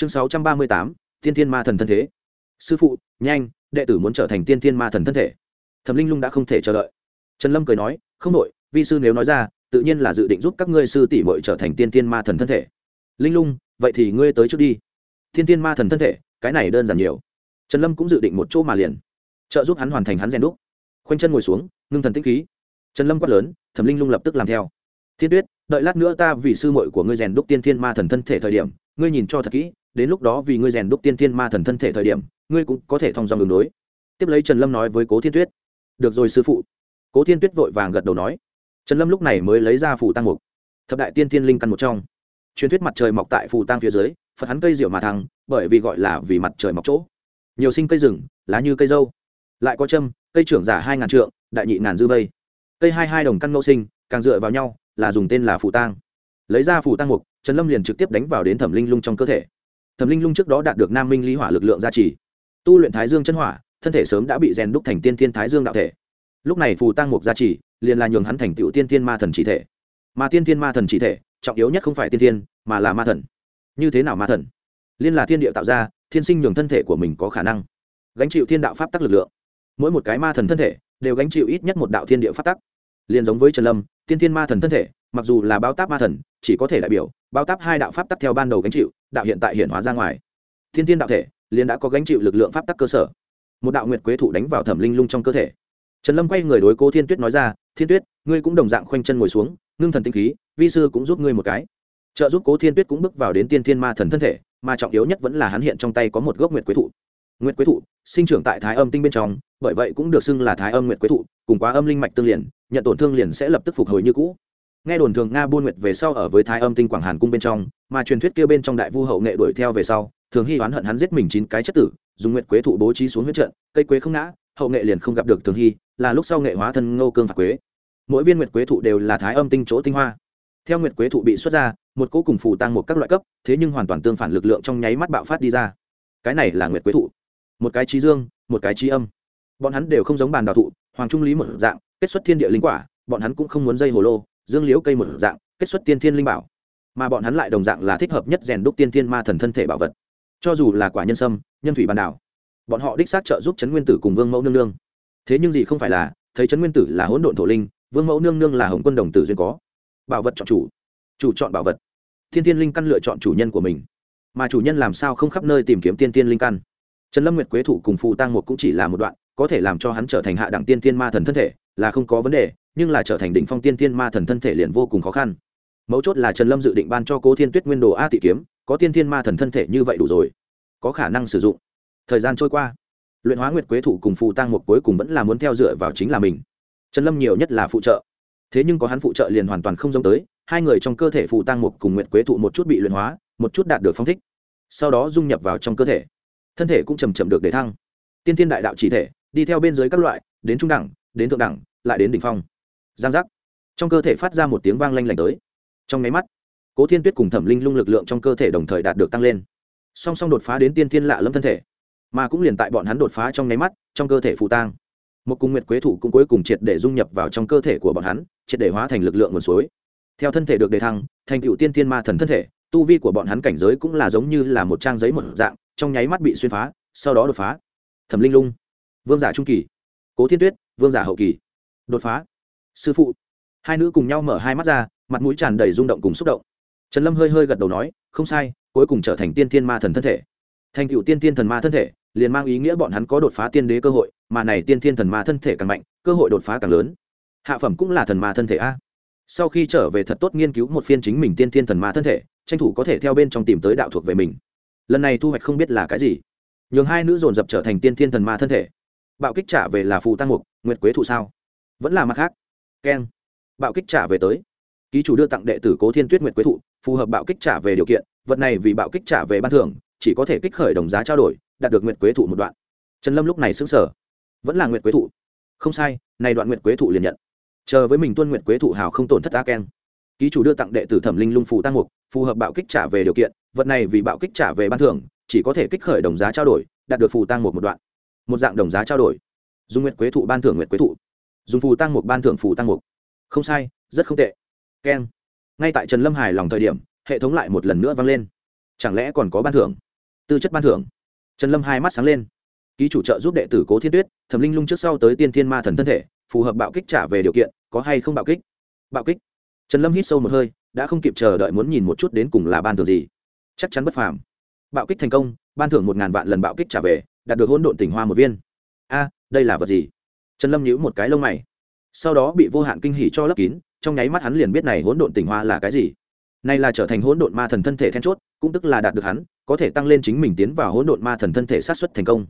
chương sáu trăm ba mươi tám, tiên thiên ma thần thân thế. Sư phụ, nhanh, đệ tử muốn trở thành tiên thiên ma thần thân thể. Thẩm linh lung đã không thể chờ đợi. Trần lâm cười nói, không đội vi sư nếu nói ra, tự nhiên là dự định giúp các ngươi sư tỷ mội trở thành tiên thiên ma thần thân thể. Linh lung, vậy thì ngươi tới trước đi. Tiên thiên ma thần thân thể, cái này đơn giản nhiều. Trần lâm cũng dự định một chỗ mà liền. Trợ giúp hắn hoàn thành hắn rèn đúc. Khoanh chân ngồi xuống, ngưng thần tích khí. Trần lâm quát lớn, thẩm linh lung lập tức làm theo. Thiên tuyết, đợi lát nữa ta vì sư muội của ngươi rèn đúc tiên thiên ma thần thân thể thời điểm ngươi nhìn cho thật kỹ, đến lúc đó vì ngươi rèn đúc tiên thiên ma thần thân thể thời điểm, ngươi cũng có thể thông dòng đường đối. Tiếp lấy trần lâm nói với cố thiên tuyết. Được rồi sư phụ. Cố thiên tuyết vội vàng gật đầu nói. Trần lâm lúc này mới lấy ra phủ tăng mục. Thập đại tiên thiên linh căn một trong. Truyền thuyết mặt trời mọc tại phủ tăng phía dưới, phật hắn cây rượu mà thăng, bởi vì gọi là vì mặt trời mọc chỗ. Nhiều sinh cây rừng, lá như cây dâu. Lại có châm, cây trưởng giả hai ngàn trượng, đại nhị ngàn dư vây. Cây hai hai đồng căn ngẫu sinh, càng dựa vào nhau, là dùng tên là phủ tang lấy ra phủ tăng mục trần lâm liền trực tiếp đánh vào đến thẩm linh lung trong cơ thể. Thẩm linh lung trước đó đạt được nam minh lý hỏa lực lượng gia trì. Tu luyện thái dương chân hỏa, thân thể sớm đã bị rèn đúc thành tiên thiên thái dương đạo thể. Lúc này phù tăng mục gia trì, liền là nhường hắn thành tựu tiên thiên ma thần chỉ thể. Mà tiên thiên ma thần chỉ thể, trọng yếu nhất không phải tiên thiên, mà là ma thần. Như thế nào ma thần? Liên là thiên địa tạo ra, thiên sinh nhường thân thể của mình có khả năng. Gánh chịu thiên đạo pháp tắc lực lượng. Mỗi một cái ma thần thân thể, đều gánh chịu ít nhất một đạo thiên địa pháp tắc. Liền giống với trần lâm, tiên thiên ma thần thân thể mặc dù là bao táp ma thần, chỉ có thể đại biểu, bao táp hai đạo pháp tắc theo ban đầu gánh chịu, đạo hiện tại hiện hóa ra ngoài. Thiên thiên đạo thể liền đã có gánh chịu lực lượng pháp tắc cơ sở. Một đạo nguyệt quế thụ đánh vào thẩm linh lung trong cơ thể. Trần lâm quay người đối cố thiên tuyết nói ra, thiên tuyết, ngươi cũng đồng dạng khoanh chân ngồi xuống, ngưng thần tinh khí, vi sư cũng giúp ngươi một cái. Trợ giúp cố thiên tuyết cũng bước vào đến tiên thiên ma thần thân thể, mà trọng yếu nhất vẫn là hắn hiện trong tay có một gốc nguyệt quế thụ nguyệt quế thụ sinh trưởng tại thái âm tinh bên trong, bởi vậy cũng được xưng là thái âm nguyệt quế thụ cùng quá âm linh mạch tương liền, nhận tổn thương liền sẽ lập tức phục hồi như cũ nghe đồn thường nga buôn nguyệt về sau ở với thái âm tinh quảng hàn cung bên trong, mà truyền thuyết kia bên trong đại vu hậu nghệ đuổi theo về sau, thường hy oán hận hắn giết mình chín cái chất tử, dùng nguyệt quế thụ bố trí xuống huyết trận, cây quế không ngã, hậu nghệ liền không gặp được thường hy, là lúc sau nghệ hóa thân ngô cương phạt quế. Mỗi viên nguyệt quế thụ đều là thái âm tinh chỗ tinh hoa. Theo nguyệt quế thụ bị xuất ra, một cỗ cùng phù tăng một các loại cấp, thế nhưng hoàn toàn tương phản lực lượng trong nháy mắt bạo phát đi ra. Cái này là nguyệt quế thụ. Một cái trí dương, một cái trí âm. Bọn hắn đều không giống bàn đào thụ, hoàng trung lý một dạng, kết xuất thiên địa linh quả, bọn hắn cũng không muốn dây hồ lô dương liễu cây một dạng, kết xuất tiên thiên linh bảo. Mà bọn hắn lại đồng dạng là thích hợp nhất rèn đúc tiên thiên ma thần thân thể bảo vật. Cho dù là quả nhân sâm, nhân thủy bàn đảo, bọn họ đích xác trợ giúp trấn nguyên tử cùng vương mẫu nương nương. Thế nhưng gì không phải là, thấy trấn nguyên tử là hỗn độn thổ linh, vương mẫu nương nương là hồng quân đồng tử duyên có. Bảo vật chọn chủ chủ chọn bảo vật. Thiên thiên linh căn lựa chọn chủ nhân của mình. Mà chủ nhân làm sao không khắp nơi tìm kiếm tiên tiên linh căn? Trần lâm nguyệt quế thủ cùng phụ tăng một cũng chỉ là một đoạn, có thể làm cho hắn trở thành hạ đẳng tiên tiên ma thần thân thể, là không có vấn đề nhưng là trở thành đỉnh phong tiên tiên ma thần thân thể liền vô cùng khó khăn. Mấu chốt là trần lâm dự định ban cho cố thiên tuyết nguyên đồ a thị kiếm, có tiên tiên ma thần thân thể như vậy đủ rồi, có khả năng sử dụng. Thời gian trôi qua, luyện hóa nguyệt quế thủ cùng phụ tăng một cuối cùng vẫn là muốn theo dựa vào chính là mình. Trần lâm nhiều nhất là phụ trợ. Thế nhưng có hắn phụ trợ liền hoàn toàn không giống tới, hai người trong cơ thể phụ tăng một cùng nguyệt quế thụ một chút bị luyện hóa, một chút đạt được phong thích. Sau đó dung nhập vào trong cơ thể, thân thể cũng chầm chậm được để thăng. Tiên tiên đại đạo chỉ thể, đi theo bên dưới các loại, đến trung đẳng, đến thượng đẳng, lại đến đỉnh phong giang giác. Trong cơ thể phát ra một tiếng vang lanh lảnh tới. Trong máy mắt, cố thiên tuyết cùng thẩm linh lung lực lượng trong cơ thể đồng thời đạt được tăng lên. Song song đột phá đến tiên tiên lạ lâm thân thể, mà cũng liền tại bọn hắn đột phá trong nháy mắt, trong cơ thể phụ tang. Một cung nguyệt quế thủ cũng cuối cùng triệt để dung nhập vào trong cơ thể của bọn hắn, triệt để hóa thành lực lượng nguồn suối. Theo thân thể được đề thăng, thành cựu tiên tiên ma thần thân thể, tu vi của bọn hắn cảnh giới cũng là giống như là một trang giấy một dạng, trong nháy mắt bị xuyên phá, sau đó đột phá. Thẩm linh lung, vương giả trung kỳ. Cố thiên tuyết, vương giả hậu kỳ. Đột phá sư phụ. Hai nữ cùng nhau mở hai mắt ra, mặt mũi tràn đầy rung động cùng xúc động. Trần lâm hơi hơi gật đầu nói, không sai, cuối cùng trở thành tiên tiên ma thần thân thể. Thành cựu tiên tiên thần ma thân thể, liền mang ý nghĩa bọn hắn có đột phá tiên đế cơ hội, mà này tiên tiên thần ma thân thể càng mạnh, cơ hội đột phá càng lớn. Hạ phẩm cũng là thần ma thân thể a. Sau khi trở về thật tốt nghiên cứu một phiên chính mình tiên tiên thần ma thân thể, tranh thủ có thể theo bên trong tìm tới đạo thuộc về mình. Lần này thu hoạch không biết là cái gì. Nhường hai nữ dồn dập trở thành tiên tiên thần ma thân thể. Bạo kích trả về là phù tăng mục, nguyệt quế thụ sao? Vẫn là mặt khác keng. Bạo kích trả về tới. Ký chủ đưa tặng đệ tử cố thiên tuyết nguyệt quế thụ, phù hợp bạo kích trả về điều kiện, vật này vì bạo kích trả về ban thưởng, chỉ có thể kích khởi đồng giá trao đổi, đạt được nguyệt quế thụ một đoạn. Trần lâm lúc này xứng sở vẫn là nguyệt quế thụ. Không sai, này đoạn nguyệt quế thụ liền nhận. Chờ với mình tuân nguyệt quế thụ hào không tổn thất ta keng. Ký chủ đưa tặng đệ tử thẩm linh lung phù tăng mục, phù hợp bạo kích trả về điều kiện, vật này vì bạo kích trả về ban thưởng, chỉ có thể kích khởi đồng giá trao đổi, đạt được phù tăng mục một đoạn. Một dạng đồng giá trao đổi. Dùng nguyệt quế thụ ban thưởng nguyệt quế thụ dùng phù tăng mục ban thưởng phù tăng mục. Không sai, rất không tệ. Keng. Ngay tại trần lâm hài lòng thời điểm, hệ thống lại một lần nữa vang lên. Chẳng lẽ còn có ban thưởng? Tư chất ban thưởng. Trần lâm hai mắt sáng lên. Ký chủ trợ giúp đệ tử cố thiên tuyết, thẩm linh lung trước sau tới tiên thiên ma thần thân thể, phù hợp bạo kích trả về điều kiện, có hay không bạo kích? Bạo kích? Trần lâm hít sâu một hơi, đã không kịp chờ đợi muốn nhìn một chút đến cùng là ban thưởng gì. Chắc chắn bất phàm. Bạo kích thành công, ban thưởng một ngàn vạn lần bạo kích trả về, đạt được hỗn độn tỉnh hoa một viên. A, đây là vật gì? Trần lâm nhíu một cái lông mày. Sau đó bị vô hạn kinh hỉ cho lấp kín, trong nháy mắt hắn liền biết này hỗn độn tỉnh hoa là cái gì. Này là trở thành hỗn độn ma thần thân thể then chốt, cũng tức là đạt được hắn, có thể tăng lên chính mình tiến vào hỗn độn ma thần thân thể sát xuất thành công.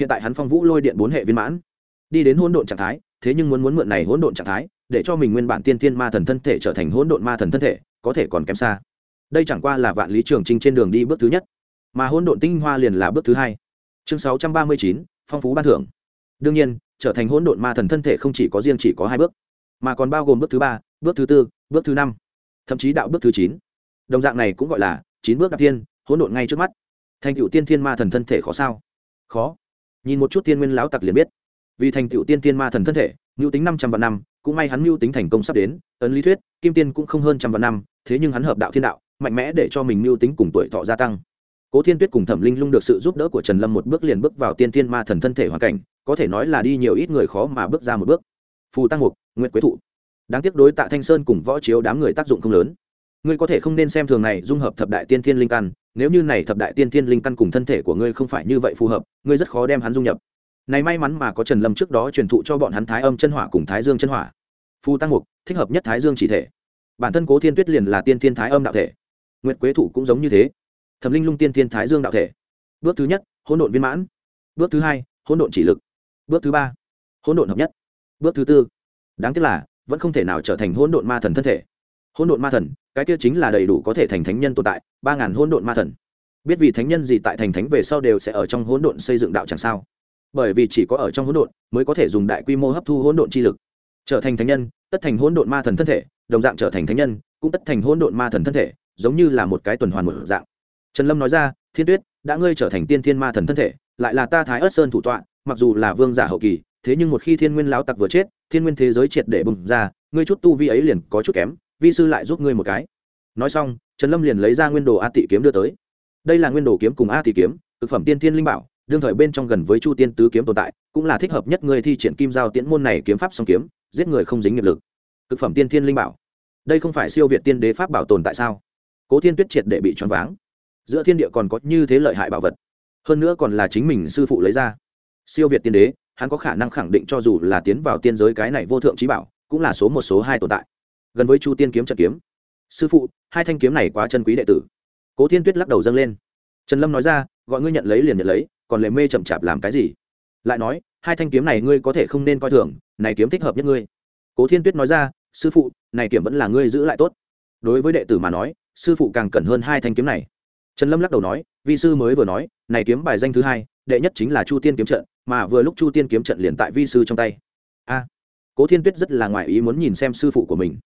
Hiện tại hắn phong vũ lôi điện bốn hệ viên mãn. Đi đến hỗn độn trạng thái, thế nhưng muốn muốn mượn này hỗn độn trạng thái, để cho mình nguyên bản tiên tiên ma thần thân thể trở thành hỗn độn ma thần thân thể, có thể còn kém xa. Đây chẳng qua là vạn lý trường trinh trên đường đi bước thứ nhất, mà hỗn độn tinh hoa liền là bước thứ hai. Chương sáu trăm ba mươi chín, phong phú ban thưởng. Đương nhiên trở thành hỗn độn ma thần thân thể không chỉ có riêng chỉ có hai bước, mà còn bao gồm bước thứ ba, bước thứ tư, bước thứ năm, thậm chí đạo bước thứ chín. Đồng dạng này cũng gọi là chín bước đạp thiên, hỗn độn ngay trước mắt. Thành cựu tiên thiên ma thần thân thể khó sao? Khó. Nhìn một chút tiên nguyên lão tặc liền biết. Vì thành cựu tiên thiên ma thần thân thể, mưu tính năm trăm vạn năm, cũng may hắn mưu tính thành công sắp đến, ấn lý thuyết, kim tiên cũng không hơn trăm vạn năm, thế nhưng hắn hợp đạo thiên đạo, mạnh mẽ để cho mình mưu tính cùng tuổi thọ gia tăng cố thiên tuyết cùng thẩm linh lung được sự giúp đỡ của trần lâm một bước liền bước vào tiên thiên ma thần thân thể hoàn cảnh, có thể nói là đi nhiều ít người khó mà bước ra một bước. Phù tăng mục nguyện quế thụ. Đáng tiếc đối tạ thanh sơn cùng võ chiếu đám người tác dụng không lớn. Ngươi có thể không nên xem thường này, dung hợp thập đại tiên thiên linh căn. Nếu như này thập đại tiên thiên linh căn cùng thân thể của ngươi không phải như vậy phù hợp, ngươi rất khó đem hắn dung nhập. Này may mắn mà có trần lâm trước đó truyền thụ cho bọn hắn thái âm chân hỏa cùng thái dương chân hỏa. Phù tăng mục, thích hợp nhất thái dương chỉ thể. Bản thân cố thiên tuyết liền là tiên thiên thái âm đạo thể. Nguyệt quế thụ cũng giống như thế thẩm linh lung tiên thiên thái dương đạo thể bước thứ nhất hỗn độn viên mãn bước thứ hai hỗn độn chỉ lực bước thứ ba hỗn độn hợp nhất bước thứ tư đáng tiếc là vẫn không thể nào trở thành hỗn độn ma thần thân thể hỗn độn ma thần cái kia chính là đầy đủ có thể thành thánh nhân tồn tại ba ngàn hỗn độn ma thần biết vì thánh nhân gì tại thành thánh về sau đều sẽ ở trong hỗn độn xây dựng đạo chẳng sao bởi vì chỉ có ở trong hỗn độn mới có thể dùng đại quy mô hấp thu hỗn độn chi lực trở thành thánh nhân tất thành hỗn độn ma thần thân thể đồng dạng trở thành thánh nhân cũng tất thành hỗn độn ma thần thân thể giống như là một cái tuần hoàn một dạng trần lâm nói ra, thiên tuyết, đã ngươi trở thành tiên thiên ma thần thân thể, lại là ta thái ớt sơn thủ tọa, mặc dù là vương giả hậu kỳ, thế nhưng một khi thiên nguyên lão tặc vừa chết, thiên nguyên thế giới triệt để bùng ra, ngươi chút tu vi ấy liền có chút kém, vi sư lại giúp ngươi một cái. Nói xong, trần lâm liền lấy ra nguyên đồ a tị kiếm đưa tới. Đây là nguyên đồ kiếm cùng a tị kiếm thực phẩm tiên thiên linh bảo, đương thời bên trong gần với chu tiên tứ kiếm tồn tại, cũng là thích hợp nhất ngươi thi triển kim giao tiễn môn này kiếm pháp song kiếm, giết người không dính nghiệp lực. Thực phẩm tiên thiên linh bảo. Đây không phải siêu việt tiên đế pháp bảo tồn tại sao? Cố thiên tuyết triệt để bị choáng váng giữa thiên địa còn có như thế lợi hại bảo vật. Hơn nữa còn là chính mình sư phụ lấy ra. Siêu việt tiên đế, hắn có khả năng khẳng định cho dù là tiến vào tiên giới cái này vô thượng trí bảo, cũng là số một số hai tồn tại. Gần với chu tiên kiếm trận kiếm. Sư phụ, hai thanh kiếm này quá chân quý đệ tử. Cố thiên tuyết lắc đầu dâng lên. Trần lâm nói ra, gọi ngươi nhận lấy liền nhận lấy, còn lệ mê chậm chạp làm cái gì? Lại nói, hai thanh kiếm này ngươi có thể không nên coi thường, này kiếm thích hợp nhất ngươi. Cố thiên tuyết nói ra, sư phụ, này kiếm vẫn là ngươi giữ lại tốt. Đối với đệ tử mà nói, sư phụ càng cần hơn hai thanh kiếm này trần lâm lắc đầu nói, vi sư mới vừa nói, này kiếm bài danh thứ hai, đệ nhất chính là chu tiên kiếm trận, mà vừa lúc chu tiên kiếm trận liền tại vi sư trong tay. A, cố thiên tuyết rất là ngoại ý muốn nhìn xem sư phụ của mình.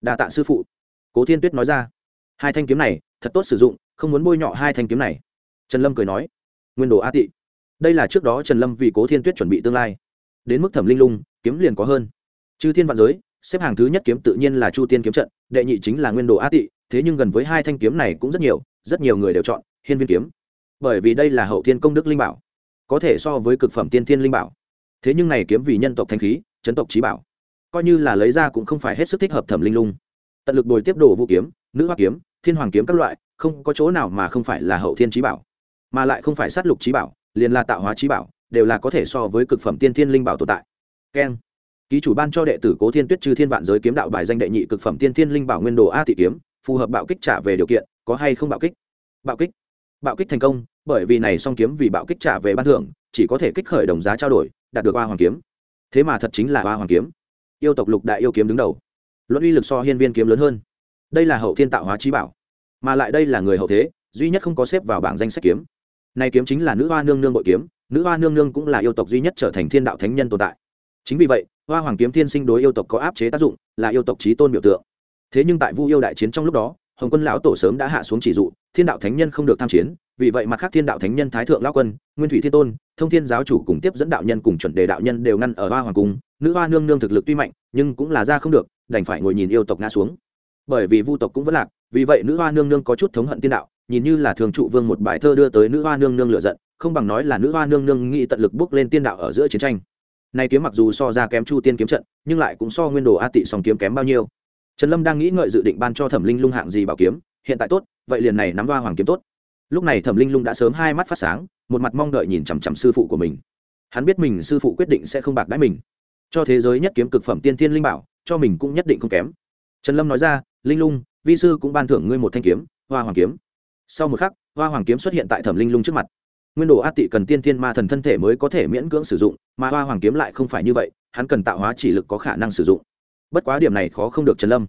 Đa tạ sư phụ. Cố thiên tuyết nói ra, hai thanh kiếm này, thật tốt sử dụng, không muốn bôi nhọ hai thanh kiếm này. Trần lâm cười nói, nguyên đồ a tị, đây là trước đó trần lâm vì cố thiên tuyết chuẩn bị tương lai. Đến mức thẩm linh lung, kiếm liền có hơn. Chư thiên vạn giới, xếp hàng thứ nhất kiếm tự nhiên là chu tiên kiếm trận, đệ nhị chính là nguyên đồ a tị, thế nhưng gần với hai thanh kiếm này cũng rất nhiều rất nhiều người đều chọn hiên viên kiếm. Bởi vì đây là hậu thiên công đức linh bảo, có thể so với cực phẩm tiên thiên linh bảo. Thế nhưng này kiếm vì nhân tộc thanh khí, chấn tộc trí bảo, coi như là lấy ra cũng không phải hết sức thích hợp thẩm linh lung. Tận lực bồi tiếp đồ vũ kiếm, nữ hoa kiếm, thiên hoàng kiếm các loại, không có chỗ nào mà không phải là hậu thiên trí bảo, mà lại không phải sát lục trí bảo, liền là tạo hóa trí bảo, đều là có thể so với cực phẩm tiên thiên linh bảo tồn tại. Keng. Ký chủ ban cho đệ tử cố thiên tuyết trừ thiên vạn giới kiếm đạo bài danh đệ nhị cực phẩm tiên thiên linh bảo nguyên đồ a thị kiếm phù hợp bạo kích trả về điều kiện, có hay không bạo kích? Bạo kích. Bạo kích thành công, bởi vì này song kiếm vì bạo kích trả về ban thưởng, chỉ có thể kích khởi đồng giá trao đổi, đạt được oa hoàng kiếm. Thế mà thật chính là oa hoàng kiếm. Yêu tộc lục đại yêu kiếm đứng đầu. Luận uy lực so hiên viên kiếm lớn hơn. Đây là hậu thiên tạo hóa trí bảo. Mà lại đây là người hậu thế, duy nhất không có xếp vào bảng danh sách kiếm. Này kiếm chính là nữ hoa nương nương bội kiếm, nữ hoa nương nương cũng là yêu tộc duy nhất trở thành thiên đạo thánh nhân tồn tại. Chính vì vậy hoa hoàng kiếm thiên sinh đối yêu tộc có áp chế tác dụng, là yêu tộc trí tôn biểu tượng thế nhưng tại vu yêu đại chiến trong lúc đó, hồng quân lão tổ sớm đã hạ xuống chỉ dụ, thiên đạo thánh nhân không được tham chiến, vì vậy mặt khác thiên đạo thánh nhân thái thượng lão quân, nguyên thủy thiên tôn, thông thiên giáo chủ cùng tiếp dẫn đạo nhân cùng chuẩn đề đạo nhân đều ngăn ở hoa hoàng cung. Nữ hoa nương nương thực lực tuy mạnh, nhưng cũng là ra không được, đành phải ngồi nhìn yêu tộc ngã xuống. Bởi vì vu tộc cũng vẫn lạc, vì vậy nữ hoa nương nương có chút thống hận tiên đạo, nhìn như là thường trụ vương một bài thơ đưa tới nữ hoa nương nương lựa giận, không bằng nói là nữ hoa nương nương nghĩ tận lực bước lên tiên đạo ở giữa chiến tranh. Này kiếm mặc dù so ra kém chu tiên kiếm trận, nhưng lại cũng so nguyên đồ a tị song kiếm kém bao nhiêu trần lâm đang nghĩ ngợi dự định ban cho thẩm linh lung hạng gì bảo kiếm, hiện tại tốt, vậy liền này nắm hoa hoàng kiếm tốt. Lúc này thẩm linh lung đã sớm hai mắt phát sáng, một mặt mong đợi nhìn chằm chằm sư phụ của mình. Hắn biết mình sư phụ quyết định sẽ không bạc đãi mình. Cho thế giới nhất kiếm cực phẩm tiên thiên linh bảo, cho mình cũng nhất định không kém. Trần lâm nói ra, linh lung, vi sư cũng ban thưởng ngươi một thanh kiếm, hoa hoàng kiếm. Sau một khắc, hoa hoàng kiếm xuất hiện tại thẩm linh lung trước mặt. Nguyên đồ a tị cần tiên thiên ma thần thân thể mới có thể miễn cưỡng sử dụng, mà hoa hoàng kiếm lại không phải như vậy, hắn cần tạo hóa chỉ lực có khả năng sử dụng bất quá điểm này khó không được trần lâm.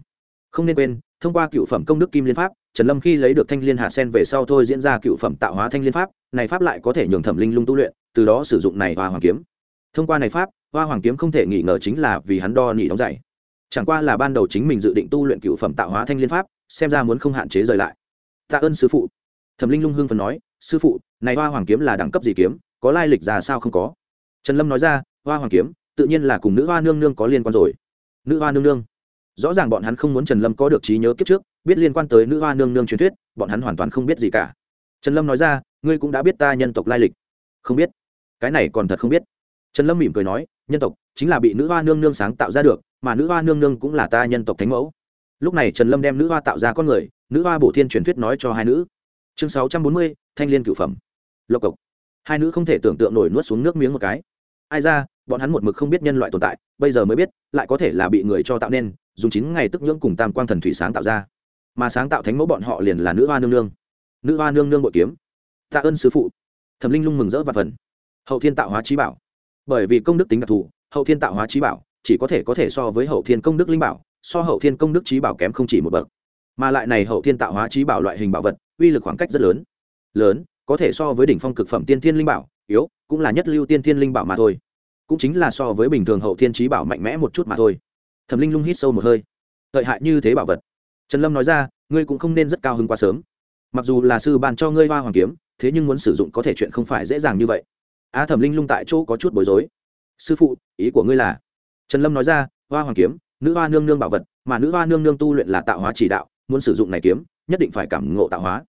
Không nên quên, thông qua cựu phẩm công đức kim liên pháp, trần lâm khi lấy được thanh liên hạ sen về sau thôi diễn ra cựu phẩm tạo hóa thanh liên pháp, này pháp lại có thể nhường thẩm linh lung tu luyện, từ đó sử dụng này hoa hoàng kiếm. Thông qua này pháp, hoa hoàng kiếm không thể nghi ngờ chính là vì hắn đo nhị đóng dày. Chẳng qua là ban đầu chính mình dự định tu luyện cựu phẩm tạo hóa thanh liên pháp, xem ra muốn không hạn chế rời lại. Tạ ơn sư phụ. Thẩm linh lung hưng phần nói, sư phụ, này hoa hoàng kiếm là đẳng cấp gì kiếm, có lai lịch ra sao không có? Trần lâm nói ra, hoa hoàng kiếm, tự nhiên là cùng nữ hoa nương nương có liên quan rồi nữ hoa nương nương. Rõ ràng bọn hắn không muốn trần lâm có được trí nhớ kiếp trước, biết liên quan tới nữ hoa nương nương truyền thuyết, bọn hắn hoàn toàn không biết gì cả. Trần lâm nói ra, ngươi cũng đã biết ta nhân tộc lai lịch. Không biết. Cái này còn thật không biết. Trần lâm mỉm cười nói, nhân tộc chính là bị nữ hoa nương nương sáng tạo ra được, mà nữ hoa nương nương cũng là ta nhân tộc thánh mẫu. Lúc này trần lâm đem nữ hoa tạo ra con người, nữ hoa bổ thiên truyền thuyết nói cho hai nữ. Chương sáu trăm bốn mươi, thanh liên cựu phẩm. Lộc cộc. Hai nữ không thể tưởng tượng nổi nuốt xuống nước miếng một cái. Ai ra bọn hắn một mực không biết nhân loại tồn tại, bây giờ mới biết, lại có thể là bị người cho tạo nên, dùng chín ngày tức nhưỡng cùng tam quang thần thủy sáng tạo ra. Mà sáng tạo thánh mẫu bọn họ liền là nữ hoa nương nương. Nữ hoa nương nương bội kiếm. Tạ ơn sứ phụ. Thẩm linh lung mừng rỡ và phần. Hậu thiên tạo hóa trí bảo. Bởi vì công đức tính đặc thù, hậu thiên tạo hóa trí bảo chỉ có thể có thể so với hậu thiên công đức linh bảo, so hậu thiên công đức trí bảo kém không chỉ một bậc. Mà lại này hậu thiên tạo hóa trí bảo loại hình bảo vật, uy lực khoảng cách rất lớn. Lớn, có thể so với đỉnh phong cực phẩm tiên thiên linh bảo, yếu, cũng là nhất lưu tiên thiên linh bảo mà thôi cũng chính là so với bình thường hậu thiên trí bảo mạnh mẽ một chút mà thôi. Thẩm linh lung hít sâu một hơi. Lợi hại như thế bảo vật. Trần lâm nói ra, ngươi cũng không nên rất cao hứng quá sớm. Mặc dù là sư bàn cho ngươi hoa hoàng kiếm, thế nhưng muốn sử dụng có thể chuyện không phải dễ dàng như vậy. Á, thẩm linh lung tại chỗ có chút bối rối. Sư phụ, ý của ngươi là? Trần lâm nói ra, hoa hoàng kiếm, nữ hoa nương nương bảo vật, mà nữ hoa nương nương tu luyện là tạo hóa chỉ đạo, muốn sử dụng này kiếm, nhất định phải cảm ngộ tạo hóa.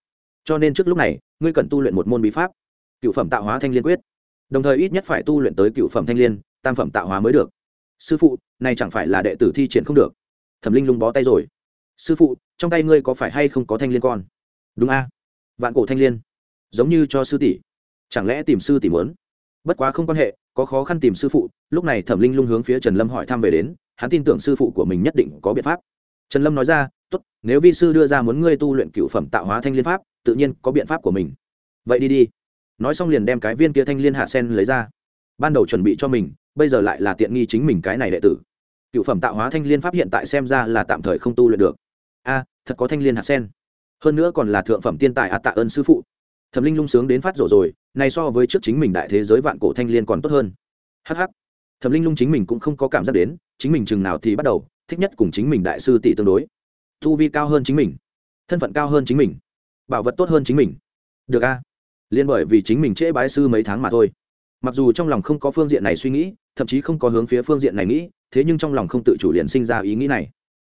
Cho nên trước lúc này, ngươi cần tu luyện một môn bí pháp. Cựu phẩm tạo hóa thanh liên quyết đồng thời ít nhất phải tu luyện tới cựu phẩm thanh liên, tam phẩm tạo hóa mới được. Sư phụ, này chẳng phải là đệ tử thi triển không được. Thẩm linh lung bó tay rồi. Sư phụ, trong tay ngươi có phải hay không có thanh liên con? Đúng a. Vạn cổ thanh liên. Giống như cho sư tỷ. Chẳng lẽ tìm sư tỷ muốn? Bất quá không quan hệ, có khó khăn tìm sư phụ, lúc này thẩm linh lung hướng phía trần lâm hỏi thăm về đến, hắn tin tưởng sư phụ của mình nhất định có biện pháp. Trần lâm nói ra, tốt, nếu vi sư đưa ra muốn ngươi tu luyện cựu phẩm tạo hóa thanh liên pháp, tự nhiên có biện pháp của mình. Vậy đi đi nói xong liền đem cái viên kia thanh liên hạ sen lấy ra. Ban đầu chuẩn bị cho mình, bây giờ lại là tiện nghi chính mình cái này đệ tử. Cựu phẩm tạo hóa thanh liên pháp hiện tại xem ra là tạm thời không tu luyện được. A, thật có thanh liên hạt sen. Hơn nữa còn là thượng phẩm tiên tài ạ tạ ơn sư phụ. Thẩm linh lung sướng đến phát rổ rồi, này so với trước chính mình đại thế giới vạn cổ thanh liên còn tốt hơn. Hh thẩm linh lung chính mình cũng không có cảm giác đến, chính mình chừng nào thì bắt đầu, thích nhất cùng chính mình đại sư tỷ tương đối. Thu vi cao hơn chính mình. Thân phận cao hơn chính mình. Bảo vật tốt hơn chính mình. Được a liên bởi vì chính mình trễ bái sư mấy tháng mà thôi. Mặc dù trong lòng không có phương diện này suy nghĩ, thậm chí không có hướng phía phương diện này nghĩ, thế nhưng trong lòng không tự chủ liền sinh ra ý nghĩ này.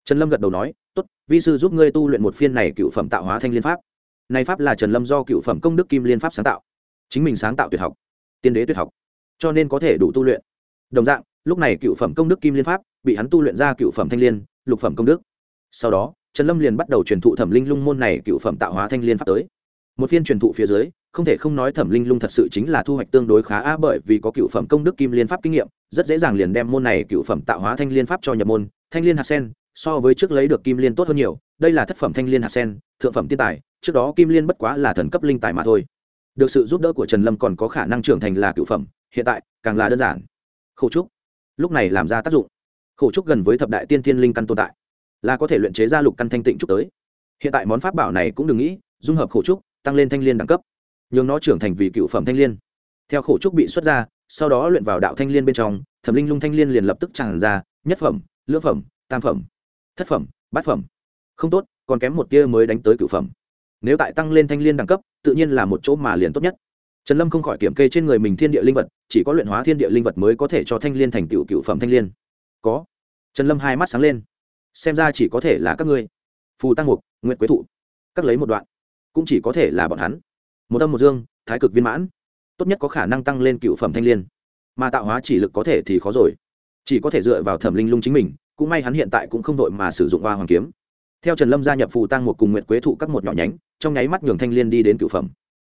Trần lâm gật đầu nói, tốt, vi sư giúp ngươi tu luyện một phiên này cựu phẩm tạo hóa thanh liên pháp. Này pháp là trần lâm do cựu phẩm công đức kim liên pháp sáng tạo. Chính mình sáng tạo tuyệt học, tiên đế tuyệt học, cho nên có thể đủ tu luyện. Đồng dạng, lúc này cựu phẩm công đức kim liên pháp bị hắn tu luyện ra cựu phẩm thanh liên, lục phẩm công đức. Sau đó, trần lâm liền bắt đầu truyền thụ thẩm linh lung môn này cựu phẩm tạo hóa thanh liên pháp tới. Một phiên truyền thụ phía dưới không thể không nói thẩm linh lung thật sự chính là thu hoạch tương đối khá a bởi vì có cựu phẩm công đức kim liên pháp kinh nghiệm, rất dễ dàng liền đem môn này cựu phẩm tạo hóa thanh liên pháp cho nhập môn. Thanh liên hạt sen, so với trước lấy được kim liên tốt hơn nhiều, đây là thất phẩm thanh liên hạt sen, thượng phẩm tiên tài, trước đó kim liên bất quá là thần cấp linh tài mà thôi. Được sự giúp đỡ của trần lâm còn có khả năng trưởng thành là cựu phẩm, hiện tại càng là đơn giản. Khổ trúc, lúc này làm ra tác dụng. Khổ trúc gần với thập đại tiên thiên linh căn tồn tại, là có thể luyện chế ra lục căn thanh tịnh trúc tới. Hiện tại món pháp bảo này cũng đừng nghĩ, dung hợp khổ trúc, tăng lên thanh liên đẳng cấp nhường nó trưởng thành vì cựu phẩm thanh liên. Theo khổ trúc bị xuất ra, sau đó luyện vào đạo thanh liên bên trong, thẩm linh lung thanh liên liền lập tức tràn ra, nhất phẩm, lưỡng phẩm, tam phẩm, thất phẩm, bát phẩm. Không tốt, còn kém một tia mới đánh tới cựu phẩm. Nếu tại tăng lên thanh liên đẳng cấp, tự nhiên là một chỗ mà liền tốt nhất. Trần lâm không khỏi kiểm kê trên người mình thiên địa linh vật, chỉ có luyện hóa thiên địa linh vật mới có thể cho thanh liên thành tựu cựu phẩm thanh liên. Có. Trần lâm hai mắt sáng lên. Xem ra chỉ có thể là các ngươi. Phù tăng mục nguyện quế thụ. Các lấy một đoạn. Cũng chỉ có thể là bọn hắn một âm một dương, thái cực viên mãn. Tốt nhất có khả năng tăng lên cựu phẩm thanh l i ê n mà tạo hóa chỉ lực có thể thì khó rồi. Chỉ có thể dựa vào thẩm linh lung chính mình, cũng may hắn hiện tại cũng không vội mà sử dụng hoa hoàng kiếm. Theo trần lâm gia nhập phù tăng một cùng nguyện quế thụ các một nhỏ nhánh, trong nháy mắt nhường thanh l i ê n đi đến cựu phẩm.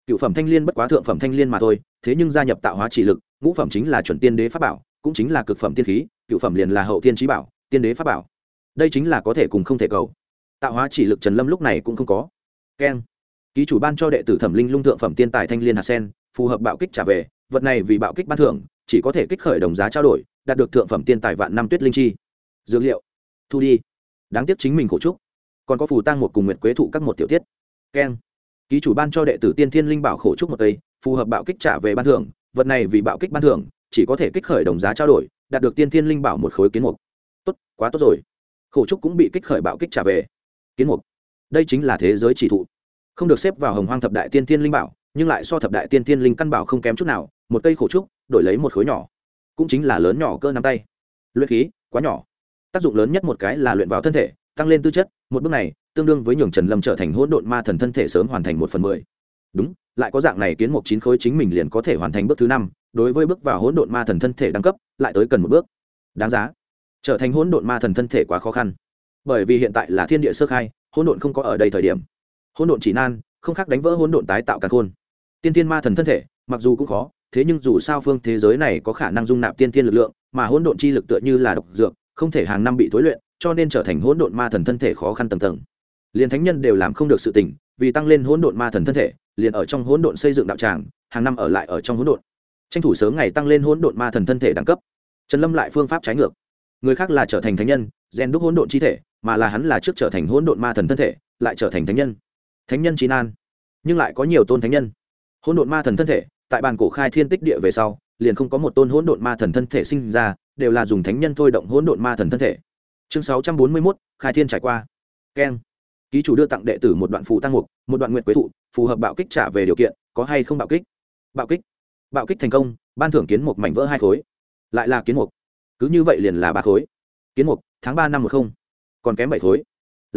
Cựu phẩm thanh l i ê n bất quá thượng phẩm thanh l i ê n mà thôi, thế nhưng gia nhập tạo hóa chỉ lực, ngũ phẩm chính là chuẩn tiên đế pháp bảo, cũng chính là cực phẩm tiên khí, cựu phẩm liền là hậu tiên trí bảo, tiên đế pháp bảo. Đây chính là có thể cùng không thể cầu. Tạo hóa chỉ lực trần lâm lúc này cũng không có. Keng ký chủ ban cho đệ tử thẩm linh lung thượng phẩm tiên tài thanh liên hạt sen, phù hợp bạo kích trả về, vật này vì bạo kích ban thưởng, chỉ có thể kích khởi đồng giá trao đổi, đạt được thượng phẩm tiên tài vạn năm tuyết linh chi. Dược liệu, thu đi. Đáng tiếc chính mình khổ trúc. Còn có phù tăng một cùng nguyệt quế thụ các một tiểu tiết. Keng. Ký chủ ban cho đệ tử tiên thiên linh bảo khổ trúc một tây, phù hợp bạo kích trả về ban thưởng, vật này vì bạo kích ban thưởng, chỉ có thể kích khởi đồng giá trao đổi, đạt được tiên thiên linh bảo một khối kiến mục. Tốt, quá tốt rồi. Khổ trúc cũng bị kích khởi bạo kích trả về. Kiến mục. Đây chính là thế giới chỉ thụ không được xếp vào hồng hoang thập đại tiên thiên linh bảo, nhưng lại so thập đại tiên thiên linh căn bảo không kém chút nào, một cây khổ trúc, đổi lấy một khối nhỏ, cũng chính là lớn nhỏ cơ nắm tay. Luyện khí, quá nhỏ. Tác dụng lớn nhất một cái là luyện vào thân thể, tăng lên tư chất, một bước này, tương đương với nhường trần lâm trở thành hỗn độn ma thần thân thể sớm hoàn thành một phần mười. Đúng, lại có dạng này kiến một chín khối chính mình liền có thể hoàn thành bước thứ năm, đối với bước vào hỗn độn ma thần thân thể đẳng cấp, lại tới cần một bước. Đáng giá. Trở thành hỗn độn ma thần thân thể quá khó khăn. Bởi vì hiện tại là thiên địa sơ khai, hỗn độn không có ở đây thời điểm hỗn độn chỉ nan không khác đánh vỡ hỗn độn tái tạo cả khôn. Tiên tiên ma thần thân thể mặc dù cũng khó thế nhưng dù sao phương thế giới này có khả năng dung nạp tiên tiên lực lượng mà hỗn độn chi lực tựa như là độc dược không thể hàng năm bị thối luyện cho nên trở thành hỗn độn ma thần thân thể khó khăn tầng tầng. Liền thánh nhân đều làm không được sự tỉnh, vì tăng lên hỗn độn ma thần thân thể liền ở trong hỗn độn xây dựng đạo tràng hàng năm ở lại ở trong hỗn độn. Tranh thủ sớm ngày tăng lên hỗn độn ma thần thân thể đẳng cấp. Trần lâm lại phương pháp trái ngược. Người khác là trở thành thánh nhân rèn đúc hỗn độn chi thể mà là hắn là trước trở thành hỗn độn ma thần thân thể lại trở thành thánh nhân thánh nhân chín an nhưng lại có nhiều tôn thánh nhân. Hỗn độn ma thần thân thể, tại bàn cổ khai thiên tích địa về sau, liền không có một tôn hỗn độn ma thần thân thể sinh ra, đều là dùng thánh nhân thôi động hỗn độn ma thần thân thể. Chương sáu trăm bốn mươi mốt, khai thiên trải qua. Keng. Ký chủ đưa tặng đệ tử một đoạn phù tăng mục, một đoạn nguyện quế thụ, phù hợp bạo kích trả về điều kiện, có hay không bạo kích? Bạo kích. Bạo kích thành công, ban thưởng kiến một mảnh vỡ hai khối. Lại là kiến mục. Cứ như vậy liền là ba khối. Kiến mục, tháng ba năm một không. Còn kém bảy khối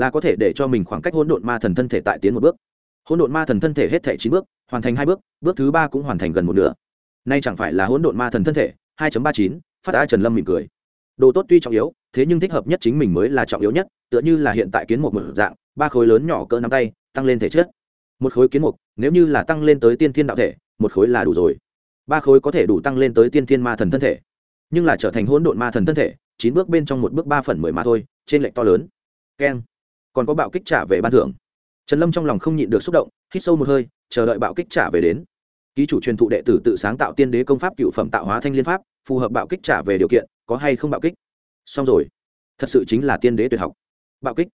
là có thể để cho mình khoảng cách hỗn độn ma thần thân thể tại tiến một bước. Hỗn độn ma thần thân thể hết thể chín bước, hoàn thành hai bước bước thứ ba cũng hoàn thành gần một nửa. Nay chẳng phải là hỗn độn ma thần thân thể 2 ba chín, phát đã trần lâm mỉm cười. Đồ tốt tuy trọng yếu, thế nhưng thích hợp nhất chính mình mới là trọng yếu nhất, tựa như là hiện tại kiến một mở dạng, ba khối lớn nhỏ cỡ nắm tay, tăng lên thể chất. Một khối kiến mục, nếu như là tăng lên tới tiên thiên đạo thể, một khối là đủ rồi. Ba khối có thể đủ tăng lên tới tiên thiên ma thần thân thể. Nhưng là trở thành hỗn độn ma thần thân thể, chín bước bên trong một bước ba phần mười mà thôi, trên lệnh to lớn. Keng còn có bạo kích trả về ban thưởng. Trần lâm trong lòng không nhịn được xúc động, hít sâu một hơi, chờ đợi bạo kích trả về đến. Ký chủ truyền thụ đệ tử tự sáng tạo tiên đế công pháp cựu phẩm tạo hóa thanh liên pháp, phù hợp bạo kích trả về điều kiện, có hay không bạo kích? Xong rồi. Thật sự chính là tiên đế tuyệt học. Bạo kích.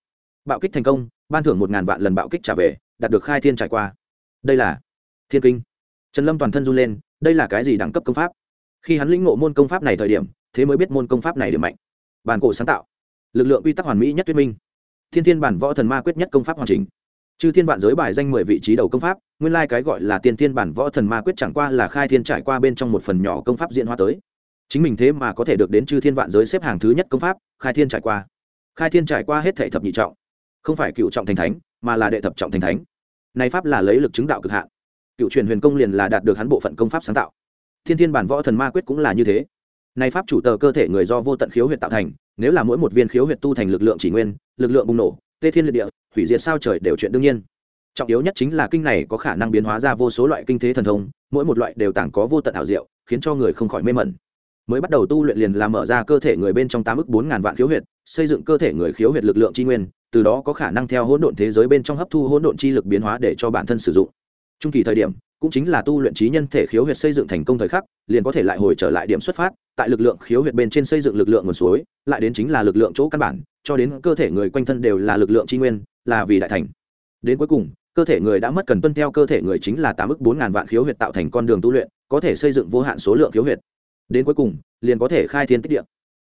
Bạo kích thành công, ban thưởng một ngàn vạn lần bạo kích trả về, đạt được khai thiên trải qua. Đây là thiên kinh. Trần lâm toàn thân run lên, đây là cái gì đẳng cấp công pháp? Khi hắn lĩnh ngộ môn công pháp này thời điểm, thế mới biết môn công pháp này điểm mạnh. Bản cổ sáng tạo. Lực lượng quy tắc hoàn mỹ nhất tuyết minh thiên thiên bản võ thần ma quyết nhất công pháp hoàn chỉnh. Chư thiên vạn giới bài danh mười vị trí đầu công pháp, nguyên lai cái gọi là tiên thiên bản võ thần ma quyết chẳng qua là khai thiên trải qua bên trong một phần nhỏ công pháp diễn hóa tới. Chính mình thế mà có thể được đến chư thiên vạn giới xếp hàng thứ nhất công pháp, khai thiên trải qua. Khai thiên trải qua hết thể thập nhị trọng. Không phải cựu trọng thành thánh, mà là đệ thập trọng thành thánh. Này pháp là lấy lực chứng đạo cực hạn. Cựu truyền huyền công liền là đạt được hắn bộ phận công pháp sáng tạo. Thiên thiên bản võ thần ma quyết cũng là như thế. Này pháp chủ tờ cơ thể người do vô tận khiếu huyện tạo thành nếu là mỗi một viên khiếu huyệt tu thành lực lượng chỉ nguyên, lực lượng bùng nổ, tê thiên liệt địa, hủy diệt sao trời đều chuyện đương nhiên. Trọng yếu nhất chính là kinh này có khả năng biến hóa ra vô số loại kinh thế thần thông, mỗi một loại đều tàng có vô tận ảo diệu, khiến cho người không khỏi mê mẩn. Mới bắt đầu tu luyện liền là mở ra cơ thể người bên trong tám ức bốn ngàn vạn khiếu huyệt, xây dựng cơ thể người khiếu huyệt lực lượng tri nguyên, từ đó có khả năng theo hỗn độn thế giới bên trong hấp thu hỗn độn chi lực biến hóa để cho bản thân sử dụng. Trung kỳ thời điểm cũng chính là tu luyện trí nhân thể khiếu huyệt xây dựng thành công thời khắc, liền có thể lại hồi trở lại điểm xuất phát, tại lực lượng khiếu huyệt bên trên xây dựng lực lượng nguồn suối, lại đến chính là lực lượng chỗ căn bản, cho đến cơ thể người quanh thân đều là lực lượng tri nguyên, là vì đại thành. Đến cuối cùng, cơ thể người đã mất cần tuân theo cơ thể người chính là tám ức bốn ngàn vạn khiếu huyệt tạo thành con đường tu luyện, có thể xây dựng vô hạn số lượng khiếu huyệt. Đến cuối cùng, liền có thể khai thiên tích địa.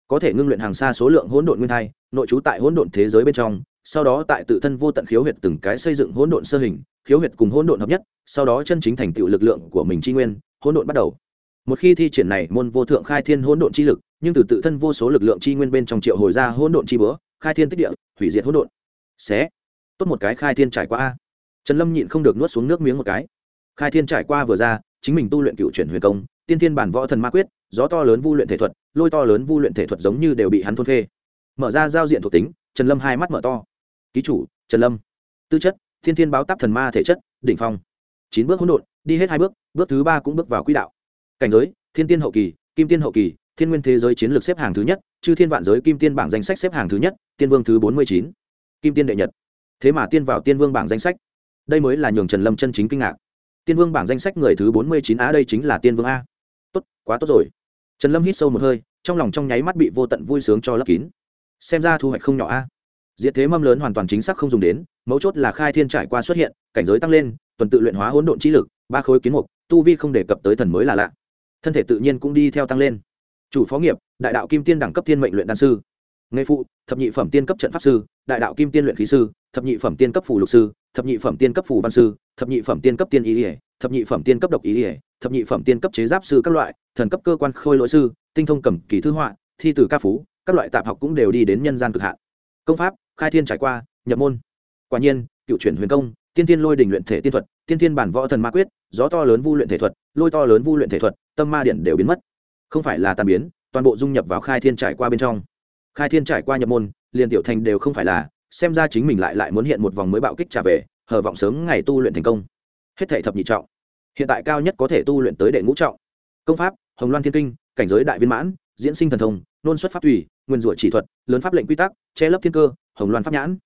Có thể ngưng luyện hàng xa số lượng hỗn độn nguyên thai, nội trú tại hỗn độn thế giới bên trong, sau đó tại tự thân vô tận khiếu huyệt từng cái xây dựng hỗn độn sơ hình khiếu huyệt cùng hỗn độn hợp nhất, sau đó chân chính thành tựu lực lượng của mình tri nguyên, hỗn độn bắt đầu. Một khi thi triển này, môn vô thượng khai thiên hỗn độn chi lực, nhưng từ tự thân vô số lực lượng chi nguyên bên trong triệu hồi ra hỗn độn chi bữa khai thiên tích địa, hủy diệt hỗn độn. Xé. Tốt một cái khai thiên trải qua a. Trần lâm nhịn không được nuốt xuống nước miếng một cái. Khai thiên trải qua vừa ra, chính mình tu luyện cựu chuyển huyền công, tiên thiên bản võ thần ma quyết, gió to lớn vu luyện thể thuật, lôi to lớn vu luyện thể thuật giống như đều bị hắn thôn phê. Mở ra giao diện thuộc tính, trần lâm hai mắt mở to. Ký chủ, trần lâm. Tư chất thiên thiên báo táp thần ma thể chất, đỉnh phong. Chín bước hỗn độn, đi hết hai bước bước thứ ba cũng bước vào quỹ đạo. Cảnh giới, thiên tiên hậu kỳ, kim tiên hậu kỳ, thiên nguyên thế giới chiến lược xếp hàng thứ nhất, chư thiên vạn giới kim tiên bảng danh sách xếp hàng thứ nhất, tiên vương thứ bốn mươi chín, kim tiên đệ nhật. Thế mà tiên vào tiên vương bảng danh sách. Đây mới là nhường trần lâm chân chính kinh ngạc. Tiên vương bảng danh sách người thứ bốn mươi chín á, đây chính là tiên vương a. Tốt, quá tốt rồi. Trần lâm hít sâu một hơi, trong lòng trong nháy mắt bị vô tận vui sướng cho lấp kín. Xem ra thu hoạch không nhỏ a. Diệt thế mâm lớn hoàn toàn chính xác không dùng đến mấu chốt là khai thiên trải qua xuất hiện, cảnh giới tăng lên, tuần tự luyện hóa hỗn độn trí lực, ba khối kiến mục, tu vi không đề cập tới thần mới là lạ. Thân thể tự nhiên cũng đi theo tăng lên. Chủ phó nghiệp, đại đạo kim tiên đẳng cấp thiên mệnh luyện đan sư. Nghề phụ, thập nhị phẩm tiên cấp trận pháp sư, đại đạo kim tiên luyện khí sư, thập nhị phẩm tiên cấp phủ lục sư, thập nhị phẩm tiên cấp phủ văn sư, thập nhị phẩm tiên cấp tiên ý ỉa thập nhị phẩm tiên cấp độc ý ỉa thập nhị phẩm tiên cấp chế giáp sư các loại, thần cấp cơ quan khôi lỗi sư, tinh thông cầm kỳ thư họa, thi từ ca phú, các loại tạp học cũng đều đi đến nhân gian cực hạn. Công pháp, khai thiên trải qua, nhập môn quả nhiên, cựu chuyển huyền công, tiên tiên lôi đình luyện thể tiên thuật, tiên tiên bản võ thần ma quyết, gió to lớn vu luyện thể thuật, lôi to lớn vu luyện thể thuật, tâm ma điện đều biến mất. Không phải là tàn biến, toàn bộ dung nhập vào khai thiên trải qua bên trong. Khai thiên trải qua nhập môn, liền tiểu thành đều không phải là, xem ra chính mình lại lại muốn hiện một vòng mới bạo kích trả về, hờ vọng sớm ngày tu luyện thành công. Hết thể thập nhị trọng. Hiện tại cao nhất có thể tu luyện tới đệ ngũ trọng. Công pháp, hồng loan thiên kinh, cảnh giới đại viên mãn, diễn sinh thần thông, nôn xuất pháp thủy nguyên rủa chỉ thuật, lớn pháp lệnh quy tắc, che lấp thiên cơ, hồng loan pháp nhãn.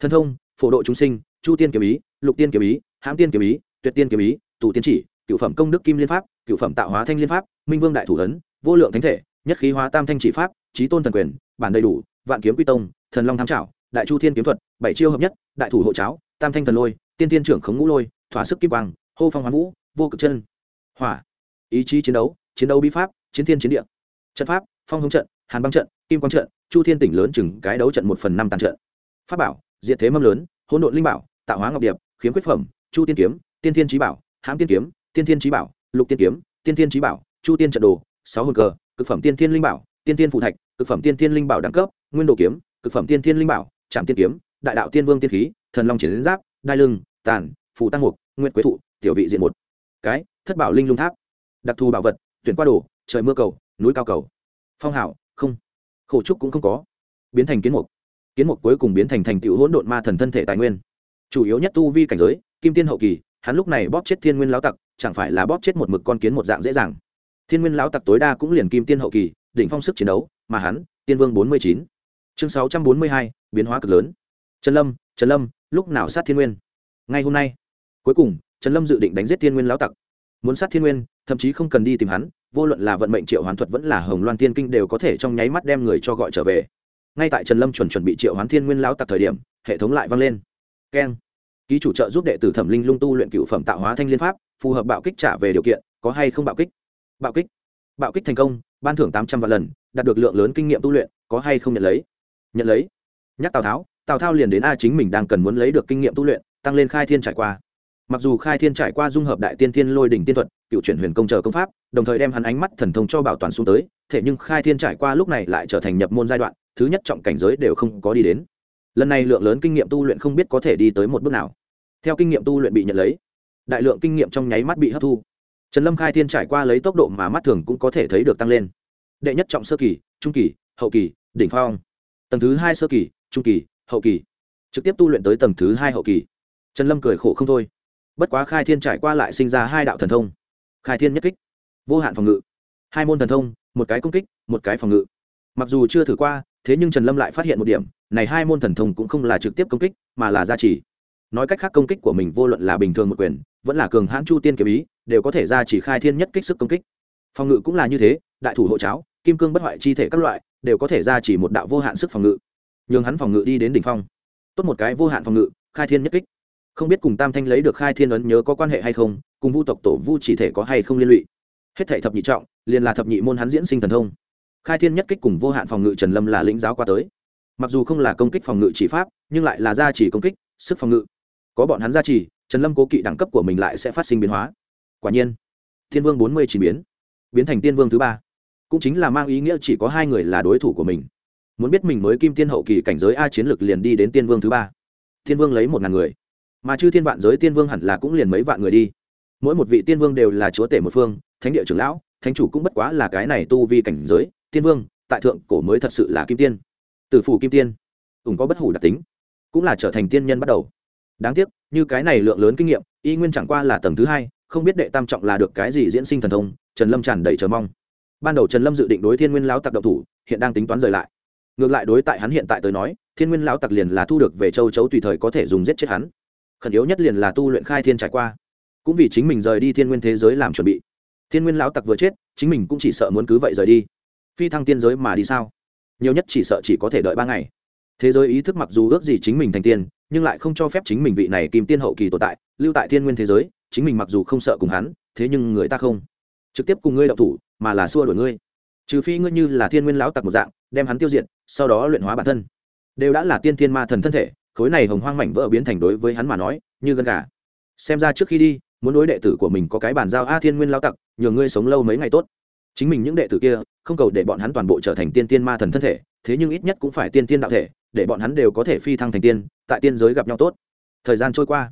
Thần thông phổ độ chúng sinh, chu tiên kiếm ý, lục tiên kiếm ý, hãm tiên kiếm ý, tuyệt tiên kiếm ý, tù tiên chỉ cựu phẩm công đức kim liên pháp cựu phẩm tạo hóa thanh liên pháp, minh vương đại thủ ấn, vô lượng thánh thể, nhất khí hóa tam thanh chỉ pháp trí tôn thần quyền, bản đầy đủ, vạn kiếm quy tông, thần long tham trảo, đại chu thiên kiếm thuật, bảy chiêu hợp nhất, đại thủ hộ cháo, tam thanh thần lôi, tiên tiên trưởng khống ngũ lôi, thỏa sức kim quang, hô phong hoán vũ, vô cực chân. Hỏa. Ý chí chiến đấu chiến đấu bí pháp, chiến thiên chiến địa. Trận pháp, phong hống trận, hàn băng trận, kim quang trận, chu thiên tỉnh lớn chừng cái đấu trận một phần năm tàn trận. Pháp bảo diện thế mâm lớn, hỗn độn linh bảo, tạo hóa ngọc điệp, khiếm quyết phẩm, chu tiên kiếm, tiên thiên trí bảo, hãm tiên kiếm, tiên thiên trí bảo, lục tiên kiếm, tiên thiên trí bảo, chu tiên trận đồ, sáu hồn cờ, cực phẩm tiên thiên linh bảo, tiên thiên phụ thạch, cực phẩm tiên thiên linh bảo đẳng cấp, nguyên đồ kiếm, cực phẩm tiên thiên linh bảo trạm tiên kiếm, đại đạo tiên vương tiên khí, thần long chiến giáp, đai lưng, tàn phụ tăng mục nguyện quế thụ, tiểu vị diện một. Cái, thất bảo linh lung tháp. Đặc thù bảo vật, tuyển qua đồ, trời mưa cầu, núi cao cầu. Phong hảo không. Khổ trúc cũng không có. Biến thành kiến mục kiến mục cuối cùng biến thành thành tựu hỗn độn ma thần thân thể tài nguyên. Chủ yếu nhất tu vi cảnh giới, kim tiên hậu kỳ, hắn lúc này bóp chết thiên nguyên lão tặc, chẳng phải là bóp chết một mực con kiến một dạng dễ dàng. Thiên nguyên lão tặc tối đa cũng liền kim tiên hậu kỳ, đỉnh phong sức chiến đấu, mà hắn, tiên vương bốn mươi chín. Chương sáu trăm bốn mươi hai, biến hóa cực lớn. Trần lâm trần lâm, lúc nào sát thiên nguyên? Ngay hôm nay. Cuối cùng, trần lâm dự định đánh giết thiên nguyên lão tặc. Muốn sát thiên nguyên, thậm chí không cần đi tìm hắn, vô luận là vận mệnh triệu hoàn thuật vẫn là hồng loan tiên kinh đều có thể trong nháy mắt đem người cho gọi trở về ngay tại trần lâm chuẩn chuẩn bị triệu hoán thiên nguyên lão tặc thời điểm, hệ thống lại vang lên. Keng. Ký chủ trợ giúp đệ tử thẩm linh lung tu luyện cựu phẩm tạo hóa thanh liên pháp, phù hợp bạo kích trả về điều kiện, có hay không bạo kích? Bạo kích. Bạo kích thành công, ban thưởng tám trăm vạn lần, đạt được lượng lớn kinh nghiệm tu luyện, có hay không nhận lấy? Nhận lấy. Nhắc tào tháo, tào thao liền đến a chính mình đang cần muốn lấy được kinh nghiệm tu luyện, tăng lên khai thiên trải qua mặc dù khai thiên trải qua dung hợp đại tiên thiên lôi đỉnh tiên thuật, cựu chuyển huyền công chờ công pháp, đồng thời đem hắn ánh mắt thần thông cho bảo toàn xuống tới, thế nhưng khai thiên trải qua lúc này lại trở thành nhập môn giai đoạn, thứ nhất trọng cảnh giới đều không có đi đến. Lần này lượng lớn kinh nghiệm tu luyện không biết có thể đi tới một bước nào. Theo kinh nghiệm tu luyện bị nhận lấy, đại lượng kinh nghiệm trong nháy mắt bị hấp thu. Trần lâm khai thiên trải qua lấy tốc độ mà mắt thường cũng có thể thấy được tăng lên. Đệ nhất trọng sơ kỳ, trung kỳ, hậu kỳ, đỉnh phong. Tầng thứ hai sơ kỳ, trung kỳ, hậu kỳ. Trực tiếp tu luyện tới tầng thứ hai hậu kỳ. Trần lâm cười khổ không thôi bất quá khai thiên trải qua lại sinh ra hai đạo thần thông. Khai thiên nhất kích, vô hạn phòng ngự. Hai môn thần thông, một cái công kích, một cái phòng ngự. Mặc dù chưa thử qua, thế nhưng trần lâm lại phát hiện một điểm, này hai môn thần thông cũng không là trực tiếp công kích, mà là gia trì. Nói cách khác công kích của mình vô luận là bình thường một quyền, vẫn là cường hãn chu tiên kiếm ý, đều có thể ra chỉ khai thiên nhất kích sức công kích. Phòng ngự cũng là như thế, đại thủ hộ cháo, kim cương bất hoại chi thể các loại, đều có thể ra chỉ một đạo vô hạn sức phòng ngự. Nhường hắn phòng ngự đi đến đỉnh phong. Tốt một cái vô hạn phòng ngự, khai thiên nhất kích không biết cùng tam thanh lấy được khai thiên ấn nhớ có quan hệ hay không, cùng vu tộc tổ vu chỉ thể có hay không liên lụy. Hết thể thập nhị trọng, liền là thập nhị môn hắn diễn sinh thần thông. Khai thiên nhất kích cùng vô hạn phòng ngự trần lâm là lĩnh giáo qua tới. Mặc dù không là công kích phòng ngự chỉ pháp, nhưng lại là gia trì công kích, sức phòng ngự. Có bọn hắn gia trì, trần lâm cố kỵ đẳng cấp của mình lại sẽ phát sinh biến hóa. Quả nhiên, thiên vương bốn mươi chín biến biến thành tiên vương thứ ba. Cũng chính là mang ý nghĩa chỉ có hai người là đối thủ của mình. Muốn biết mình mới kim tiên hậu kỳ cảnh giới a chiến lược liền đi đến tiên vương thứ ba. Thiên vương lấy một ngàn người mà chư thiên vạn giới tiên vương hẳn là cũng liền mấy vạn người đi. Mỗi một vị tiên vương đều là chúa tể một phương, thánh địa trưởng lão, thánh chủ cũng bất quá là cái này tu vi cảnh giới, tiên vương, tại thượng cổ mới thật sự là kim tiên. Tử phủ kim tiên, ủng có bất hủ đặc tính, cũng là trở thành tiên nhân bắt đầu. Đáng tiếc, như cái này lượng lớn kinh nghiệm, y nguyên chẳng qua là tầng thứ hai, không biết đệ tam trọng là được cái gì diễn sinh thần thông, trần lâm tràn đầy chờ mong. Ban đầu trần lâm dự định đối thiên nguyên lão tặc độc thủ, hiện đang tính toán rời lại. Ngược lại đối tại hắn hiện tại tới nói, thiên nguyên lão tặc liền là thu được về châu chấu tùy thời có thể dùng giết chết hắn khẩn yếu nhất liền là tu luyện khai thiên trải qua. Cũng vì chính mình rời đi thiên nguyên thế giới làm chuẩn bị. Thiên nguyên lão tặc vừa chết, chính mình cũng chỉ sợ muốn cứ vậy rời đi. Phi thăng tiên giới mà đi sao? Nhiều nhất chỉ sợ chỉ có thể đợi ba ngày. Thế giới ý thức mặc dù ước gì chính mình thành tiên, nhưng lại không cho phép chính mình vị này kìm tiên hậu kỳ tồn tại, lưu tại thiên nguyên thế giới, chính mình mặc dù không sợ cùng hắn, thế nhưng người ta không. Trực tiếp cùng ngươi đậu thủ, mà là xua đổi ngươi. Trừ phi ngươi như là thiên nguyên lão tặc một dạng, đem hắn tiêu diệt, sau đó luyện hóa bản thân. Đều đã là tiên thiên ma thần thân thể khối này hồng hoang mảnh vỡ biến thành đối với hắn mà nói, như gân gà. Xem ra trước khi đi, muốn đối đệ tử của mình có cái bàn giao a thiên nguyên lao tặc, nhờ ngươi sống lâu mấy ngày tốt. Chính mình những đệ tử kia, không cầu để bọn hắn toàn bộ trở thành tiên tiên ma thần thân thể, thế nhưng ít nhất cũng phải tiên tiên đạo thể, để bọn hắn đều có thể phi thăng thành tiên, tại tiên giới gặp nhau tốt. Thời gian trôi qua.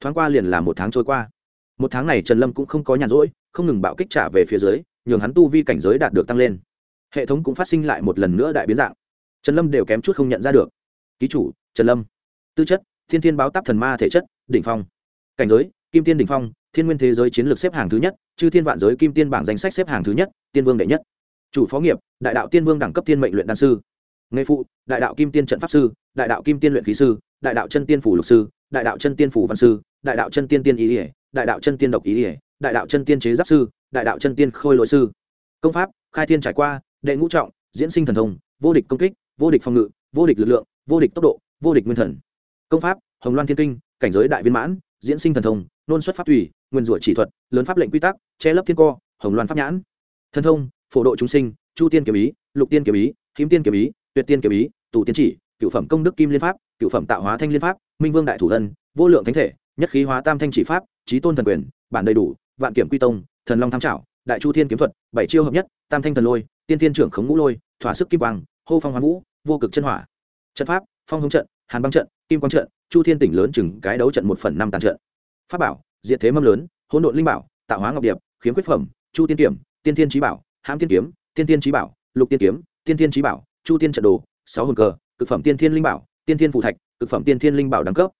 Thoáng qua liền là một tháng trôi qua. Một tháng này trần lâm cũng không có nhàn rỗi, không ngừng bạo kích trả về phía dưới, nhường hắn tu vi cảnh giới đạt được tăng lên. Hệ thống cũng phát sinh lại một lần nữa đại biến dạng. Trần lâm đều kém chút không nhận ra được. Ký chủ, trần lâm tư chất, thiên thiên báo táp thần ma thể chất, đỉnh phong. Cảnh giới, kim tiên đỉnh phong, thiên nguyên thế giới chiến lược xếp hàng thứ nhất, chư thiên vạn giới kim tiên bảng danh sách xếp hàng thứ nhất, tiên vương đệ nhất. Chủ phó nghiệp, đại đạo tiên vương đẳng cấp tiên mệnh luyện đan sư. Nghề phụ, đại đạo kim tiên trận pháp sư, đại đạo kim tiên luyện khí sư, đại đạo chân tiên phủ lục sư, đại đạo chân tiên phủ văn sư, đại đạo chân tiên tiên ý ỉa đại đạo chân tiên độc ý ỉa đại đạo chân tiên chế giáp sư, đại đạo chân tiên khôi lỗi sư. Công pháp, khai thiên trải qua, đệ ngũ trọng, diễn sinh thần thông, vô địch công kích, vô địch phòng ngự, vô địch lực lượng, vô địch tốc độ, vô địch nguyên thần công pháp, hồng loan thiên kinh, cảnh giới đại viên mãn, diễn sinh thần thông, nôn xuất pháp thủy nguyên rủa chỉ thuật, lớn pháp lệnh quy tắc, che lấp thiên co, hồng loan pháp nhãn. Thần thông, phổ độ chúng sinh, chu tiên kiếm ý, lục tiên kiếm ý Kim tiên kiếm ý, tuyệt tiên kiếm ý, tù tiên chỉ, cựu phẩm công đức kim liên pháp, cựu phẩm tạo hóa thanh liên pháp, minh vương đại thủ thân vô lượng thánh thể, nhất khí hóa tam thanh chỉ pháp trí tôn thần quyền, bản đầy đủ, vạn kiểm quy tông, thần long tham trảo, đại chu thiên kiếm thuật, bảy chiêu hợp nhất, tam thanh thần lôi, tiên tiên trưởng khống ngũ lôi, thỏa sức kim quang, hô phong hoán vũ, vô cực chân hỏa. Trận pháp, phong hống trận hàn băng trận, kim quang trận, chu thiên tỉnh lớn chừng cái đấu trận một phần năm tàn trận. Pháp bảo diện thế mâm lớn, hỗn độn linh bảo, tạo hóa ngọc điệp, khiếm quyết phẩm, chu tiên kiểm, tiên thiên trí bảo, hãm tiên kiếm, tiên thiên trí bảo, lục tiên kiếm, tiên thiên trí bảo, chu tiên trận đồ, sáu hồn cờ, cực phẩm tiên thiên linh bảo, tiên thiên phụ thạch, cực phẩm tiên thiên linh bảo đẳng cấp.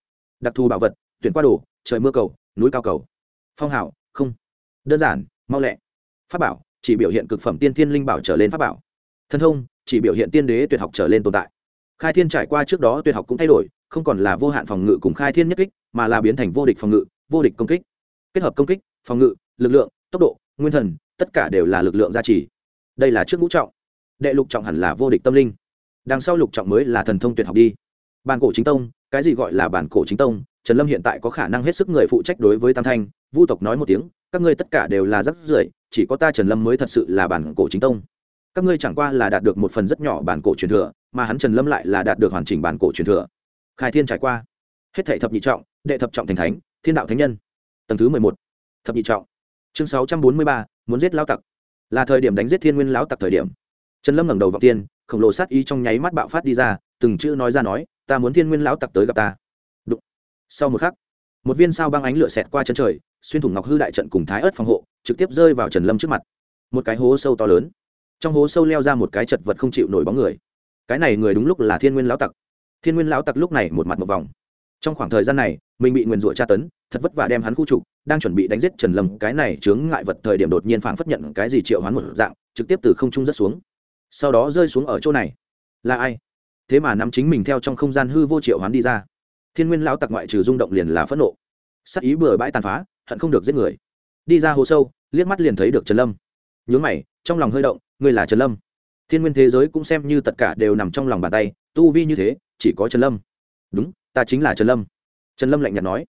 Đặc thù bảo vật, tuyển qua đồ, trời mưa cầu, núi cao cầu. Phong hảo không. Đơn giản, mau lẹ. Pháp bảo, chỉ biểu hiện cực phẩm tiên thiên linh bảo trở lên pháp bảo. Thân thông, chỉ biểu hiện tiên đế tuyệt học trở lên tồn tại khai thiên trải qua trước đó tuyệt học cũng thay đổi, không còn là vô hạn phòng ngự cùng khai thiên nhất kích, mà là biến thành vô địch phòng ngự, vô địch công kích. Kết hợp công kích, phòng ngự, lực lượng, tốc độ, nguyên thần, tất cả đều là lực lượng gia trì. Đây là trước ngũ trọng. Đệ lục trọng hẳn là vô địch tâm linh. Đằng sau lục trọng mới là thần thông tuyệt học đi. Bản cổ chính tông, cái gì gọi là bản cổ chính tông? Trần lâm hiện tại có khả năng hết sức người phụ trách đối với tam thanh, vu tộc nói một tiếng, các ngươi tất cả đều là rắc rưởi, chỉ có ta trần lâm mới thật sự là bản cổ chính tông các ngươi chẳng qua là đạt được một phần rất nhỏ bản cổ truyền thừa, mà hắn trần lâm lại là đạt được hoàn chỉnh bản cổ truyền thừa. Khai thiên trải qua. Hết thể thập nhị trọng, đệ thập trọng thành thánh, thiên đạo thánh nhân. Tầng thứ mười một, thập nhị trọng. Chương sáu trăm bốn mươi ba, muốn giết lao tặc. Là thời điểm đánh giết thiên nguyên lão tặc thời điểm. Trần lâm ngẩng đầu vào tiên, khổng lồ sát ý trong nháy mắt bạo phát đi ra, từng chữ nói ra nói, ta muốn thiên nguyên lão tặc tới gặp ta. Đụng. sau một khắc, một viên sao băng ánh lửa xẹt qua chân trời, xuyên thủng ngọc hư đại trận cùng thái ớt phòng hộ, trực tiếp rơi vào trần lâm trước mặt. Một cái hố sâu to lớn trong hố sâu leo ra một cái chật vật không chịu nổi bóng người. Cái này người đúng lúc là thiên nguyên lão tặc. Thiên nguyên lão tặc lúc này một mặt một vòng. Trong khoảng thời gian này, mình bị nguyền rủa tra tấn, thật vất vả đem hắn khu trục, đang chuẩn bị đánh giết trần lâm, cái này chướng ngại vật thời điểm đột nhiên phảng phất nhận cái gì triệu hoán một dạng, trực tiếp từ không trung rất xuống. Sau đó rơi xuống ở chỗ này. Là ai? Thế mà nắm chính mình theo trong không gian hư vô triệu hoán đi ra. Thiên nguyên lão tặc ngoại trừ rung động liền là phẫn nộ. Sắc ý bừa bãi tàn phá, hận không được giết người. Đi ra hồ sâu, liếc mắt liền thấy được trần lâm. Nhướng mày trong lòng hơi động, ngươi là trần lâm. Thiên nguyên thế giới cũng xem như tất cả đều nằm trong lòng bàn tay, tu vi như thế, chỉ có trần lâm. Đúng, ta chính là trần lâm. Trần lâm lạnh nhạt nói.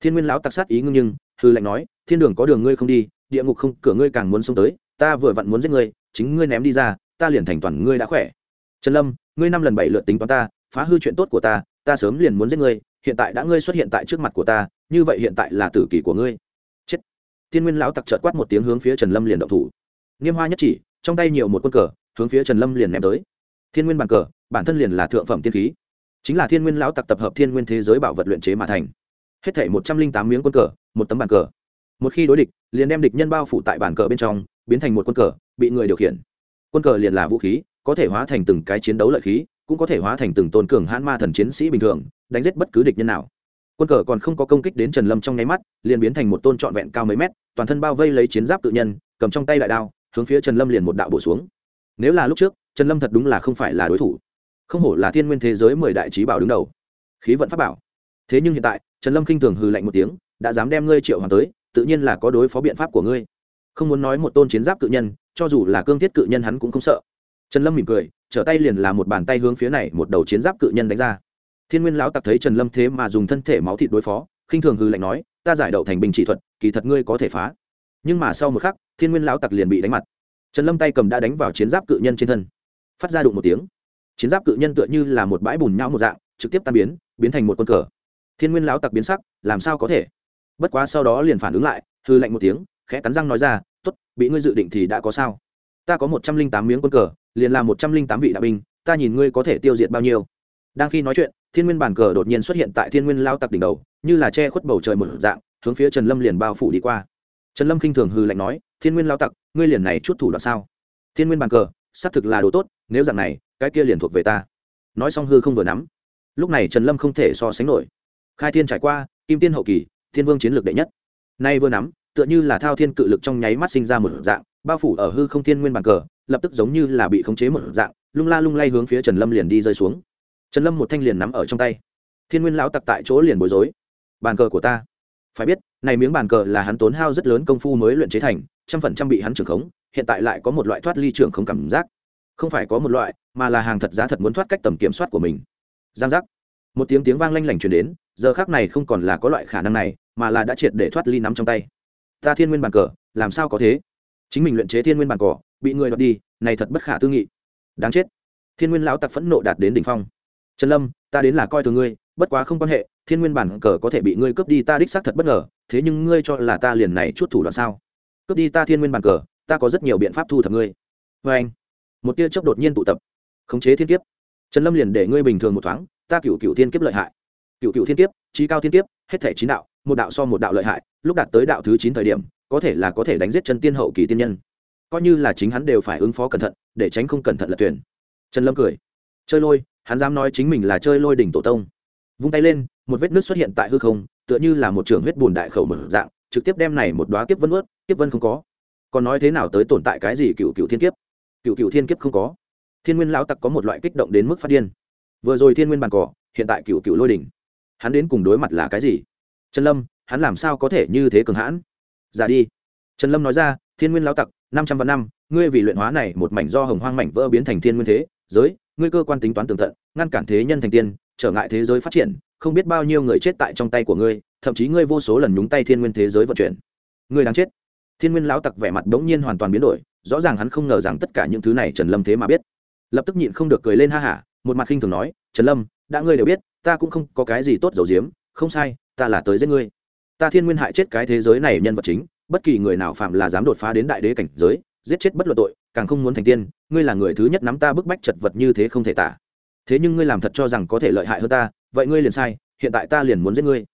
Thiên nguyên lão tặc sát ý ngưng nhưng hư lạnh nói, thiên đường có đường ngươi không đi, địa ngục không, cửa ngươi càng muốn xông tới, ta vừa vặn muốn giết ngươi, chính ngươi ném đi ra, ta liền thành toàn ngươi đã khỏe. Trần lâm, ngươi năm lần bảy lượt tính toán ta, phá hư chuyện tốt của ta ta sớm liền muốn giết ngươi, hiện tại đã ngươi xuất hiện tại trước mặt của ta, như vậy hiện tại là tử kỳ của ngươi. Chết. Thiên nguyên lão tặc trợt quát một tiếng hướng phía trần lâm liền động thủ nghiêm hoa nhất chỉ, trong tay nhiều một quân cờ, hướng phía trần lâm liền ném tới. Thiên nguyên bàn cờ, bản thân liền là thượng phẩm tiên khí. Chính là thiên nguyên lão tặc tập hợp thiên nguyên thế giới bảo vật luyện chế mà thành. Hết thể một trăm linh tám miếng quân cờ, một tấm bàn cờ. Một khi đối địch, liền đem địch nhân bao phủ tại bàn cờ bên trong, biến thành một quân cờ, bị người điều khiển. Quân cờ liền là vũ khí, có thể hóa thành từng cái chiến đấu lợi khí, cũng có thể hóa thành từng tôn cường hãn ma thần chiến sĩ bình thường, đánh giết bất cứ địch nhân nào. Quân cờ còn không có công kích đến trần lâm trong nháy mắt, liền biến thành một tôn trọn vẹn cao mấy mét, toàn thân bao vây lấy chiến giáp tự nhân, cầm trong tay đại đao hướng phía trần lâm liền một đạo bổ xuống. Nếu là lúc trước, trần lâm thật đúng là không phải là đối thủ. Không hổ là thiên nguyên thế giới mười đại trí bảo đứng đầu. Khí vận pháp bảo. Thế nhưng hiện tại, trần lâm khinh thường hừ lạnh một tiếng, đã dám đem ngươi triệu hoàng tới, tự nhiên là có đối phó biện pháp của ngươi. Không muốn nói một tôn chiến giáp cự nhân, cho dù là cương thiết cự nhân hắn cũng không sợ. Trần lâm mỉm cười, trở tay liền là một bàn tay hướng phía này một đầu chiến giáp cự nhân đánh ra. Thiên nguyên lão tặc thấy trần lâm thế mà dùng thân thể máu thịt đối phó, khinh thường hư lạnh nói, ta giải đậu thành bình chỉ thuật, kỳ thật ngươi có thể phá nhưng mà sau một khắc, thiên nguyên lão tặc liền bị đánh mặt. Trần lâm tay cầm đã đánh vào chiến giáp cự nhân trên thân. Phát ra đụng một tiếng. Chiến giáp cự nhân tựa như là một bãi bùn nhão một dạng, trực tiếp tan biến biến thành một con cờ. Thiên nguyên lão tặc biến sắc, làm sao có thể? Bất quá sau đó liền phản ứng lại hư lạnh một tiếng, khẽ cắn răng nói ra t ố t bị ngươi dự định thì đã có sao? Ta có một trăm linh tám miếng quân cờ, liền là một trăm linh tám vị đạo binh, ta nhìn ngươi có thể tiêu diệt bao nhiêu? Đang khi nói chuyện, thiên nguyên bản cờ đột nhiên xuất hiện tại thiên nguyên lao tặc đỉnh đầu, như là che khuất bầu trời một dạng, hướng phía trần lâm liền bao phủ đi qua trần lâm khinh thường hư lạnh nói, thiên nguyên lao tặc, ngươi liền này chút thủ đoạn sao? Thiên nguyên bàn cờ, xác thực là đồ tốt, nếu dạng này, cái kia liền thuộc về ta. Nói xong hư không vừa nắm. Lúc này trần lâm không thể so sánh nổi. Khai thiên trải qua, kim tiên hậu kỳ, thiên vương chiến lược đệ nhất. Nay vừa nắm, tựa như là thao thiên cự lực trong nháy mắt sinh ra một dạng, bao phủ ở hư không thiên nguyên bàn cờ, lập tức giống như là bị khống chế một dạng, lung la lung lay hướng phía trần lâm liền đi rơi xuống. Trần lâm một thanh liền nắm ở trong tay. Thiên nguyên lão tặc tại chỗ liền bối rối. Bàn cờ của ta, phải biết này miếng bàn cờ là hắn tốn hao rất lớn công phu mới luyện chế thành, trăm phần trăm bị hắn trưởng khống, hiện tại lại có một loại thoát ly trưởng không cảm giác. Không phải có một loại, mà là hàng thật giá thật muốn thoát cách tầm kiểm soát của mình. Giang giác. Một tiếng tiếng vang lanh lảnh truyền đến, giờ khác này không còn là có loại khả năng này, mà là đã triệt để thoát ly nắm trong tay. Ta thiên nguyên bàn cờ, làm sao có thế? Chính mình luyện chế thiên nguyên bàn cỏ bị người đoạt đi, này thật bất khả tư nghị. Đáng chết. Thiên nguyên lão tặc phẫn nộ đạt đến đỉnh phong. Trần lâm, ta đến là coi thường ngươi, bất quá không quan hệ thiên nguyên bản cờ có thể bị ngươi cướp đi ta đích xác thật bất ngờ, thế nhưng ngươi cho là ta liền này chút thủ đoạn sao? Cướp đi ta thiên nguyên bản cờ, ta có rất nhiều biện pháp thu thập ngươi. Vê anh, một tia chớp đột nhiên tụ tập, khống chế thiên kiếp. Trần lâm liền để ngươi bình thường một thoáng, ta cựu cựu thiên kiếp lợi hại. Cựu cựu thiên kiếp trí cao thiên kiếp, hết thể chín đạo, một đạo so một đạo lợi hại, lúc đạt tới đạo thứ chín thời điểm, có thể là có thể đánh giết chân tiên hậu kỳ tiên nhân. Coi như là chính hắn đều phải ứng phó cẩn thận, để tránh không cẩn thận lật tuyển. Trần lâm cười. Chơi lôi, hắn dám nói chính mình là chơi lôi đỉnh tổ tông. Vung tay lên một vết nước xuất hiện tại hư không, tựa như là một trường huyết bùn đại khẩu mở dạng, trực tiếp đem này một đoá kiếp vân ướt kiếp vân không có. Còn nói thế nào tới tồn tại cái gì cựu cựu thiên kiếp? Cựu cựu thiên kiếp không có. Thiên nguyên lão tặc có một loại kích động đến mức phát điên. Vừa rồi thiên nguyên bàn cỏ, hiện tại cựu cựu lôi đỉnh. Hắn đến cùng đối mặt là cái gì? Trần lâm, hắn làm sao có thể như thế cường hãn? Ra đi. Trần lâm nói ra, thiên nguyên lão tặc, năm trăm vạn năm, ngươi vì luyện hóa này một mảnh do hồng hoang mảnh vỡ biến thành thiên nguyên thế, giới, ngươi cơ quan tính toán tường tận, ngăn cản thế nhân thành tiên, trở ngại thế giới phát triển không biết bao nhiêu người chết tại trong tay của ngươi, thậm chí ngươi vô số lần nhúng tay thiên nguyên thế giới vận chuyển. Ngươi đang chết. Thiên nguyên lão tặc vẻ mặt đống nhiên hoàn toàn biến đổi, rõ ràng hắn không ngờ rằng tất cả những thứ này trần lâm thế mà biết. Lập tức nhịn không được cười lên ha hả, một mặt khinh thường nói, trần lâm, đã ngươi đều biết, ta cũng không có cái gì tốt dầu diếm không sai, ta là tới giết ngươi. Ta thiên nguyên hại chết cái thế giới này nhân vật chính, bất kỳ người nào phạm là dám đột phá đến đại đế cảnh giới, giết chết bất luận tội, càng không muốn thành tiên, ngươi là người thứ nhất nắm ta bức bách chật vật như thế không thể tả. Thế nhưng ngươi làm thật cho rằng có thể lợi hại hơn ta vậy ngươi liền sai, hiện tại ta liền muốn giết ngươi.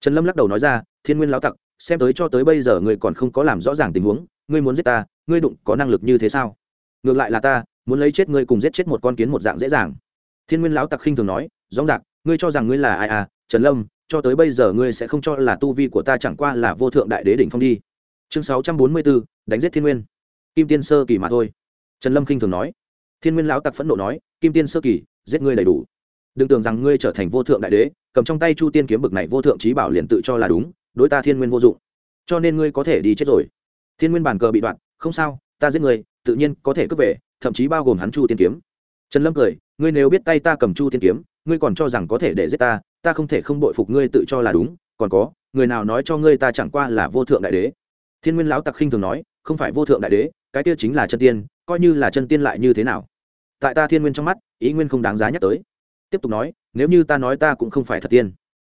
Trần lâm lắc đầu nói ra, thiên nguyên lão tặc, xem tới cho tới bây giờ ngươi còn không có làm rõ ràng tình huống, ngươi muốn giết ta, ngươi đụng có năng lực như thế sao? Ngược lại là ta, muốn lấy chết ngươi cùng giết chết một con kiến một dạng dễ dàng. Thiên nguyên lão tặc khinh thường nói rõ ràng ngươi cho rằng ngươi là ai à? Trần lâm, cho tới bây giờ ngươi sẽ không cho là tu vi của ta chẳng qua là vô thượng đại đế đỉnh phong đi. Chương sáu trăm bốn mươi bốn đánh giết thiên nguyên. Kim tiên sơ kỳ mà thôi. Trần lâm khinh thường nói. Thiên nguyên lão tặc phẫn nộ nói, kim tiên sơ kỳ, giết ngươi đầy đủ đừng tưởng rằng ngươi trở thành vô thượng đại đế, cầm trong tay chu tiên kiếm bực này vô thượng trí bảo liền tự cho là đúng, đối ta thiên nguyên vô dụng. Cho nên ngươi có thể đi chết rồi. Thiên nguyên bàn cờ bị đoạn, không sao, ta giết người tự nhiên có thể cướp về, thậm chí bao gồm hắn chu tiên kiếm. Trần lâm cười, ngươi nếu biết tay ta cầm chu tiên kiếm, ngươi còn cho rằng có thể để giết ta ta không thể không bội phục ngươi tự cho là đúng, còn có, người nào nói cho ngươi ta chẳng qua là vô thượng đại đế? Thiên nguyên lão tặc khinh thường nói, không phải vô thượng đại đế, cái kia chính là chân tiên, coi như là chân tiên lại như thế nào? Tại ta thiên nguyên trong mắt, ý nguyên không đáng giá nhắc tới tiếp tục nói, nếu như ta nói ta cũng không phải thật tiên.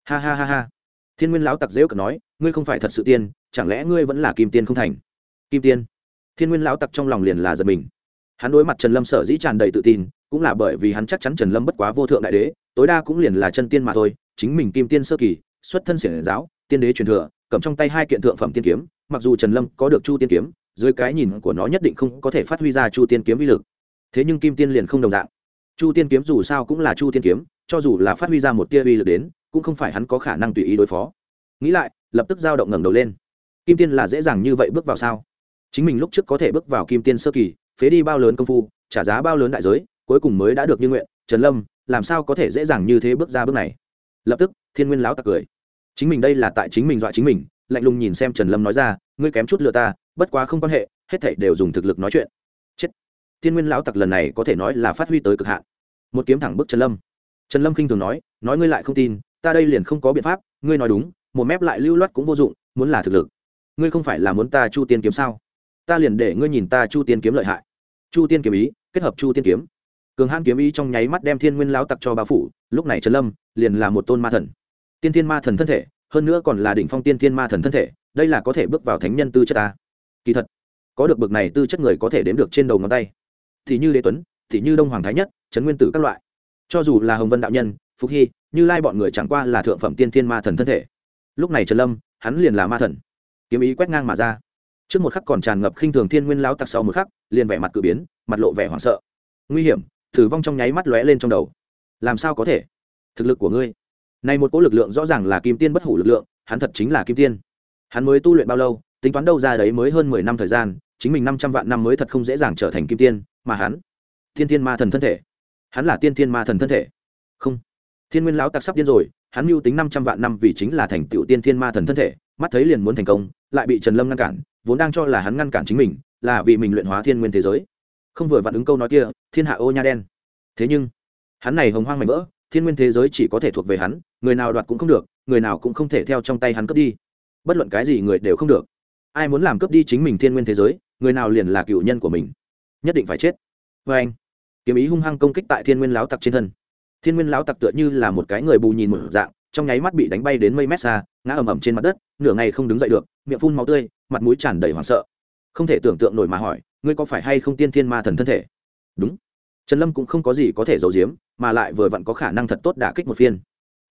Ha ha ha ha. Thiên nguyên lão tặc dễu cận nói, ngươi không phải thật sự tiên, chẳng lẽ ngươi vẫn là kim tiên không thành? Kim tiên. Thiên nguyên lão tặc trong lòng liền là giật mình. Hắn đối mặt trần lâm sở dĩ tràn đầy tự tin, cũng là bởi vì hắn chắc chắn trần lâm bất quá vô thượng đại đế, tối đa cũng liền là chân tiên mà thôi, chính mình kim tiên sơ kỳ, xuất thân xiển giáo, tiên đế truyền thừa, cầm trong tay hai kiện thượng phẩm tiên kiếm, mặc dù trần lâm có được chu tiên kiếm, dưới cái nhìn của nó nhất định không có thể phát huy ra chu tiên kiếm uy lực. Thế nhưng kim tiên liền không đồng dạng chu tiên kiếm dù sao cũng là chu tiên kiếm, cho dù là phát huy ra một tia uy lực đến, cũng không phải hắn có khả năng tùy ý đối phó. Nghĩ lại, lập tức dao động ngẩng đầu lên. Kim tiên là dễ dàng như vậy bước vào sao? Chính mình lúc trước có thể bước vào kim tiên sơ kỳ, phế đi bao lớn công phu, trả giá bao lớn đại giới, cuối cùng mới đã được như nguyện. Trần lâm, làm sao có thể dễ dàng như thế bước ra bước này? Lập tức, thiên nguyên lão tặc cười. Chính mình đây là tại chính mình dọa chính mình, lạnh lùng nhìn xem trần lâm nói ra, ngươi kém chút lừa ta, bất quá không quan hệ, hết thảy đều dùng thực lực nói chuyện thiên nguyên lão tặc lần này có thể nói là phát huy tới cực hạn. Một kiếm thẳng bức trần lâm. Trần lâm khinh thường nói nói ngươi lại không tin, ta đây liền không có biện pháp, ngươi nói đúng, một mép lại lưu loát cũng vô dụng, muốn là thực lực. Ngươi không phải là muốn ta chu tiên kiếm sao? Ta liền để ngươi nhìn ta chu tiên kiếm lợi hại. Chu tiên kiếm ý, kết hợp chu tiên kiếm. Cường hãn kiếm ý trong nháy mắt đem thiên nguyên lão tặc cho bao phủ, lúc này trần lâm liền là một tôn ma thần. Tiên thiên ma thần thân thể, hơn nữa còn là đỉnh phong tiên thiên ma thần thân thể, đây là có thể bước vào thánh nhân tư chất ta. Kỳ thật, có được bực này tư chất người có thể đếm được trên đầu ngón tay thì như đế tuấn, thì như đông hoàng thái nhất, trấn nguyên tử các loại. Cho dù là hồng vân đạo nhân phúc hy, như lai bọn người chẳng qua là thượng phẩm tiên thiên ma thần thân thể. Lúc này trần lâm, hắn liền là ma thần. Kiếm ý quét ngang mà ra. Trước một khắc còn tràn ngập khinh thường thiên nguyên lão tặc sau một khắc, liền vẻ mặt cự biến, mặt lộ vẻ hoảng sợ. Nguy hiểm, thử vong trong nháy mắt lóe lên trong đầu. Làm sao có thể? Thực lực của ngươi. Này một cỗ lực lượng rõ ràng là kim tiên bất hủ lực lượng, hắn thật chính là kim tiên. Hắn mới tu luyện bao lâu, tính toán đâu ra đấy mới hơn mười năm thời gian, chính mình năm trăm vạn năm mới thật không dễ dàng trở thành kim tiên mà hắn, thiên thiên ma thần thân thể. Hắn là tiên thiên ma thần thân thể. Không. Thiên nguyên lão tặc sắp điên rồi, hắn mưu tính năm trăm vạn năm vì chính là thành tựu tiên thiên ma thần thân thể, mắt thấy liền muốn thành công, lại bị trần lâm ngăn cản, vốn đang cho là hắn ngăn cản chính mình, là vì mình luyện hóa thiên nguyên thế giới. Không vừa vặn ứng câu nói kia, thiên hạ ô nha đen. Thế nhưng, hắn này hồng hoang mạnh vỡ, thiên nguyên thế giới chỉ có thể thuộc về hắn, người nào đoạt cũng không được, người nào cũng không thể theo trong tay hắn cướp đi. Bất luận cái gì người đều không được. Ai muốn làm cướp đi chính mình thiên nguyên thế giới, người nào liền là cựu nhân của mình nhất định phải chết. Vê anh. Kiếm ý hung hăng công kích tại thiên nguyên láo tặc trên thân. Thiên nguyên láo tặc tựa như là một cái người bù nhìn một dạng, trong nháy mắt bị đánh bay đến mây mét xa, ngã ầm ầm trên mặt đất, nửa ngày không đứng dậy được, miệng phun máu tươi, mặt mũi tràn đầy hoảng sợ. Không thể tưởng tượng nổi mà hỏi, ngươi có phải hay không tiên thiên ma thần thân thể? Đúng. Trần lâm cũng không có gì có thể giấu giếm, mà lại vừa vặn có khả năng thật tốt đả kích một phiên.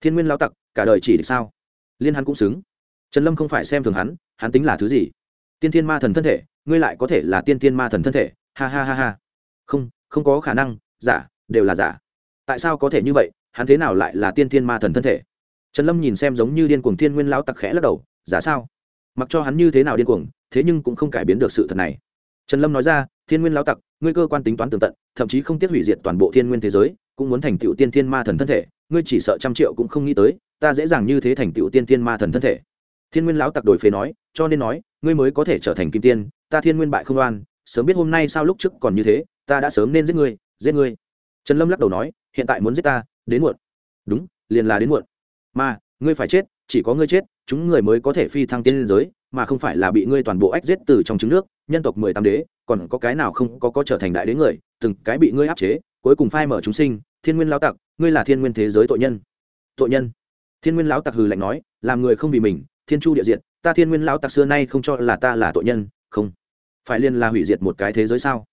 Thiên nguyên lao tặc, cả đời chỉ được sao? Liên hắn cũng xứng. Trần lâm không phải xem thường hắn hắn tính là thứ gì? Tiên thiên ma thần thân thể, ngươi lại có thể là tiên thiên ma thần thân thể ha ha ha ha. Không không có khả năng, giả, đều là giả. Tại sao có thể như vậy? Hắn thế nào lại là tiên thiên ma thần thân thể? Trần lâm nhìn xem giống như điên cuồng thiên nguyên lão tặc khẽ lắc đầu, giả sao? Mặc cho hắn như thế nào điên cuồng, thế nhưng cũng không cải biến được sự thật này. Trần lâm nói ra, thiên nguyên lão tặc, ngươi cơ quan tính toán tường tận, thậm chí không tiếc hủy diệt toàn bộ thiên nguyên thế giới, cũng muốn thành tựu tiên thiên ma thần thân thể, ngươi chỉ sợ trăm triệu cũng không nghĩ tới, ta dễ dàng như thế thành tựu tiên thiên ma thần thân thể. Thiên nguyên lão tặc đổi phế nói, cho nên nói, ngươi mới có thể trở thành kim tiên, ta thiên nguyên bại không đoan sớm biết hôm nay sao lúc trước còn như thế, ta đã sớm nên giết ngươi giết ngươi. Trần lâm lắc đầu nói, hiện tại muốn giết ta, đến muộn. Đúng, liền là đến muộn. Mà, ngươi phải chết, chỉ có ngươi chết, chúng người mới có thể phi thăng tiên liên giới, mà không phải là bị ngươi toàn bộ ách giết từ trong trứng nước, nhân tộc mười tám đế, còn có cái nào không có có trở thành đại đế người, từng cái bị ngươi áp chế, cuối cùng phai mở chúng sinh, thiên nguyên lao tặc, ngươi là thiên nguyên thế giới tội nhân. Tội nhân. Thiên nguyên lão tặc hừ lạnh nói, làm người không vì mình, thiên chu địa diện ta thiên nguyên lão tặc xưa nay không cho là ta là tội nhân, không phải liên là hủy diệt một cái thế giới sao?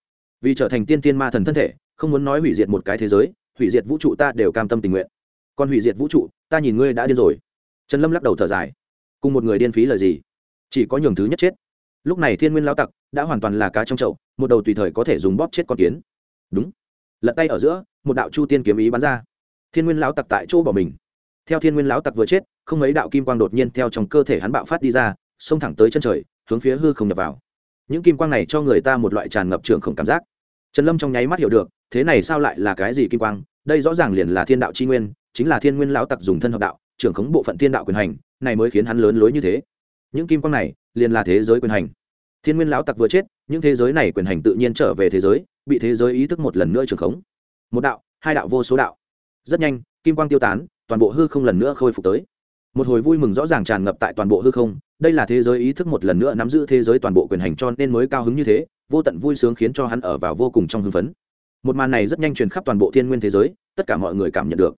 Vì trở thành tiên tiên ma thần thân thể, không muốn nói hủy diệt một cái thế giới, hủy diệt vũ trụ ta đều cam tâm tình nguyện. Còn hủy diệt vũ trụ, ta nhìn ngươi đã điên rồi. Trần lâm lắc đầu thở dài. Cùng một người điên phí lời gì? Chỉ có nhường thứ nhất chết. Lúc này thiên nguyên lao tặc đã hoàn toàn là cá trong chậu, một đầu tùy thời có thể dùng bóp chết con kiến. Đúng. Lật tay ở giữa, một đạo chu tiên kiếm ý bắn ra. Thiên nguyên lão tặc tại chỗ bỏ mình. Theo thiên nguyên lão tặc vừa chết, không mấy đạo kim quang đột nhiên theo trong cơ thể hắn bạo phát đi ra, xông thẳng tới chân trời, hướng phía hư không nhập vào những kim quang này cho người ta một loại tràn ngập trường không cảm giác. Trần lâm trong nháy mắt hiểu được, thế này sao lại là cái gì kim quang? Đây rõ ràng liền là thiên đạo c nguyên, chính là thiên nguyên lão tặc dùng thân hợp đạo, trưởng khống bộ phận thiên đạo quyền hành, này mới khiến hắn lớn lối như thế. Những kim quang này liền là thế giới quyền hành. Thiên nguyên lão tặc vừa chết, những thế giới này quyền hành tự nhiên trở về thế giới, bị thế giới ý thức một lần nữa trưởng khống. Một đạo, hai đạo vô số đạo. Rất nhanh, kim quang tiêu tán, toàn bộ hư không lần nữa khôi phục tới. Một hồi vui mừng rõ ràng tràn ngập tại toàn bộ hư không đây là thế giới ý thức một lần nữa nắm giữ thế giới toàn bộ quyền hành cho nên mới cao hứng như thế, vô tận vui sướng khiến cho hắn ở vào vô cùng trong hưng phấn. Một màn này rất nhanh truyền khắp toàn bộ thiên nguyên thế giới, tất cả mọi người cảm nhận được.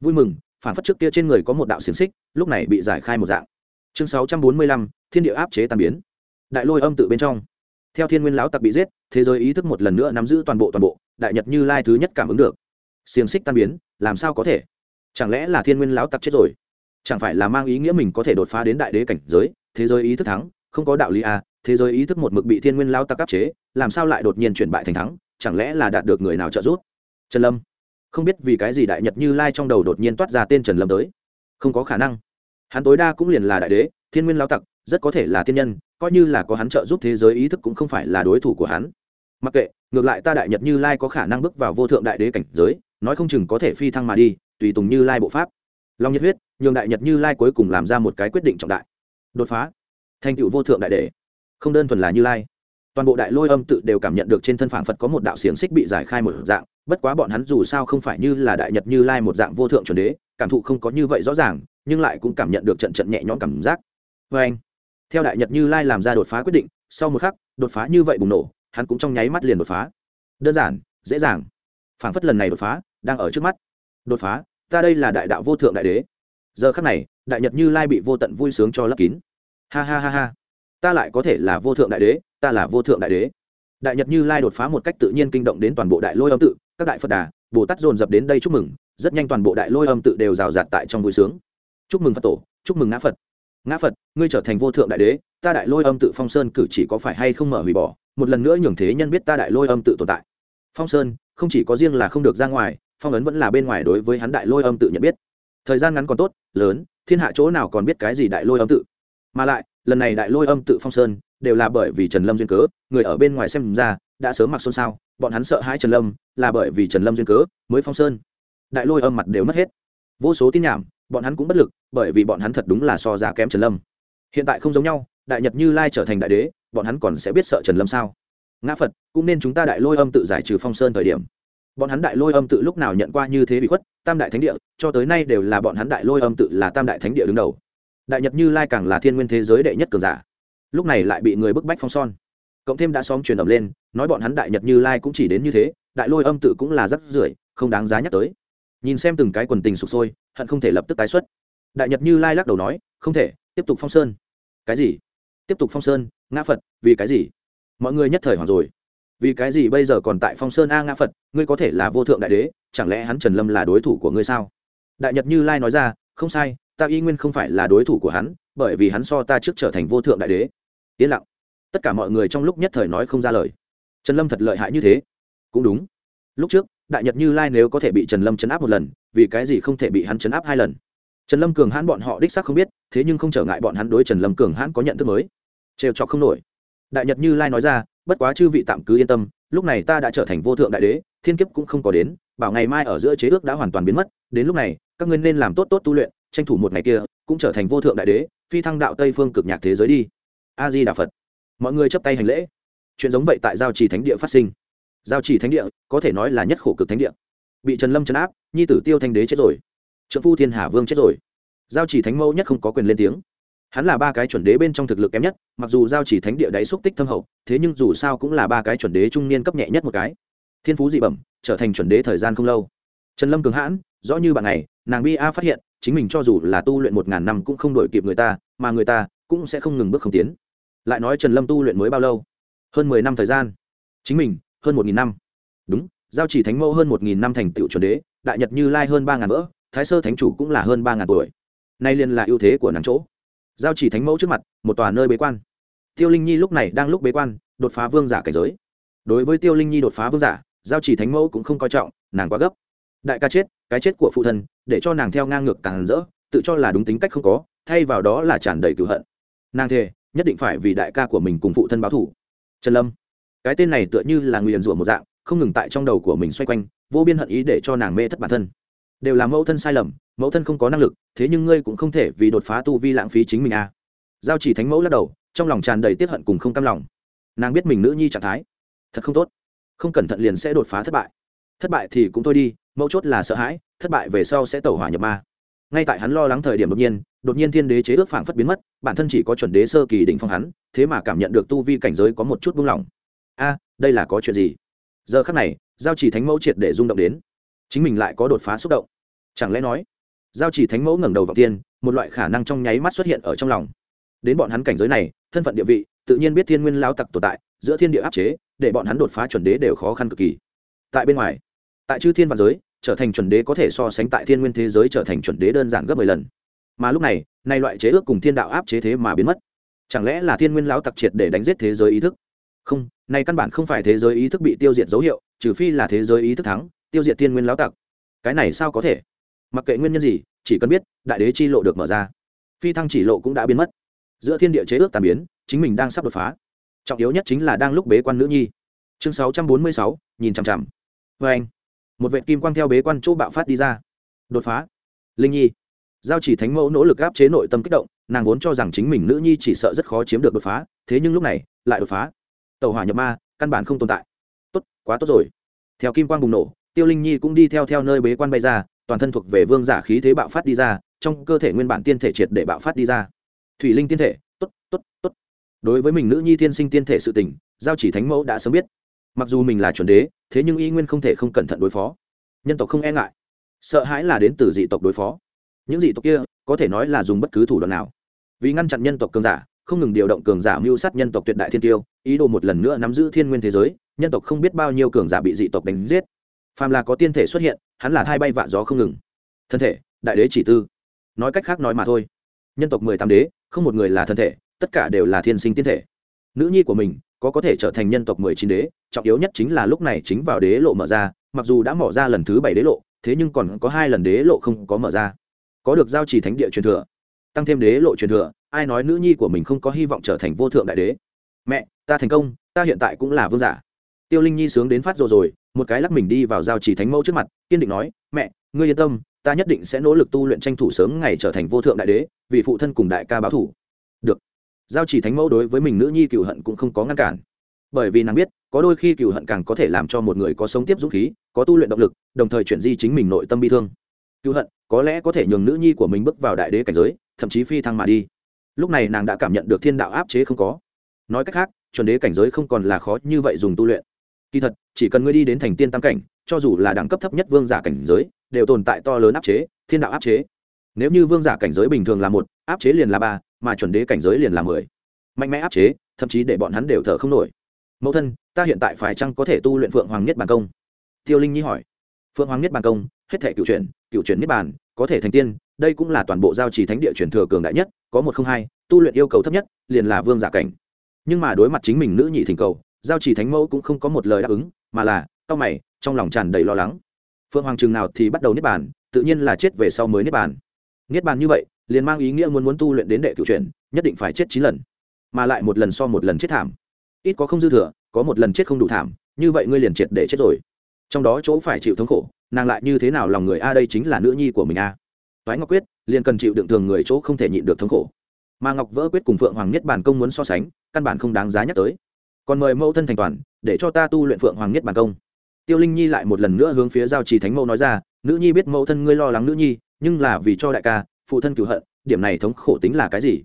Vui mừng, phản phất trước kia trên người có một đạo xiềng xích, lúc này bị giải khai một dạng. Chương sáu trăm bốn mươi lăm, thiên địa áp chế tàn biến. Đại lôi âm tự bên trong. Theo thiên nguyên lão tặc bị giết, thế giới ý thức một lần nữa nắm giữ toàn bộ toàn bộ, đại nhật như lai thứ nhất cảm ứng được. Xiềng xích tan biến, làm sao có thể? Chẳng lẽ là thiên nguyên lão tặc chết rồi? Chẳng phải là mang ý nghĩa mình có thể đột phá đến đại đế cảnh giới thế giới ý thức thắng, không có đạo lý à thế giới ý thức một mực bị thiên nguyên lao tặc áp chế, làm sao lại đột nhiên chuyển bại thành thắng, chẳng lẽ là đạt được người nào trợ giúp? Trần lâm. Không biết vì cái gì đại nhật như lai trong đầu đột nhiên toát ra tên trần lâm tới. Không có khả năng. Hắn tối đa cũng liền là đại đế, thiên nguyên lao tặc, rất có thể là thiên nhân, coi như là có hắn trợ giúp thế giới ý thức cũng không phải là đối thủ của hắn. Mặc kệ, ngược lại ta đại nhật như lai có khả năng bước vào vô thượng đại đế cảnh giới, nói không chừng có thể phi thăng mà đi, tùy tùng như lai bộ pháp. Long nhiệt huyết, nhường đại nhật như lai cuối cùng làm ra một cái quyết định trọng đại đột phá. Thành tựu vô thượng đại đế không đơn thuần là như lai. Toàn bộ đại lôi âm tự đều cảm nhận được trên thân phản phật có một đạo xiềng xích bị giải khai một dạng, bất quá bọn hắn dù sao không phải như là đại nhật như lai một dạng vô thượng chuẩn đế, cảm thụ không có như vậy rõ ràng, nhưng lại cũng cảm nhận được trận trận nhẹ nhõm cảm giác. Vê anh, theo đại nhật như lai làm ra đột phá quyết định, sau một khắc, đột phá như vậy bùng nổ, hắn cũng trong nháy mắt liền đột phá. Đơn giản, dễ dàng. Phản phất lần này đột phá, đang ở trước mắt. Đột phá, ta đây là đại đạo vô thượng đại đế. Giờ khắc này đại nhật như lai bị vô tận vui sướng cho lấp kín. Ha ha ha ha. Ta lại có thể là vô thượng đại đế, ta là vô thượng đại đế. Đại nhật như lai đột phá một cách tự nhiên kinh động đến toàn bộ đại lôi âm tự, các đại phật đà, bồ tát dồn dập đến đây chúc mừng, rất nhanh toàn bộ đại lôi âm tự đều rào rạt tại trong vui sướng. Chúc mừng phật tổ, chúc mừng ngã phật. Ngã phật, ngươi trở thành vô thượng đại đế, ta đại lôi âm tự phong sơn cử chỉ có phải hay không mở hủy bỏ, một lần nữa nhường thế nhân biết ta đại lôi âm tự tồn tại. Phong sơn, không chỉ có riêng là không được ra ngoài, phong ấn vẫn là bên ngoài đối với hắn đại lôi âm tự nhận biết. Thời gian ngắn còn tốt, lớn thiên hạ chỗ nào còn biết cái gì đại lôi âm tự? Mà lại, lần này đại lôi âm tự phong sơn đều là bởi vì trần lâm duyên cớ, người ở bên ngoài xem ra đã sớm mặc xôn xao, bọn hắn sợ hãi trần lâm là bởi vì trần lâm duyên cớ mới phong sơn. Đại lôi âm mặt đều mất hết. Vô số tin nhảm, bọn hắn cũng bất lực, bởi vì bọn hắn thật đúng là so ra kém trần lâm. Hiện tại không giống nhau, đại nhật như lai trở thành đại đế, bọn hắn còn sẽ biết sợ trần lâm sao? Ngã phật, cũng nên chúng ta đại lôi âm tự giải trừ phong sơn thời điểm bọn hắn đại lôi âm tự lúc nào nhận qua như thế bị khuất, tam đại thánh địa, cho tới nay đều là bọn hắn đại lôi âm tự là tam đại thánh địa đứng đầu. Đại nhật như lai càng là thiên nguyên thế giới đệ nhất cường giả. Lúc này lại bị người bức bách phong son. Cộng thêm đã xóm truyền ẩm lên, nói bọn hắn đại nhật như lai cũng chỉ đến như thế, đại lôi âm tự cũng là rất rưởi, không đáng giá nhắc tới. Nhìn xem từng cái quần tình sụp sôi, hận không thể lập tức tái xuất. Đại nhật như lai lắc đầu nói, không thể, tiếp tục phong sơn. Cái gì? Tiếp tục phong sơn, ngã phật, vì cái gì? Mọi người nhất thời hoảng rồi vì cái gì bây giờ còn tại phong sơn a ngã phật ngươi có thể là vô thượng đại đế chẳng lẽ hắn trần lâm là đối thủ của ngươi sao đại nhật như lai nói ra không sai ta y nguyên không phải là đối thủ của hắn bởi vì hắn so ta trước trở thành vô thượng đại đế yên lặng tất cả mọi người trong lúc nhất thời nói không ra lời trần lâm thật lợi hại như thế cũng đúng lúc trước đại nhật như lai nếu có thể bị trần lâm chấn áp một lần vì cái gì không thể bị hắn chấn áp hai lần trần lâm cường hãn bọn họ đích xác không biết thế nhưng không trở ngại bọn hắn đối trần lâm cường hãn có nhận thức mới trêu cho không nổi đại nhật như lai nói ra bất quá chư vị tạm cứ yên tâm, lúc này ta đã trở thành vô thượng đại đế, thiên kiếp cũng không có đến, bảo ngày mai ở giữa chế ước đã hoàn toàn biến mất, đến lúc này, các ngươi nên làm tốt tốt tu luyện, tranh thủ một ngày kia, cũng trở thành vô thượng đại đế, phi thăng đạo tây phương cực nhạc thế giới đi. A di đà phật mọi người chấp tay hành lễ. Chuyện giống vậy tại giao trì thánh địa phát sinh. Giao trì thánh địa, có thể nói là nhất khổ cực thánh địa. Bị trần lâm trấn áp, nhi tử tiêu thanh đế chết rồi. Trợ phu thiên hà vương chết rồi. Giao trì thánh mẫu nhất không có quyền lên tiếng hắn là ba cái chuẩn đế bên trong thực lực kém nhất, mặc dù giao chỉ thánh địa đáy xúc tích thâm hậu, thế nhưng dù sao cũng là ba cái chuẩn đế trung niên cấp nhẹ nhất một cái. Thiên phú dị bẩm, trở thành chuẩn đế thời gian không lâu. Trần lâm cường hãn, rõ như bạn này nàng bi a phát hiện, chính mình cho dù là tu luyện một ngàn năm cũng không đổi kịp người ta, mà người ta cũng sẽ không ngừng bước không tiến. Lại nói trần lâm tu luyện mới bao lâu? Hơn mười năm thời gian. Chính mình, hơn một nghìn năm. Đúng, giao chỉ thánh mẫu hơn một nghìn năm thành tựu chuẩn đế, đại nhật như lai hơn ba ngàn vỡ, thái sơ thánh chủ cũng là hơn ba ngàn tuổi. Nay liên là ưu thế của nàng chỗ giao chỉ thánh mẫu trước mặt, một tòa nơi bế quan. Tiêu linh nhi lúc này đang lúc bế quan, đột phá vương giả cảnh giới. Đối với tiêu linh nhi đột phá vương giả, giao chỉ thánh mẫu cũng không coi trọng, nàng quá gấp. Đại ca chết, cái chết của phụ thân, để cho nàng theo ngang ngược càng rỡ, tự cho là đúng tính cách không có, thay vào đó là tràn đầy cựu hận. Nàng thề, nhất định phải vì đại ca của mình cùng phụ thân báo thủ trần lâm, cái tên này tựa như là nguyền rủa một dạng, không ngừng tại trong đầu của mình xoay quanh, vô biên hận ý để cho nàng mê thất bản thân đều là mẫu thân sai lầm, mẫu thân không có năng lực, thế nhưng ngươi cũng không thể vì đột phá tu vi lãng phí chính mình à. giao chỉ thánh mẫu lắc đầu, trong lòng tràn đầy tiết hận cùng không cam lòng. Nàng biết mình nữ nhi trạng thái, thật không tốt. Không cẩn thận liền sẽ đột phá thất bại. Thất bại thì cũng thôi đi, mẫu chốt là sợ hãi, thất bại về sau sẽ tẩu hỏa nhập ma. Ngay tại hắn lo lắng thời điểm đột nhiên đột nhiên thiên đế chế ước phảng phất biến mất, bản thân chỉ có chuẩn đế sơ kỳ đỉnh phong hắn, thế mà cảm nhận được tu vi cảnh giới có một chút buông lỏng. A, đây là có chuyện gì? Giờ khắc này, giao chỉ thánh mẫu triệt để rung động đến. Chính mình lại có đột phá xúc động chẳng lẽ nói, giao chỉ thánh mẫu ngẩng đầu vào tiên một loại khả năng trong nháy mắt xuất hiện ở trong lòng. Đến bọn hắn cảnh giới này, thân phận địa vị, tự nhiên biết thiên nguyên lao tặc tồn tại, giữa thiên địa áp chế, để bọn hắn đột phá chuẩn đế đều khó khăn cực kỳ. Tại bên ngoài, tại chư thiên và giới, trở thành chuẩn đế có thể so sánh tại thiên nguyên thế giới trở thành chuẩn đế đơn giản gấp mười lần. Mà lúc này, nay loại chế ước cùng thiên đạo áp chế thế mà biến mất. Chẳng lẽ là thiên nguyên lão tặc triệt để đánh giết thế giới ý thức? Không này căn bản không phải thế giới ý thức bị tiêu diệt dấu hiệu, trừ phi là thế giới ý thức thắng, tiêu diệt thiên nguyên lão tặc. Cái này sao có thể? Mặc kệ nguyên nhân gì, chỉ cần biết, đại đế chi lộ được mở ra, phi thăng chỉ lộ cũng đã biến mất. Giữa thiên địa chế ước tàn biến, chính mình đang sắp đột phá. Trọng yếu nhất chính là đang lúc bế quan nữ nhi. Chương sáu trăm bốn mươi sáu, nhìn chằm chằm. Vê anh, một vệ kim quang theo bế quan chỗ bạo phát đi ra. Đột phá. Linh nhi. Giao chỉ thánh mẫu nỗ lực áp chế nội tâm kích động, nàng vốn cho rằng chính mình nữ nhi chỉ sợ rất khó chiếm được đột phá, thế nhưng lúc này, lại đột phá. Tàu hỏa nhập ma, căn bản không tồn tại. Tốt, quá tốt rồi. Theo kim quang bùng nổ, tiêu linh nhi cũng đi theo theo nơi bế quan bay ra toàn thân thuộc về vương giả khí thế bạo phát đi ra, trong cơ thể nguyên bản tiên thể triệt để bạo phát đi ra. Thủy linh tiên thể, tốt tốt tốt. Đối với mình nữ nhi tiên sinh tiên thể sự tình, giao chỉ thánh mẫu đã sớm biết. Mặc dù mình là chuẩn đế, thế nhưng y nguyên không thể không cẩn thận đối phó. Nhân tộc không e ngại. Sợ hãi là đến từ dị tộc đối phó. Những dị tộc kia, có thể nói là dùng bất cứ thủ đoạn nào. Vì ngăn chặn nhân tộc cường giả, không ngừng điều động cường giả mưu sát nhân tộc tuyệt đại thiên tiêu, ý đồ một lần nữa nắm giữ thiên nguyên thế giới, nhân tộc không biết bao nhiêu cường giả bị dị tộc đánh giết phàm là có tiên thể xuất hiện, hắn là thai bay vạ gió không ngừng. Thân thể, đại đế chỉ tư. Nói cách khác nói mà thôi. Nhân tộc mười tám đế, không một người là thân thể, tất cả đều là thiên sinh tiên thể. Nữ nhi của mình, có có thể trở thành nhân tộc mười chín đế, trọng yếu nhất chính là lúc này chính vào đế lộ mở ra, mặc dù đã mở ra lần thứ bảy đế lộ, thế nhưng còn có hai lần đế lộ không có mở ra. Có được giao trì thánh địa truyền thừa, tăng thêm đế lộ truyền thừa, ai nói nữ nhi của mình không có hy vọng trở thành vô thượng đại đế? Mẹ, ta thành công, ta hiện tại cũng là vương giả. Tiêu linh nhi sướng đến phát rồi rồi một cái lắc mình đi vào giao trì thánh mẫu trước mặt, kiên định nói, mẹ, ngươi yên tâm, ta nhất định sẽ nỗ lực tu luyện tranh thủ sớm ngày trở thành vô thượng đại đế, vì phụ thân cùng đại ca báo thủ. Được. Giao chỉ thánh mẫu đối với mình nữ nhi cựu hận cũng không có ngăn cản. Bởi vì nàng biết, có đôi khi cựu hận càng có thể làm cho một người có sống tiếp dũng khí, có tu luyện động lực, đồng thời chuyển di chính mình nội tâm bi thương. Cựu hận, có lẽ có thể nhường nữ nhi của mình bước vào đại đế cảnh giới, thậm chí phi thăng mà đi. Lúc này nàng đã cảm nhận được thiên đạo áp chế không có. Nói cách khác, chuẩn đế cảnh giới không còn là khó như vậy dùng tu luyện. Kỳ thật chỉ cần ngươi đi đến thành tiên tam cảnh, cho dù là đẳng cấp thấp nhất vương giả cảnh giới, đều tồn tại to lớn áp chế, thiên đạo áp chế. Nếu như vương giả cảnh giới bình thường là một, áp chế liền là ba, mà chuẩn đế cảnh giới liền là mười. Mạnh mẽ áp chế, thậm chí để bọn hắn đều thở không nổi. Mẫu thân, ta hiện tại phải chăng có thể tu luyện phượng hoàng nhất bàn công? Tiêu linh nhi hỏi. Phượng hoàng nhất bàn công, hết thể cựu chuyển cựu chuyển niết bàn, có thể thành tiên, đây cũng là toàn bộ giao trì thánh địa truyền thừa cường đại nhất, có một không hai, tu luyện yêu cầu thấp nhất, liền là vương giả cảnh. Nhưng mà đối mặt chính mình nữ nhị thỉnh cầu, giao trì thánh mẫu cũng không có một lời đáp ứng mà là, tao mày, trong lòng tràn đầy lo lắng. Phượng hoàng chừng nào thì bắt đầu niết bàn, tự nhiên là chết về sau mới niết bàn. Niết bàn như vậy, liền mang ý nghĩa muốn muốn tu luyện đến đệ cựu chuyển, nhất định phải chết chín lần. Mà lại một lần so một lần chết thảm. Ít có không dư thừa, có một lần chết không đủ thảm, như vậy ngươi liền triệt để chết rồi. Trong đó chỗ phải chịu thống khổ, nàng lại như thế nào lòng người a đây chính là nữ nhi của mình a. Toái thoái ngọc quyết, liền cần chịu đựng thường người chỗ không thể nhịn được thống khổ. Mà ngọc vỡ quyết cùng phượng hoàng nhất bản công muốn so sánh, căn bản không đáng giá nhắc tới còn mời mẫu thân thành toàn, để cho ta tu luyện phượng hoàng nhất bản công. Tiêu linh nhi lại một lần nữa hướng phía giao trì thánh mẫu nói ra, nữ nhi biết mẫu thân ngươi lo lắng nữ nhi, nhưng là vì cho đại ca, phụ thân cựu hận, điểm này thống khổ tính là cái gì?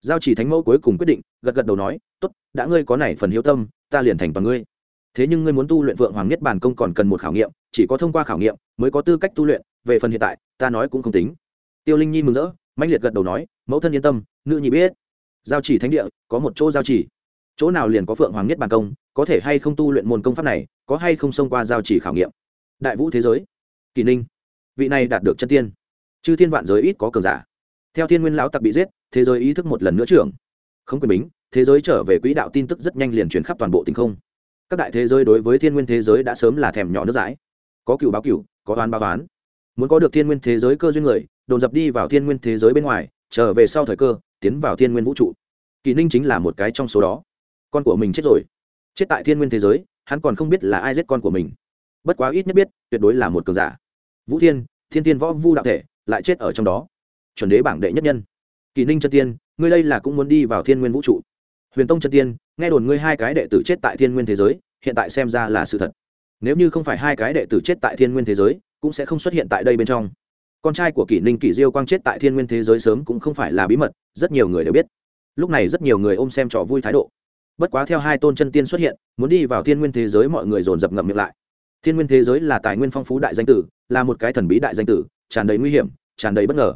Giao chỉ thánh mẫu cuối cùng quyết định, gật gật đầu nói, tốt, đã ngươi có này phần hiếu tâm, ta liền thành toàn ngươi. Thế nhưng ngươi muốn tu luyện vượng hoàng nhất bản công còn cần một khảo nghiệm, chỉ có thông qua khảo nghiệm mới có tư cách tu luyện, về phần hiện tại, ta nói cũng không tính. Tiêu linh nhi mừng rỡ mạnh liệt gật đầu nói, mẫu thân yên tâm, nữ nhi biết. Giao chỉ thánh địa, có một chỗ giao chỉ chỗ nào liền có phượng hoàng nhất bàn công, có thể hay không tu luyện môn công pháp này, có hay không xông qua giao chỉ khảo nghiệm? Đại vũ thế giới, kỳ ninh, vị này đạt được chân tiên. Chư thiên vạn giới ít có cường giả. Theo thiên nguyên lão tặc bị giết, thế giới ý thức một lần nữa trưởng. Không quyền bính, thế giới trở về quỹ đạo tin tức rất nhanh liền chuyển khắp toàn bộ tình không. Các đại thế giới đối với thiên nguyên thế giới đã sớm là thèm nhỏ nước dãi. Có cựu báo cựu có oán báo oán. Muốn có được thiên nguyên thế giới cơ duyên người đồn dập đi vào thiên nguyên thế giới bên ngoài, trở về sau thời cơ, tiến vào thiên nguyên vũ trụ. Kỳ ninh chính là một cái trong số đó con của mình chết rồi. Chết tại thiên nguyên thế giới, hắn còn không biết là ai giết con của mình. Bất quá ít nhất biết, tuyệt đối là một cường giả. Vũ thiên thiên tiên võ vu đạo thể, lại chết ở trong đó. Chuẩn đế bảng đệ nhất nhân. Kỳ ninh chân tiên, ngươi đây là cũng muốn đi vào thiên nguyên vũ trụ. Huyền tông chân tiên, nghe đồn ngươi hai cái đệ tử chết tại thiên nguyên thế giới, hiện tại xem ra là sự thật. Nếu như không phải hai cái đệ tử chết tại thiên nguyên thế giới, cũng sẽ không xuất hiện tại đây bên trong. Con trai của kỷ ninh kỷ diêu quang chết tại thiên nguyên thế giới sớm cũng không phải là bí mật, rất nhiều người đều biết. Lúc này rất nhiều người ôm xem trò vui thái độ bất quá theo hai tôn chân tiên xuất hiện, muốn đi vào thiên nguyên thế giới mọi người dồn dập ngậm miệng lại. Thiên nguyên thế giới là tài nguyên phong phú đại danh tử, là một cái thần bí đại danh tử, tràn đầy nguy hiểm, tràn đầy bất ngờ.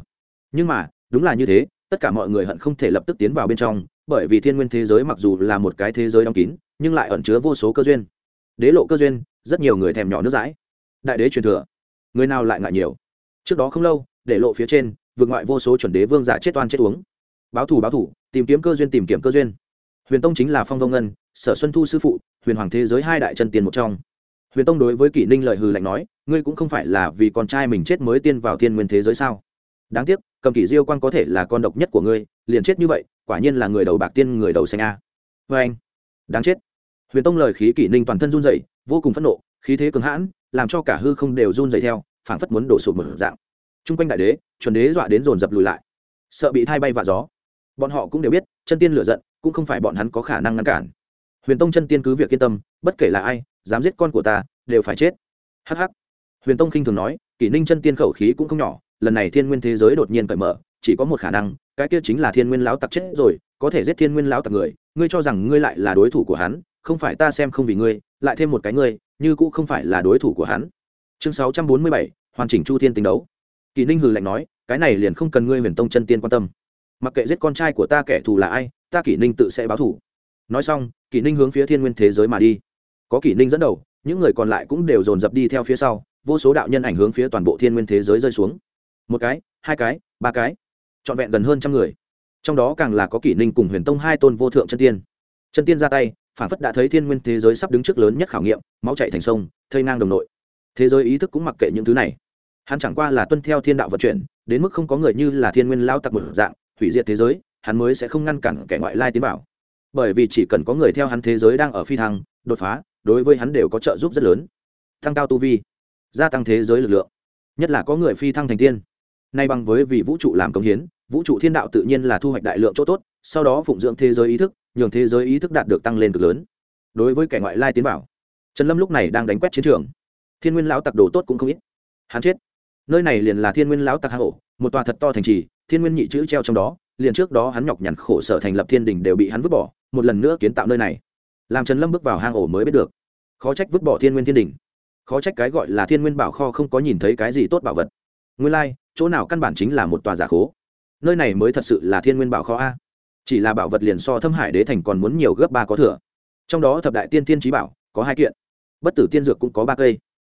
Nhưng mà, đúng là như thế, tất cả mọi người hận không thể lập tức tiến vào bên trong, bởi vì thiên nguyên thế giới mặc dù là một cái thế giới đóng kín, nhưng lại ẩn chứa vô số cơ duyên. Đế lộ cơ duyên, rất nhiều người thèm nhỏ nước dãi. Đại đế truyền thừa, người nào lại ngại nhiều? Trước đó không lâu, để lộ phía trên, vượt ngoại vô số chuẩn đế vương giả chết oan chết uống. Báo thủ báo thủ tìm kiếm cơ duyên, tìm kiếm cơ duyên huyền tông chính là phong vông ngân, sở xuân thu sư phụ, huyền hoàng thế giới hai đại chân tiền một trong. Huyền tông đối với kỷ ninh lợi hừ lạnh nói, ngươi cũng không phải là vì con trai mình chết mới tiên vào thiên nguyên thế giới sao? Đáng tiếc, cầm kỷ diêu quan có thể là con độc nhất của ngươi, liền chết như vậy, quả nhiên là người đầu bạc tiên, người đầu xanh a. Vê anh, đáng chết. Huyền tông lời khí kỷ ninh toàn thân run dậy vô cùng phẫn nộ, khí thế cường hãn, làm cho cả hư không đều run dậy theo, phảng phất muốn đổ sụp một dạng. T r u n g quanh đại đế, chuẩn đế dọa đến dồn dập lùi lại. Sợ bị thay bay vạ gió bọn họ cũng đều biết, chân tiên lựa giận, cũng không phải bọn hắn có khả năng ngăn cản. Huyền tông chân tiên cứ việc yên tâm, bất kể là ai, dám giết con của ta, đều phải chết. Hh huyền tông khinh thường nói, kỷ ninh chân tiên khẩu khí cũng không nhỏ, lần này thiên nguyên thế giới đột nhiên cởi mở, chỉ có một khả năng, cái kia chính là thiên nguyên lão tặc chết rồi, có thể giết thiên nguyên lão tặc người, ngươi cho rằng ngươi lại là đối thủ của hắn, không phải ta xem không vì ngươi, lại thêm một cái ngươi, như cũng không phải là đối thủ của hắn. Chương sáu trăm bốn mươi bảy, hoàn chỉnh chu thiên tính đấu. Kỷ ninh hừ lạnh nói, cái này liền không cần ngươi huyền tông chân tiên quan tâm mặc kệ giết con trai của ta kẻ thù là ai, ta kỷ ninh tự sẽ báo thù. Nói xong, kỷ ninh hướng phía thiên nguyên thế giới mà đi. Có kỷ ninh dẫn đầu, những người còn lại cũng đều dồn dập đi theo phía sau, vô số đạo nhân ảnh hướng phía toàn bộ thiên nguyên thế giới rơi xuống. Một cái, hai cái, ba cái, trọn vẹn gần hơn trăm người. Trong đó càng là có kỷ ninh cùng huyền tông hai tôn vô thượng chân tiên. Chân tiên ra tay, phản phất đã thấy thiên nguyên thế giới sắp đứng trước lớn nhất khảo nghiệm, máu chạy thành sông, thây ngang đồng nội. Thế giới ý thức cũng mặc kệ những thứ này. Hắn chẳng qua là tuân theo thiên đạo vận chuyển, đến mức không có người như là thiên nguyên lao tặc một dạng hủy diệt thế giới, hắn mới sẽ không ngăn cản kẻ ngoại lai tiến vào. Bởi vì chỉ cần có người theo hắn thế giới đang ở phi thăng, đột phá, đối với hắn đều có trợ giúp rất lớn. Tăng cao tu vi, gia tăng thế giới lực lượng, nhất là có người phi thăng thành tiên. Nay bằng với vì vũ trụ làm công hiến, vũ trụ thiên đạo tự nhiên là thu hoạch đại lượng chỗ tốt, sau đó phụng dưỡng thế giới ý thức, nhường thế giới ý thức đạt được tăng lên cực lớn. Đối với kẻ ngoại lai tiến vào, trần lâm lúc này đang đánh quét chiến trường. Thiên nguyên lão tặc đồ tốt cũng không ít. Hắn chết. Nơi này liền là thiên nguyên lão tặc hạ hổ một tòa thật to thành trì thiên nguyên nhị chữ treo trong đó liền trước đó hắn nhọc nhằn khổ sở thành lập thiên đình đều bị hắn vứt bỏ một lần nữa kiến tạo nơi này. Làm trần lâm bước vào hang ổ mới biết được. Khó trách vứt bỏ thiên nguyên thiên đình. Khó trách cái gọi là thiên nguyên bảo kho không có nhìn thấy cái gì tốt bảo vật. Nguyên lai、like, chỗ nào căn bản chính là một tòa giả khố. Nơi này mới thật sự là thiên nguyên bảo kho a. Chỉ là bảo vật liền so thâm hải đế thành còn muốn nhiều gấp ba có thừa. Trong đó thập đại tiên tiên trí bảo có hai kiện. Bất tử tiên dược cũng có ba cây.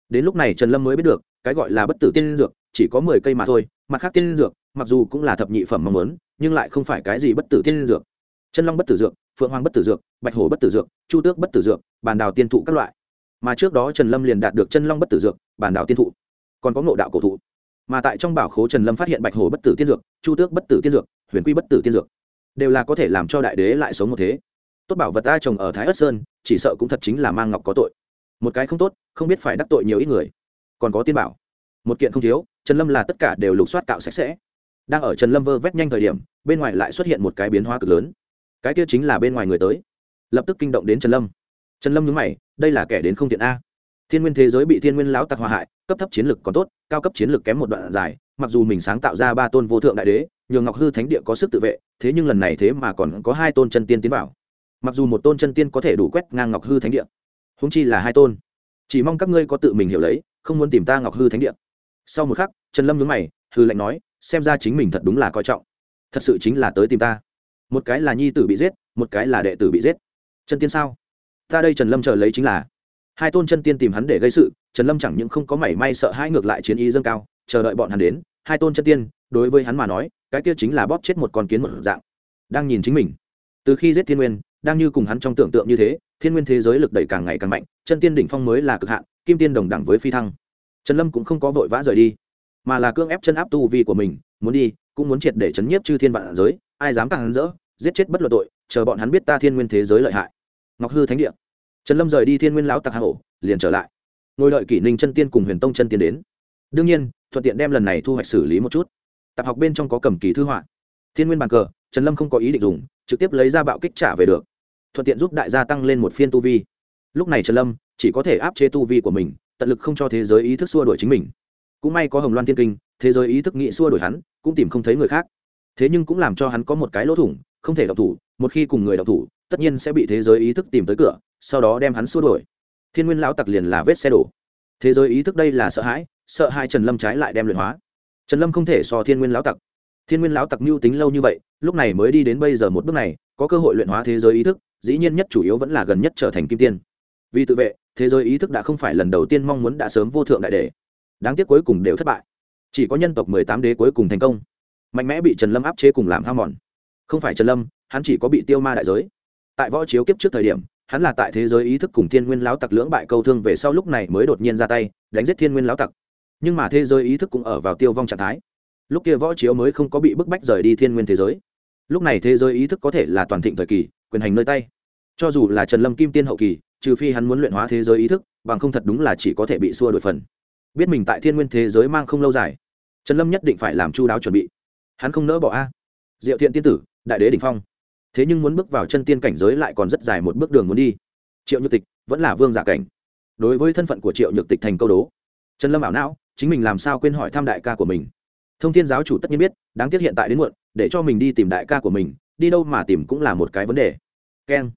Đến lúc này trần lâm mới biết được cái gọi là bất tử tiên dược chỉ có mười cây mà thôi mặt khác tiên dược mặc dù cũng là thập nhị phẩm mong muốn, nhưng lại không phải cái gì bất tử tiên dược. Chân long bất tử dược, phượng hoàng bất tử dược, bạch hổ bất tử dược, chu tước bất tử dược bàn đào tiên thụ các loại. Mà trước đó trần lâm liền đạt được chân long bất tử dược bàn đào tiên thụ. Còn có ngộ đạo cổ thụ. Mà tại trong bảo khố trần lâm phát hiện bạch hổ bất tử tiên dược, chu tước bất tử tiên dược, huyền quy bất tử tiên dược. Đều là có thể làm cho đại đế lại sống một thế. Tốt bảo vật ta trồng ở thái ất sơn, chỉ sợ cũng thật chính là mang ngọc có tội. Một cái không tốt, không biết phải đắc tội nhiều ít người. Còn có tiên bảo. Một kiện không thiếu, trần lâm là tất cả đều lục soát cạo sạch sẽ đang ở trần lâm vơ vét nhanh thời điểm, bên ngoài lại xuất hiện một cái biến hóa cực lớn. Cái kia chính là bên ngoài người tới. Lập tức kinh động đến trần lâm. Trần lâm nhớ mày, đây là kẻ đến không thiện a. Thiên nguyên thế giới bị thiên nguyên lão tặc hòa hại, cấp thấp chiến lược còn tốt, cao cấp chiến lược kém một đoạn dài, mặc dù mình sáng tạo ra ba tôn vô thượng đại đế, nhường ngọc hư thánh địa có sức tự vệ, thế nhưng lần này thế mà còn có hai tôn chân tiên tiến vào. Mặc dù một tôn chân tiên có thể đủ quét ngang ngọc hư thánh địa húng chi là hai tôn. Chỉ mong các ngươi có tự mình hiểu lấy, không muốn tìm ta ngọc hư thánh địa. Sau một khắc, trần lâm nhướng mày hư lạnh nói xem ra chính mình thật đúng là coi trọng. Thật sự chính là tới tìm ta. Một cái là nhi tử bị giết, một cái là đệ tử bị giết. Chân tiên sao? Ta đây trần lâm chờ lấy chính là. Hai tôn chân tiên tìm hắn để gây sự, trần lâm chẳng những không có mảy may sợ hãi ngược lại chiến ý dâng cao, chờ đợi bọn hắn đến, hai tôn chân tiên, đối với hắn mà nói, cái kia chính là bóp chết một con kiến một dạng. Đang nhìn chính mình. Từ khi giết thiên nguyên, đang như cùng hắn trong tưởng tượng như thế, thiên nguyên thế giới lực đẩy càng ngày càng mạnh, chân tiên đỉnh phong mới là cực hạn, kim tiên đồng đẳng với phi thăng. Trần lâm cũng không có vội vã rời đi mà là cưỡng ép chân áp tu vi của mình, muốn đi, cũng muốn triệt để chấn nhiếp chư thiên vạn giới, ai dám càng hắn rỡ, giết chết bất luận tội, chờ bọn hắn biết ta thiên nguyên thế giới lợi hại. Ngọc hư thánh địa. Trần lâm rời đi thiên nguyên lão tặc hà hổ liền trở lại. Ngồi đợi kỷ ninh chân tiên cùng huyền tông chân tiên đến. Đương nhiên, thuận tiện đem lần này thu hoạch xử lý một chút. Tập học bên trong có cầm kỳ thư họa. Thiên nguyên bàn cờ, trần lâm không có ý định dùng, trực tiếp lấy ra bạo kích trả về được. Thuận tiện giúp đại gia tăng lên một phiên tu vi. Lúc này trần lâm chỉ có thể áp chế tu vi của mình, tận lực không cho thế giới ý thức xua đuổi chính mình cũng may có hồng loan thiên kinh, thế giới ý thức nghĩ xua đuổi hắn, cũng tìm không thấy người khác. Thế nhưng cũng làm cho hắn có một cái lỗ thủng, không thể đọc thủ, một khi cùng người đọc thủ, tất nhiên sẽ bị thế giới ý thức tìm tới cửa, sau đó đem hắn xua đuổi. Thiên nguyên lão tặc liền là vết xe đổ. Thế giới ý thức đây là sợ hãi, sợ hai trần lâm trái lại đem luyện hóa. Trần lâm không thể so thiên nguyên lão tặc. Thiên nguyên lão tặc mưu tính lâu như vậy, lúc này mới đi đến bây giờ một bước này, có cơ hội luyện hóa thế giới ý thức, dĩ nhiên nhất chủ yếu vẫn là gần nhất trở thành kim tiên. Vì tự vệ, thế giới ý thức đã không phải lần đầu tiên mong muốn đã sớm vô thượng đại đề đáng tiếc cuối cùng đều thất bại. Chỉ có nhân tộc mười tám đế cuối cùng thành công. Mạnh mẽ bị trần lâm áp chế cùng làm ham mòn. Không phải trần lâm, hắn chỉ có bị tiêu ma đại giới. Tại võ chiếu kiếp trước thời điểm, hắn là tại thế giới ý thức cùng thiên nguyên lão tặc lưỡng bại câu thương về sau lúc này mới đột nhiên ra tay, đánh giết thiên nguyên lão tặc. Nhưng mà thế giới ý thức cũng ở vào tiêu vong trạng thái. Lúc kia võ chiếu mới không có bị bức bách rời đi thiên nguyên thế giới. Lúc này thế giới ý thức có thể là toàn thịnh thời kỳ, quyền hành nơi tay. Cho dù là trần lâm kim tiên hậu kỳ, trừ phi hắn muốn luyện hóa thế giới ý thức, bằng không thật đúng là chỉ có thể bị xua đổi phần biết mình tại thiên nguyên thế giới mang không lâu dài. Trần lâm nhất định phải làm chu đáo chuẩn bị. Hắn không nỡ bỏ a. Diệu thiện tiên tử, đại đế đ ỉ n h phong. Thế nhưng muốn bước vào chân tiên cảnh giới lại còn rất dài một bước đường muốn đi. Triệu nhược tịch vẫn là vương giả cảnh. Đối với thân phận của triệu nhược tịch thành câu đố, trần lâm ảo não, chính mình làm sao quên hỏi thăm đại ca của mình. Thông thiên giáo chủ tất nhiên biết, đáng tiếc hiện tại đến muộn, để cho mình đi tìm đại ca của mình, đi đâu mà tìm cũng là một cái vấn đề. Keng.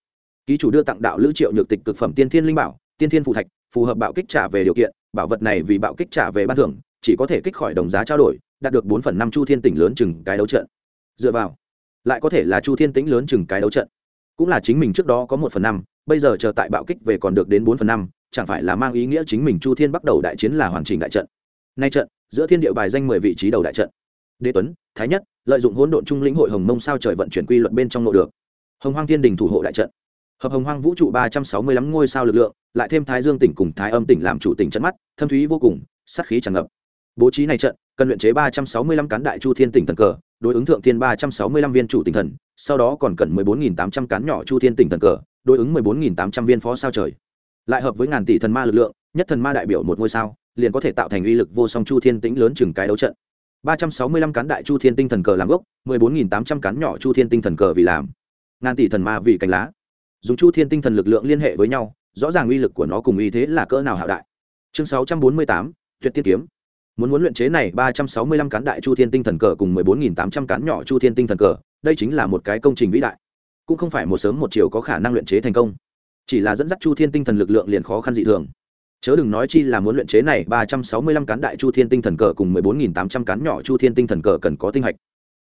Ký chủ đưa tặng đạo lữ triệu nhược tịch cực phẩm tiên thiên linh bảo, tiên thiên phụ thạch phù hợp bạo kích trả về điều kiện, bảo vật này vì bạo kích trả về ban thưởng, chỉ có thể kích khỏi đồng giá trao đổi, đạt được bốn phần năm chu thiên tỉnh lớn chừng cái đấu trận. Dựa vào, lại có thể là chu thiên tĩnh lớn chừng cái đấu trận. Cũng là chính mình trước đó có một phần năm, bây giờ chờ tại bạo kích về còn được đến bốn phần năm, chẳng phải là mang ý nghĩa chính mình chu thiên bắt đầu đại chiến là hoàn chỉnh đại trận. Nay trận, giữa thiên địa bài danh mười vị trí đầu đại trận. Đế tuấn, thái nhất, lợi dụng hỗn độn trung lĩnh hội hồng mông sao trời vận chuyển quy luật bên trong nội được. Hồng hoang thiên đình thủ hộ đại trận hợp hồng hoang vũ trụ ba trăm sáu mươi lăm ngôi sao lực lượng, lại thêm thái dương tỉnh cùng thái âm tỉnh làm chủ tỉnh trận mắt, thâm thúy vô cùng, sát khí tràn ngập. Bố trí này trận, cần luyện chế ba trăm sáu mươi lăm cán đại chu thiên tỉnh thần cờ, đối ứng thượng thiên ba trăm sáu mươi lăm viên chủ Tỉnh thần, sau đó còn cần mười bốn nghìn tám trăm cán nhỏ chu thiên tỉnh thần cờ, đối ứng mười bốn nghìn tám trăm viên phó sao trời. Lại hợp với ngàn tỷ thần ma lực lượng, nhất thần ma đại biểu một ngôi sao, liền có thể tạo thành uy lực vô song chu thiên tĩnh lớn chừng cái đấu trận. Ba trăm sáu mươi lăm cán đại chu thiên tinh thần cờ làm gốc, mười bốn nghìn tám trăm cán nhỏ chu thiên tinh thần cờ vì làm. Ngàn tỷ thần ma vì cánh lá dùng chu thiên tinh thần lực lượng liên hệ với nhau, rõ ràng uy lực của nó cùng uy thế là cỡ nào hạo đại. Chương sáu trăm bốn mươi tám, tuyệt tiên kiếm. Muốn muốn luyện chế này ba trăm sáu mươi lăm cán đại chu thiên tinh thần cờ cùng mười bốn nghìn tám trăm cán nhỏ chu thiên tinh thần cờ, đây chính là một cái công trình vĩ đại. Cũng không phải một sớm một chiều có khả năng luyện chế thành công. Chỉ là dẫn dắt chu thiên tinh thần lực lượng liền khó khăn dị thường. Chớ đừng nói chi là muốn luyện chế này ba trăm sáu mươi lăm cán đại chu thiên tinh thần cờ cùng mười bốn nghìn tám trăm cán nhỏ chu thiên tinh thần cờ cần có tinh hạch.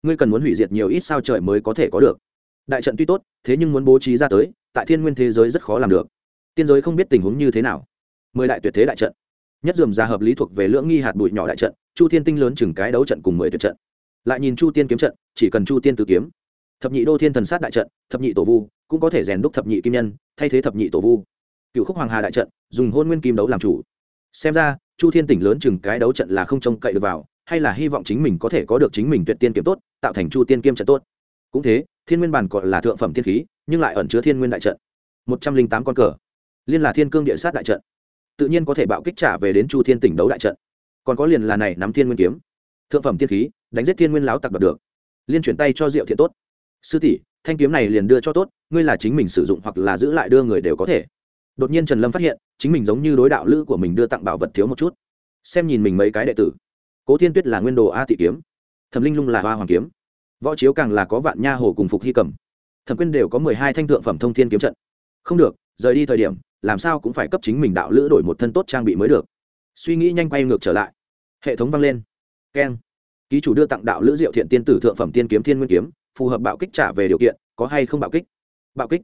Ngươi cần muốn hủy diệt nhiều ít sao trời mới có thể có được. Đại trận tuy tốt, thế nhưng muốn bố trí ra tới tại thiên nguyên thế giới rất khó làm được. Tiên giới không biết tình huống như thế nào. Mười đại tuyệt thế đại trận. Nhất dườm ra hợp lý thuộc về lưỡng nghi hạt bụi nhỏ đại trận, chu thiên tinh lớn chừng cái đấu trận cùng mười tuyệt trận. Lại nhìn chu tiên kiếm trận, chỉ cần chu tiên tự kiếm. Thập nhị đô thiên thần sát đại trận, thập nhị tổ vu, cũng có thể rèn đúc thập nhị kim nhân, thay thế thập nhị tổ vu. Cựu khúc hoàng hà đại trận, dùng hôn nguyên kim đấu làm chủ. Xem ra, chu thiên tỉnh lớn chừng cái đấu trận là không trông cậy được vào, hay là hy vọng chính mình có thể có được chính mình tuyệt tiên kiếm tốt, tạo thành chu tiên kiếm trận tốt. Cũng thế, thiên nguyên bản còn là thượng phẩm thiên khí nhưng lại ẩn chứa thiên nguyên đại trận. Một trăm linh tám con cờ. Liên là thiên cương địa sát đại trận. Tự nhiên có thể bạo kích trả về đến chu thiên tỉnh đấu đại trận. Còn có liền là này nắm thiên nguyên kiếm. Thượng phẩm tiên khí, đánh giết thiên nguyên láo tặc đoạt được. Liên chuyển tay cho diệu thiện tốt. Sư tỷ, thanh kiếm này liền đưa cho tốt, ngươi là chính mình sử dụng hoặc là giữ lại đưa người đều có thể. Đột nhiên trần lâm phát hiện, chính mình giống như đối đạo lữ của mình đưa tặng bảo vật thiếu một chút. Xem nhìn mình mấy cái đệ tử. Cố thiên tuyết là nguyên đồ a thị kiếm. Thẩm linh lung là hoa hoàng kiếm. Võ chiếu càng là có vạn nha hồ cùng phục hy cầm thẩm quyên đều có mười hai thanh thượng phẩm thông thiên kiếm trận. Không được, rời đi thời điểm, làm sao cũng phải cấp chính mình đạo lữ đổi một thân tốt trang bị mới được. Suy nghĩ nhanh quay ngược trở lại. Hệ thống vang lên. Keng. Ký chủ đưa tặng đạo lữ diệu thiện tiên tử thượng phẩm tiên kiếm thiên nguyên kiếm, phù hợp bạo kích trả về điều kiện, có hay không bạo kích? Bạo kích.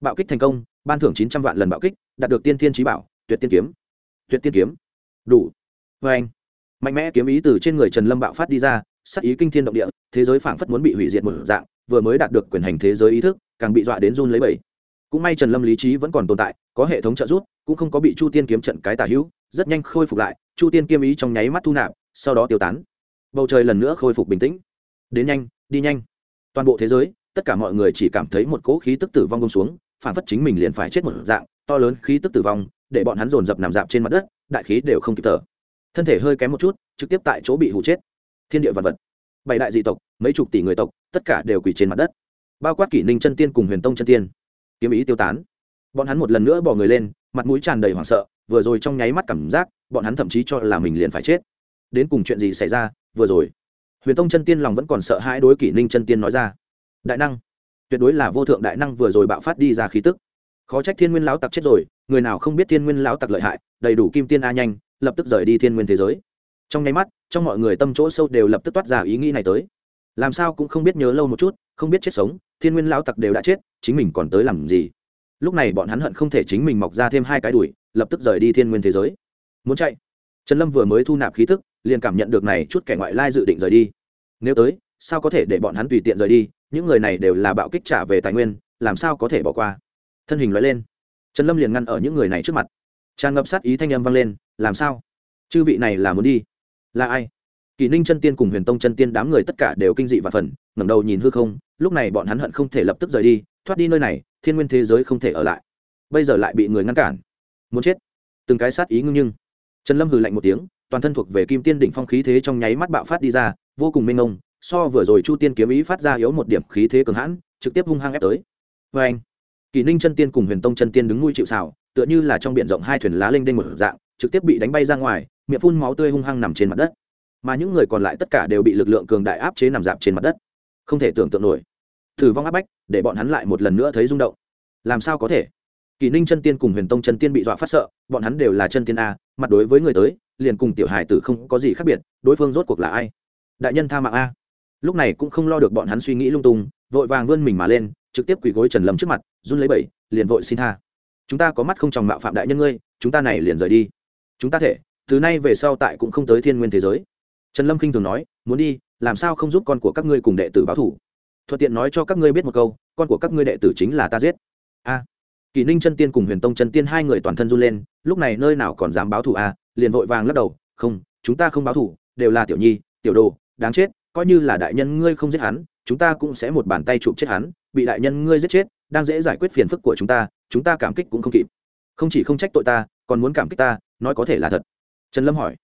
Bạo kích thành công, ban thưởng chín trăm vạn lần bạo kích, đạt được tiên thiên trí bảo, tuyệt tiên kiếm. Tuyệt tiên kiếm. Đủ. Vê anh. Mạnh mẽ kiếm ý từ trên người trần lâm bạo phát đi ra, sắc ý kinh thiên động địa, thế giới phảng phất muốn bị hủy diệt một dạng vừa mới đạt được quyền hành thế giới ý thức, càng bị dọa đến run lấy bẩy cũng may trần lâm lý trí vẫn còn tồn tại, có hệ thống trợ giúp, cũng không có bị chu tiên kiếm trận cái tả hữu, rất nhanh khôi phục lại, chu tiên kiếm ý trong nháy mắt thu nạp, sau đó tiêu tán. Bầu trời lần nữa khôi phục bình tĩnh. Đến nhanh, đi nhanh. Toàn bộ thế giới, tất cả mọi người chỉ cảm thấy một cỗ khí tức tử vong bông xuống, phản phất chính mình liền phải chết một dạng, to lớn khí tức tử vong, để bọn hắn dồn dập nằm dạp trên mặt đất, đại khí đều không kịp thở. Thân thể hơi kém một chút, trực tiếp tại chỗ bị hụ chết. Thiên địa vật vật bảy đại dị tộc, mấy chục tỷ người tộc, tất cả đều quỳ trên mặt đất. Bao quát kỷ ninh chân tiên cùng huyền tông chân tiên. Kiếm ý tiêu tán. Bọn hắn một lần nữa bỏ người lên, mặt mũi tràn đầy hoảng sợ, vừa rồi trong nháy mắt cảm giác, bọn hắn thậm chí cho là mình liền phải chết. Đến cùng chuyện gì xảy ra, vừa rồi. Huyền tông chân tiên lòng vẫn còn sợ hãi đối kỷ ninh chân tiên nói ra. Đại năng. Tuyệt đối là vô thượng đại năng vừa rồi bạo phát đi ra khí tức. Khó trách thiên nguyên lão tặc chết rồi, người nào không biết thiên nguyên lão tặc lợi hại, đầy đủ kim tiên a nhanh, lập tức rời đi thiên nguyên thế giới trong nháy mắt, trong mọi người tâm chỗ sâu đều lập tức toát ra ý nghĩ này tới. Làm sao cũng không biết nhớ lâu một chút, không biết chết sống, thiên nguyên lão tặc đều đã chết, chính mình còn tới làm gì? Lúc này bọn hắn hận không thể chính mình mọc ra thêm hai cái đùi, lập tức rời đi thiên nguyên thế giới. Muốn chạy? Trần lâm vừa mới thu nạp khí thức liền cảm nhận được này chút kẻ ngoại lai dự định rời đi. Nếu tới, sao có thể để bọn hắn tùy tiện rời đi? Những người này đều là bạo kích trả về tài nguyên, làm sao có thể bỏ qua? Thân hình loại lên. Trần lâm liền ngăn ở những người này trước mặt. Tràn ngập sát ý thanh âm vang lên, làm sao? Chư vị này là muốn đi là ai? Kỳ ninh chân tiên cùng huyền tông chân tiên đám người tất cả đều kinh dị và phần, ngẩng đầu nhìn hư không, lúc này bọn hắn hận không thể lập tức rời đi, thoát đi nơi này, thiên nguyên thế giới không thể ở lại. Bây giờ lại bị người ngăn cản. Muốn chết. Từng cái sát ý ngưng nhưng. Trần lâm hừ lạnh một tiếng, toàn thân thuộc về kim tiên đỉnh phong khí thế trong nháy mắt bạo phát đi ra, vô cùng mênh mông, so vừa rồi chu tiên kiếm ý phát ra yếu một điểm khí thế cường hãn, trực tiếp hung hăng ép tới. Vê anh, kỳ ninh chân tiên cùng huyền tông chân tiên đứng nuôi chịu xào tựa như là trong b i ể n rộng hai thuyền lá lênh đênh một dạng, trực tiếp bị đánh bay ra ngoài miệng phun máu tươi hung hăng nằm trên mặt đất. Mà những người còn lại tất cả đều bị lực lượng cường đại áp chế nằm dạp trên mặt đất. Không thể tưởng tượng nổi. Thử vong áp bách, để bọn hắn lại một lần nữa thấy rung động. Làm sao có thể? Kỳ ninh chân tiên cùng huyền tông chân tiên bị dọa phát sợ, bọn hắn đều là chân tiên a, mặt đối với người tới, liền cùng tiểu hài tử không có gì khác biệt, đối phương rốt cuộc là ai? Đại nhân tha mạng a. Lúc này cũng không lo được bọn hắn suy nghĩ lung tung, vội vàng vươn mình mà lên, trực tiếp quỳ gối trần lâm trước mặt, run lấy bẩy, liền vội xin tha. Chúng ta có mắt không tròng mạo phạm đại nhân ngươi, chúng ta này liền rời đi. Chúng ta thể từ nay về sau tại cũng không tới thiên nguyên thế giới. Trần lâm k i n h thường nói, muốn đi, làm sao không giúp con của các ngươi cùng đệ tử báo thủ? Thuận tiện nói cho các ngươi biết một câu, con của các ngươi đệ tử chính là ta giết. A kỳ ninh chân tiên cùng huyền tông chân tiên hai người toàn thân run lên, lúc này nơi nào còn dám báo thù a, liền vội vàng lắc đầu, không, chúng ta không báo thù đều là tiểu nhi, tiểu đồ, đáng chết, coi như là đại nhân ngươi không giết hắn, chúng ta cũng sẽ một bàn tay chụp chết hắn, bị đại nhân ngươi giết chết, đang dễ giải quyết phiền phức của chúng ta chúng ta cảm kích cũng không kịp. Không chỉ không trách tội ta, còn muốn cảm kích ta, nói có thể là thật trần lâm hỏi.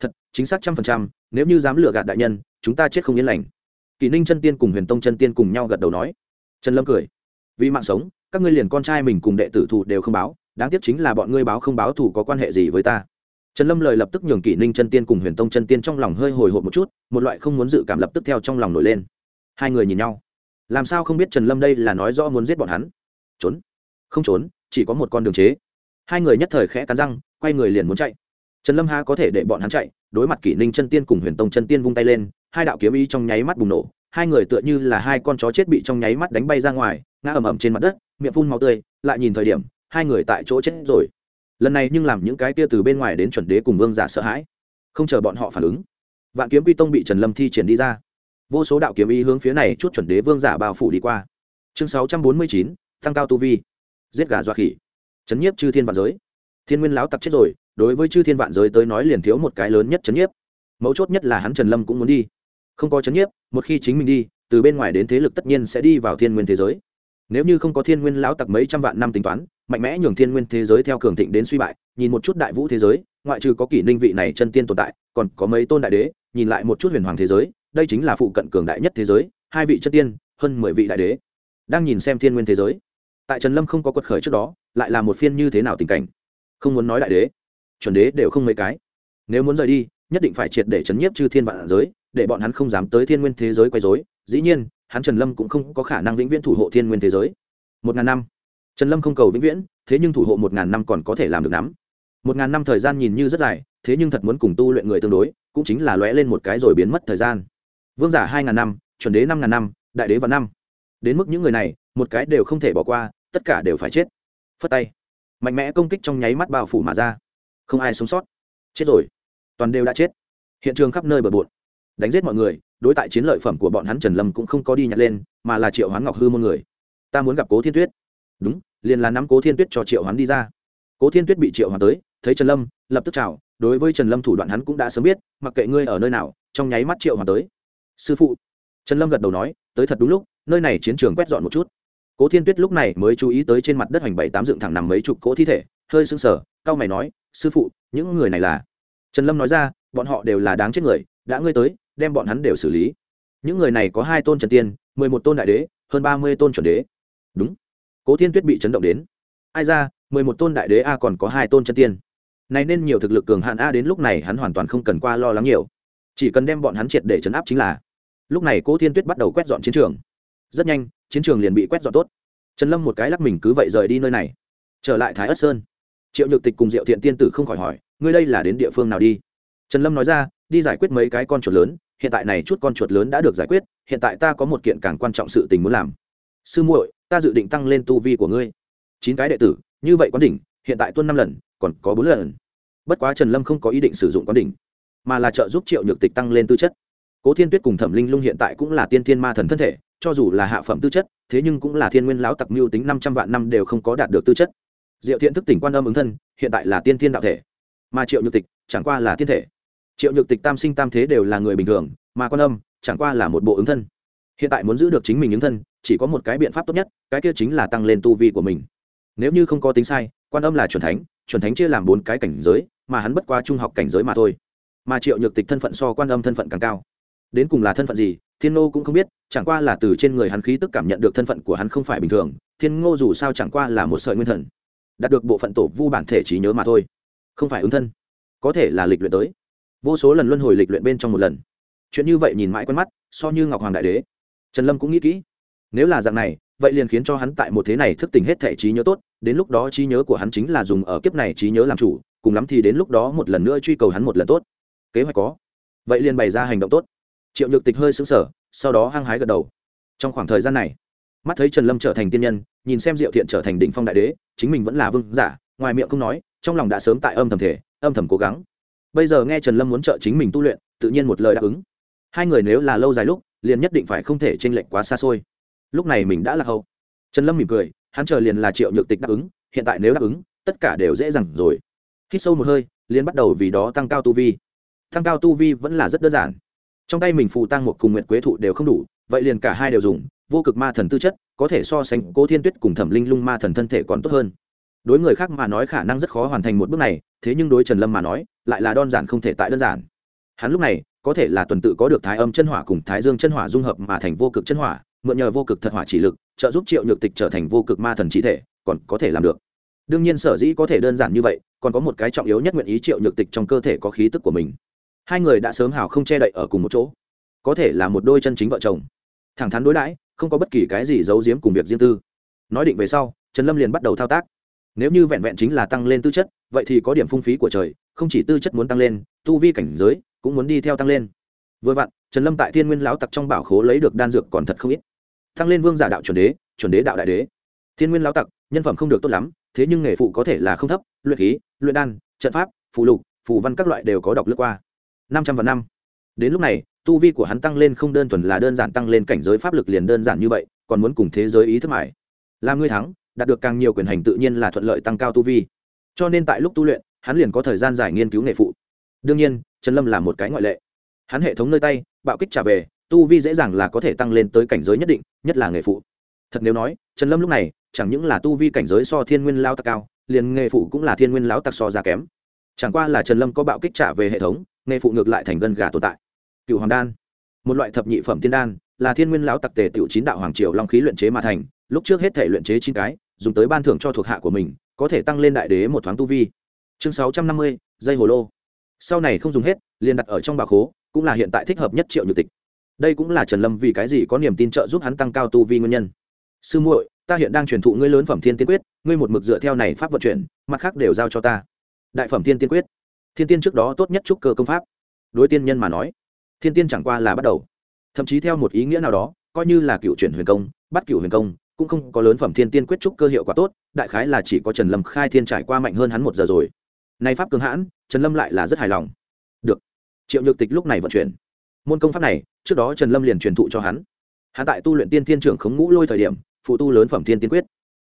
Thật, chính xác trăm phần trăm, nếu như dám lừa gạt đại nhân, chúng ta chết không yên lành. Kỳ ninh chân tiên cùng huyền tông chân tiên cùng nhau gật đầu nói. Trần lâm cười. Vì mạng sống, các ngươi liền con trai mình cùng đệ tử thù đều không báo, đáng tiếc chính là bọn ngươi báo không báo thù có quan hệ gì với ta. Trần lâm lời lập tức nhường kỷ ninh chân tiên cùng huyền tông chân tiên trong lòng hơi hồi hộp một chút, một loại không muốn dự cảm lập tức theo trong lòng nổi lên. Hai người nhìn nhau. Làm sao không biết trần lâm đây là nói rõ muốn giết bọn hắn? Trốn. Không trốn, chỉ có một con đường chế. Hai người nhất thời khẽ cắn răng, quay người liền muốn chạy trần lâm ha có thể để bọn hắn chạy, đối mặt kỷ ninh chân tiên cùng huyền tông chân tiên vung tay lên, hai đạo kiếm ý trong nháy mắt bùng nổ, hai người tựa như là hai con chó chết bị trong nháy mắt đánh bay ra ngoài, ngã ầm ầm trên mặt đất, miệng phun máu tươi, lại nhìn thời điểm, hai người tại chỗ chết rồi. Lần này nhưng làm những cái kia từ bên ngoài đến chuẩn đế cùng vương giả sợ hãi, không chờ bọn họ phản ứng. Vạn kiếm quy tông bị trần lâm thi triển đi ra. Vô số đạo kiếm ý hướng phía này chút chuẩn đế vương giả bao phủ đi qua. Chương sáu trăm bốn mươi chín tăng cao tu vi. Giết gà dọa khỉ. Chấn nhiếp chư thiên vạn giới. Thiên nguyên lão tặc chết rồi đối với chư thiên vạn giới tới nói liền thiếu một cái lớn nhất chấn nhiếp. Mấu chốt nhất là hắn trần lâm cũng muốn đi. Không có chấn nhiếp, một khi chính mình đi, từ bên ngoài đến thế lực tất nhiên sẽ đi vào thiên nguyên thế giới. Nếu như không có thiên nguyên lão tặc mấy trăm vạn năm tính toán, mạnh mẽ nhường thiên nguyên thế giới theo cường thịnh đến suy bại, nhìn một chút đại vũ thế giới, ngoại trừ có kỷ ninh vị này chân tiên tồn tại, còn có mấy tôn đại đế, nhìn lại một chút huyền hoàng thế giới, đây chính là phụ cận cường đại nhất thế giới, hai vị chân tiên, hơn mười vị đại đế, đang nhìn xem thiên nguyên thế giới. Tại trần lâm không có quật khởi trước đó, lại là một phiên như thế nào tình cảnh? Không muốn nói đại đế chuẩn đế đều không mấy cái. Nếu muốn rời đi, nhất định phải triệt để chấn nhiếp chư thiên vạn giới, để bọn hắn không dám tới thiên nguyên thế giới quấy dối dĩ nhiên, hắn trần lâm cũng không có khả năng vĩnh viễn thủ hộ thiên nguyên thế giới. Một ngàn năm. Trần lâm không cầu vĩnh viễn, thế nhưng thủ hộ một ngàn năm còn có thể làm được nắm một ngàn năm thời gian nhìn như rất dài, thế nhưng thật muốn cùng tu luyện người tương đối, cũng chính là lóe lên một cái rồi biến mất thời gian. Vương giả hai ngàn năm, chuẩn đế năm ngàn năm, đại đế và năm. Đến mức những người này, một cái đều không thể bỏ qua, tất cả đều phải chết. Phất tay. Mạnh mẽ công kích trong nháy mắt bao phủ mà ra không ai sống sót. Chết rồi. Toàn đều đã chết. Hiện trường khắp nơi bờ bộn. Đánh giết mọi người, đối tại chiến lợi phẩm của bọn hắn trần lâm cũng không có đi nhặt lên, mà là triệu hoán ngọc hư môn người. Ta muốn gặp cố thiên tuyết. Đúng, liền là nắm cố thiên tuyết cho triệu hoán đi ra. Cố thiên tuyết bị triệu hoán tới, thấy trần lâm, lập tức chào, đối với trần lâm thủ đoạn hắn cũng đã sớm biết, mặc kệ ngươi ở nơi nào, trong nháy mắt triệu hoán tới. Sư phụ. Trần lâm gật đầu nói, tới thật đúng lúc, nơi này chiến trường quét dọn một chút. Cố thiên tuyết lúc này mới chú ý tới trên mặt đất hoành bảy tám dựng thẳng nằm mấy chục cỗ thi thể, hơi sưng sờ cao mày nói, sư phụ, những người này là? Trần lâm nói ra, bọn họ đều là đáng chết người, đã ngươi tới, đem bọn hắn đều xử lý. Những người này có hai tôn trần tiên, mười một tôn đại đế, hơn ba mươi tôn chuẩn đế. Đúng. Cố thiên tuyết bị chấn động đến. Ai ra, mười một tôn đại đế a còn có hai tôn chân tiên. Này nên nhiều thực lực cường hạn a, đến lúc này hắn hoàn toàn không cần qua lo lắng nhiều. Chỉ cần đem bọn hắn triệt để chấn áp chính là. Lúc này cố thiên tuyết bắt đầu quét dọn chiến trường. Rất nhanh, chiến trường liền bị quét dọn tốt. Trần lâm một cái lắc mình cứ vậy rời đi nơi này. Trở lại thái ất sơn triệu nhược tịch cùng diệu thiện tiên tử không khỏi hỏi, ngươi đây là đến địa phương nào đi? Trần lâm nói ra, đi giải quyết mấy cái con chuột lớn, hiện tại này chút con chuột lớn đã được giải quyết, hiện tại ta có một kiện càng quan trọng sự tình muốn làm. Sư muội, ta dự định tăng lên tu vi của ngươi. Chín cái đệ tử, như vậy quán đỉnh, hiện tại tuân năm lần, còn có bốn lần. Bất quá trần lâm không có ý định sử dụng quán đỉnh, mà là trợ giúp triệu nhược tịch tăng lên tư chất. Cố thiên tuyết cùng thẩm linh lung hiện tại cũng là tiên thiên ma thần thân thể, cho dù là hạ phẩm tư chất, thế nhưng cũng là thiên nguyên lão tặc mưu tính năm trăm vạn năm đều không có đạt được tư chất diệu thiện thức tỉnh quan âm ứng thân, hiện tại là tiên thiên đạo thể. Mà triệu nhược tịch, chẳng qua là tiên thể. Triệu nhược tịch tam sinh tam thế đều là người bình thường, mà quan âm, chẳng qua là một bộ ứng thân. Hiện tại muốn giữ được chính mình ứng thân, chỉ có một cái biện pháp tốt nhất, cái kia chính là tăng lên tu vi của mình. Nếu như không có tính sai, quan âm là c h u ẩ n thánh c h u ẩ n thánh chia làm bốn cái cảnh giới, mà hắn bất qua trung học cảnh giới mà thôi. Mà triệu nhược tịch thân phận so quan âm thân phận càng cao. Đến cùng là thân phận gì, thiên ngô cũng không biết, chẳng qua là từ trên người hắn khí tức cảm nhận được thân phận của hắn không phải bình thường, thiên ngô dù sao chẳng qua là một sợi nguyên thần đạt được bộ phận tổ vu bản thể trí nhớ mà thôi. Không phải ứng thân, có thể là lịch luyện tới. Vô số lần luân hồi lịch luyện bên trong một lần. Chuyện như vậy nhìn mãi quen mắt, so như ngọc hoàng đại đế. Trần lâm cũng nghĩ kỹ. Nếu là dạng này, vậy liền khiến cho hắn tại một thế này thức tỉnh hết thể trí nhớ tốt, đến lúc đó trí nhớ của hắn chính là dùng ở kiếp này trí nhớ làm chủ, cùng lắm thì đến lúc đó một lần nữa truy cầu hắn một lần tốt. Kế hoạch có. Vậy liền bày ra hành động tốt. Triệu nhược tịch hơi xứng sở sau đó hăng hái gật đầu. Trong khoảng thời gian này mắt thấy trần lâm trở thành tiên nhân, nhìn xem diệu thiện trở thành đỉnh phong đại đế, chính mình vẫn là vương giả, ngoài miệng không nói, trong lòng đã sớm tại âm thầm thể âm thầm cố gắng. Bây giờ nghe trần lâm muốn trợ chính mình tu luyện, tự nhiên một lời đáp ứng. Hai người nếu là lâu dài lúc, liền nhất định phải không thể tranh lệch quá xa xôi. Lúc này mình đã là hậu. Trần lâm mỉm cười, hắn chờ liền là triệu nhược tịch đáp ứng, hiện tại nếu đáp ứng, tất cả đều dễ dàng rồi. Hít sâu một hơi, liền bắt đầu vì đó tăng cao tu vi. Tăng cao tu vi vẫn là rất đơn giản. Trong tay mình phù tăng một cùng nguyện quế thụ đều không đủ, vậy liền cả hai đều dùng vô cực ma thần tư chất, có thể so sánh cố thiên tuyết cùng thẩm linh lung ma thần thân thể còn tốt hơn. Đối người khác mà nói khả năng rất khó hoàn thành một bước này, thế nhưng đối trần lâm mà nói, lại là đơn giản không thể tại đơn giản. Hắn lúc này, có thể là tuần tự có được thái âm chân hỏa cùng thái dương chân hỏa dung hợp mà thành vô cực chân hỏa, mượn nhờ vô cực thật hỏa chỉ lực, trợ giúp triệu nhược tịch trở thành vô cực ma thần trí thể, còn có thể làm được. Đương nhiên sở dĩ có thể đơn giản như vậy, còn có một cái trọng yếu nhất nguyện ý triệu nhược tịch trong cơ thể có khí tức của mình. Hai người đã sớm hào không che đậy ở cùng một chỗ. Có thể là một đôi chân chính vợ chồng. Thẳng thắn đối đãi không có bất kỳ cái gì giấu giếm cùng việc riêng tư. Nói định về sau, trần lâm liền bắt đầu thao tác. Nếu như vẹn vẹn chính là tăng lên tư chất, vậy thì có điểm phung phí của trời, không chỉ tư chất muốn tăng lên, tu vi cảnh giới cũng muốn đi theo tăng lên. Vừa vặn, trần lâm tại thiên nguyên lão tặc trong bảo khố lấy được đan dược còn thật không ít. Tăng lên vương giả đạo chuẩn đế chuẩn đế đạo đại đế. Thiên nguyên lão tặc, nhân phẩm không được tốt lắm, thế nhưng nghề phụ có thể là không thấp, luyện khí, luyện đan, trận pháp, phù lục, phù văn các loại đều có đọc lướt qua. Năm trăm vạn năm. Đến lúc này tu vi của hắn tăng lên không đơn thuần là đơn giản tăng lên cảnh giới pháp lực liền đơn giản như vậy, còn muốn cùng thế giới ý thức mải làm ngươi thắng, đạt được càng nhiều quyền hành tự nhiên là thuận lợi tăng cao tu vi. Cho nên tại lúc tu luyện, hắn liền có thời gian giải nghiên cứu nghề phụ. Đương nhiên, trần lâm là một cái ngoại lệ. Hắn hệ thống nơi tay, bạo kích trả về, tu vi dễ dàng là có thể tăng lên tới cảnh giới nhất định, nhất là nghề phụ. Thật nếu nói, trần lâm lúc này, chẳng những là tu vi cảnh giới so thiên nguyên lao tặc cao, liền nghề phụ cũng là thiên nguyên lão tặc so ra kém. Chẳng qua là trần lâm có bạo kích trả về hệ thống, nghề phụ ngược lại thành gân gà tồn tại cựu hoàng đan. Một loại thập nhị phẩm tiên đan, là thiên nguyên lão tặc tề tiểu chín đạo hoàng triều long khí luyện chế mà thành, lúc trước hết thể luyện chế chín cái, dùng tới ban thưởng cho thuộc hạ của mình, có thể tăng lên đại đế một thoáng tu vi. Chương sáu trăm năm mươi, dây hồ lô. Sau này không dùng hết, liền đặt ở trong bà khố, cũng là hiện tại thích hợp nhất triệu nhược tịch. Đây cũng là trần lâm vì cái gì có niềm tin trợ giúp hắn tăng cao tu vi nguyên nhân. Sư muội, ta hiện đang truyền thụ ngươi lớn phẩm thiên tiên quyết, ngươi một mực dựa theo này pháp vận chuyển, mặt khác đều giao cho ta. Đại phẩm thiên tiên quyết. Thiên tiên trước đó tốt nhất trúc cơ công pháp. Đối tiên nhân mà nói thiên tiên chẳng qua là bắt đầu. Thậm chí theo một ý nghĩa nào đó, coi như là cựu chuyển huyền công, bắt cựu huyền công, cũng không có lớn phẩm thiên tiên quyết trúc cơ hiệu quả tốt, đại khái là chỉ có trần lâm khai thiên trải qua mạnh hơn hắn một giờ rồi. Nay pháp cường hãn, trần lâm lại là rất hài lòng. Được. Triệu nhược tịch lúc này vận chuyển. Môn công pháp này, trước đó trần lâm liền truyền thụ cho hắn. Hắn tại tu luyện tiên thiên trưởng khống ngũ lôi thời điểm, phụ tu lớn phẩm thiên tiên quyết.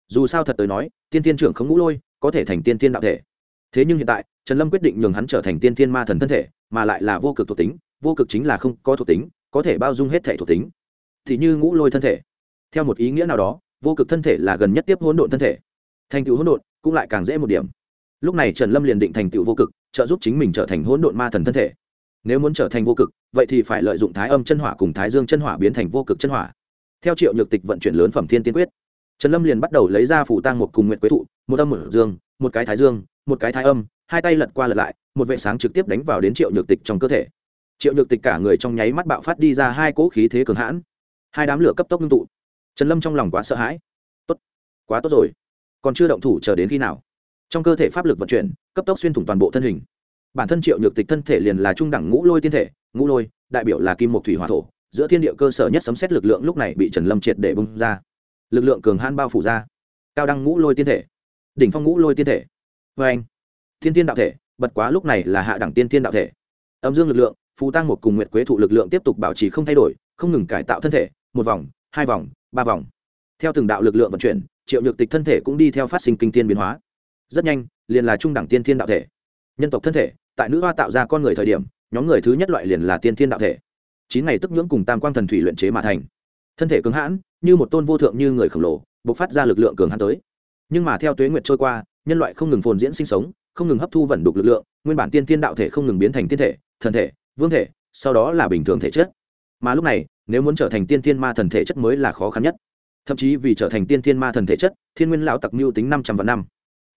Dù sao thật tới nói, tiên thiên trưởng khống ngũ lôi, có thể thành tiên thiên đạo thể. Thế nhưng hiện tại, trần lâm quyết định nhường hắn trở thành tiên thiên ma thần thân thể, mà lại là vô cực thuộc tính vô cực chính là không có thuộc tính, có thể bao dung hết thể thuộc tính. Thì như ngũ lôi thân thể. Theo một ý nghĩa nào đó, vô cực thân thể là gần nhất tiếp hỗn độn thân thể. Thành tựu hỗn độn cũng lại càng dễ một điểm. Lúc này trần lâm liền định thành tựu vô cực, trợ giúp chính mình trở thành hỗn độn ma thần thân thể. Nếu muốn trở thành vô cực, vậy thì phải lợi dụng thái âm chân hỏa cùng thái dương chân hỏa biến thành vô cực chân hỏa. Theo triệu nhược tịch vận chuyển lớn phẩm thiên tiên quyết, trần lâm liền bắt đầu lấy ra phủ tang một cùng nguyện quế thụ, một âm một dương, một cái thái dương, một cái thái âm, hai tay lật qua lật lại, một vệ sáng trực tiếp đánh vào đến triệu nhược tịch trong cơ thể triệu nhược tịch cả người trong nháy mắt bạo phát đi ra hai cỗ khí thế cường hãn. Hai đám lửa cấp tốc ngưng tụ. Trần lâm trong lòng quá sợ hãi. Tốt, quá tốt rồi. Còn chưa động thủ chờ đến khi nào? Trong cơ thể pháp lực vận chuyển, cấp tốc xuyên thủng toàn bộ thân hình. Bản thân triệu nhược tịch thân thể liền là trung đẳng ngũ lôi tiên thể, ngũ lôi, đại biểu là kim một thủy hỏa thổ, giữa thiên địa cơ sở nhất sấm xét lực lượng lúc này bị trần lâm triệt để bung ra. Lực lượng cường hãn bao phủ ra. Cao đăng ngũ lôi tiên thể. Đỉnh phong ngũ lôi tiên thể. Vê anh thiên tiên đạo thể bật quá lúc này là hạ đẳng tiên tiên đạo thể. Âm dương lực lượng phù tăng một cùng nguyệt quế thụ lực lượng tiếp tục bảo trì không thay đổi, không ngừng cải tạo thân thể, một vòng, hai vòng, ba vòng. Theo từng đạo lực lượng vận chuyển, triệu nhược tịch thân thể cũng đi theo phát sinh kinh tiên biến hóa. Rất nhanh, liền là trung đẳng tiên thiên đạo thể. Nhân tộc thân thể, tại nữ hoa tạo ra con người thời điểm, nhóm người thứ nhất loại liền là tiên thiên đạo thể. Chín ngày tức nhưỡng cùng tam quang thần thủy luyện chế mà thành. Thân thể cứng hãn, như một tôn vô thượng như người khổng lồ b ộ c phát ra lực lượng cường hãn tới. Nhưng mà theo tuế nguyệt trôi qua, nhân loại không ngừng phồn diễn sinh sống, không ngừng hấp thu vận đục lực lượng, nguyên bản tiên thiên đạo thể không ngừng biến thành tiên thể, thần thể vương thể, sau đó là bình thường thể chất. Mà lúc này, nếu muốn trở thành tiên thiên ma thần thể chất mới là khó khăn nhất. Thậm chí vì trở thành tiên thiên ma thần thể chất, thiên nguyên lão tặc mưu tính năm trăm vạn năm.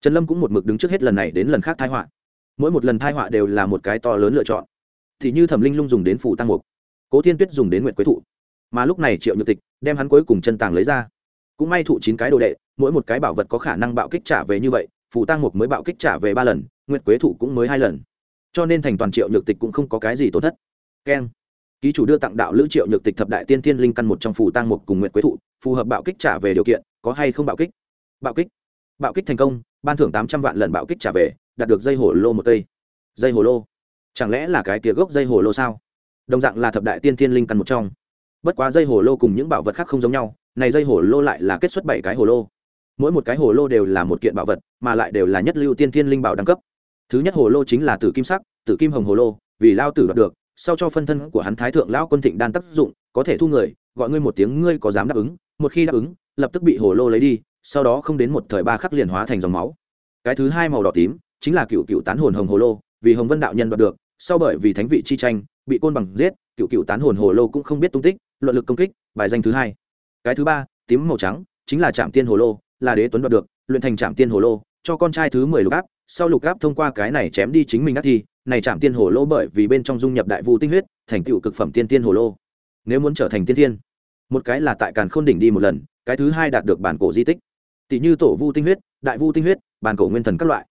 Trần lâm cũng một mực đứng trước hết lần này đến lần khác thai họa. Mỗi một lần thai họa đều là một cái to lớn lựa chọn. Thì như thẩm linh lung dùng đến phủ tăng mục, cố thiên tuyết dùng đến nguyện quế thụ. Mà lúc này triệu nhược tịch đem hắn cuối cùng chân tàng lấy ra. Cũng may thụ chín cái đồ đệ, mỗi một cái bảo vật có khả năng bạo kích trả về như vậy, phủ tăng mục mới bạo kích trả về ba lần nguyện quế thụ cũng mới hai lần cho nên thành toàn triệu nhược tịch cũng không có cái gì tổn thất. Keng. Ký chủ đưa tặng đạo lữ triệu nhược tịch thập đại tiên thiên linh căn một trong phù tăng mục cùng nguyện quế thụ, phù hợp bạo kích trả về điều kiện, có hay không bạo kích? Bạo kích. Bạo kích thành công, ban thưởng tám trăm vạn lần bạo kích trả về, đạt được dây hồ lô một cây. Dây hồ lô? Chẳng lẽ là cái tía gốc dây hồ lô sao? Đồng dạng là thập đại tiên thiên linh căn một trong. Bất quá dây hồ lô cùng những bảo vật khác không giống nhau, này dây hồ lô lại là kết xuất bảy cái hồ lô. Mỗi một cái hồ lô đều là một kiện bảo vật, mà lại đều là nhất lưu tiên thiên linh bảo đẳng cấp thứ nhất hồ lô chính là tử kim sắc, tử kim hồng hồ lô, vì lao tử đoạt được, sau cho phân thân của hắn thái thượng lão quân thịnh đan tác dụng, có thể thu người, gọi ngươi một tiếng ngươi có dám đáp ứng, một khi đáp ứng, lập tức bị hồ lô lấy đi, sau đó không đến một thời ba khắc liền hóa thành dòng máu. Cái thứ hai màu đỏ tím, chính là cựu cựu tán hồn hồng hồ lô, vì hồng vân đạo nhân đoạt được, sau bởi vì thánh vị chi tranh, bị côn bằng giết, cựu cựu tán hồn hồ lô cũng không biết tung tích, luận lực công kích, bài danh thứ hai. Cái thứ ba, tím màu trắng, chính là trạm tiên hồ lô, là đế tuấn đoạt được, luyện thành trạm tiên hồ lô, cho con trai thứ mười lục áp sau lục áp thông qua cái này chém đi chính mình ác thi, này chạm tiên hồ lô bởi vì bên trong dung nhập đại vu tinh huyết, thành tựu cực phẩm tiên tiên hồ lô. Nếu muốn trở thành tiên tiên, một cái là tại càn khôn đỉnh đi một lần, cái thứ hai đạt được bản cổ di tích. Tỷ như tổ vu tinh huyết, đại vu tinh huyết, bản cổ nguyên thần các loại.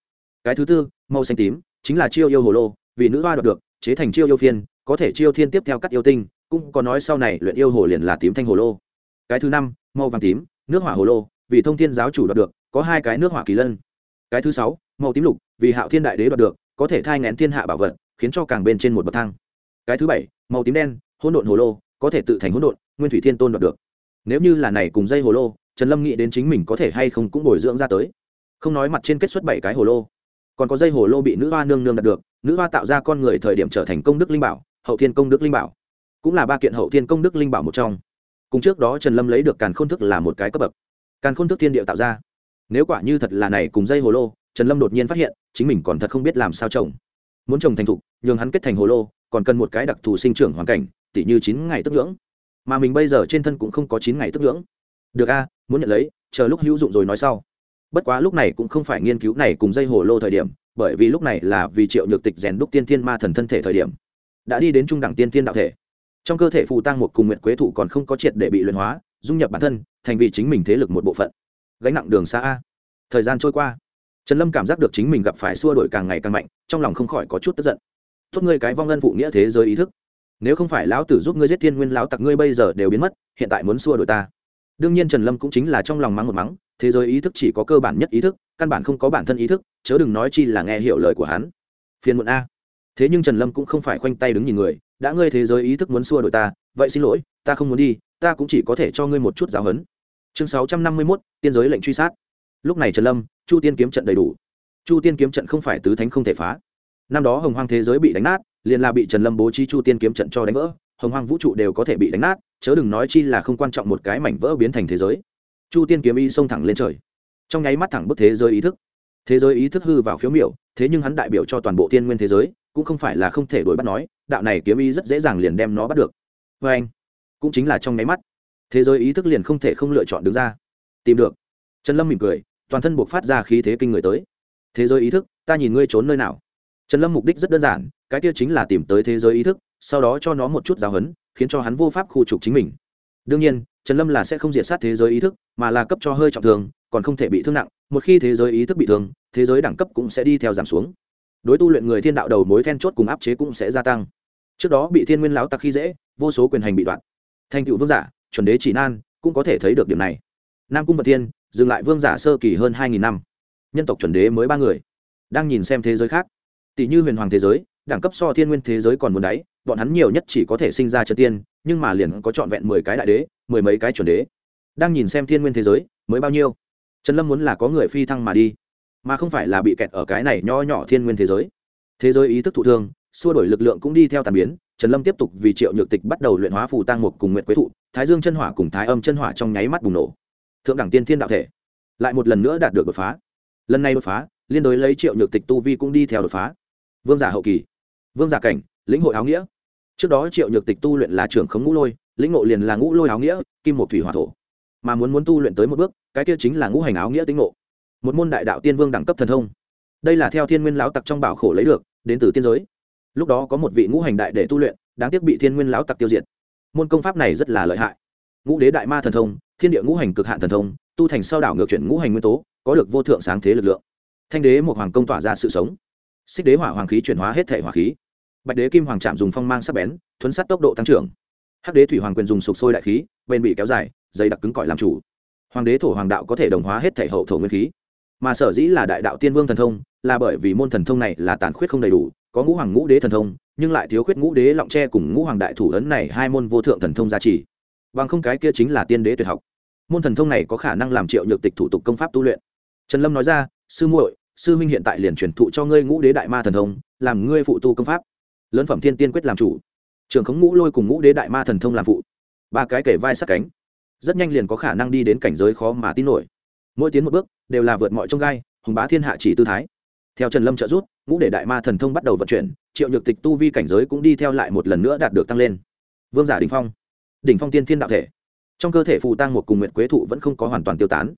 Cái thứ tư, màu xanh tím, chính là chiêu yêu hồ lô, vì nữ hoa đoạt được, chế thành chiêu yêu phiên, có thể chiêu thiên tiếp theo các yêu tinh, cũng có nói sau này luyện yêu hồ liền là tím thanh hồ lô. Cái thứ năm, màu vàng tím, nước hỏa hồ lô, vì thông thiên giáo chủ đoạt được, có hai cái nước hỏa kỳ lân. Cái thứ sáu màu tím lục, vì hạo thiên đại đế đoạt được, có thể thai ngén thiên hạ bảo vật, khiến cho càng bên trên một bậc thang. Cái thứ bảy, màu tím đen, hỗn độn hồ lô, có thể tự thành hỗn độn, nguyên thủy thiên tôn đoạt được. Nếu như là này cùng dây hồ lô, trần lâm nghĩ đến chính mình có thể hay không cũng bồi dưỡng ra tới. Không nói mặt trên kết xuất bảy cái hồ lô, còn có dây hồ lô bị nữ hoa nương nương đạt được, nữ hoa tạo ra con người thời điểm trở thành công đức linh bảo, hậu thiên công đức linh bảo. Cũng là ba kiện hậu thiên công đức linh bảo một trong. Cùng trước đó trần lâm lấy được càn khôn thức là một cái cấp bậc. Càn khôn thức thiên địa tạo ra. Nếu quả như thật là này cùng dây hồ lô trần lâm đột nhiên phát hiện, chính mình còn thật không biết làm sao trồng. Muốn trồng thành thục, nhường hắn kết thành hồ lô, còn cần một cái đặc thù sinh trưởng hoàn cảnh, tỉ như chín ngày tức ngưỡng mà mình bây giờ trên thân cũng không có chín ngày tức ngưỡng được a, muốn nhận lấy, chờ lúc hữu dụng rồi nói sau. Bất quá lúc này cũng không phải nghiên cứu này cùng dây hồ lô thời điểm, bởi vì lúc này là vì triệu nhược tịch rèn đúc tiên thiên ma thần thân thể thời điểm. Đã đi đến trung đẳng tiên thiên đạo thể. Trong cơ thể phù tăng một cùng nguyện quế thụ còn không có triệt để bị luyện hóa, dung nhập bản thân, thành vì chính mình thế lực một bộ phận. Gánh nặng đường xa a. Thời gian trôi qua trần lâm cảm giác được chính mình gặp phải xua đổi càng ngày càng mạnh, trong lòng không khỏi có chút tức giận. Tốt ngươi cái vong ân phụ nghĩa thế giới ý thức. Nếu không phải lão tử giúp ngươi giết thiên nguyên lão tặc ngươi bây giờ đều biến mất, hiện tại muốn xua đổi ta. Đương nhiên trần lâm cũng chính là trong lòng mắng một mắng, thế giới ý thức chỉ có cơ bản nhất ý thức, căn bản không có bản thân ý thức, chớ đừng nói chi là nghe hiểu lời của hắn. Phiền muộn a. Thế nhưng trần lâm cũng không phải khoanh tay đứng nhìn người, đã ngươi thế giới ý thức muốn xua đổi ta, vậy xin lỗi, ta không muốn đi, ta cũng chỉ có thể cho ngươi một chút giáo huấn. Chương sáu trăm năm mươi mốt, tiên giới lệnh truy sát. Lúc này trần lâm chu tiên kiếm trận đầy đủ. Chu tiên kiếm trận không phải tứ thánh không thể phá. Năm đó hồng hoang thế giới bị đánh nát, liền là bị trần lâm bố trí chu tiên kiếm trận cho đánh vỡ. Hồng hoang vũ trụ đều có thể bị đánh nát, chớ đừng nói chi là không quan trọng một cái mảnh vỡ biến thành thế giới. Chu tiên kiếm y xông thẳng lên trời. Trong nháy mắt thẳng bức thế giới ý thức. Thế giới ý thức hư vào phiếu miểu, thế nhưng hắn đại biểu cho toàn bộ tiên nguyên thế giới, cũng không phải là không thể đổi bắt nói, đạo này kiếm y rất dễ dàng liền đem nó bắt được. Vê anh, cũng chính là trong nháy mắt, thế giới ý thức liền không thể không lựa chọn đứng ra. Tìm được. Trần lâm mỉm cười toàn thân buộc phát ra khí thế kinh người tới. Thế giới ý thức, ta nhìn ngươi trốn nơi nào? Trần lâm mục đích rất đơn giản, cái kia chính là tìm tới thế giới ý thức, sau đó cho nó một chút giáo hấn khiến cho hắn vô pháp khu trục chính mình. Đương nhiên, trần lâm là sẽ không diệt sát thế giới ý thức, mà là cấp cho hơi trọng thương, còn không thể bị thương nặng. Một khi thế giới ý thức bị thương, thế giới đẳng cấp cũng sẽ đi theo giảm xuống. Đối tu luyện người thiên đạo đầu mối then chốt cùng áp chế cũng sẽ gia tăng. Trước đó bị thiên nguyên láo tặc khi dễ, vô số quyền hành bị đoạn thành cựu vương giả, chuẩn đế chỉ nan, cũng có thể thấy được điểm này. Nam cung vật thiên dừng lại vương giả sơ kỳ hơn hai nghìn năm. Nhân tộc chuẩn đế mới ba người. Đang nhìn xem thế giới khác. Tỷ như huyền hoàng thế giới, đẳng cấp so thiên nguyên thế giới còn muốn đáy, bọn hắn nhiều nhất chỉ có thể sinh ra chân tiên, nhưng mà liền có trọn vẹn mười cái đại đế, mười mấy cái chuẩn đế. Đang nhìn xem thiên nguyên thế giới, mới bao nhiêu? Trần lâm muốn là có người phi thăng mà đi, mà không phải là bị kẹt ở cái này nho nhỏ thiên nguyên thế giới. Thế giới ý thức thụ thương, xua đổi lực lượng cũng đi theo tàn biến, trần lâm tiếp tục vì triệu nhược tịch bắt đầu luyện hóa phù tăng một cùng nguyện quế thụ, thái dương chân hỏa cùng thái âm chân hỏa trong nháy mắt bùng nổ thượng đẳng tiên thiên đạo thể, lại một lần nữa đạt được đột phá. Lần này đột phá, liên đối lấy triệu nhược tịch tu vi cũng đi theo đột phá. Vương giả hậu kỳ, vương giả cảnh, lĩnh hội áo nghĩa. Trước đó triệu nhược tịch tu luyện là trưởng khống ngũ lôi, lĩnh ngộ liền là ngũ lôi áo nghĩa, kim một thủy hỏa thổ. Mà muốn muốn tu luyện tới một bước, cái kia chính là ngũ hành áo nghĩa tính ngộ. Một môn đại đạo tiên vương đẳng cấp thần thông. Đây là theo thiên nguyên lão tặc trong bảo khổ lấy được, đến từ tiên giới. Lúc đó có một vị ngũ hành đại để tu luyện, đáng tiếc bị thiên nguyên lão tặc tiêu diệt. Môn công pháp này rất là lợi hại. Ngũ đế đại ma thần thông thiên địa ngũ hành cực hạn thần thông, tu thành sau đảo ngược chuyển ngũ hành nguyên tố, có được vô thượng sáng thế lực lượng. Thanh đế một hoàng công tỏa ra sự sống. Xích đế hỏa hoàng khí chuyển hóa hết thể hỏa khí. Bạch đế kim hoàng trạm dùng phong mang sắc bén, thuấn sát tốc độ tăng trưởng. Hắc đế thủy hoàng quyền dùng sục sôi đại khí, bền bị kéo dài, dày đặc cứng cỏi làm chủ. Hoàng đế thổ hoàng đạo có thể đồng hóa hết thể hậu thổ nguyên khí. Mà sở dĩ là đại đạo tiên vương thần thông, là bởi vì môn thần thông này là tàn khuyết không đầy đủ, có ngũ hoàng ngũ đế thần thông, nhưng lại thiếu khuyết ngũ đế lọng tre cùng ngũ hoàng đại thủ ấn này hai môn vô thượng thần thông gia trì bằng không cái kia chính là tiên đế tuyệt học. Môn thần thông này có khả năng làm triệu nhược tịch thủ tục công pháp tu luyện. Trần lâm nói ra, sư muội, sư huynh hiện tại liền truyền thụ cho ngươi ngũ đế đại ma thần thông, làm ngươi phụ tu công pháp. Lớn phẩm thiên tiên quyết làm chủ. Trường khống ngũ lôi cùng ngũ đế đại ma thần thông làm phụ. Ba cái kể vai sát cánh. Rất nhanh liền có khả năng đi đến cảnh giới khó mà tin nổi. Mỗi tiến một bước, đều là vượt mọi trông gai, hùng bá thiên hạ chỉ tư thái. Theo trần lâm trợ giúp, ngũ để đại ma thần thông bắt đầu vận chuyển, triệu nhược tịch tu vi cảnh giới cũng đi theo lại một lần nữa đạt được tăng lên. Vương giả đình phong đỉnh phong tiên thiên đạo thể trong cơ thể phù tăng một cùng nguyện quế thụ vẫn không có hoàn toàn tiêu tán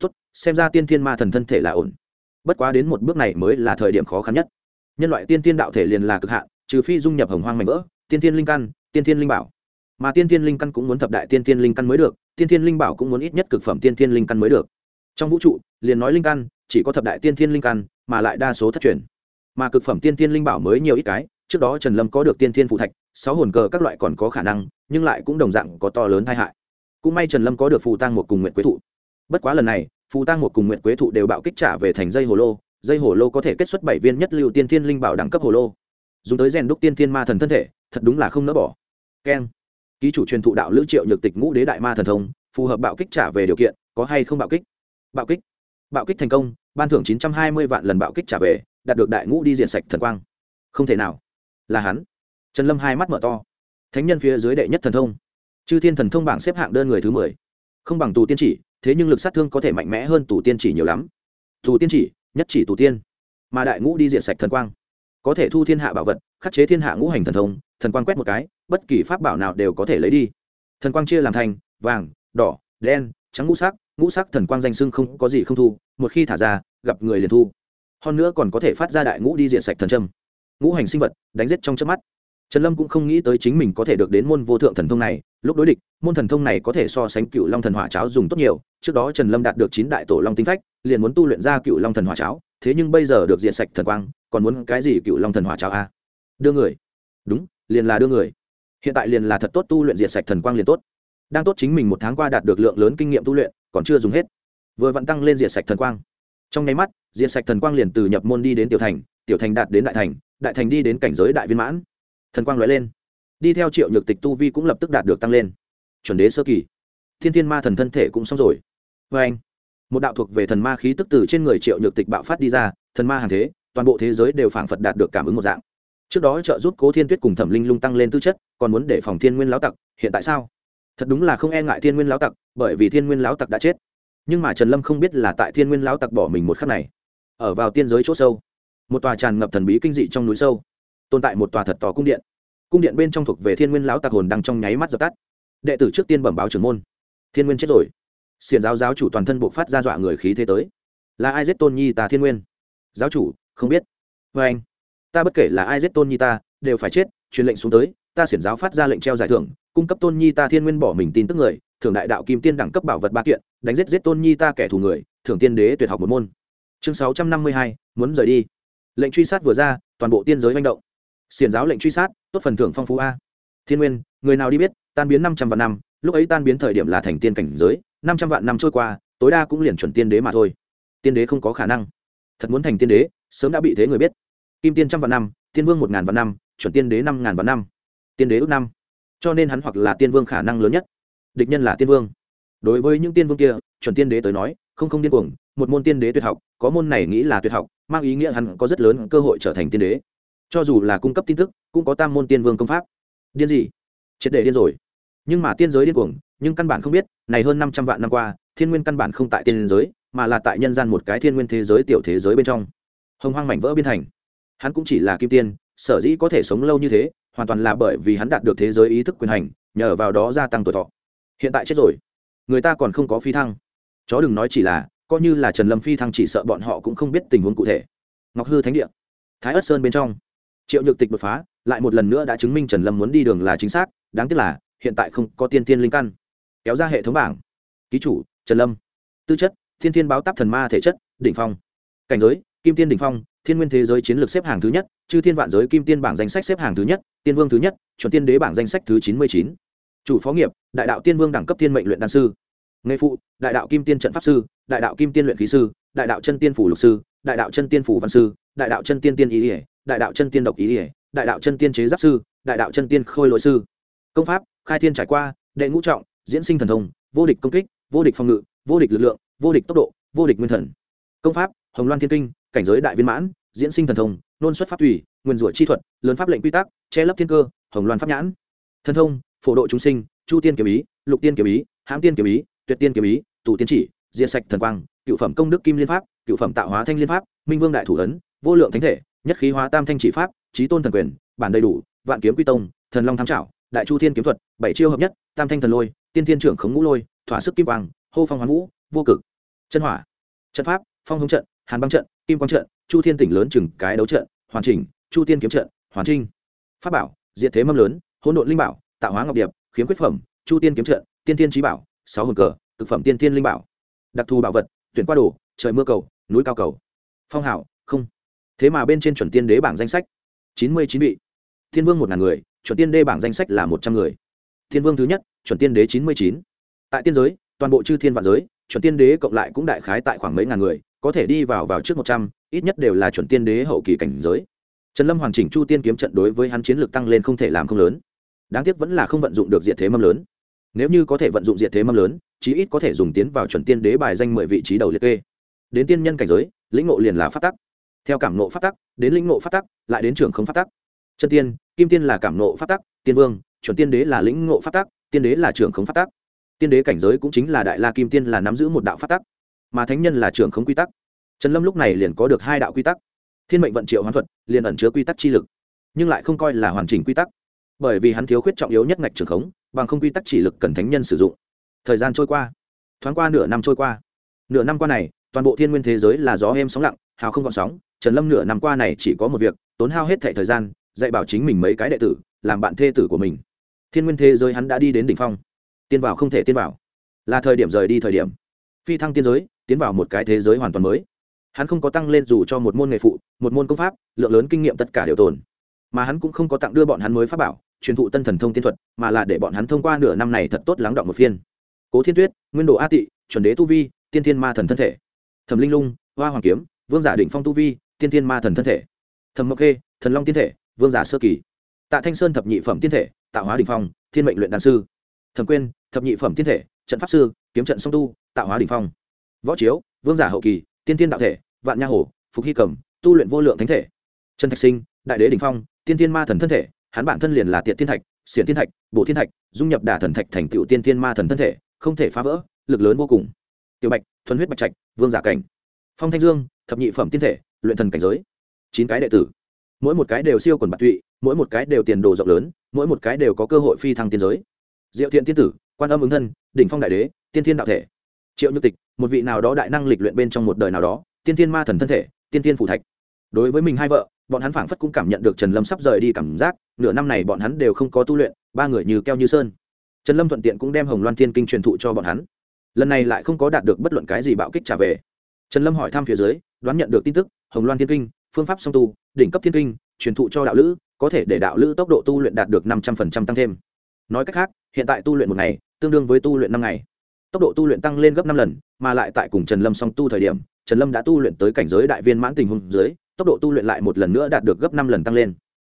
tốt xem ra tiên thiên ma thần thân thể là ổn bất quá đến một bước này mới là thời điểm khó khăn nhất nhân loại tiên thiên đạo thể liền là cực hạn trừ phi dung nhập hồng hoang mạnh vỡ tiên thiên linh căn tiên thiên linh bảo mà tiên thiên linh căn cũng muốn thập đại tiên thiên linh căn mới được tiên thiên linh bảo cũng muốn ít nhất cực phẩm tiên thiên linh căn mới được trong vũ trụ liền nói linh căn chỉ có thập đại tiên thiên linh căn mà lại đa số thất truyền mà cực phẩm tiên thiên linh bảo mới nhiều ít cái trước đó trần lâm có được tiên thiên phụ thạch sáu hồn cờ các loại còn có khả năng, nhưng lại cũng đồng dạng có to lớn tai hại. Cũng may trần lâm có được phù tăng một cùng nguyện quế thụ. Bất quá lần này, phù tăng một cùng nguyện quế thụ đều bạo kích trả về thành dây hồ lô. Dây hồ lô có thể kết xuất bảy viên nhất lưu tiên thiên linh bảo đẳng cấp hồ lô. Dùng tới rèn đúc tiên thiên ma thần thân thể, thật đúng là không nỡ bỏ. Keng. Ký chủ truyền thụ đạo lữ triệu nhược tịch ngũ đế đại ma thần thông, phù hợp bạo kích trả về điều kiện, có hay không bạo kích? Bạo kích. Bạo kích thành công, ban thưởng chín trăm hai mươi vạn lần bạo kích trả về, đạt được đại ngũ đi diện sạch thần quang. Không thể nào. Là hắn trần lâm hai mắt mở to. Thánh nhân phía dưới đệ nhất thần thông. Chư thiên thần thông bảng xếp hạng đơn người thứ mười. Không bằng tù tiên chỉ, thế nhưng lực sát thương có thể mạnh mẽ hơn tù tiên chỉ nhiều lắm. Tù tiên chỉ, nhất chỉ tù tiên. Mà đại ngũ đi diện sạch thần quang. Có thể thu thiên hạ bảo vật, khắc chế thiên hạ ngũ hành thần thông, thần quang quét một cái, bất kỳ pháp bảo nào đều có thể lấy đi. Thần quang chia làm thành, vàng, đỏ, đen, trắng ngũ sắc ngũ sắc thần quang danh sưng không có gì không thu, một khi thả ra, gặp người liền thu. Hơn nữa còn có thể phát ra đại ngũ đi diện sạch thần trâm ngũ hành sinh vật, đánh giết trong chớp mắt trần lâm cũng không nghĩ tới chính mình có thể được đến môn vô thượng thần thông này, lúc đối địch, môn thần thông này có thể so sánh cựu long thần hỏa cháo dùng tốt nhiều, trước đó trần lâm đạt được chín đại tổ long tinh phách, liền muốn tu luyện ra cựu long thần hỏa cháo, thế nhưng bây giờ được diện sạch thần quang, còn muốn cái gì cựu long thần hỏa cháo a đưa người. Đúng, liền là đưa người. Hiện tại liền là thật tốt tu luyện diện sạch thần quang liền tốt. Đang tốt chính mình một tháng qua đạt được lượng lớn kinh nghiệm tu luyện, còn chưa dùng hết. Vừa vặn tăng lên diện sạch thần quang. Trong nháy mắt, diện sạch thần quang liền từ nhập môn đi đến tiểu thành tiểu thành đạt đến đại thành đại thành đi đến cảnh giới đại viên mãn thần quang lóe lên. Đi theo triệu nhược tịch tu vi cũng lập tức đạt được tăng lên. Chuẩn đế sơ kỳ. Thiên thiên ma thần thân thể cũng xong rồi. Vê anh, một đạo thuộc về thần ma khí tức từ trên người triệu nhược tịch bạo phát đi ra, thần ma hàng thế, toàn bộ thế giới đều phảng phật đạt được cảm ứng một dạng. Trước đó trợ giúp cố thiên tuyết cùng thẩm linh lung tăng lên tư chất, còn muốn để phòng thiên nguyên lão tặc, hiện tại sao? Thật đúng là không e ngại thiên nguyên lão tặc, bởi vì thiên nguyên lão tặc đã chết. Nhưng mà trần lâm không biết là tại thiên nguyên lão tặc bỏ mình một khắc này. Ở vào tiên giới c h ỗ sâu, một tòa tràn ngập thần bí kinh dị trong núi sâu tồn tại một tòa thật tò cung điện. Cung điện bên trong thuộc về thiên nguyên lão Tạc hồn đang trong nháy mắt dập tắt. Đệ tử trước tiên bẩm báo trưởng môn. Thiên nguyên chết rồi. Xiền giáo giáo chủ toàn thân buộc phát ra dọa người khí thế tới. Là ai giết tôn nhi ta thiên nguyên? Giáo chủ, không biết. Vê anh, ta bất kể là ai giết tôn nhi ta, đều phải chết, truyền lệnh xuống tới, ta xiển giáo phát ra lệnh treo giải thưởng, cung cấp tôn nhi ta thiên nguyên bỏ mình tin tức người, thưởng đại đạo kim tiên đẳng cấp bảo vật ba kiện, đánh giết giết tôn nhi ta kẻ thù người, thưởng tiên đế tuyệt học một môn. Chương sáu trăm năm mươi hai, muốn rời đi. Lệnh truy sát vừa ra, toàn bộ tiên giới manh động xiển giáo lệnh truy sát, tốt phần thưởng phong phú a. Thiên nguyên, người nào đi biết, tan biến năm trăm vạn năm, lúc ấy tan biến thời điểm là thành tiên cảnh giới, năm trăm vạn năm trôi qua, tối đa cũng liền chuẩn tiên đế mà thôi. Tiên đế không có khả năng. Thật muốn thành tiên đế, sớm đã bị thế người biết. Kim tiên trăm vạn năm, tiên vương một ngàn vạn năm, chuẩn tiên đế năm ngàn vạn năm. Tiên đế ước năm. Cho nên hắn hoặc là tiên vương khả năng lớn nhất. Địch nhân là tiên vương. Đối với những tiên vương kia, chuẩn tiên đế tới nói, không không điên cuồng, một môn tiên đế tuyệt học, có môn này nghĩ là tuyệt học, mang ý nghĩa hắn có rất lớn cơ hội trở thành tiên đế cho dù là cung cấp tin tức, cũng có tam môn tiên vương công pháp. Điên gì? Triệt để điên rồi. Nhưng mà tiên giới điên cuồng, nhưng căn bản không biết, này hơn năm trăm vạn năm qua, thiên nguyên căn bản không tại tiên giới, mà là tại nhân gian một cái thiên nguyên thế giới tiểu thế giới bên trong. Hồng hoang mảnh vỡ biên thành. Hắn cũng chỉ là kim tiên, sở dĩ có thể sống lâu như thế, hoàn toàn là bởi vì hắn đạt được thế giới ý thức quyền hành, nhờ vào đó gia tăng tuổi thọ. Hiện tại chết rồi. Người ta còn không có phi thăng. Chó đừng nói chỉ là, coi như là trần lâm phi thăng chỉ sợ bọn họ cũng không biết tình huống cụ thể. Ngọc hư thánh địa. Thái ất sơn bên trong triệu nhược tịch đột phá, lại một lần nữa đã chứng minh trần lâm muốn đi đường là chính xác, đáng tiếc là, hiện tại không có tiên tiên linh căn. Kéo ra hệ thống bảng. Ký chủ, trần lâm. Tư chất, thiên thiên báo táp thần ma thể chất, đỉnh phong. Cảnh giới, kim tiên đỉnh phong, thiên nguyên thế giới chiến lược xếp hàng thứ nhất, chư thiên vạn giới kim tiên bảng danh sách xếp hàng thứ nhất, tiên vương thứ nhất, chuẩn tiên đế bảng danh sách thứ chín mươi chín. Chủ phó nghiệp, đại đạo tiên vương đẳng cấp tiên mệnh luyện đan sư. Nghề phụ, đại đạo kim tiên trận pháp sư, đại đạo kim tiên luyện khí sư, đại đạo chân tiên phủ lục sư, đại đạo chân tiên phủ văn sư, đại đạo chân tiên tiên ý ỉa đại đạo chân tiên độc ý ỉa, đại đạo chân tiên chế giáp sư, đại đạo chân tiên khôi lỗi sư. Công pháp, khai thiên trải qua, đệ ngũ trọng, diễn sinh thần thông, vô địch công kích, vô địch phòng ngự, vô địch lực lượng, vô địch tốc độ, vô địch nguyên thần. Công pháp, hồng loan thiên kinh, cảnh giới đại viên mãn, diễn sinh thần thông, nôn xuất pháp thủy nguyên rủa chi thuật, lớn pháp lệnh quy tắc, che lấp thiên cơ, hồng loan pháp nhãn. Thần thông, phổ độ chúng sinh, chu tiên kiếm ý, lục tiên kiếm ý, hãm tiên kiếm ý, tuyệt tiên kiếm ý, tù tiên chỉ, diệt sạch thần quang, cựu phẩm công đức kim liên pháp, cựu phẩm tạo hóa thanh liên pháp, minh vương đại thủ ấn, vô lượng thánh thể nhất khí hóa tam thanh chỉ pháp trí tôn thần quyền, bản đầy đủ, vạn kiếm quy tông, thần long tham trảo, đại chu thiên kiếm thuật, bảy chiêu hợp nhất, tam thanh thần lôi, tiên thiên trưởng khống ngũ lôi, thỏa sức kim quang, hô phong hoán vũ, vô cực. Chân hỏa, trận pháp, phong hống trận, hàn băng trận, kim quang trận, chu thiên tỉnh lớn chừng cái đấu trận, hoàn chỉnh, chu tiên kiếm trận, hoàn trinh pháp bảo diện thế mâm lớn, hỗn độn linh bảo, tạo hóa ngọc điệp, khiếm quyết phẩm, chu tiên kiếm trận, tiên tiên trí bảo, sáu hồn cờ thực phẩm tiên tiên linh bảo. Đặc thù bảo vật, tuyển qua đồ, trời mưa cầu, núi cao cầu. Phong hảo, không thế mà bên trên chuẩn tiên đế bảng danh sách, chín mươi chín vị. Thiên vương một ngàn người, chuẩn tiên đế bảng danh sách là một trăm người. Thiên vương thứ nhất, chuẩn tiên đế chín mươi chín. Tại tiên giới, toàn bộ chư thiên vạn giới, chuẩn tiên đế cộng lại cũng đại khái tại khoảng mấy ngàn người, có thể đi vào vào trước một trăm, ít nhất đều là chuẩn tiên đế hậu kỳ cảnh giới. Trần lâm hoàn chỉnh chu tiên kiếm trận đối với hắn chiến lược tăng lên không thể làm không lớn. Đáng tiếc vẫn là không vận dụng được diện thế mâm lớn. Nếu như có thể vận dụng diện thế mâm lớn, chí ít có thể dùng tiến vào chuẩn tiên đế bài danh mười vị trí đầu liệt kê. Đến tiên nhân cảnh giới, lĩnh ngộ liền là phát tắc theo cảm nộ phát tắc, đến lĩnh ngộ phát tắc, lại đến trưởng không phát tắc. Chân tiên, kim tiên là cảm nộ phát tắc, tiên vương, chuẩn tiên đế là lĩnh ngộ phát tắc, tiên đế là trưởng không phát tắc. Tiên đế cảnh giới cũng chính là đại la kim tiên là nắm giữ một đạo phát tắc, mà thánh nhân là trưởng không quy tắc. Trần lâm lúc này liền có được hai đạo quy tắc. Thiên mệnh vận triệu hoán thuật, liền ẩn chứa quy tắc chi lực, nhưng lại không coi là hoàn chỉnh quy tắc. Bởi vì hắn thiếu khuyết trọng yếu nhất ngạch trường khống, bằng không quy tắc chỉ lực cần thánh nhân sử dụng. Thời gian trôi qua, thoáng qua nửa năm trôi qua. Nửa năm qua này, toàn bộ thiên nguyên thế giới là gió êm sóng lặng, hào không còn sóng trần lâm nửa năm qua này chỉ có một việc, tốn hao hết thệ thời gian, dạy bảo chính mình mấy cái đệ tử, làm bạn thê tử của mình. Thiên nguyên thế giới hắn đã đi đến đỉnh phong. Tiên vào không thể tiên vào. Là thời điểm rời đi thời điểm. Phi thăng tiên giới, tiến vào một cái thế giới hoàn toàn mới. Hắn không có tăng lên dù cho một môn nghề phụ, một môn công pháp, lượng lớn kinh nghiệm tất cả đều tồn. Mà hắn cũng không có tặng đưa bọn hắn mới pháp bảo, truyền thụ tân thần thông tiên thuật, mà là để bọn hắn thông qua nửa năm này thật tốt lắng động một phiên. Cố thiên tuyết, nguyên đồ a tị, chuẩn đế tu vi, tiên thiên ma thần thân thể, thẩm linh lung, hoa hoàng kiếm, vương giả định phong tu vi tiên thiên ma thần thân thể. Thẩm mộc khê, thần long tiên thể, vương giả sơ kỳ. Tạ thanh sơn thập nhị phẩm tiên thể tạo hóa đình phong, thiên mệnh luyện đàn sư. Thẩm quyên, thập nhị phẩm tiên thể, trận pháp sư, kiếm trận song tu tạo hóa đình phong. Võ chiếu, vương giả hậu kỳ, tiên thiên đạo thể, vạn nha hổ phục hy cầm, tu luyện vô lượng thánh thể. Trần thạch sinh, đại đế đình phong, tiên thiên ma thần thân thể, hắn bản thân liền là tiện thiên thạch, xiển thiên thạch bộ thiên thạch, dung nhập đả thần thạch thành tựu tiên thiên ma thần thân thể, không thể phá vỡ, lực lớn vô cùng. Tiểu bạch, thuần huyết bạch trạch, vương giả cảnh. Phong thanh dương, thập nhị phẩm tiên thể luyện thần cảnh giới. Chín cái đệ tử. Mỗi một cái đều siêu quần bạc tụy, mỗi một cái đều tiền đồ rộng lớn, mỗi một cái đều có cơ hội phi thăng tiên giới. Diệu thiện tiên tử, quan âm ứng thân, đỉnh phong đại đế, tiên thiên đạo thể. Triệu như tịch, một vị nào đó đại năng lịch luyện bên trong một đời nào đó, tiên thiên ma thần thân thể, tiên thiên phủ thạch. Đối với mình hai vợ, bọn hắn phảng phất cũng cảm nhận được trần lâm sắp rời đi cảm giác, nửa năm này bọn hắn đều không có tu luyện, ba người như keo như sơn. Trần lâm thuận tiện cũng đem hồng loan thiên kinh truyền thụ cho bọn hắn. Lần này lại không có đạt được bất luận cái gì bạo kích trả về trần lâm hỏi thăm phía dưới, đoán nhận được tin tức, hồng loan thiên kinh, phương pháp song tu, đỉnh cấp thiên kinh, truyền thụ cho đạo lữ, có thể để đạo lữ tốc độ tu luyện đạt được năm trăm phần trăm tăng thêm. Nói cách khác, hiện tại tu luyện một ngày, tương đương với tu luyện năm ngày. Tốc độ tu luyện tăng lên gấp năm lần, mà lại tại cùng trần lâm song tu thời điểm, trần lâm đã tu luyện tới cảnh giới đại viên mãn tình huống dưới, tốc độ tu luyện lại một lần nữa đạt được gấp năm lần tăng lên.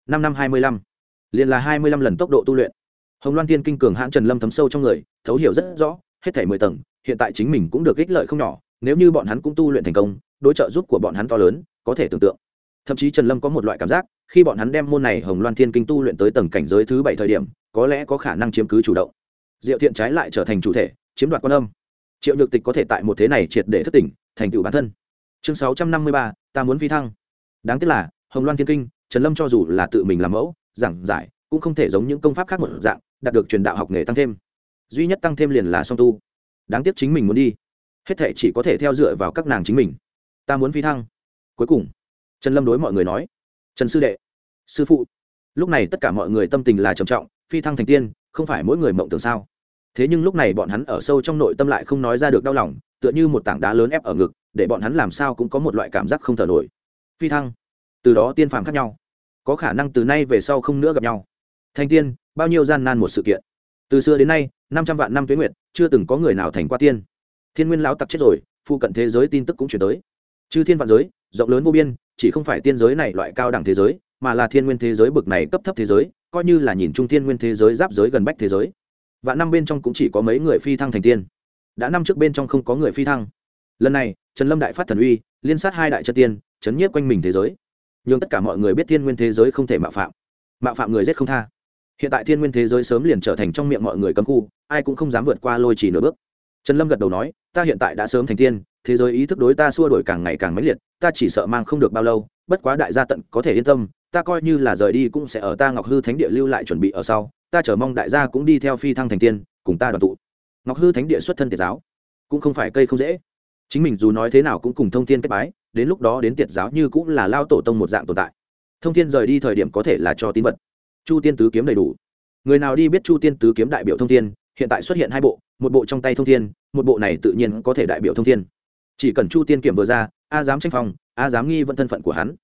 Năm năm hai mươi lăm, liền là hai mươi lăm lần tốc độ tu luyện. Hồng loan thiên kinh cường hãn trần lâm thấm sâu trong người, thấu hiểu rất rõ, hết thể mười tầng, hiện tại chính mình cũng được ích lợi không nhỏ nếu như bọn hắn cũng tu luyện thành công, đối trợ giúp của bọn hắn to lớn, có thể tưởng tượng. Thậm chí trần lâm có một loại cảm giác, khi bọn hắn đem môn này hồng loan thiên kinh tu luyện tới tầng cảnh giới thứ bảy thời điểm, có lẽ có khả năng chiếm cứ chủ động. Diệu thiện trái lại trở thành chủ thể, chiếm đoạt quan âm. Triệu nhược tịch có thể tại một thế này triệt để thất tỉnh, thành tựu bản thân. Chương sáu trăm năm mươi ba, ta muốn phi thăng. Đáng tiếc là, hồng loan thiên kinh, trần lâm cho dù là tự mình làm mẫu, giảng giải, cũng không thể giống những công pháp khác một dạng, đạt được truyền đạo học nghề tăng thêm. Duy nhất tăng thêm liền là song tu. Đáng tiếc chính mình muốn đi hết thệ chỉ có thể theo dựa vào các nàng chính mình. Ta muốn phi thăng. Cuối cùng, trần lâm đối mọi người nói, trần sư đệ, sư phụ, lúc này tất cả mọi người tâm tình là trầm trọng, phi thăng thành tiên, không phải mỗi người mộng tưởng sao? Thế nhưng lúc này bọn hắn ở sâu trong nội tâm lại không nói ra được đau lòng, tựa như một tảng đá lớn ép ở ngực, để bọn hắn làm sao cũng có một loại cảm giác không thở nổi. Phi thăng, từ đó tiên phàm khác nhau, có khả năng từ nay về sau không nữa gặp nhau. Thành tiên, bao nhiêu gian nan một sự kiện. Từ xưa đến nay, năm trăm vạn năm tuế nguyệt, chưa từng có người nào thành qua tiên thiên nguyên lão tặc chết rồi phụ cận thế giới tin tức cũng chuyển tới. Chư thiên vạn giới, rộng lớn vô biên, chỉ không phải tiên giới này loại cao đẳng thế giới, mà là thiên nguyên thế giới bực này cấp thấp thế giới, coi như là nhìn trung thiên nguyên thế giới giáp giới gần bách thế giới. Và năm bên trong cũng chỉ có mấy người phi thăng thành tiên. Đã năm trước bên trong không có người phi thăng. Lần này, trần lâm đại phát thần uy, liên sát hai đại chân tiên, chấn nhiếp quanh mình thế giới. Nhưng tất cả mọi người biết thiên nguyên thế giới không thể mạo phạm. Mạo phạm người giết không tha. Hiện tại thiên nguyên thế giới sớm liền trở thành trong miệng mọi người cấm khu, ai cũng không dám vượt qua lôi chỉ nửa bước trần lâm gật đầu nói, ta hiện tại đã sớm thành tiên, thế giới ý thức đối ta xua đổi càng ngày càng mãnh liệt, ta chỉ sợ mang không được bao lâu, bất quá đại gia tận có thể yên tâm, ta coi như là rời đi cũng sẽ ở ta ngọc hư thánh địa lưu lại chuẩn bị ở sau, ta chờ mong đại gia cũng đi theo phi thăng thành tiên, cùng ta đoàn tụ. Ngọc hư thánh địa xuất thân tiệt giáo, cũng không phải cây không dễ. Chính mình dù nói thế nào cũng cùng thông thiên kết bái, đến lúc đó đến tiệt giáo như cũng là lao tổ tông một dạng tồn tại. Thông thiên rời đi thời điểm có thể là cho tín vật. Chu tiên tứ kiếm đầy đủ. Người nào đi biết chu tiên tứ kiếm đại biểu thông thiên hiện tại xuất hiện hai bộ, một bộ trong tay thông thiên, một bộ này tự nhiên có thể đại biểu thông thiên. Chỉ cần chu tiên kiểm vừa ra, a dám tranh phòng a dám nghi vẫn thân phận của hắn.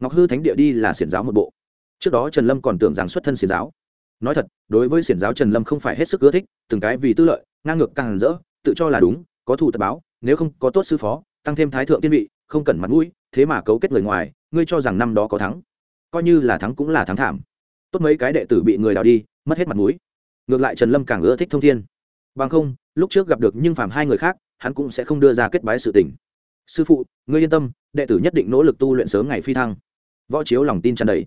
Ngọc hư thánh địa đi là xiển giáo một bộ. Trước đó trần lâm còn tưởng rằng xuất thân xiển giáo. Nói thật, đối với xiển giáo trần lâm không phải hết sức ưa thích, từng cái vì tư lợi, ngang ngược càng rỡ, tự cho là đúng, có thù tập báo, nếu không có tốt sư phó, tăng thêm thái thượng tiên vị, không cần mặt mũi, thế mà cấu kết người ngoài, ngươi cho rằng năm đó có thắng. Coi như là thắng cũng là thắng thảm. Tốt mấy cái đệ tử bị người đào đi, mất hết mặt mũi ngược lại trần lâm càng ưa thích thông thiên. Bằng không, lúc trước gặp được nhưng phàm hai người khác, hắn cũng sẽ không đưa ra kết bái sự tình. Sư phụ, ngươi yên tâm, đệ tử nhất định nỗ lực tu luyện sớm ngày phi thăng. Võ chiếu lòng tin tràn đầy.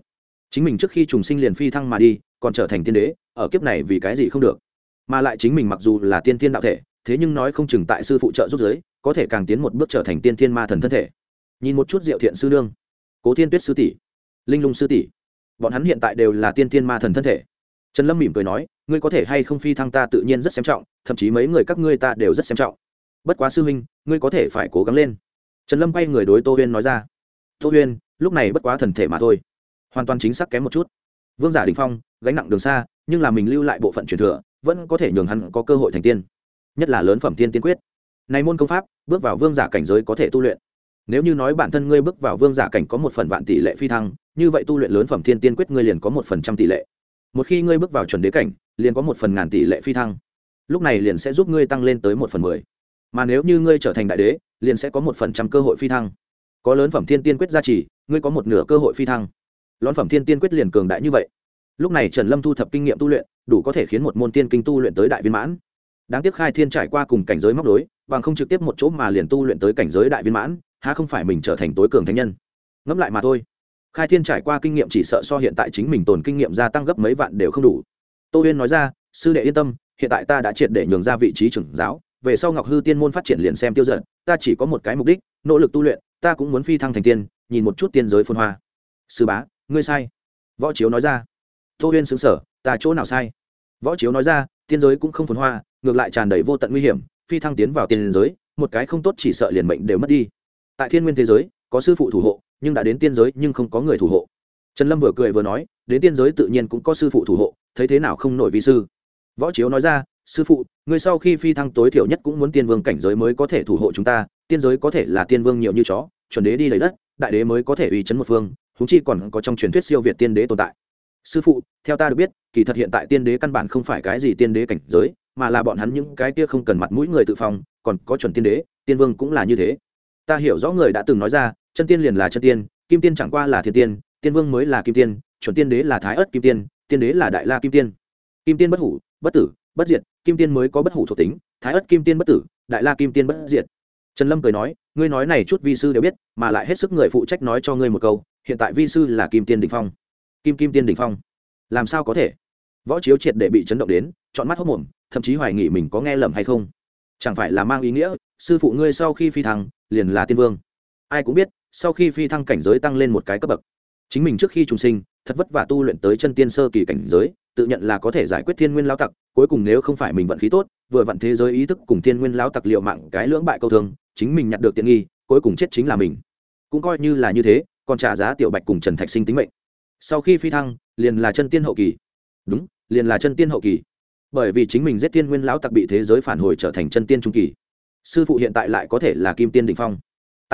Chính mình trước khi trùng sinh liền phi thăng mà đi, còn trở thành tiên đế, ở kiếp này vì cái gì không được? Mà lại chính mình mặc dù là tiên tiên đạo thể, thế nhưng nói không chừng tại sư phụ trợ giúp giới, có thể càng tiến một bước trở thành tiên tiên ma thần thân thể. Nhìn một chút diệu thiện sư nương, cố thiên tuyết sư tỷ, linh lung sư tỷ, bọn hắn hiện tại đều là tiên tiên ma thần thân thể trần lâm mỉm cười nói, ngươi có thể hay không phi thăng ta tự nhiên rất xem trọng, thậm chí mấy người các ngươi ta đều rất xem trọng. Bất quá sư huynh, ngươi có thể phải cố gắng lên. Trần lâm quay người đối tô huyên nói ra, tô huyên, lúc này bất quá thần thể mà thôi, hoàn toàn chính xác kém một chút. Vương giả đình phong, gánh nặng đường xa, nhưng là mình lưu lại bộ phận truyền thừa, vẫn có thể nhường hắn có cơ hội thành tiên, nhất là lớn phẩm tiên tiên quyết. Này môn công pháp, bước vào vương giả cảnh giới có thể tu luyện. Nếu như nói bản thân ngươi bước vào vương giả cảnh có một phần vạn tỷ lệ phi thăng, như vậy tu luyện lớn phẩm thiên tiên quyết ngươi liền có một phần trăm tỷ lệ một khi ngươi bước vào chuẩn đế cảnh, liền có một phần ngàn tỷ lệ phi thăng. Lúc này liền sẽ giúp ngươi tăng lên tới một phần mười. Mà nếu như ngươi trở thành đại đế, liền sẽ có một phần trăm cơ hội phi thăng. Có lớn phẩm thiên tiên quyết gia trì, ngươi có một nửa cơ hội phi thăng. Lón phẩm thiên tiên quyết liền cường đại như vậy. Lúc này trần lâm thu thập kinh nghiệm tu luyện, đủ có thể khiến một môn tiên kinh tu luyện tới đại viên mãn. Đáng tiếc khai thiên trải qua cùng cảnh giới móc đối bằng không trực tiếp một chỗ mà liền tu luyện tới cảnh giới đại viên mãn, há không phải mình trở thành tối cường thánh nhân. Ngẫm lại mà thôi khai thiên trải qua kinh nghiệm chỉ sợ so hiện tại chính mình tồn kinh nghiệm gia tăng gấp mấy vạn đều không đủ. Tô huyên nói ra, sư đệ yên tâm, hiện tại ta đã triệt để nhường ra vị trí trưởng giáo, về sau ngọc hư tiên môn phát triển liền xem tiêu dần. ta chỉ có một cái mục đích, nỗ lực tu luyện, ta cũng muốn phi thăng thành tiên, nhìn một chút tiên giới phôn hoa. Sư bá, ngươi sai. Võ chiếu nói ra. Tô huyên xứng sở ta chỗ nào sai? Võ chiếu nói ra, tiên giới cũng không phồn hoa, ngược lại tràn đầy vô tận nguy hiểm, phi thăng tiến vào tiên giới, một cái không tốt chỉ sợ liền mệnh đều mất đi. Tại thiên nguyên thế giới, có sư phụ thủ hộ nhưng đã đến tiên giới nhưng không có người thủ hộ. Trần lâm vừa cười vừa nói, đến tiên giới tự nhiên cũng có sư phụ thủ hộ, thấy thế nào không nổi vi sư. Võ chiếu nói ra, sư phụ người sau khi phi thăng tối thiểu nhất cũng muốn tiên vương cảnh giới mới có thể thủ hộ chúng ta, tiên giới có thể là tiên vương nhiều như chó, chuẩn đế đi lấy đất, đại đế mới có thể uy chấn một phương húng chi còn có trong truyền thuyết siêu việt tiên đế tồn tại. Sư phụ, theo ta được biết, kỳ thật hiện tại tiên đế căn bản không phải cái gì tiên đế cảnh giới, mà là bọn hắn những cái kia không cần mặt mũi người tự phòng còn có chuẩn tiên đế, tiên vương cũng là như thế. Ta hiểu rõ người đã từng nói ra chân tiên liền là chân tiên, kim tiên chẳng qua là thiên tiên tiên vương mới là kim tiên, chuẩn tiên đế là thái ớt kim tiên tiên đế là đại la kim tiên. Kim tiên bất hủ, bất tử, bất diệt, kim tiên mới có bất hủ thuộc tính, thái ất kim tiên bất tử, đại la kim tiên bất diệt. Trần lâm cười nói, ngươi nói này chút vi sư đều biết, mà lại hết sức người phụ trách nói cho ngươi một câu, hiện tại vi sư là kim tiên đình phong. Kim kim tiên đình phong. Làm sao có thể? Võ chiếu triệt để bị chấn động đến chọn mắt hốc mồm, thậm chí hoài nghị mình có nghe lầm hay không. Chẳng phải là mang ý nghĩa, sư phụ ngươi sau khi phi thăng, liền là tiên vương ai cũng biết, sau khi phi thăng cảnh giới tăng lên một cái cấp bậc, chính mình trước khi trùng sinh, thật vất vả tu luyện tới chân tiên sơ kỳ cảnh giới, tự nhận là có thể giải quyết thiên nguyên lao tặc, cuối cùng nếu không phải mình vận khí tốt, vừa vặn thế giới ý thức cùng thiên nguyên lao tặc liệu mạng cái lưỡng bại câu thương, chính mình nhặt được tiện nghi, cuối cùng chết chính là mình. Cũng coi như là như thế, còn trả giá tiểu bạch cùng trần thạch sinh tính mệnh. Sau khi phi thăng, liền là chân tiên hậu kỳ. Đúng, liền là chân tiên hậu kỳ. Bởi vì chính mình giết tiên nguyên lão tặc bị thế giới phản hồi trở thành chân tiên trung kỳ. Sư phụ hiện tại lại có thể là kim tiên đình phong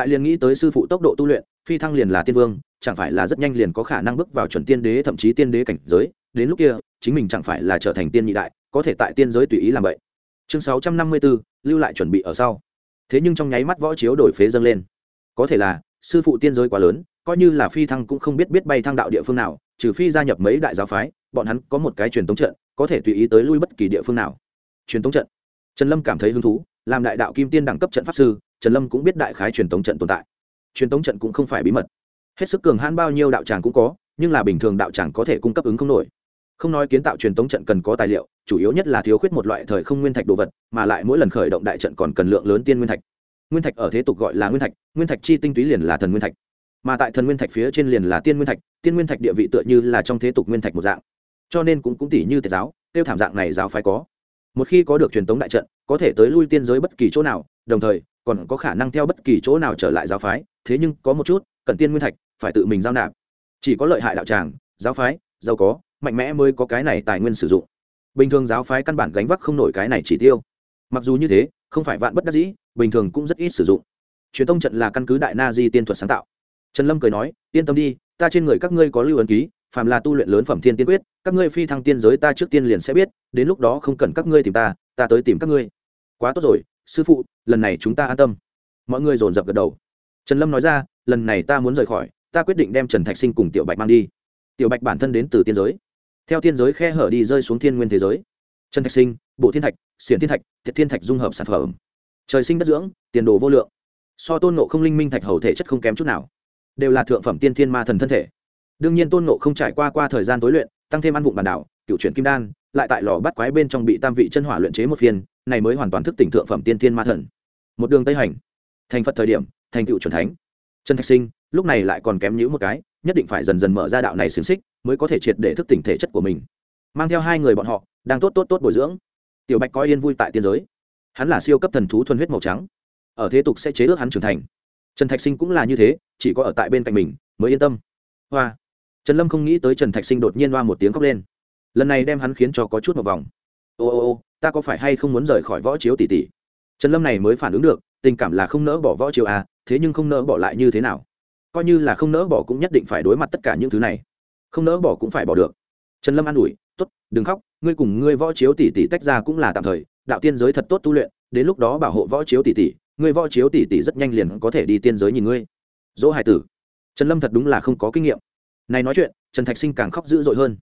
tại liền nghĩ tới sư phụ tốc độ tu luyện, phi thăng liền là tiên vương, chẳng phải là rất nhanh liền có khả năng bước vào chuẩn tiên đế, thậm chí tiên đế cảnh giới. Đến lúc kia, chính mình chẳng phải là trở thành tiên nhị đại, có thể tại tiên giới tùy ý làm vậy. Chương sáu trăm năm mươi bốn lưu lại chuẩn bị ở sau. Thế nhưng trong nháy mắt võ chiếu đổi phế dâng lên. Có thể là, sư phụ tiên giới quá lớn, coi như là phi thăng cũng không biết biết bay thăng đạo địa phương nào, trừ phi gia nhập mấy đại giáo phái, bọn hắn có một cái truyền tống trận, có thể tùy ý tới lui bất kỳ địa phương nào. Truyền tống trận. Trần lâm cảm thấy hứng thú, làm đại đạo kim tiên đẳng cấp trận pháp sư trần lâm cũng biết đại khái truyền tống trận tồn tại. Truyền tống trận cũng không phải bí mật. Hết sức cường hãn bao nhiêu đạo tràng cũng có, nhưng là bình thường đạo tràng có thể cung cấp ứng không nổi. Không nói kiến tạo truyền tống trận cần có tài liệu, chủ yếu nhất là thiếu khuyết một loại thời không nguyên thạch đồ vật, mà lại mỗi lần khởi động đại trận còn cần lượng lớn tiên nguyên thạch. Nguyên thạch ở thế tục gọi là nguyên thạch nguyên thạch chi tinh túy liền là thần nguyên thạch. Mà tại thần nguyên thạch phía trên liền là tiên nguyên thạch, tiên nguyên thạch địa vị tựa như là trong thế tục nguyên thạch một dạng. Cho nên cũng cũng tỷ như tiệt giáo, tiêu thảm dạng này giáo phái có. Một khi có được truyền tống đại trận, có thể tới lui tiên giới bất kỳ chỗ nào, đồng thời còn có khả năng theo bất kỳ chỗ nào trở lại giáo phái, thế nhưng có một chút, cần tiên nguyên thạch, phải tự mình giao nạp. Chỉ có lợi hại đạo tràng, giáo phái, giàu có, mạnh mẽ mới có cái này tài nguyên sử dụng. Bình thường giáo phái căn bản gánh vác không nổi cái này chỉ tiêu. Mặc dù như thế, không phải vạn bất đắc dĩ, bình thường cũng rất ít sử dụng. Truyền tông trận là căn cứ đại na di tiên thuật sáng tạo. Trần lâm cười nói, yên tâm đi, ta trên người các ngươi có lưu ấn ký, phàm là tu luyện lớn phẩm thiên tiên quyết, các ngươi phi thăng tiên giới ta trước tiên liền sẽ biết, đến lúc đó không cần các ngươi tìm ta ta tới tìm các ngươi. Quá tốt rồi sư phụ, lần này chúng ta an tâm. Mọi người dồn dập gật đầu. Trần lâm nói ra, lần này ta muốn rời khỏi, ta quyết định đem trần thạch sinh cùng tiểu bạch mang đi. Tiểu bạch bản thân đến từ tiên giới. Theo tiên giới khe hở đi rơi xuống thiên nguyên thế giới. Trần thạch sinh, bộ thiên thạch, xiển thiên thạch, thiệt thiên thạch dung hợp sản phẩm. Trời sinh đất dưỡng, tiền đồ vô lượng. So tôn nộ không linh minh thạch hầu thể chất không kém chút nào. Đều là thượng phẩm tiên thiên ma thần thân thể. Đương nhiên tôn nộ không trải qua qua thời gian tối luyện, tăng thêm ăn vụng bản đảo, cựu chuyển kim đan, lại tại lò bắt quái bên trong bị tam vị chân hỏa luyện chế một phiên này mới hoàn toàn thức tỉnh thượng phẩm tiên thiên ma thần. Một đường tây hành, thành phật thời điểm, thành cựu chuẩn thánh. Trần thạch sinh, lúc này lại còn kém nhữ một cái, nhất định phải dần dần mở ra đạo này xiềng xích, mới có thể triệt để thức tỉnh thể chất của mình. Mang theo hai người bọn họ, đang tốt tốt tốt bồi dưỡng. Tiểu bạch coi yên vui tại tiên giới. Hắn là siêu cấp thần thú thuần huyết màu trắng. Ở thế tục sẽ chế ước hắn trưởng thành. Trần thạch sinh cũng là như thế, chỉ có ở tại bên cạnh mình, mới yên tâm. Hoa. Trần lâm không nghĩ tới trần thạch sinh đột nhiên hoa một tiếng khóc lên. Lần này đem hắn khiến cho có chút một vòng. Ô ô ô ta có phải hay không muốn rời khỏi võ chiếu tỷ tỷ? Trần lâm này mới phản ứng được, tình cảm là không nỡ bỏ võ chiếu à thế nhưng không nỡ bỏ lại như thế nào? Coi như là không nỡ bỏ cũng nhất định phải đối mặt tất cả những thứ này. Không nỡ bỏ cũng phải bỏ được. Trần lâm an ủi t ố t đừng khóc, ngươi cùng ngươi võ chiếu tỷ tỷ tách ra cũng là tạm thời, đạo tiên giới thật tốt tu luyện, đến lúc đó bảo hộ võ chiếu tỷ tỷ, ngươi võ chiếu tỷ tỷ rất nhanh liền có thể đi tiên giới nhìn ngươi. Dỗ hải tử. Trần lâm thật đúng là không có kinh nghiệm. Này nói chuyện, trần thạch sinh càng khóc dữ dội hơn,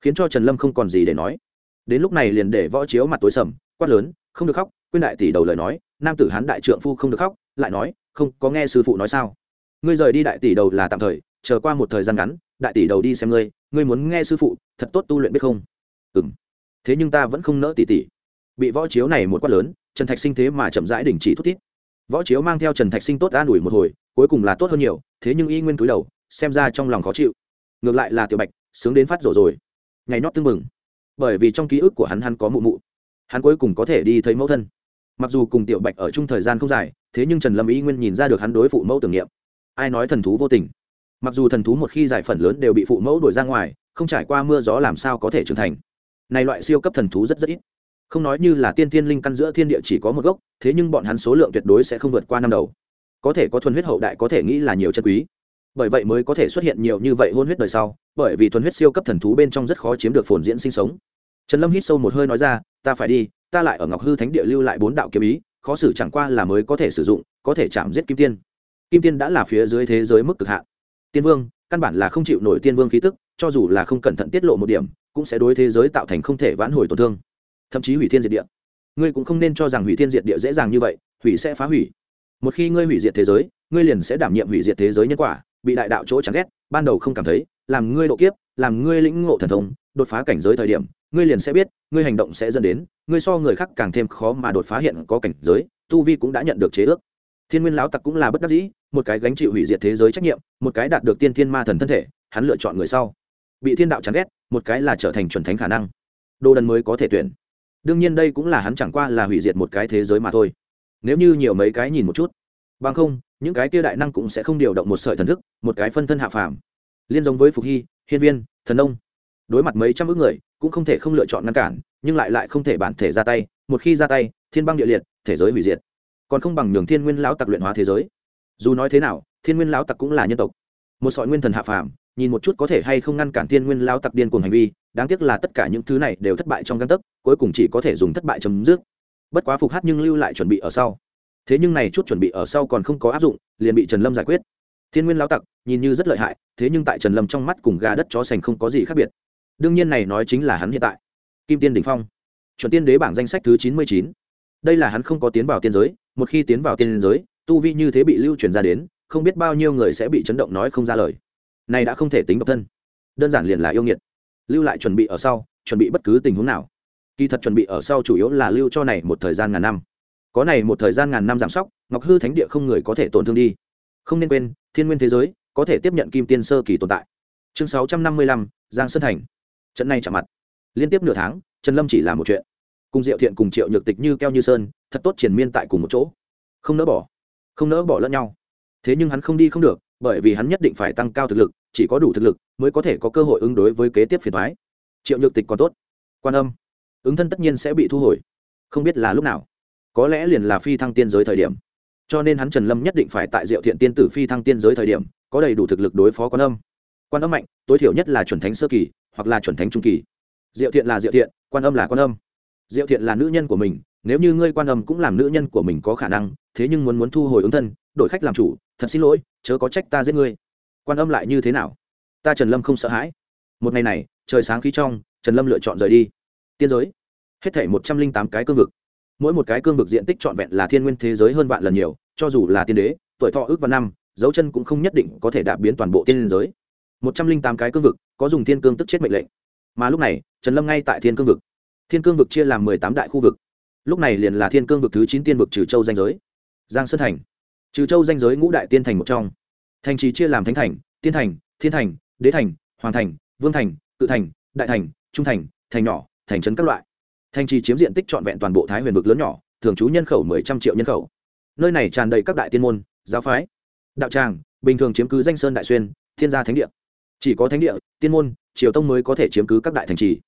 khiến cho trần lâm không còn gì để nói đến lúc này liền để võ chiếu mặt tối sầm, quát lớn, không được khóc quyên đại tỷ đầu lời nói, nam tử hán đại trượng phu không được khóc, lại nói, không, có nghe sư phụ nói sao? Ngươi rời đi đại tỷ đầu là tạm thời, chờ qua một thời gian ngắn, đại tỷ đầu đi xem ngươi ngươi muốn nghe sư phụ, thật tốt tu luyện biết không? Ừ m thế nhưng ta vẫn không nỡ tỷ tỷ bị võ chiếu này một quát lớn, trần thạch sinh thế mà chậm rãi đình chỉ thút thít. Võ chiếu mang theo trần thạch sinh tốt an ủi một hồi, cuối cùng là tốt hơn nhiều, thế nhưng y nguyên túi đầu, xem ra trong lòng khó chịu. Ngược lại là tiểu bạch, sướng đến phát rổ rồi. Ngày nót tưng mừng bởi vì trong ký ức của hắn hắn có mụ mụ. Hắn cuối cùng có thể đi thấy mẫu thân. Mặc dù cùng tiểu bạch ở chung thời gian không dài, thế nhưng trần lâm ý nguyên nhìn ra được hắn đối phụ mẫu tưởng niệm. Ai nói thần thú vô tình? Mặc dù thần thú một khi giải phần lớn đều bị phụ mẫu đuổi ra ngoài, không trải qua mưa gió làm sao có thể trưởng thành. Này loại siêu cấp thần thú rất rất ít. Không nói như là tiên thiên linh căn giữa thiên địa chỉ có một gốc, thế nhưng bọn hắn số lượng tuyệt đối sẽ không vượt qua năm đầu. Có thể có thuần huyết hậu đại có thể nghĩ là nhiều chân quý bởi vậy mới có thể xuất hiện nhiều như vậy hôn huyết đời sau, bởi vì thuần huyết siêu cấp thần thú bên trong rất khó chiếm được phồn diễn sinh sống. Trần lâm hít sâu một hơi nói ra, ta phải đi, ta lại ở ngọc hư thánh địa lưu lại bốn đạo kiếm ý, khó xử chẳng qua là mới có thể sử dụng, có thể chạm giết kim tiên. Kim tiên đã là phía dưới thế giới mức cực hạn. Tiên vương, căn bản là không chịu nổi tiên vương khí tức, cho dù là không cẩn thận tiết lộ một điểm, cũng sẽ đối thế giới tạo thành không thể vãn hồi tổn thương. Thậm chí hủy thiên diệt địa. Ngươi cũng không nên cho rằng hủy thiên diệt địa dễ dàng như vậy, hủy sẽ phá hủy. Một khi ngươi hủy diệt thế giới, ngươi liền sẽ đảm nhiệm hủy diệt thế giới nhân quả bị đại đạo chỗ chán ghét, ban đầu không cảm thấy, làm ngươi độ kiếp, làm ngươi lĩnh ngộ thần thông, đột phá cảnh giới thời điểm, ngươi liền sẽ biết, ngươi hành động sẽ dẫn đến, ngươi so người khác càng thêm khó mà đột phá hiện có cảnh giới, tu vi cũng đã nhận được chế ước. Thiên nguyên lão tặc cũng là bất đắc dĩ, một cái gánh chịu hủy diệt thế giới trách nhiệm, một cái đạt được tiên thiên ma thần thân thể, hắn lựa chọn người sau. Bị thiên đạo chán ghét, một cái là trở thành chuẩn thánh khả năng. Đồ đần mới có thể tuyển. Đương nhiên đây cũng là hắn chẳng qua là hủy diệt một cái thế giới mà thôi. Nếu như nhiều mấy cái nhìn một chút. Bằng không những cái kia đại năng cũng sẽ không điều động một sợi thần thức, một cái phân thân hạ phàm. Liên giống với phục hy, hiên viên, thần ông đối mặt mấy trăm ước người, cũng không thể không lựa chọn ngăn cản, nhưng lại lại không thể bản thể ra tay. Một khi ra tay, thiên băng địa liệt, thế giới hủy diệt. Còn không bằng nhường thiên nguyên lão tặc luyện hóa thế giới. Dù nói thế nào, thiên nguyên lão tặc cũng là nhân tộc. Một sọi nguyên thần hạ phàm, nhìn một chút có thể hay không ngăn cản thiên nguyên lão tặc điên cuồng hành vi, đáng tiếc là tất cả những thứ này đều thất bại trong găng tấc, cuối cùng chỉ có thể dùng thất bại chấm dứt. Bất quá phục hát nhưng lưu lại chuẩn bị ở sau thế nhưng này chút chuẩn bị ở sau còn không có áp dụng, liền bị trần lâm giải quyết. Thiên nguyên lão tặc, nhìn như rất lợi hại, thế nhưng tại trần lâm trong mắt cùng gà đất chó sành không có gì khác biệt. Đương nhiên này nói chính là hắn hiện tại. Kim tiên đình phong. Chuẩn tiên đế bảng danh sách thứ chín mươi chín. Đây là hắn không có tiến vào tiên giới, một khi tiến vào tiên giới, tu vi như thế bị lưu truyền ra đến, không biết bao nhiêu người sẽ bị chấn động nói không ra lời. Này đã không thể tính độc thân. Đơn giản liền là yêu nghiệt. Lưu lại chuẩn bị ở sau, chuẩn bị bất cứ tình huống nào. Kỳ thật chuẩn bị ở sau chủ yếu là lưu cho này một thời gian ngàn năm có này một thời gian ngàn năm giảm sóc, ngọc hư thánh địa không người có thể tổn thương đi. Không nên quên, thiên nguyên thế giới có thể tiếp nhận kim tiên sơ kỳ tồn tại. Chương sáu trăm năm mươi lăm, giang sơn thành. Trận này chạm mặt. Liên tiếp nửa tháng, trần lâm chỉ làm một chuyện. Cùng diệu thiện cùng triệu nhược tịch như keo như sơn, thật tốt triển miên tại cùng một chỗ. Không nỡ bỏ, không nỡ bỏ lẫn nhau. Thế nhưng hắn không đi không được, bởi vì hắn nhất định phải tăng cao thực lực, chỉ có đủ thực lực mới có thể có cơ hội ứng đối với kế tiếp phiền thoái triệu nhược tịch còn tốt. Quan âm. Ứng thân tất nhiên sẽ bị thu hồi. Không biết là lúc nào có lẽ liền là phi thăng tiên giới thời điểm. Cho nên hắn trần lâm nhất định phải tại diệu thiện tiên tử phi thăng tiên giới thời điểm, có đầy đủ thực lực đối phó quan âm. Quan âm mạnh, tối thiểu nhất là chuẩn thánh sơ kỳ, hoặc là chuẩn thánh trung kỳ. Diệu thiện là diệu thiện, quan âm là quan âm. Diệu thiện là nữ nhân của mình, nếu như ngươi quan âm cũng làm nữ nhân của mình có khả năng, thế nhưng muốn muốn thu hồi ứng thân, đổi khách làm chủ, thật xin lỗi, chớ có trách ta giết ngươi. Quan âm lại như thế nào? Ta trần lâm không sợ hãi. Một ngày này, trời sáng khí trong, trần lâm lựa chọn rời đi. Tiên giới. Hết thể một trăm linh tám cái cương vực mỗi một cái cương vực diện tích trọn vẹn là thiên nguyên thế giới hơn vạn lần nhiều, cho dù là tiên đế, tuổi thọ ước và năm, dấu chân cũng không nhất định có thể đạp biến toàn bộ tiên liên giới. Một trăm linh tám cái cương vực có dùng thiên cương tức chết mệnh lệnh. Mà lúc này, trần lâm ngay tại thiên cương vực. Thiên cương vực chia làm mười tám đại khu vực. Lúc này liền là thiên cương vực thứ chín tiên vực trừ châu danh giới. Giang sơn thành. Trừ châu danh giới ngũ đại tiên thành một trong. Thành trì chia làm thánh thành, tiên thành, thiên thành, đế thành, hoàng thành, vương thành cự thành, đại thành, trung thành thành nhỏ, thành trấn các loại thành trì chiếm diện tích trọn vẹn toàn bộ thái huyền vực lớn nhỏ, thường trú nhân khẩu mười trăm triệu nhân khẩu. Nơi này tràn đầy các đại tiên môn, giáo phái, đạo tràng, bình thường chiếm cứ danh sơn đại xuyên, thiên gia thánh địa. Chỉ có thánh địa, tiên môn, triều tông mới có thể chiếm cứ các đại thành trì.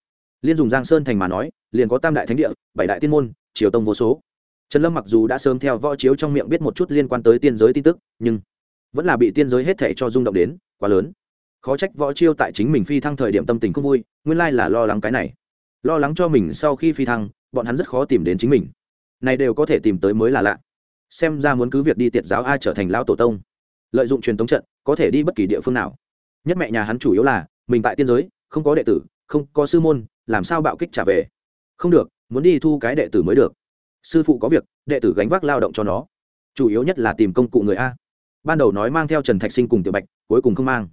Liên dùng giang sơn thành mà nói, liền có tam đại thánh địa, bảy đại tiên môn, triều tông vô số. Trần lâm mặc dù đã sớm theo võ chiếu trong miệng biết một chút liên quan tới tiên giới tin tức, nhưng vẫn là bị tiên giới hết thể cho rung động đến, quá lớn. Khó trách võ chiêu tại chính mình phi thăng thời điểm tâm tình không vui, nguyên lai là lo lắng cái này lo lắng cho mình sau khi phi thăng, bọn hắn rất khó tìm đến chính mình. Này đều có thể tìm tới mới là lạ. Xem ra muốn cứ việc đi tiệt giáo ai trở thành lao tổ tông. Lợi dụng truyền thống trận, có thể đi bất kỳ địa phương nào. Nhất mẹ nhà hắn chủ yếu là, mình tại tiên giới, không có đệ tử, không có sư môn, làm sao bạo kích trả về? Không được, muốn đi thu cái đệ tử mới được. Sư phụ có việc, đệ tử gánh vác lao động cho nó. Chủ yếu nhất là tìm công cụ người a. Ban đầu nói mang theo trần thạch sinh cùng tiểu bạch, cuối cùng không mang.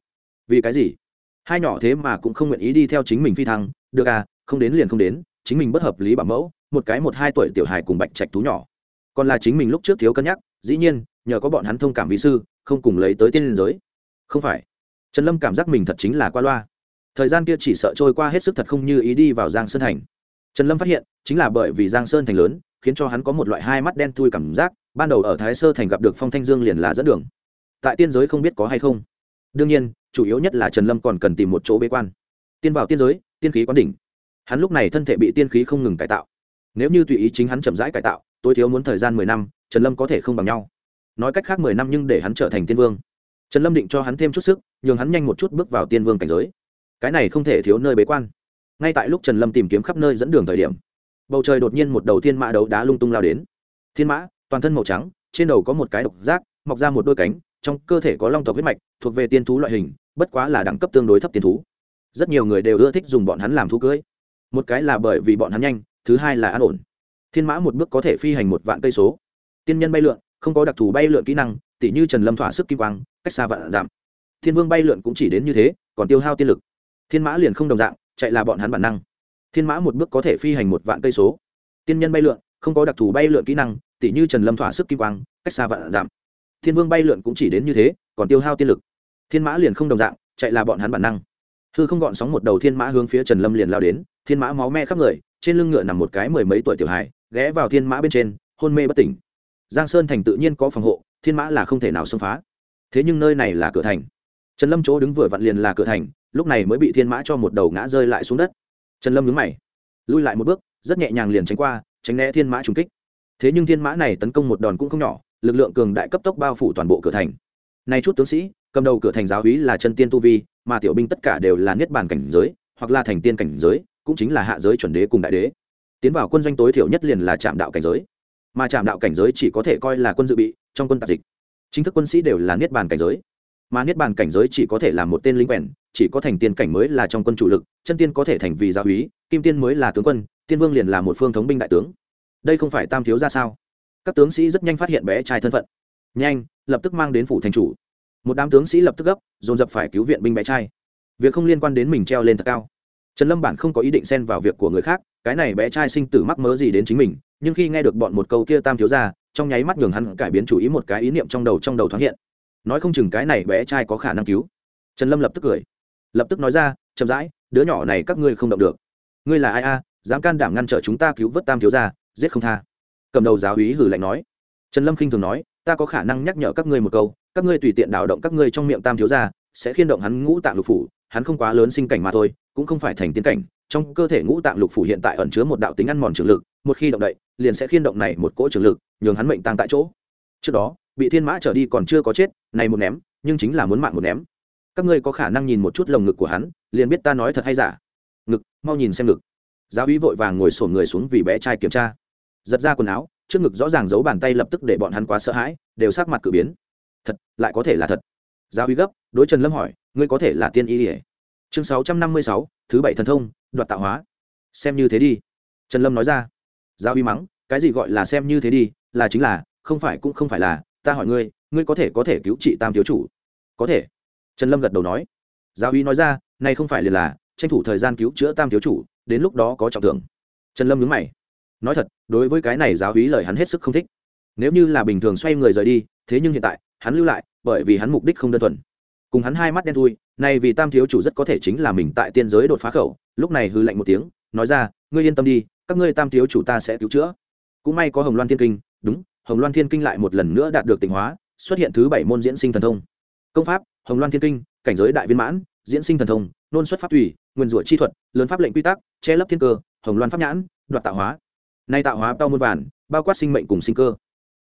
Vì cái gì? Hai nhỏ thế mà cũng không nguyện ý đi theo chính mình phi thăng. Được à không đến liền không đến, chính mình bất hợp lý bảo mẫu, một cái một hai tuổi tiểu hài cùng bạch trạch thú nhỏ. Còn là chính mình lúc trước thiếu cân nhắc, dĩ nhiên, nhờ có bọn hắn thông cảm vị sư, không cùng lấy tới tiên liên giới. Không phải. Trần lâm cảm giác mình thật chính là qua loa. Thời gian kia chỉ sợ trôi qua hết sức thật không như ý đi vào giang sơn thành. Trần lâm phát hiện, chính là bởi vì giang sơn thành lớn, khiến cho hắn có một loại hai mắt đen thui cảm giác, ban đầu ở thái sơ thành gặp được phong thanh dương liền là dẫn đường. Tại tiên giới không biết có hay không. Đương nhiên, chủ yếu nhất là trần lâm còn cần tìm một chỗ bế quan. Tiên vào tiên giới, tiên khí quán đỉnh hắn lúc này thân thể bị tiên khí không ngừng cải tạo. Nếu như tùy ý chính hắn chậm rãi cải tạo, tối thiếu muốn thời gian mười năm, trần lâm có thể không bằng nhau. Nói cách khác mười năm nhưng để hắn trở thành tiên vương. Trần lâm định cho hắn thêm chút sức, nhường hắn nhanh một chút bước vào tiên vương cảnh giới. Cái này không thể thiếu nơi bế quan. Ngay tại lúc trần lâm tìm kiếm khắp nơi dẫn đường thời điểm, bầu trời đột nhiên một đầu thiên mã đấu đá lung tung lao đến. Thiên mã, toàn thân màu trắng, trên đầu có một cái độc giác, mọc ra một đôi cánh, trong cơ thể có long tộc huyết mạch, thuộc về tiên thú loại hình, bất quá là đẳng cấp tương đối thấp tiên thú. Rất nhiều người đều ưa thích dùng bọn hắn làm thú cưới một cái là bởi vì bọn hắn nhanh, thứ hai là an ổn. Thiên mã một bước có thể phi hành một vạn cây số. Tiên nhân bay lượn, không có đặc thù bay lượn kỹ năng, tỉ như trần lâm thỏa sức kim quang, cách xa vạn giảm. Thiên vương bay lượn cũng chỉ đến như thế, còn tiêu hao tiên lực. Thiên mã liền không đồng dạng, chạy là bọn hắn bản năng. Thiên mã một bước có thể phi hành một vạn cây số. Tiên nhân bay lượn, không có đặc thù bay lượn kỹ năng, tỉ như trần lâm thỏa sức kim quang, cách xa vạn giảm. Thiên vương bay lượn cũng chỉ đến như thế, còn tiêu hao tiên lực. Thiên mã liền không đồng dạng, chạy là bọn hắn bản năng hư không gọn sóng một đầu thiên mã hướng phía trần lâm liền lao đến, thiên mã máu me khắp người, trên lưng ngựa nằm một cái mười mấy tuổi tiểu hài, ghé vào thiên mã bên trên, hôn mê bất tỉnh. Giang sơn thành tự nhiên có phòng hộ, thiên mã là không thể nào xông phá. Thế nhưng nơi này là cửa thành. Trần lâm chỗ đứng vừa vặn liền là cửa thành, lúc này mới bị thiên mã cho một đầu ngã rơi lại xuống đất. Trần lâm nhướng mày, lui lại một bước, rất nhẹ nhàng liền tránh qua, tránh né thiên mã trùng kích. Thế nhưng thiên mã này tấn công một đòn cũng không nhỏ, lực lượng cường đại cấp tốc bao phủ toàn bộ cửa thành. Nay chút tướng sĩ, cầm đầu cửa thành giáo úy là chân tiên tu vi mà tiểu binh tất cả đều là niết bàn cảnh giới, hoặc là thành tiên cảnh giới, cũng chính là hạ giới chuẩn đế cùng đại đế. Tiến vào quân doanh tối thiểu nhất liền là trạm đạo cảnh giới. Mà trạm đạo cảnh giới chỉ có thể coi là quân dự bị, trong quân tạp dịch. Chính thức quân sĩ đều là niết bàn cảnh giới. Mà niết bàn cảnh giới chỉ có thể là một tên lính quèn, chỉ có thành tiên cảnh mới là trong quân chủ lực, chân tiên có thể thành vì gia úy, kim tiên mới là tướng quân, tiên vương liền là một phương thống binh đại tướng. Đây không phải tam thiếu ra sao? Các tướng sĩ rất nhanh phát hiện bé trai thân phận. Nhanh, lập tức mang đến phủ thành chủ một đám tướng sĩ lập tức gấp, dồn dập phải cứu viện binh bé trai. Việc không liên quan đến mình treo lên thật cao. Trần lâm bản không có ý định xen vào việc của người khác, cái này bé trai sinh tử mắc mớ gì đến chính mình, nhưng khi nghe được bọn một câu kia tam thiếu ra trong nháy mắt nhường hắn cải biến chủ ý một cái ý niệm trong đầu trong đầu thoáng hiện. Nói không chừng cái này bé trai có khả năng cứu. Trần lâm lập tức cười. Lập tức nói ra, chậm rãi, đứa nhỏ này các ngươi không động được. Ngươi là ai a? Dám can đảm ngăn trở chúng ta cứu vớt tam thiếu ra giết không tha. Cầm đầu giáo hí hử lạnh nói. Trần lâm khinh thường nói ta có khả năng nhắc nhở các ngươi một câu, các ngươi tùy tiện đảo động các ngươi trong miệng tam thiếu ra sẽ khiên động hắn ngũ tạng lục phủ, hắn không quá lớn sinh cảnh mà thôi, cũng không phải thành tiến cảnh, trong cơ thể ngũ tạng lục phủ hiện tại ẩn chứa một đạo tính ăn mòn trường lực, một khi động đậy, liền sẽ khiên động này một cỗ trường lực nhường hắn mệnh tăng tại chỗ. Trước đó, bị thiên mã trở đi còn chưa có chết, này một ném, nhưng chính là muốn mạng một ném. Các ngươi có khả năng nhìn một chút lồng ngực của hắn, liền biết ta nói thật hay giả. Ngực, mau nhìn xem ngực. Giáo úy vội vàng ngồi sổn người xuống vì bé trai kiểm tra. Giật ra quần áo trước ngực rõ ràng giấu bàn tay lập tức để bọn hắn quá sợ hãi, đều sắc mặt cử biến. Thật, lại có thể là thật. Giáo uy gấp, đối trần lâm hỏi, ngươi có thể là tiên y ỉa chương sáu trăm năm mươi sáu, thứ bảy thần thông, đoạt tạo hóa. Xem như thế đi. Trần lâm nói ra. Giáo uy mắng, cái gì gọi là xem như thế đi, là chính là, không phải cũng không phải là, ta hỏi ngươi ngươi có thể có thể cứu trị tam thiếu chủ? Có thể. Trần lâm gật đầu nói. Giáo uy nói ra nay không phải liền là, tranh thủ thời gian cứu chữa tam thiếu chủ, đến lúc đó có trọng thưởng. Trần lâm nhớ mày nói thật, đối với cái này giáo úy lời hắn hết sức không thích. Nếu như là bình thường xoay người rời đi, thế nhưng hiện tại, hắn lưu lại, bởi vì hắn mục đích không đơn thuần. Cùng hắn hai mắt đen thui, này vì tam thiếu chủ rất có thể chính là mình tại tiên giới đột phá khẩu, lúc này hư lạnh một tiếng, nói ra, ngươi yên tâm đi, các ngươi tam thiếu chủ ta sẽ cứu chữa. Cũng may có hồng loan thiên kinh, đúng, hồng loan thiên kinh lại một lần nữa đạt được tỉnh hóa, xuất hiện thứ bảy môn diễn sinh thần thông. Công pháp, hồng loan thiên kinh, cảnh giới đại viên mãn, diễn sinh thần thông, nôn xuất pháp tùy, nguyên rủa chi thuật, lớn pháp lệnh quy tắc, che lấp thiên cơ, hồng loan pháp nhãn, đoạt tạo hóa nay tạo hóa bao muôn vàn, bao quát sinh mệnh cùng sinh cơ.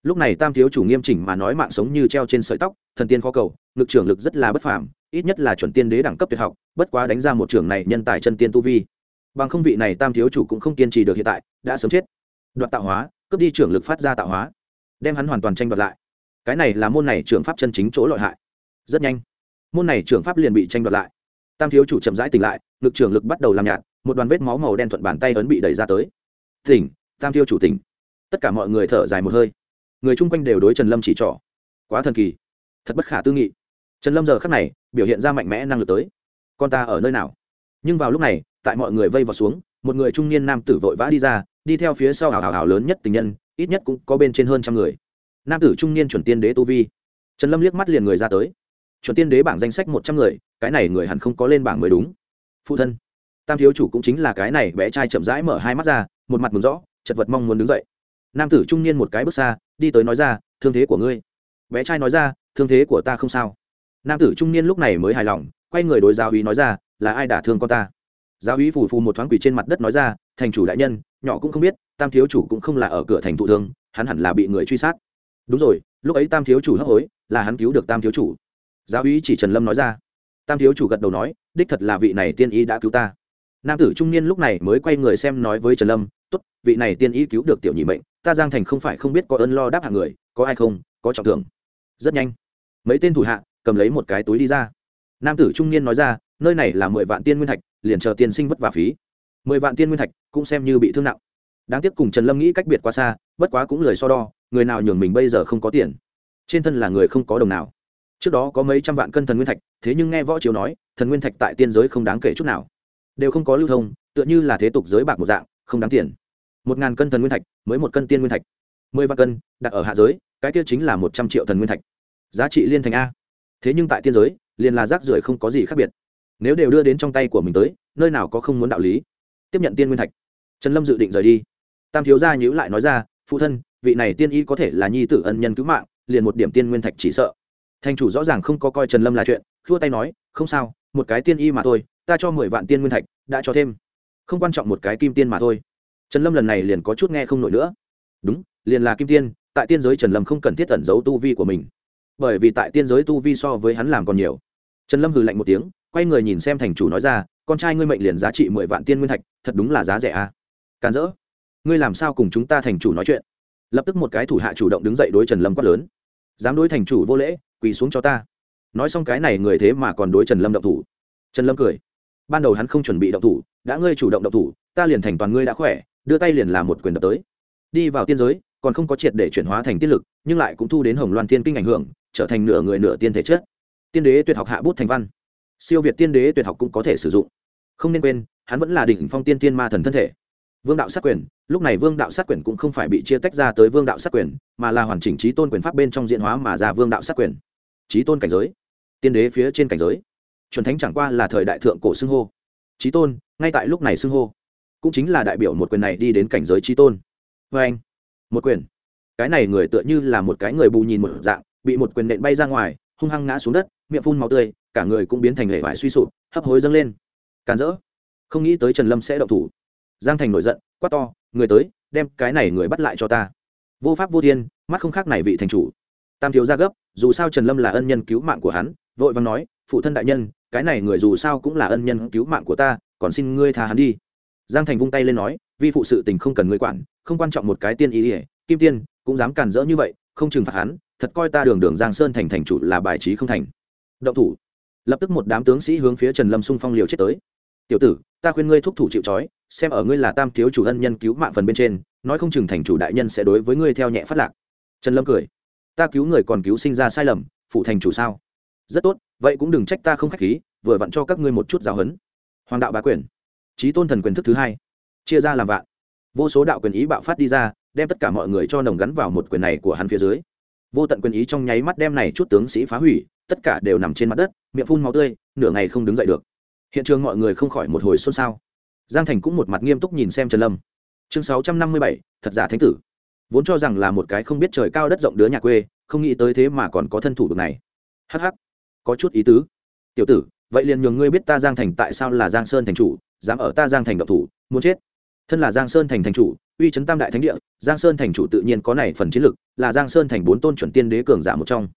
Lúc này tam thiếu chủ nghiêm chỉnh mà nói mạng sống như treo trên sợi tóc, thần tiên khó cầu lực trưởng lực rất là bất phàm, ít nhất là chuẩn tiên đế đẳng cấp tuyệt học, bất quá đánh ra một trưởng này nhân tài chân tiên tu vi. Bằng không vị này tam thiếu chủ cũng không kiên trì được hiện tại, đã sớm chết. Đoạt tạo hóa, cướp đi trưởng lực phát ra tạo hóa, đem hắn hoàn toàn tranh đoạt lại. Cái này là môn này trưởng pháp chân chính chỗ lợi hại. Rất nhanh, môn này trưởng pháp liền bị tranh đoạt lại. Tam thiếu chủ chậm rãi tỉnh lại lực trưởng lực bắt đầu làm nhạt, một đoàn vết máu màu đen thuận bàn tay ấn bị đẩy ra tới. Tỉnh! Tam thiếu chủ tỉnh. Tất cả mọi người thở dài một hơi. Người chung quanh đều đối trần lâm chỉ trỏ. Quá thần kỳ. Thật bất khả tư nghị. Trần lâm giờ khắc này, biểu hiện ra mạnh mẽ năng lực tới. Con ta ở nơi nào? Nhưng vào lúc này, tại mọi người vây vào xuống, một người trung niên nam tử vội vã đi ra, đi theo phía sau hào hào hào lớn nhất tình nhân, ít nhất cũng có bên trên hơn trăm người. Nam tử trung niên chuẩn tiên đế tu vi. Trần lâm liếc mắt liền người ra tới. Chuẩn tiên đế bảng danh sách một trăm người, cái này người hẳn không có lên bảng mới đúng. Phụ thân, tam thiếu chủ cũng chính là cái này bé trai chậm rãi mở hai mắt ra, một mặt mừng rõ chật vật mong muốn đứng dậy. Nam tử trung niên một cái bước xa, đi tới nói ra, thương thế của ngươi. Bé trai nói ra, thương thế của ta không sao. Nam tử trung niên lúc này mới hài lòng, quay người đối giáo úy nói ra, là ai đả thương con ta? Giáo úy phù phù một thoáng quỷ trên mặt đất nói ra, thành chủ đại nhân, nhỏ cũng không biết, tam thiếu chủ cũng không là ở cửa thành thụ thương, hắn hẳn là bị người truy sát. Đúng rồi, lúc ấy tam thiếu chủ hấp hối, là hắn cứu được tam thiếu chủ. Giáo úy chỉ trần lâm nói ra. Tam thiếu chủ gật đầu nói, đích thật là vị này tiên ý đã cứu ta. Nam tử trung niên lúc này mới quay người xem nói với trần lâm Tốt, vị này tiên ý cứu được tiểu nhị mệnh ta giang thành không phải không biết có ơn lo đáp hạng người có ai không có trọng thưởng. Rất nhanh. Mấy tên thủ hạ cầm lấy một cái túi đi ra. Nam tử trung niên nói ra nơi này là mười vạn tiên nguyên thạch liền chờ tiên sinh vất vả phí. Mười vạn tiên nguyên thạch cũng xem như bị thương nặng. Đáng tiếc cùng trần lâm nghĩ cách biệt quá xa bất quá cũng lời so đo người nào nhường mình bây giờ không có tiền. Trên thân là người không có đồng nào. Trước đó có mấy trăm vạn cân thần nguyên thạch thế nhưng nghe võ chiếu nói thần nguyên thạch tại tiên giới không đáng kể chút nào. Đều không có lưu thông tựa như là thế tục giới bạc một dạng không đáng tiền. Một ngàn cân thần nguyên thạch mới một cân tiên nguyên thạch. Mười vạn cân đặt ở hạ giới, cái kia chính là một trăm triệu thần nguyên thạch. Giá trị liên thành a. Thế nhưng tại tiên giới, liền là rác rưởi không có gì khác biệt. Nếu đều đưa đến trong tay của mình tới, nơi nào có không muốn đạo lý. Tiếp nhận tiên nguyên thạch. Trần lâm dự định rời đi. Tam thiếu gia nhữ lại nói ra, phụ thân, vị này tiên y có thể là nhi tử ân nhân cứu mạng, liền một điểm tiên nguyên thạch chỉ sợ. Thành chủ rõ ràng không có coi trần lâm là chuyện thua tay nói, không sao, một cái tiên y mà thôi, ta cho mười vạn tiên nguyên thạch, đã cho thêm không quan trọng một cái kim tiên mà thôi. Trần lâm lần này liền có chút nghe không nổi nữa. Đúng, liền là kim tiên, tại tiên giới trần lâm không cần thiết tẩn giấu tu vi của mình. Bởi vì tại tiên giới tu vi so với hắn làm còn nhiều. Trần lâm hừ lạnh một tiếng, quay người nhìn xem thành chủ nói ra, con trai ngươi mệnh liền giá trị mười vạn tiên nguyên thạch, thật đúng là giá rẻ à. càn rỡ. Ngươi làm sao cùng chúng ta thành chủ nói chuyện? Lập tức một cái thủ hạ chủ động đứng dậy đối trần lâm quát lớn. Dám đối thành chủ vô lễ, quỳ xuống cho ta. Nói xong cái này người thế mà còn đối trần lâm động thủ. Trần lâm cười ban đầu hắn không chuẩn bị động thủ, đã ngươi chủ động động thủ, ta liền thành toàn ngươi đã khỏe, đưa tay liền làm một quyền đập tới. Đi vào tiên giới, còn không có triệt để chuyển hóa thành tiên lực, nhưng lại cũng thu đến hồng loan tiên kinh ảnh hưởng, trở thành nửa người nửa tiên thể chất. Tiên đế tuyệt học hạ bút thành văn. Siêu việt tiên đế tuyệt học cũng có thể sử dụng. Không nên quên, hắn vẫn là đỉnh phong tiên tiên ma thần thân thể. Vương đạo sát quyền, lúc này vương đạo sát quyền cũng không phải bị chia tách ra tới vương đạo sát quyền, mà là hoàn chỉnh trí tôn quyền pháp bên trong diễn hóa mà ra vương đạo sát quyền. Trí tôn cảnh giới. Tiên đế phía trên cảnh giới chuẩn thánh chẳng qua là thời đại thượng cổ xưng hô. Trí tôn, ngay tại lúc này xưng hô. Cũng chính là đại biểu một quyền này đi đến cảnh giới trí tôn. Vê anh, một quyền. Cái này người tựa như là một cái người bù nhìn một dạng, bị một quyền nện bay ra ngoài, hung hăng ngã xuống đất, miệng phun máu tươi, cả người cũng biến thành hệ vải suy sụp, hấp hối dâng lên. Càn rỡ. Không nghĩ tới trần lâm sẽ động thủ. Giang thành nổi giận, quát to, người tới, đem cái này người bắt lại cho ta. Vô pháp vô thiên, mắt không khác này vị thành chủ. Tam thiếu ra gấp, dù sao trần lâm là ân nhân cứu mạng của hắn vội vàng nói, phụ thân đại nhân, cái này người dù sao cũng là ân nhân cứu mạng của ta, còn xin ngươi tha hắn đi. Giang thành vung tay lên nói, vi phụ sự tình không cần ngươi quản, không quan trọng một cái tiên ý ỉa kim tiên, cũng dám cản rỡ như vậy, không trừng phạt hắn, thật coi ta đường đường giang sơn thành thành chủ là bài trí không thành. Động thủ. Lập tức một đám tướng sĩ hướng phía trần lâm xung phong liều chết tới. Tiểu tử, ta khuyên ngươi thúc thủ chịu trói, xem ở ngươi là tam thiếu chủ ân nhân cứu mạng phần bên trên, nói không chừng thành chủ đại nhân sẽ đối với ngươi theo nhẹ phát lạc. Trần lâm cười. Ta cứu người còn cứu sinh ra sai lầm, phụ thành chủ sao? Rất tốt, vậy cũng đừng trách ta không k h á c h khí, vừa vặn cho các ngươi một chút giáo huấn. Hoàng đạo bá quyền. Trí tôn thần quyền thức thứ hai. Chia ra làm vạn. Vô số đạo quyền ý bạo phát đi ra, đem tất cả mọi người cho nồng gắn vào một quyền này của hắn phía dưới. Vô tận quyền ý trong nháy mắt đem này chút tướng sĩ phá hủy, tất cả đều nằm trên mặt đất, miệng phun máu tươi, nửa ngày không đứng dậy được. Hiện trường mọi người không khỏi một hồi xôn xao. Giang thành cũng một mặt nghiêm túc nhìn xem trần lâm. Chương sáu trăm năm mươi bảy, thật giả thánh tử. Vốn cho rằng là một cái không biết trời cao đất rộng đứa nhà quê, không nghĩ tới thế mà còn có thân thủ được này. Hh có chút ý tứ. Tiểu tử, vậy liền nhường ngươi biết ta giang thành tại sao là giang sơn thành chủ, dám ở ta giang thành độc thủ, muốn chết. Thân là giang sơn thành thành chủ, uy chấn tam đại thánh địa, giang sơn thành chủ tự nhiên có này phần chiến lực, là giang sơn thành bốn tôn chuẩn tiên đế cường giả một trong.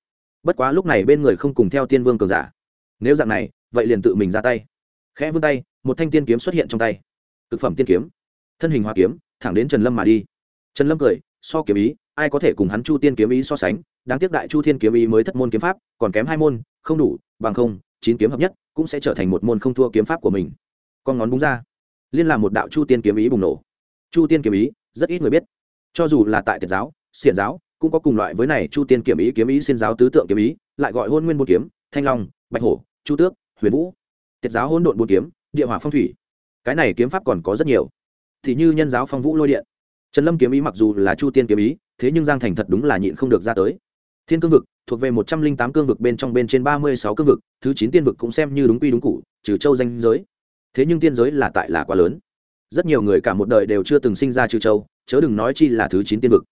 Bất quá lúc này bên người không cùng theo tiên vương cường giả. Nếu dạng này, vậy liền tự mình ra tay. Khẽ vươn tay, một thanh tiên kiếm xuất hiện trong tay. Cực phẩm tiên kiếm. Thân hình hoa kiếm, thẳng đến trần lâm mà đi. Trần lâm cười, so kiếm ý, ai có thể cùng hắn chu tiên kiếm ý so sánh? Đáng tiếc đại chu thiên kiếm ý mới thất môn kiếm pháp, còn kém hai môn, không đủ, bằng không, chín kiếm hợp nhất, cũng sẽ trở thành một môn không thua kiếm pháp của mình. Con ngón búng ra, liên làm một đạo chu tiên kiếm ý bùng nổ. Chu tiên kiếm ý, rất ít người biết. Cho dù là tại tiệt giáo, xiển giáo, cũng có cùng loại với này chu tiên kiếm ý kiếm ý xin giáo tứ tượng kiếm ý, lại gọi hôn nguyên bốn kiếm, thanh long, bạch hổ, chu tước, huyền vũ. Tiệt giáo hôn độn bốn kiếm, địa hỏa phong thủy. Cái này kiếm pháp còn có rất nhiều. Thì như nhân giáo phong vũ lôi điện. Trần lâm kiếm ý mặc dù là chu tiên kiếm ý, thế nhưng giang thành thật đúng là nhịn không được ra tới thiên cương vực, thuộc về một trăm linh tám cương vực bên trong bên trên ba mươi sáu cương vực, thứ chín tiên vực cũng xem như đúng quy đúng cụ trừ châu danh giới. Thế nhưng tiên giới là tại là quá lớn. Rất nhiều người cả một đời đều chưa từng sinh ra trừ châu, chớ đừng nói chi là thứ chín tiên vực.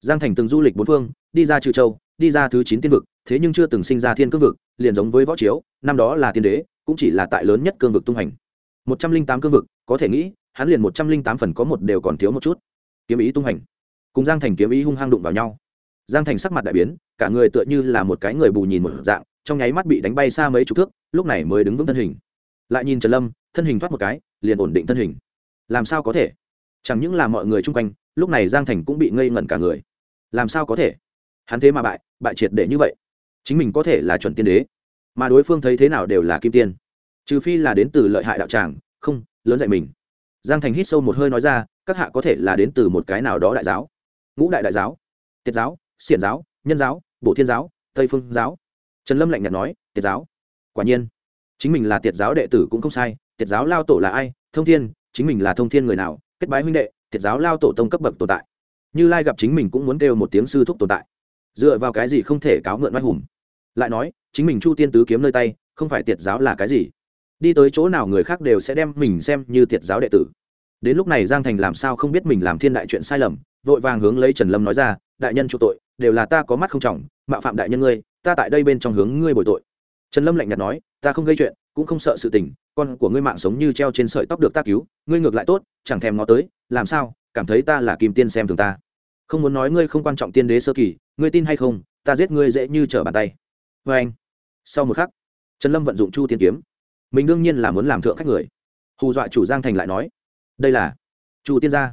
Giang thành từng du lịch bốn phương, đi ra trừ châu, đi ra thứ chín tiên vực, thế nhưng chưa từng sinh ra thiên cương vực, liền giống với võ chiếu, năm đó là tiên đế, cũng chỉ là tại lớn nhất cương vực tung hành. một trăm linh tám cương vực, có thể nghĩ, hắn liền một trăm linh tám phần có một đều còn thiếu một chút. Kiếm ý tung hành. Cùng giang thành kiếm ý hung hăng đụng vào nhau giang thành sắc mặt đại biến, cả người tựa như là một cái người bù nhìn một dạng, trong nháy mắt bị đánh bay xa mấy chục thước, lúc này mới đứng vững thân hình. Lại nhìn trần lâm, thân hình thoát một cái, liền ổn định thân hình. Làm sao có thể? Chẳng những là mọi người chung quanh, lúc này giang thành cũng bị ngây ngẩn cả người. Làm sao có thể? Hắn thế mà bại bại triệt để như vậy. Chính mình có thể là chuẩn tiên đế, mà đối phương thấy thế nào đều là kim tiên. Trừ phi là đến từ lợi hại đạo tràng, không, lớn dạy mình. Giang thành hít sâu một hơi nói ra, các hạ có thể là đến từ một cái nào đó đại giáo. Ngũ đại đại giáo, tiết giáo xiển giáo, nhân giáo bộ thiên giáo, tây phương giáo. Trần lâm lạnh nhạt nói, tiệt giáo. Quả nhiên, chính mình là tiệt giáo đệ tử cũng không sai, tiệt giáo lao tổ là ai? Thông thiên, chính mình là thông thiên người nào? Kết bái huynh đệ, tiệt giáo lao tổ tông cấp bậc tồn tại. Như lai gặp chính mình cũng muốn kêu một tiếng sư thúc tồn tại. Dựa vào cái gì không thể cáo mượn oai hùng? Lại nói, chính mình chu tiên tứ kiếm nơi tay, không phải tiệt giáo là cái gì? Đi tới chỗ nào người khác đều sẽ đem mình xem như tiệt giáo đệ tử. Đến lúc này giang thành làm sao không biết mình làm thiên đại chuyện sai lầm, vội vàng hướng lấy trần lâm nói ra, đại nhân chu tội đều là ta có mắt không trọng, mạo phạm đại nhân ngươi, ta tại đây bên trong hướng ngươi bồi tội. Trần lâm lạnh nhạt nói, ta không gây chuyện, cũng không sợ sự tình, con của ngươi mạng sống như treo trên sợi tóc được ta cứu, ngươi ngược lại tốt, chẳng thèm ngó tới, làm sao, cảm thấy ta là kim tiên xem thường ta. Không muốn nói ngươi không quan trọng tiên đế sơ kỳ, ngươi tin hay không, ta giết ngươi dễ như trở bàn tay. Vê anh, sau một khắc, trần lâm vận dụng chu tiên kiếm. Mình đương nhiên là muốn làm thượng khách người. Hù dọa chủ giang thành lại nói, đây là chu tiên gia.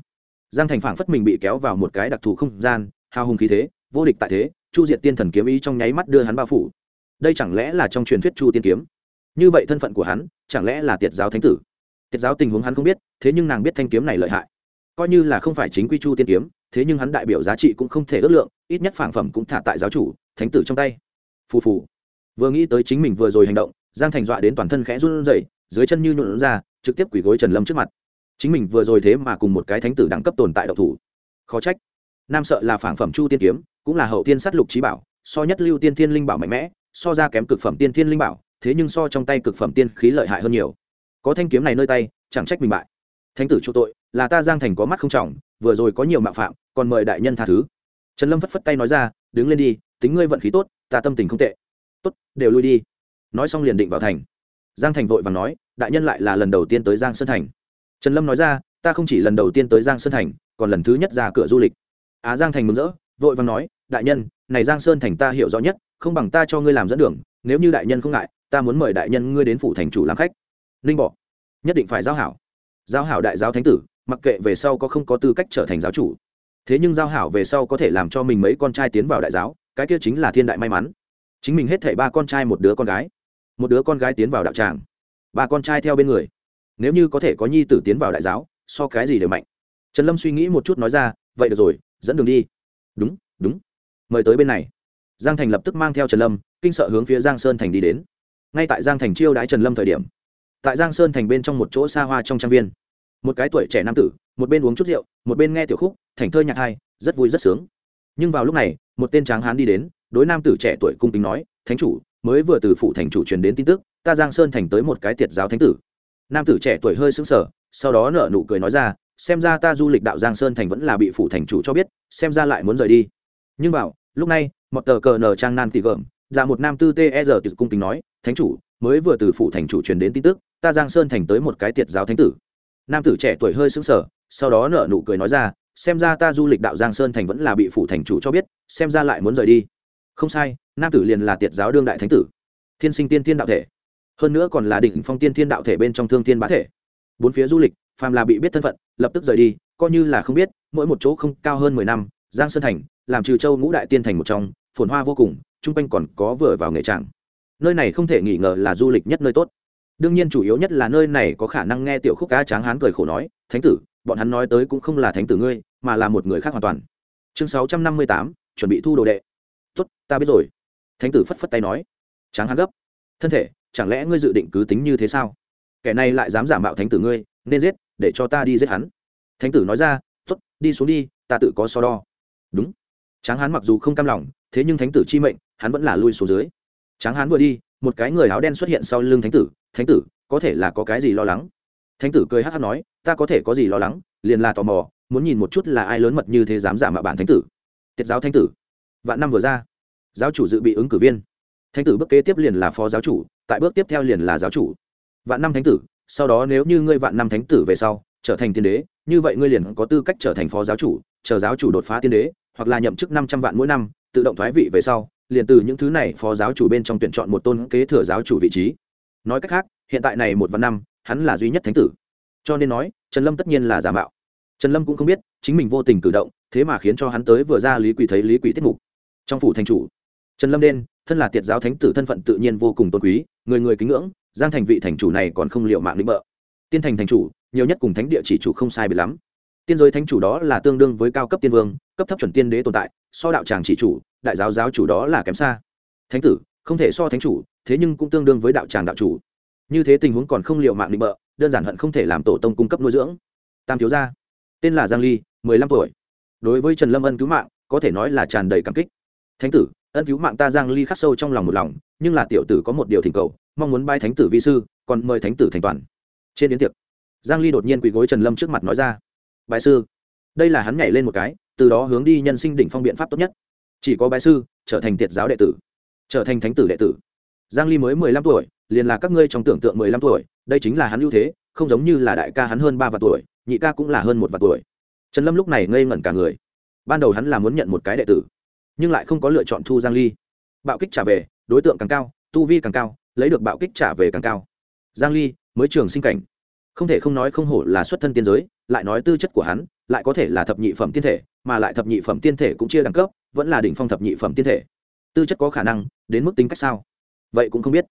Giang thành phảng phất mình bị kéo vào một cái đặc thù không gian, hào hùng khí thế vô địch tại thế, chu diệt tiên thần kiếm ý trong nháy mắt đưa hắn bao phủ. Đây chẳng lẽ là trong truyền thuyết chu tiên kiếm? Như vậy thân phận của hắn, chẳng lẽ là tiệt giáo thánh tử? Tiệt giáo tình huống hắn không biết, thế nhưng nàng biết thanh kiếm này lợi hại. Coi như là không phải chính quy chu tiên kiếm, thế nhưng hắn đại biểu giá trị cũng không thể ước lượng, ít nhất phản phẩm cũng thả tại giáo chủ, thánh tử trong tay. Phù phù. Vừa nghĩ tới chính mình vừa rồi hành động, giang thành dọa đến toàn thân khẽ run rẩy, dưới chân như nhuộn ra, trực tiếp quỷ gối trần lâm trước mặt. Chính mình vừa rồi thế mà cùng một cái thánh tử đẳng cấp tồn tại độc thủ. Khó trách nam sợ là phản phẩm chu tiên kiếm, cũng là hậu tiên sát lục trí bảo, so nhất lưu tiên thiên linh bảo mạnh mẽ, so ra kém cực phẩm tiên thiên linh bảo, thế nhưng so trong tay cực phẩm tiên khí lợi hại hơn nhiều. Có thanh kiếm này nơi tay, chẳng trách mình bại. Thánh tử chu tội, là ta giang thành có mắt không trọng, vừa rồi có nhiều mạo phạm, còn mời đại nhân tha thứ. Trần lâm phất phất tay nói ra, đứng lên đi, tính ngươi vận khí tốt, ta tâm tình không tệ. Tốt, đều lui đi. Nói xong liền định vào thành. Giang thành vội và nói, đại nhân lại là lần đầu tiên tới giang sơn thành. Trần lâm nói ra, ta không chỉ lần đầu tiên tới giang sơn thành, còn lần thứ nhất ra cửa du lịch á giang thành mừng rỡ, vội vàng nói, đại nhân, này giang sơn thành ta hiểu rõ nhất, không bằng ta cho ngươi làm dẫn đường, nếu như đại nhân không ngại, ta muốn mời đại nhân ngươi đến phủ thành chủ làm khách. Ninh bỏ nhất định phải giao hảo. Giao hảo đại giáo thánh tử, mặc kệ về sau có không có tư cách trở thành giáo chủ. Thế nhưng giao hảo về sau có thể làm cho mình mấy con trai tiến vào đại giáo, cái kia chính là thiên đại may mắn. Chính mình hết thảy ba con trai một đứa con gái, một đứa con gái tiến vào đạo tràng, ba con trai theo bên người. Nếu như có thể có nhi tử tiến vào đại giáo, so cái gì đều mạnh. Trần lâm suy nghĩ một chút nói ra, vậy được rồi dẫn đường đi. Đúng đúng. Mời tới bên này. Giang thành lập tức mang theo trần lâm, kinh sợ hướng phía giang sơn thành đi đến. Ngay tại giang thành chiêu đái trần lâm thời điểm, tại giang sơn thành bên trong một chỗ xa hoa trong trang viên, một cái tuổi trẻ nam tử, một bên uống chút rượu, một bên nghe tiểu khúc, thành thơ nhạc hai rất vui, rất sướng. Nhưng vào lúc này, một tên tráng hán đi đến, đối nam tử trẻ tuổi cung kính nói, thánh chủ, mới vừa từ phụ thành chủ truyền đến tin tức, ta giang sơn thành tới một cái tiệt giáo thánh tử. Nam tử trẻ tuổi hơi sững sờ, sau đó nở nụ cười nói ra xem ra ta du lịch đạo giang sơn thành vẫn là bị phủ thành chủ cho biết, xem ra lại muốn rời đi. Nhưng vào lúc này, một tờ cờ nờ trang nan tỉ gợm ra một nam tư tê e cung kính nói, thánh chủ, mới vừa từ phủ thành chủ truyền đến tin tức, ta giang sơn thành tới một cái tiệt giáo thánh tử. Nam tử trẻ tuổi hơi sững sờ, sau đó nở nụ cười nói ra, xem ra ta du lịch đạo giang sơn thành vẫn là bị phủ thành chủ cho biết, xem ra lại muốn rời đi. Không sai, nam tử liền là tiệt giáo đương đại thánh tử. Thiên sinh tiên thiên đạo thể. Hơn nữa còn là đỉnh phong tiên thiên đạo thể bên trong thương thiên bá thể. Bốn phía du lịch phàm là bị biết thân phận, lập tức rời đi, coi như là không biết, mỗi một chỗ không cao hơn mười năm, giang sơn thành, làm trừ châu ngũ đại tiên thành một trong, phồn hoa vô cùng, chung quanh còn có vừa vào nghệ trạng. nơi này không thể nghi ngờ là du lịch nhất nơi tốt. Đương nhiên chủ yếu nhất là nơi này có khả năng nghe tiểu khúc cá tráng hán cười khổ nói, thánh tử, bọn hắn nói tới cũng không là thánh tử ngươi, mà là một người khác hoàn toàn. Chương sáu trăm năm mươi tám, chuẩn bị thu đồ đệ. Tốt, ta biết rồi. Thánh tử phất phất tay nói. Tráng hán gấp. Thân thể, chẳng lẽ ngươi dự định cứ tính như thế sao? Kẻ này lại dám giả mạo thánh tử ngươi, nên giết để cho ta đi giết hắn. Thánh tử nói ra, tốt, đi xuống đi, ta tự có so đo. Đúng. Tráng hán mặc dù không cam lòng, thế nhưng thánh tử chi mệnh, hắn vẫn là lui xuống dưới. Tráng hán vừa đi, một cái người áo đen xuất hiện sau lưng thánh tử thánh tử, có thể là có cái gì lo lắng? Thánh tử cười hát hát nói, ta có thể có gì lo lắng, liền là tò mò, muốn nhìn một chút là ai lớn mật như thế dám giả mạo bản thánh tử. Tiết giáo thánh tử. Vạn năm vừa ra, giáo chủ dự bị ứng cử viên. Thánh tử bước kế tiếp liền là phó giáo chủ, tại bước tiếp theo liền là giáo chủ. Vạn năm thánh tử sau đó nếu như ngươi vạn năm thánh tử về sau, trở thành tiên đế, như vậy ngươi liền có tư cách trở thành phó giáo chủ, chờ giáo chủ đột phá tiên đế, hoặc là nhậm chức năm trăm vạn mỗi năm, tự động thoái vị về sau, liền từ những thứ này phó giáo chủ bên trong tuyển chọn một tôn kế thừa giáo chủ vị trí. Nói cách khác, hiện tại này một vạn năm, hắn là duy nhất thánh tử. Cho nên nói, trần lâm tất nhiên là giả mạo. Trần lâm cũng không biết, chính mình vô tình cử động, thế mà khiến cho hắn tới vừa ra lý quỷ thấy lý quỷ tiết mục. Trong phủ thành chủ, trần lâm đen, thân là tiệt giáo thánh tử thân phận tự nhiên vô cùng tôn quý, người người kính ngưỡng giang thành vị thành chủ này còn không liệu mạng lĩnh bợ. Tiên thành thành chủ, nhiều nhất cùng thánh địa chỉ chủ không sai biệt lắm. Tiên giới thánh chủ đó là tương đương với cao cấp tiên vương, cấp thấp chuẩn tiên đế tồn tại, so đạo tràng chỉ chủ, đại giáo giáo chủ đó là kém xa. Thánh tử, không thể so thánh chủ, thế nhưng cũng tương đương với đạo tràng đạo chủ. Như thế tình huống còn không liệu mạng định bợ, đơn giản hận không thể làm tổ tông cung cấp nuôi dưỡng. Tam thiếu gia, tên là giang ly, mười lăm tuổi. Đối với trần lâm ân cứu mạng, có thể nói là tràn đầy cảm kích. Thánh tử, ân cứu mạng ta giang ly khắc sâu trong lòng một lòng, nhưng là tiểu tử có một điều thỉnh cầu mong muốn bái thánh tử vi sư, còn mời thánh tử thành toàn. Trên đến tiệc, giang ly đột nhiên quỳ gối trần lâm trước mặt nói ra, bái sư. Đây là hắn nhảy lên một cái, từ đó hướng đi nhân sinh đỉnh phong biện pháp tốt nhất. Chỉ có bái sư, trở thành tiệt giáo đệ tử, trở thành thánh tử đệ tử. Giang ly mới 15 tuổi, liền là các ngươi trong tưởng tượng 15 tuổi, đây chính là hắn ưu thế, không giống như là đại ca hắn hơn ba vạn tuổi, nhị ca cũng là hơn một vạn tuổi. Trần lâm lúc này ngây ngẩn cả người. Ban đầu hắn là muốn nhận một cái đệ tử, nhưng lại không có lựa chọn thu giang ly. Bạo kích trả về, đối tượng càng cao, tu vi càng cao lấy được bạo kích trả về càng cao. Giang ly, mới trường sinh cảnh. Không thể không nói không hổ là xuất thân tiên giới, lại nói tư chất của hắn, lại có thể là thập nhị phẩm tiên thể, mà lại thập nhị phẩm tiên thể cũng chia đẳng cấp, vẫn là đỉnh phong thập nhị phẩm tiên thể. Tư chất có khả năng, đến mức tính cách sao? Vậy cũng không biết.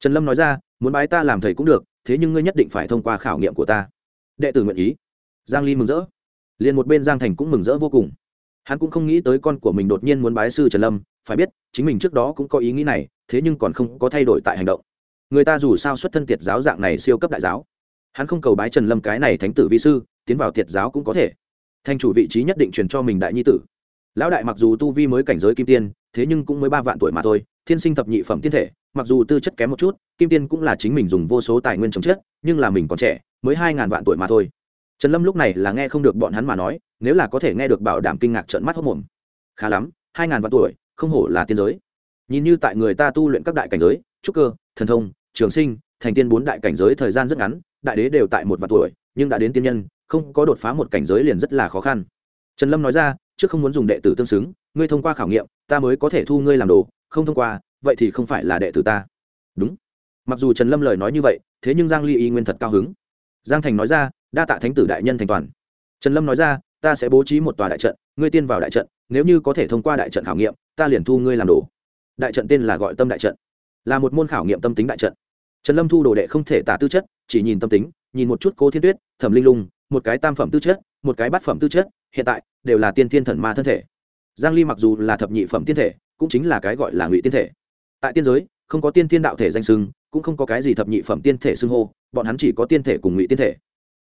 Trần lâm nói ra, muốn bái ta làm thầy cũng được, thế nhưng ngươi nhất định phải thông qua khảo nghiệm của ta. Đệ tử nguyện ý. Giang ly mừng rỡ. Liền một bên giang thành cũng mừng rỡ vô cùng hắn cũng không nghĩ tới con của mình đột nhiên muốn bái sư trần lâm, phải biết, chính mình trước đó cũng có ý nghĩ này, thế nhưng còn không có thay đổi tại hành động. Người ta dù sao xuất thân tiệt giáo dạng này siêu cấp đại giáo. Hắn không cầu bái trần lâm cái này thánh tử vi sư, tiến vào tiệt giáo cũng có thể. Thành chủ vị trí nhất định truyền cho mình đại nhi tử. Lão đại mặc dù tu vi mới cảnh giới kim tiên, thế nhưng cũng mới ba vạn tuổi mà thôi, thiên sinh thập nhị phẩm tiên thể, mặc dù tư chất kém một chút, kim tiên cũng là chính mình dùng vô số tài nguyên chống chết nhưng là mình còn trẻ, mới hai ngàn vạn tuổi mà thôi. Trần lâm lúc này là nghe không được bọn hắn mà nói nếu là có thể nghe được bảo đảm kinh ngạc trợn mắt hốc mồm. Khá lắm, hai ngàn vạn tuổi, không hổ là tiên giới. Nhìn như tại người ta tu luyện các đại cảnh giới, trúc cơ, thần thông, trường sinh, thành tiên bốn đại cảnh giới thời gian rất ngắn, đại đế đều tại một vạn tuổi, nhưng đã đến tiên nhân, không có đột phá một cảnh giới liền rất là khó khăn. Trần lâm nói ra, trước không muốn dùng đệ tử tương xứng, ngươi thông qua khảo nghiệm, ta mới có thể thu ngươi làm đồ, không thông qua, vậy thì không phải là đệ tử ta. Đúng. Mặc dù trần lâm lời nói như vậy, thế nhưng giang ly y nguyên thật cao hứng. Giang thành nói ra, đa tạ thánh tử đại nhân thành toàn. Trần lâm nói ra ta sẽ bố trí một tòa đại trận, ngươi tiên vào đại trận, nếu như có thể thông qua đại trận khảo nghiệm, ta liền thu ngươi làm đồ. Đại trận tên là gọi tâm đại trận. Là một môn khảo nghiệm tâm tính đại trận. Trần lâm thu đồ đệ không thể tả tư chất, chỉ nhìn tâm tính, nhìn một chút cố thiên tuyết, thẩm linh lung, một cái tam phẩm tư chất, một cái bát phẩm tư chất, hiện tại, đều là tiên thiên thần ma thân thể. Giang ly mặc dù là thập nhị phẩm tiên thể, cũng chính là cái gọi là ngụy tiên thể. Tại tiên giới, không có tiên thiên đạo thể danh sưng cũng không có cái gì thập nhị phẩm tiên thể xưng hô, bọn hắn chỉ có tiên thể cùng ngụy tiên thể.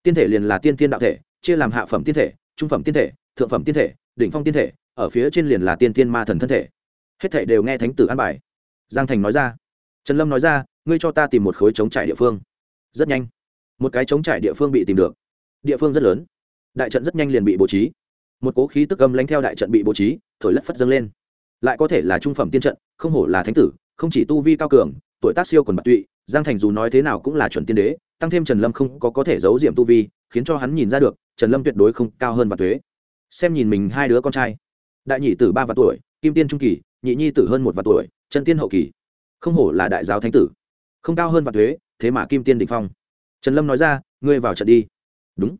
Tiên thể liền là tiên thiên đạo thể, chia làm hạ phẩm tiên thể trung phẩm tiên thể, thượng phẩm tiên thể, đỉnh phong tiên thể, ở phía trên liền là tiên thiên ma thần thân thể. Hết thể đều nghe thánh tử an bài. Giang thành nói ra. Trần lâm nói ra, ngươi cho ta tìm một khối chống trải địa phương. Rất nhanh. Một cái chống trải địa phương bị tìm được. Địa phương rất lớn. Đại trận rất nhanh liền bị bố trí. Một cố khí tức âm lánh theo đại trận bị bố trí, thổi lất phất dâng lên. Lại có thể là trung phẩm tiên trận, không hổ là thánh tử, không chỉ tu vi cao cường, tuổi tác siêu quần bạc tụy, giang thành dù nói thế nào cũng là chuẩn tiên đế, tăng thêm trần lâm không có có thể giấu diệm tu vi, khiến cho hắn nhìn ra được trần lâm tuyệt đối không cao hơn vạn thuế xem nhìn mình hai đứa con trai. Đại nhị tử ba vạn tuổi, kim tiên trung kỳ, nhị nhi tử hơn một vạn tuổi trần tiên hậu kỳ. Không hổ là đại giáo thánh tử. Không cao hơn vạn thuế thế mà kim tiên định phong. Trần lâm nói ra, ngươi vào trận đi. Đúng.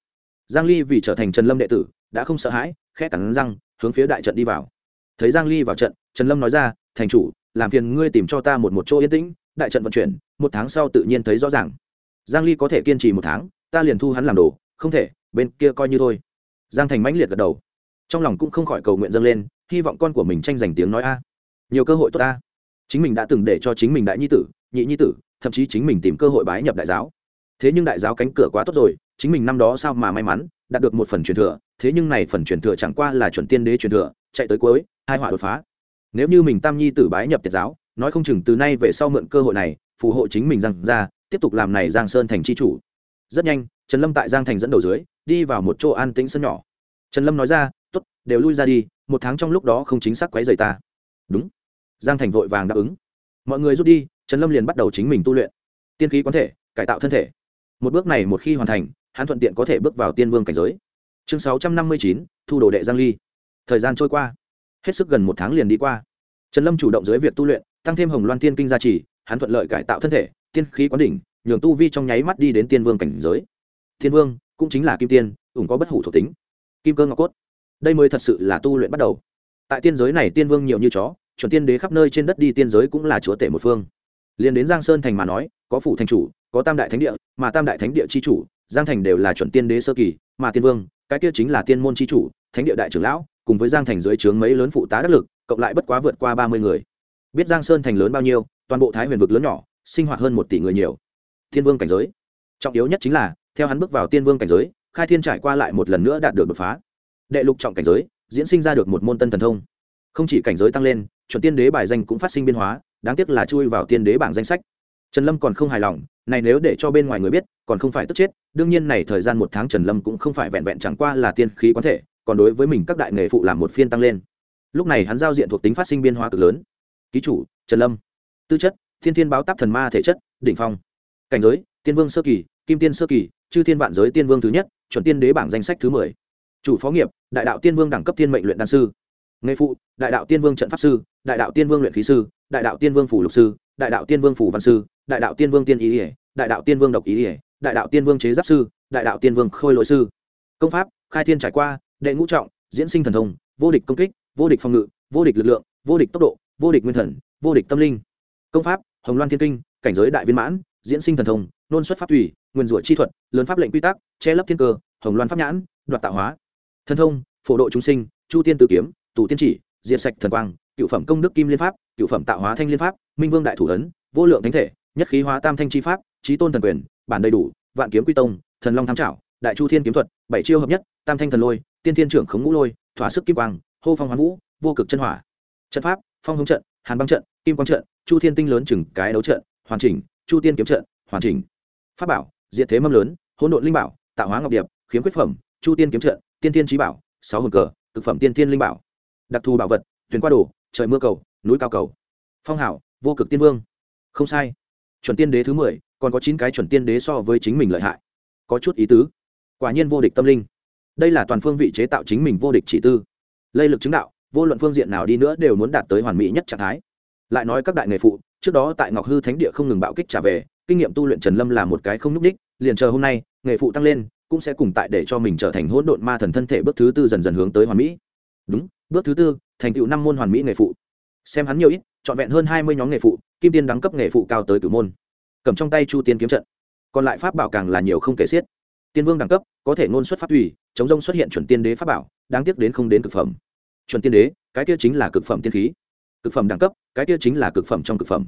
Giang ly vì trở thành trần lâm đệ tử, đã không sợ hãi, khẽ cắn răng, hướng phía đại trận đi vào. Thấy giang ly vào trận, trần lâm nói ra, thành chủ, làm phiền ngươi tìm cho ta một một chỗ yên tĩnh, đại trận vận chuyển, một tháng sau tự nhiên thấy rõ ràng. Giang ly có thể kiên trì một tháng, ta liền thu hắn làm đồ, không thể bên kia coi như thôi. Giang thành mãnh liệt gật đầu. Trong lòng cũng không khỏi cầu nguyện dâng lên, hy vọng con của mình tranh giành tiếng nói a. Nhiều cơ hội tốt ta chính mình đã từng để cho chính mình đại nhi tử, nhị nhi tử, thậm chí chính mình tìm cơ hội bái nhập đại giáo. Thế nhưng đại giáo cánh cửa quá tốt rồi, chính mình năm đó sao mà may mắn, đạt được một phần truyền thừa, thế nhưng này phần truyền thừa chẳng qua là chuẩn tiên đế truyền thừa, chạy tới cuối, hai họa đột phá. Nếu như mình tam nhi tử bái nhập tiệt giáo, nói không chừng từ nay về sau mượn cơ hội này, phù hộ chính mình rằng ra, tiếp tục làm này giang sơn thành c h i chủ rất nhanh, trần lâm tại giang thành dẫn đầu dưới, đi vào một chỗ an tĩnh sân nhỏ. Trần lâm nói ra t ố t đều lui ra đi, một tháng trong lúc đó không chính xác quấy rầy ta. Đúng. Giang thành vội vàng đáp ứng. Mọi người rút đi, trần lâm liền bắt đầu chính mình tu luyện. Tiên khí quán thể, cải tạo thân thể. Một bước này một khi hoàn thành, hắn thuận tiện có thể bước vào tiên vương cảnh giới. Chương sáu trăm năm mươi chín, thu đồ đệ giang ly. Thời gian trôi qua. Hết sức gần một tháng liền đi qua. Trần lâm chủ động dưới việc tu luyện, tăng thêm hồng loan tiên kinh gia trì, hắn thuận lợi cải tạo thân thể, tiên khí quán đỉnh nhường tu vi trong nháy mắt đi đến tiên vương cảnh giới. Thiên vương, cũng chính là kim tiên, ủng có bất hủ thuộc tính. Kim cơ ngọc cốt, đây mới thật sự là tu luyện bắt đầu. Tại tiên giới này tiên vương nhiều như chó, chuẩn tiên đế khắp nơi trên đất đi tiên giới cũng là chúa tể một phương. Liền đến giang sơn thành mà nói, có phủ thành chủ, có tam đại thánh địa, mà tam đại thánh địa chi chủ, giang thành đều là chuẩn tiên đế sơ kỳ, mà tiên vương, cái kia chính là tiên môn chi chủ, thánh địa đại trưởng lão, cùng với giang thành dưới trướng mấy lớn phụ tá đắc lực, cộng lại bất quá vượt qua ba mươi người. Biết giang sơn thành lớn bao nhiêu, toàn bộ thái huyền vực lớn nhỏ, sinh hoạt hơn một tỷ người nhiều thiên vương cảnh giới. Trọng yếu nhất chính là, theo hắn bước vào tiên vương cảnh giới, khai thiên trải qua lại một lần nữa đạt được đột phá. Đệ lục trọng cảnh giới, diễn sinh ra được một môn tân thần thông. Không chỉ cảnh giới tăng lên, chuẩn tiên đế bài danh cũng phát sinh biên hóa, đáng tiếc là chui vào tiên đế bảng danh sách. Trần lâm còn không hài lòng, này nếu để cho bên ngoài người biết, còn không phải tức chết, đương nhiên này thời gian một tháng trần lâm cũng không phải vẹn vẹn chẳng qua là tiên khí quán thể, còn đối với mình các đại nghề phụ làm một phiên tăng lên. Lúc này hắn giao diện thuộc tính phát sinh biên hóa cực lớn. Ký chủ, trần lâm. Tư chất, thiên thiên báo táp thần ma thể chất, đỉnh phong cảnh giới tiên vương sơ kỳ kim tiên sơ kỳ chư thiên vạn giới tiên vương thứ nhất chuẩn tiên đế bảng danh sách thứ mười chủ phó nghiệp đại đạo tiên vương đẳng cấp tiên mệnh luyện đan sư nghề phụ đại đạo tiên vương trận pháp sư đại đạo tiên vương luyện khí sư đại đạo tiên vương phủ lục sư đại đạo tiên vương phủ văn sư đại đạo tiên vương tiên ý ỉa đại đạo tiên vương độc ý ỉa đại đạo tiên vương chế giáp sư đại đạo tiên vương khôi lỗi sư công pháp khai thiên trải qua đệ ngũ trọng diễn sinh thần thông vô địch công kích vô địch phòng ngự vô địch lực lượng vô địch tốc độ vô địch nguyên thần vô địch tâm linh công pháp hồng loan thiên kinh cảnh giới đại viên mãn diễn sinh thần thông, nôn xuất pháp thủy nguyên rủa chi thuật, lớn pháp lệnh quy tắc, che lấp thiên cơ, hồng loan pháp nhãn, đoạt tạo hóa. Thần thông, phổ độ chúng sinh, chu tiên tử kiếm, tù tiên chỉ, diệt sạch thần quang, cựu phẩm công đức kim liên pháp, cựu phẩm tạo hóa thanh liên pháp, minh vương đại thủ ấn, vô lượng thánh thể, nhất khí hóa tam thanh chi pháp trí tôn thần quyền, bản đầy đủ, vạn kiếm quy tông, thần long tham trảo, đại chu thiên kiếm thuật, bảy chiêu hợp nhất, tam thanh thần lôi, tiên thiên trưởng khống ngũ lôi, thỏa sức kim quang, hô phong hoán vũ, vô cực chân hỏa. Trận pháp, phong hống trận, hàn băng trận, kim quang trận, chu thiên tinh lớn chừng cái đấu trận, hoàn chỉnh chu tiên kiếm trận, hoàn chỉnh. Pháp bảo, diệt thế mâm lớn, hỗn độn linh bảo, tạo hóa ngọc điệp, khiếm quyết phẩm, chu tiên kiếm trận, tiên tiên trí bảo, sáu hồn cờ thực phẩm tiên tiên linh bảo. Đặc thù bảo vật, tuyển qua đồ, trời mưa cầu, núi cao cầu. Phong hảo, vô cực tiên vương. Không sai. Chuẩn tiên đế thứ mười, còn có chín cái chuẩn tiên đế so với chính mình lợi hại. Có chút ý tứ. Quả nhiên vô địch tâm linh. Đây là toàn phương vị chế tạo chính mình vô địch chỉ tư. Lây lực chứng đạo, vô luận phương diện nào đi nữa đều muốn đạt tới hoàn mỹ nhất trạng thái lại nói các đại nghề phụ, trước đó tại ngọc hư thánh địa không ngừng bạo kích trả về, kinh nghiệm tu luyện trần lâm là một cái không n ú c đích liền chờ hôm nay, nghề phụ tăng lên, cũng sẽ cùng tại để cho mình trở thành hỗn độn ma thần thân thể bước thứ tư dần dần hướng tới hoàn mỹ. Đúng, bước thứ tư, thành tựu năm môn hoàn mỹ nghề phụ. Xem hắn nhiều ít, trọn vẹn hơn hai mươi nhóm nghề phụ, kim tiên đẳng cấp nghề phụ cao tới cửu môn. Cầm trong tay chu tiên kiếm trận. Còn lại pháp bảo càng là nhiều không kể xiết. Tiên vương đẳng cấp, có thể ngôn xuất pháp thủy chống rông xuất hiện chuẩn tiên đế pháp bảo, đáng tiếc đến không đến cực phẩm. Chuẩn tiên đế, cái kia chính là cực phẩm tiên khí cực phẩm đẳng cấp, cái kia chính là cực phẩm trong cực phẩm.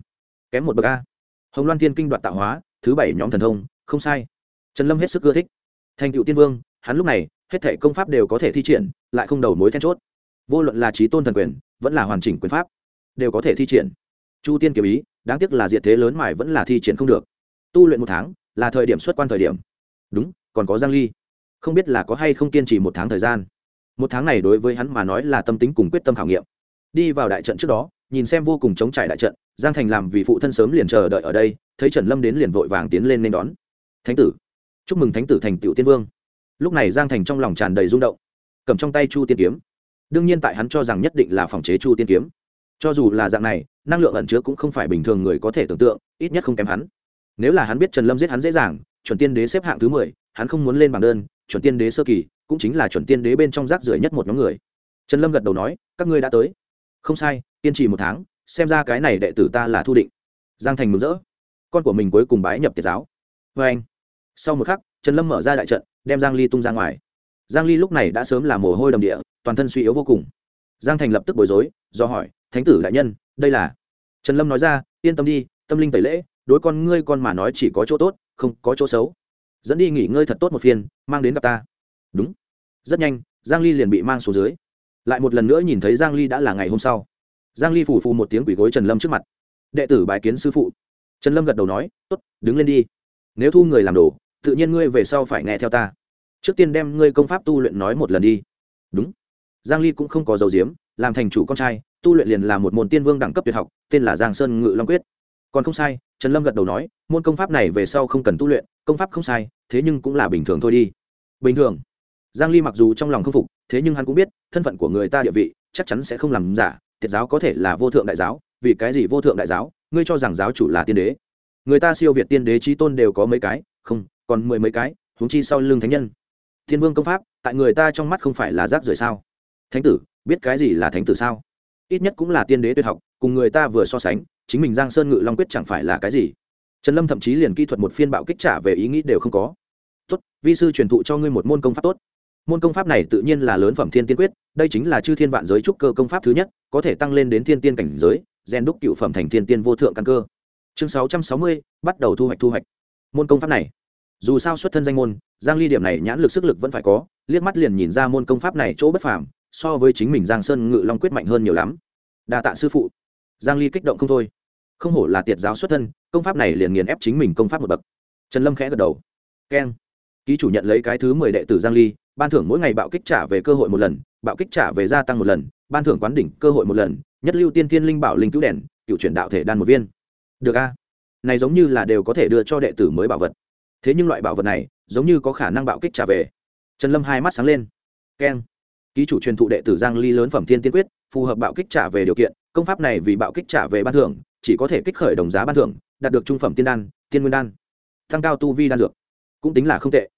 Kém một bậc a. Hồng loan tiên kinh đoạt tạo hóa, thứ bảy nhóm thần thông, không sai. Trần lâm hết sức ưa thích. Thành cựu tiên vương, hắn lúc này, hết thể công pháp đều có thể thi triển, lại không đầu mối then chốt. Vô luận là trí tôn thần quyền, vẫn là hoàn chỉnh quyền pháp, đều có thể thi triển. Chu tiên kiếm ý, đáng tiếc là diệt thế lớn mải vẫn là thi triển không được. Tu luyện một tháng, là thời điểm xuất quan thời điểm. Đúng, còn có giang ly. Không biết là có hay không kiên trì một tháng thời gian. Một tháng này đối với hắn mà nói là tâm tính cùng quyết tâm khảo nghiệm đi vào đại trận trước đó, nhìn xem vô cùng chống trải đại trận, giang thành làm vì phụ thân sớm liền chờ đợi ở đây, thấy trần lâm đến liền vội vàng tiến lên nên đón. Thánh tử, chúc mừng thánh tử thành tựu tiên vương. Lúc này giang thành trong lòng tràn đầy rung động, cầm trong tay chu tiên kiếm. Đương nhiên tại hắn cho rằng nhất định là phòng chế chu tiên kiếm. Cho dù là dạng này, năng lượng ẩn chứa cũng không phải bình thường người có thể tưởng tượng, ít nhất không kém hắn. Nếu là hắn biết trần lâm giết hắn dễ dàng, chuẩn tiên đế xếp hạng thứ mười, hắn không muốn lên bảng đơn, chuẩn tiên đế sơ kỳ, cũng chính là chuẩn tiên đế bên trong rác rưởi nhất một nhóm người. Trần lâm gật đầu nói, các ngươi đã tới không sai, kiên trì một tháng, xem ra cái này đệ tử ta là thu định. Giang thành mừng rỡ. Con của mình cuối cùng bái nhập tiệt giáo. Vê anh, sau một khắc, trần lâm mở ra đại trận, đem giang ly tung ra ngoài. Giang ly lúc này đã sớm là mồ hôi đầm địa, toàn thân suy yếu vô cùng. Giang thành lập tức bối rối, do hỏi, thánh tử đại nhân, đây là? Trần lâm nói ra, yên tâm đi, tâm linh tẩy lễ, đối con ngươi con mà nói chỉ có chỗ tốt, không có chỗ xấu. Dẫn đi nghỉ ngơi thật tốt một phiên mang đến gặp ta. Đúng. Rất nhanh, giang ly liền bị mang xuống dưới lại một lần nữa nhìn thấy giang ly đã là ngày hôm sau. Giang ly phủ phù một tiếng quỷ gối trần lâm trước mặt. Đệ tử bài kiến sư phụ. Trần lâm gật đầu nói, tốt, đứng lên đi. Nếu thu người làm đồ, tự nhiên ngươi về sau phải nghe theo ta. Trước tiên đem ngươi công pháp tu luyện nói một lần đi. Đúng. Giang ly cũng không có dấu diếm làm thành chủ con trai, tu luyện liền là một môn tiên vương đẳng cấp tuyệt học, tên là giang sơn ngự long quyết. Còn không sai, trần lâm gật đầu nói, môn công pháp này về sau không cần tu luyện, công pháp không sai, thế nhưng cũng là bình thường thôi đi. Bình thường. Giang ly mặc dù trong lòng không phục thế nhưng hắn cũng biết, thân phận của người ta địa vị, chắc chắn sẽ không làm giả, thiệt giáo có thể là vô thượng đại giáo, vì cái gì vô thượng đại giáo? Ngươi cho rằng giáo chủ là tiên đế. Người ta siêu việt tiên đế trí tôn đều có mấy cái, không, còn mười mấy cái, huống chi sau lưng thánh nhân. Thiên vương công pháp, tại người ta trong mắt không phải là rác rưởi sao? Thánh tử, biết cái gì là thánh tử sao? Ít nhất cũng là tiên đế tuyệt học, cùng người ta vừa so sánh, chính mình giang sơn ngự long quyết chẳng phải là cái gì? Trần lâm thậm chí liền kỹ thuật một phiên bạo kích trả về ý nghĩ đều không có. Tốt, vi sư truyền thụ cho ngươi một môn công pháp tốt môn công pháp này tự nhiên là lớn phẩm thiên tiên quyết, đây chính là chư thiên vạn giới trúc cơ công pháp thứ nhất, có thể tăng lên đến thiên tiên cảnh giới gen đúc cựu phẩm thành thiên tiên vô thượng căn cơ. Chương sáu trăm sáu mươi, bắt đầu thu hoạch thu hoạch. Môn công pháp này, dù sao xuất thân danh môn, giang ly điểm này nhãn lực sức lực vẫn phải có, liếc mắt liền nhìn ra môn công pháp này chỗ bất phàm, so với chính mình giang sơn ngự long quyết mạnh hơn nhiều lắm. Đa tạ sư phụ. Giang ly kích động không thôi. Không hổ là tiệt giáo xuất thân, công pháp này liền nghiền ép chính mình công pháp một bậc. Trần lâm khẽ gật đầu. Keng. Ký chủ nhận lấy cái thứ mười đệ tử giang ly ban thưởng mỗi ngày bạo kích trả về cơ hội một lần, bạo kích trả về gia tăng một lần, ban thưởng quán đỉnh cơ hội một lần, nhất lưu tiên thiên linh bảo linh cứu đèn, cựu chuyển đạo thể đan một viên. Được a. Này giống như là đều có thể đưa cho đệ tử mới bảo vật. Thế nhưng loại bảo vật này, giống như có khả năng bạo kích trả về. Trần lâm hai mắt sáng lên. Keng. Ký chủ truyền thụ đệ tử giang ly lớn phẩm thiên tiên quyết, phù hợp bạo kích trả về điều kiện, công pháp này vì bạo kích trả về ban thưởng, chỉ có thể kích khởi đồng giá ban thưởng, đạt được trung phẩm tiên đan, tiên nguyên đan. Tăng cao tu vi đan dược. Cũng tính là không tệ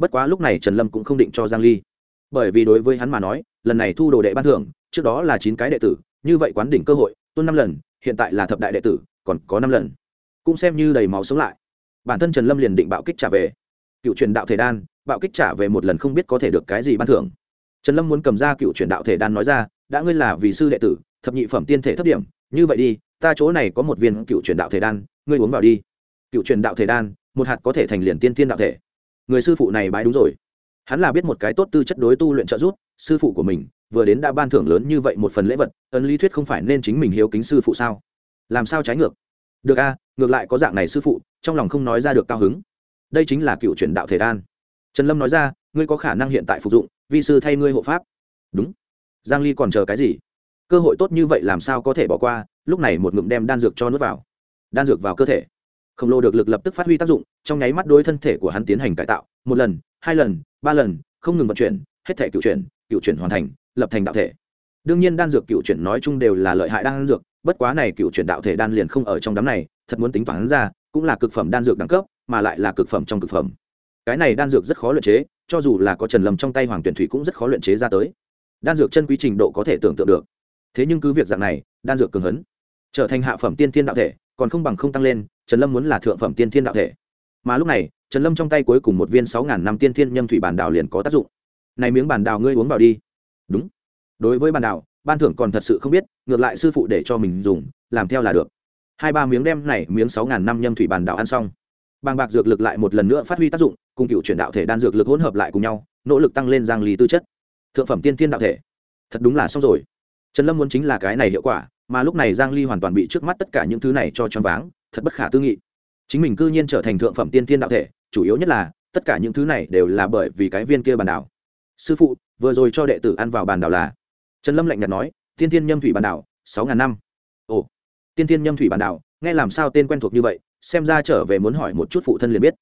bất quá lúc này trần lâm cũng không định cho giang ly. Bởi vì đối với hắn mà nói, lần này thu đồ đệ ban thưởng, trước đó là chín cái đệ tử, như vậy quán đỉnh cơ hội tuôn năm lần, hiện tại là thập đại đệ tử, còn có năm lần. Cũng xem như đầy máu sống lại. Bản thân trần lâm liền định bạo kích trả về. Cựu truyền đạo thể đan, bạo kích trả về một lần không biết có thể được cái gì ban thưởng. Trần lâm muốn cầm ra cựu truyền đạo thể đan nói ra, đã ngươi là vì sư đệ tử, thập nhị phẩm tiên thể thấp điểm, như vậy đi, ta chỗ này có một viên cựu truyền đạo thể đan, ngươi uống vào đi. Cựu truyền đạo thể đan, một hạt có thể thành liền tiên tiên đạo thể người sư phụ này bái đúng rồi. Hắn là biết một cái tốt tư chất đối tu luyện trợ giúp, sư phụ của mình vừa đến đã ban thưởng lớn như vậy một phần lễ vật ấn lý thuyết không phải nên chính mình hiếu kính sư phụ sao? Làm sao trái ngược? Được a, ngược lại có dạng này sư phụ, trong lòng không nói ra được cao hứng. Đây chính là cựu truyền đạo thể đan. Trần lâm nói ra, ngươi có khả năng hiện tại phục dụng, vi sư thay ngươi hộ pháp. Đúng. Giang ly còn chờ cái gì? Cơ hội tốt như vậy làm sao có thể bỏ qua, lúc này một ngụm đem đan dược cho nuốt vào. Đan dược vào cơ thể khổng lồ được lực lập tức phát huy tác dụng, trong nháy mắt đối thân thể của hắn tiến hành cải tạo, một lần, hai lần, ba lần, không ngừng vận chuyển, hết thể cựu chuyển cựu chuyển hoàn thành, lập thành đạo thể. Đương nhiên đan dược cựu chuyển nói chung đều là lợi hại đan dược, bất quá này cựu chuyển đạo thể đan liền không ở trong đám này, thật muốn tính toán ra, cũng là cực phẩm đan dược đẳng cấp, mà lại là cực phẩm trong cực phẩm. Cái này đan dược rất khó luyện chế, cho dù là có trần lâm trong tay hoàng tuyển thủy cũng rất khó luyện chế ra tới. Đan dược chân quý trình độ có thể tưởng tượng được. Thế nhưng cứ việc dạng này, đan dược cường hấn, trở thành hạ phẩm tiên thiên đạo thể còn không bằng không tăng lên, trần lâm muốn là thượng phẩm tiên thiên đạo thể. Mà lúc này, trần lâm trong tay cuối cùng một viên sáu ngàn năm tiên thiên nhâm thủy bản đào liền có tác dụng. Này miếng bản đào ngươi uống vào đi. Đúng. Đối với bản đào ban thưởng còn thật sự không biết, ngược lại sư phụ để cho mình dùng, làm theo là được. Hai ba miếng đem này miếng sáu ngàn năm nhâm thủy bản đào ăn xong. Bàng bạc dược lực lại một lần nữa phát huy tác dụng, cùng cựu chuyển đạo thể đan dược lực hỗn hợp lại cùng nhau, nỗ lực tăng lên giang lý tư chất. Thượng phẩm tiên thiên đạo thể. Thật đúng là xong rồi. Trần lâm muốn chính là cái này hiệu quả mà lúc này giang ly hoàn toàn bị trước mắt tất cả những thứ này cho choáng váng, thật bất khả tư nghị. Chính mình cư nhiên trở thành thượng phẩm tiên thiên đạo thể, chủ yếu nhất là, tất cả những thứ này đều là bởi vì cái viên kia bàn đảo. Sư phụ, vừa rồi cho đệ tử ăn vào bàn đảo là? Trần lâm lạnh nhạt nói, tiên thiên nhâm thủy bàn đảo, sáu ngàn năm. Ồ, tiên thiên nhâm thủy bàn đảo, nghe làm sao tên quen thuộc như vậy, xem ra trở về muốn hỏi một chút phụ thân liền biết.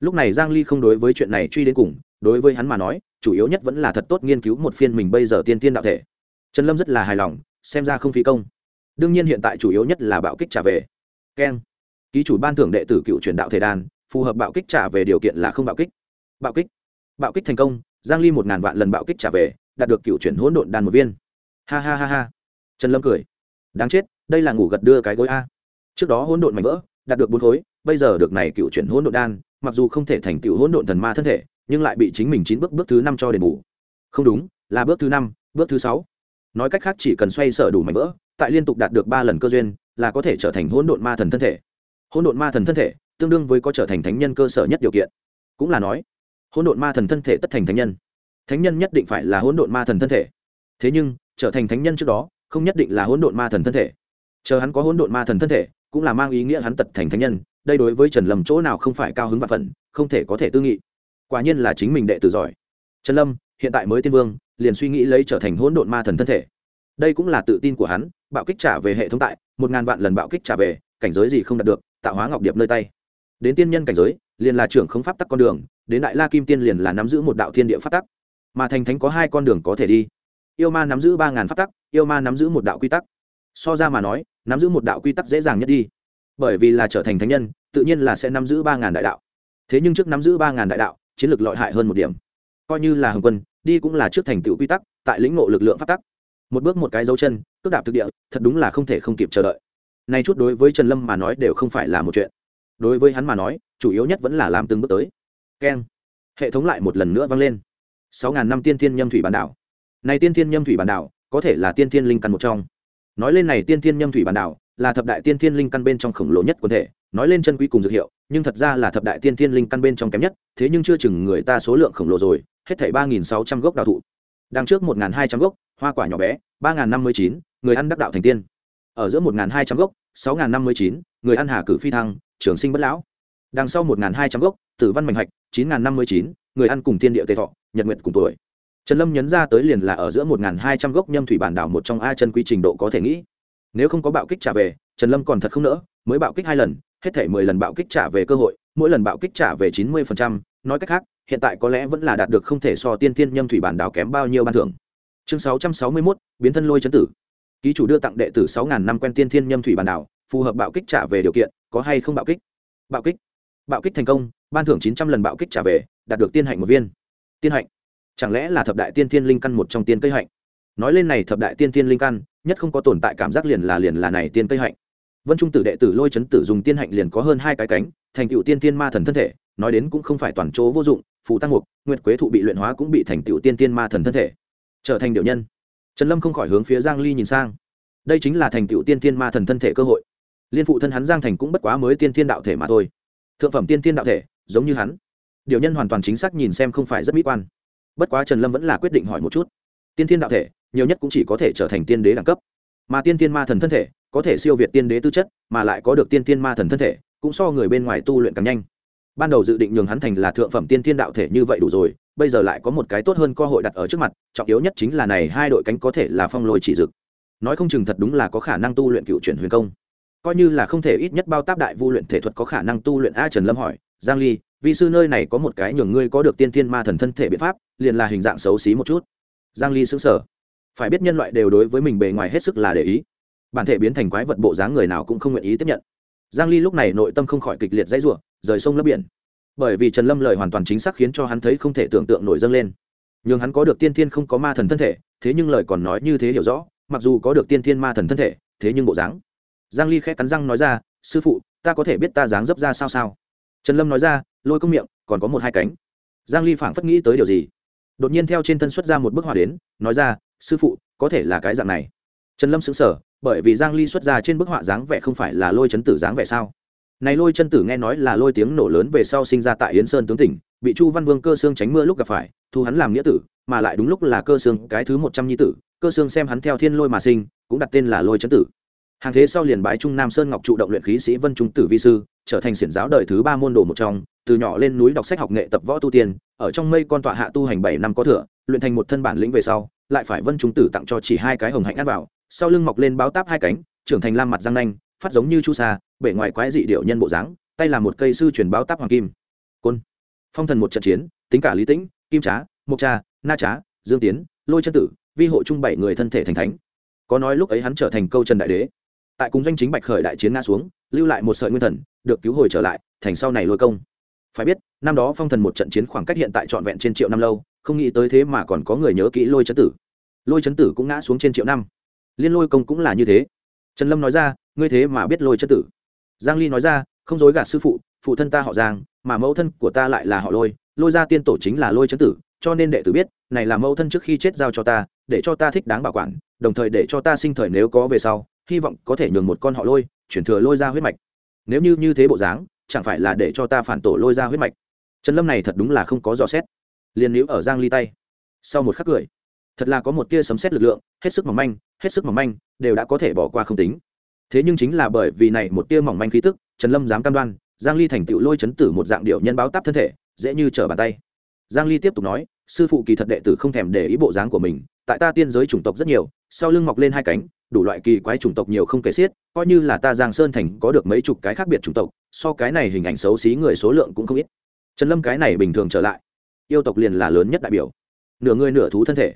Lúc này giang ly không đối với chuyện này truy đến cùng, đối với hắn mà nói, chủ yếu nhất vẫn là thật tốt nghiên cứu một phiên mình bây giờ tiên tiên đạo thể. Trần lâm rất là hài lòng, xem ra không phí công đương nhiên hiện tại chủ yếu nhất là bạo kích trả về. Keng ký chủ ban thưởng đệ tử cựu truyền đạo thể đàn, phù hợp bạo kích trả về điều kiện là không bạo kích. Bạo kích. Bạo kích thành công, giang ly một ngàn vạn lần bạo kích trả về, đạt được cựu chuyển hỗn độn đan một viên. Ha ha ha ha. Trần lâm cười. Đáng chết, đây là ngủ gật đưa cái gối a. Trước đó hỗn độn mảnh vỡ, đạt được bốn khối, bây giờ được này cựu chuyển hỗn độn đan, mặc dù không thể thành tựu hỗn độn thần ma thân thể, nhưng lại bị chính mình chín bước bước thứ năm cho đền bù. Không đúng, là bước thứ năm, bước thứ sáu. Nói cách khác chỉ cần xoay sở đủ mảnh vỡ tại liên tục đạt được ba lần cơ duyên, là có thể trở thành hỗn độn ma thần thân thể. Hỗn độn ma thần thân thể tương đương với có trở thành thánh nhân cơ sở nhất điều kiện. Cũng là nói, hỗn độn ma thần thân thể tất thành thánh nhân. Thánh nhân nhất định phải là hỗn độn ma thần thân thể. Thế nhưng, trở thành thánh nhân trước đó, không nhất định là hỗn độn ma thần thân thể. Chờ hắn có hỗn độn ma thần thân thể, cũng là mang ý nghĩa hắn tật thành thánh nhân, đây đối với trần lâm chỗ nào không phải cao hứng và phận không thể có thể tư nghị. Quả nhiên là chính mình đệ tử giỏi. Trần lâm, hiện tại mới tiên vương, liền suy nghĩ lấy trở thành hỗn độn ma thần thân thể đây cũng là tự tin của hắn, bạo kích trả về hệ thống tại, một ngàn vạn lần bạo kích trả về, cảnh giới gì không đạt được, tạo hóa ngọc điệp nơi tay. Đến tiên nhân cảnh giới, liền là trưởng không pháp tắc con đường, đến đại la kim tiên liền là nắm giữ một đạo thiên địa pháp tắc. Mà thành thánh có hai con đường có thể đi. Yêu ma nắm giữ ba ngàn pháp tắc, yêu ma nắm giữ một đạo quy tắc. So ra mà nói, nắm giữ một đạo quy tắc dễ dàng nhất đi. Bởi vì là trở thành thánh nhân, tự nhiên là sẽ nắm giữ ba ngàn đại đạo. Thế nhưng trước nắm giữ ba ngàn đại đạo, chiến lược lợi hại hơn một điểm. Coi như là hồng quân, đi cũng là trước thành tựu quy tắc, tại lĩnh ngộ lực lượng pháp tắc một bước một cái dấu chân, cước đạp thực địa, thật đúng là không thể không kịp chờ đợi. Nay chút đối với trần lâm mà nói đều không phải là một chuyện. Đối với hắn mà nói, chủ yếu nhất vẫn là làm từng bước tới. Keng. Hệ thống lại một lần nữa vang lên. Sáu ngàn năm tiên thiên nhâm thủy bản đảo. Này tiên thiên nhâm thủy bản đảo, có thể là tiên thiên linh căn một trong. Nói lên này tiên thiên nhâm thủy bản đảo, là thập đại tiên thiên linh căn bên trong khổng lồ nhất quần thể. Nói lên chân quý cùng dược hiệu, nhưng thật ra là thập đại tiên thiên linh căn bên trong kém nhất, thế nhưng chưa chừng người ta số lượng khổng lồ rồi, hết thảy ba nghìn sáu trăm gốc đào thụ. Đằng trước một nghìn hai trăm gốc hoa quả nhỏ bé, ba nghìn năm mươi chín, người ăn đắc đạo thành tiên. Ở giữa một nghìn hai trăm gốc, sáu nghìn năm mươi chín, người ăn hà cử phi thăng, trường sinh bất lão. Đằng sau một nghìn hai trăm gốc, tử văn mạnh hạch, chín nghìn năm mươi chín, người ăn cùng tiên địa tề thọ, nhật nguyện cùng tuổi. Trần lâm nhấn ra tới liền là ở giữa một nghìn hai trăm gốc nhâm thủy bản đảo một trong a chân quy trình độ có thể nghĩ. Nếu không có bạo kích trả về, trần lâm còn thật không nỡ, mới bạo kích hai lần, hết thể mười lần bạo kích trả về cơ hội, mỗi lần bạo kích trả về chín mươi phần trăm. Nói cách khác, hiện tại có lẽ vẫn là đạt được không thể so tiên thiên nhâm thủy bản đảo kém bao nhiêu ban thưởng chương sáu trăm sáu mươi mốt, biến thân lôi chấn tử. Ký chủ đưa tặng đệ tử sáu ngàn năm quen tiên thiên nhâm thủy bản đảo, phù hợp bạo kích trả về điều kiện, có hay không bạo kích? Bạo kích. Bạo kích thành công, ban thưởng chín trăm lần bạo kích trả về, đạt được tiên hạnh một viên. Tiên hạnh. Chẳng lẽ là thập đại tiên thiên linh căn một trong tiên cây hạnh? Nói lên này thập đại tiên thiên linh căn, nhất không có tồn tại cảm giác liền là liền là này tiên cây hạnh. Vân trung tử đệ tử lôi chấn tử dùng tiên hạnh liền có hơn hai cái cánh, thành tựu tiên tiên ma thần thân thể, nói đến cũng không phải toàn chỗ vô dụng, phù tăng mục nguyệt quế thụ bị luyện hóa cũng bị thành tựu tiên tiên ma thần thân thể trở thành điệu nhân. Trần lâm không khỏi hướng phía giang ly nhìn sang. Đây chính là thành tựu tiên tiên ma thần thân thể cơ hội. Liên phụ thân hắn giang thành cũng bất quá mới tiên tiên đạo thể mà thôi. Thượng phẩm tiên tiên đạo thể, giống như hắn. Điều nhân hoàn toàn chính xác nhìn xem không phải rất mỹ quan. Bất quá trần lâm vẫn là quyết định hỏi một chút. Tiên tiên đạo thể, nhiều nhất cũng chỉ có thể trở thành tiên đế đẳng cấp. Mà tiên tiên ma thần thân thể, có thể siêu việt tiên đế tư chất, mà lại có được tiên tiên ma thần thân thể, cũng so người bên ngoài tu luyện càng nhanh. Ban đầu dự định nhường hắn thành là thượng phẩm tiên tiên đạo thể như vậy đủ rồi bây giờ lại có một cái tốt hơn cơ hội đặt ở trước mặt, trọng yếu nhất chính là này hai đội cánh có thể là phong lôi chỉ dực. Nói không chừng thật đúng là có khả năng tu luyện cựu chuyển huyền công. Coi như là không thể ít nhất bao táp đại vu luyện thể thuật có khả năng tu luyện a trần lâm hỏi, giang ly, vị sư nơi này có một cái nhường ngươi có được tiên tiên ma thần thân thể biện pháp, liền là hình dạng xấu xí một chút. Giang ly sững sờ. Phải biết nhân loại đều đối với mình bề ngoài hết sức là để ý. Bản thể biến thành quái vật bộ dáng người nào cũng không nguyện ý tiếp nhận. Giang ly lúc này nội tâm không khỏi kịch liệt dãy rủa, rời sông lấp biển bởi vì trần lâm lời hoàn toàn chính xác khiến cho hắn thấy không thể tưởng tượng nổi dâng lên. Nhưng hắn có được tiên thiên không có ma thần thân thể, thế nhưng lời còn nói như thế hiểu rõ, mặc dù có được tiên thiên ma thần thân thể, thế nhưng bộ dáng. Giang ly khẽ cắn răng nói ra, sư phụ, ta có thể biết ta dáng dấp ra sao sao? Trần lâm nói ra, lôi công miệng, còn có một hai cánh. Giang ly phảng phất nghĩ tới điều gì. Đột nhiên theo trên thân xuất ra một bức họa đến, nói ra, sư phụ, có thể là cái dạng này. Trần lâm xứng sở bởi vì giang ly xuất ra trên bức họa dáng vẻ không phải là lôi chấn tử dáng vẻ sao? Này lôi chân tử nghe nói là lôi tiếng nổ lớn về sau sinh ra tại yến sơn tướng tỉnh, bị chu văn vương cơ xương tránh mưa lúc gặp phải, thu hắn làm nghĩa tử, mà lại đúng lúc là cơ xương cái thứ một trăm nhi tử, cơ xương xem hắn theo thiên lôi mà sinh, cũng đặt tên là lôi chân tử. Hàng thế sau liền bái trung nam sơn ngọc trụ động luyện khí sĩ vân trung tử vi sư, trở thành xiển giáo đời thứ ba môn đồ một trong, từ nhỏ lên núi đọc sách học nghệ tập võ tu tiên, ở trong mây con tọa hạ tu hành bảy năm có thừa, luyện thành một thân bản lĩnh về sau, lại phải vân trung tử tặng cho chỉ hai cái hồng hạnh ăn vào, sau lưng mọc lên báo táp hai cánh, trưởng thành lam mặt răng nanh, phát giống như chu sa bể ngoài quái dị điệu nhân bộ dáng tay là một cây sư truyền báo táp hoàng kim. Côn. Phong thần một trận chiến tính cả lý tĩnh kim trá mộc trà, na trá dương tiến lôi chân tử vi hộ chung bảy người thân thể thành thánh. Có nói lúc ấy hắn trở thành câu trần đại đế. Tại cùng doanh chính bạch khởi đại chiến nga xuống lưu lại một sợi nguyên thần được cứu hồi trở lại thành sau này lôi công. Phải biết năm đó phong thần một trận chiến khoảng cách hiện tại trọn vẹn trên triệu năm lâu không nghĩ tới thế mà còn có người nhớ kỹ lôi chấn tử. Lôi chấn tử cũng ngã xuống trên triệu năm. Liên lôi công cũng là như thế. Trần lâm nói ra ngươi thế mà biết lôi chấn tử? Giang ly nói ra, không dối gạt sư phụ phụ thân ta họ giang, mà mẫu thân của ta lại là họ lôi lôi ra tiên tổ chính là lôi chấn tử, cho nên đệ tử biết, này là mẫu thân trước khi chết giao cho ta, để cho ta thích đáng bảo quản, đồng thời để cho ta sinh thời nếu có về sau, hy vọng có thể nhường một con họ lôi, chuyển thừa lôi ra huyết mạch. Nếu như như thế bộ dáng, chẳng phải là để cho ta phản tổ lôi ra huyết mạch. Trần lâm này thật đúng là không có dò xét. Liền níu ở giang ly tay. Sau một khắc cười, thật là có một tia sấm xét lực lượng, hết sức mỏng manh, hết sức mỏng manh, đều đã có thể bỏ qua không tính thế nhưng chính là bởi vì này một tia mỏng manh khí tức, trần lâm dám cam đoan, giang ly thành tựu lôi chấn tử một dạng điệu nhân báo táp thân thể, dễ như trở bàn tay. Giang ly tiếp tục nói, sư phụ kỳ thật đệ tử không thèm để ý bộ dáng của mình, tại ta tiên giới chủng tộc rất nhiều, sau lưng mọc lên hai cánh, đủ loại kỳ quái chủng tộc nhiều không kể xiết, coi như là ta giang sơn thành có được mấy chục cái khác biệt chủng tộc, so cái này hình ảnh xấu xí người số lượng cũng không ít. Trần lâm cái này bình thường trở lại, yêu tộc liền là lớn nhất đại biểu. Nửa người nửa thú thân thể.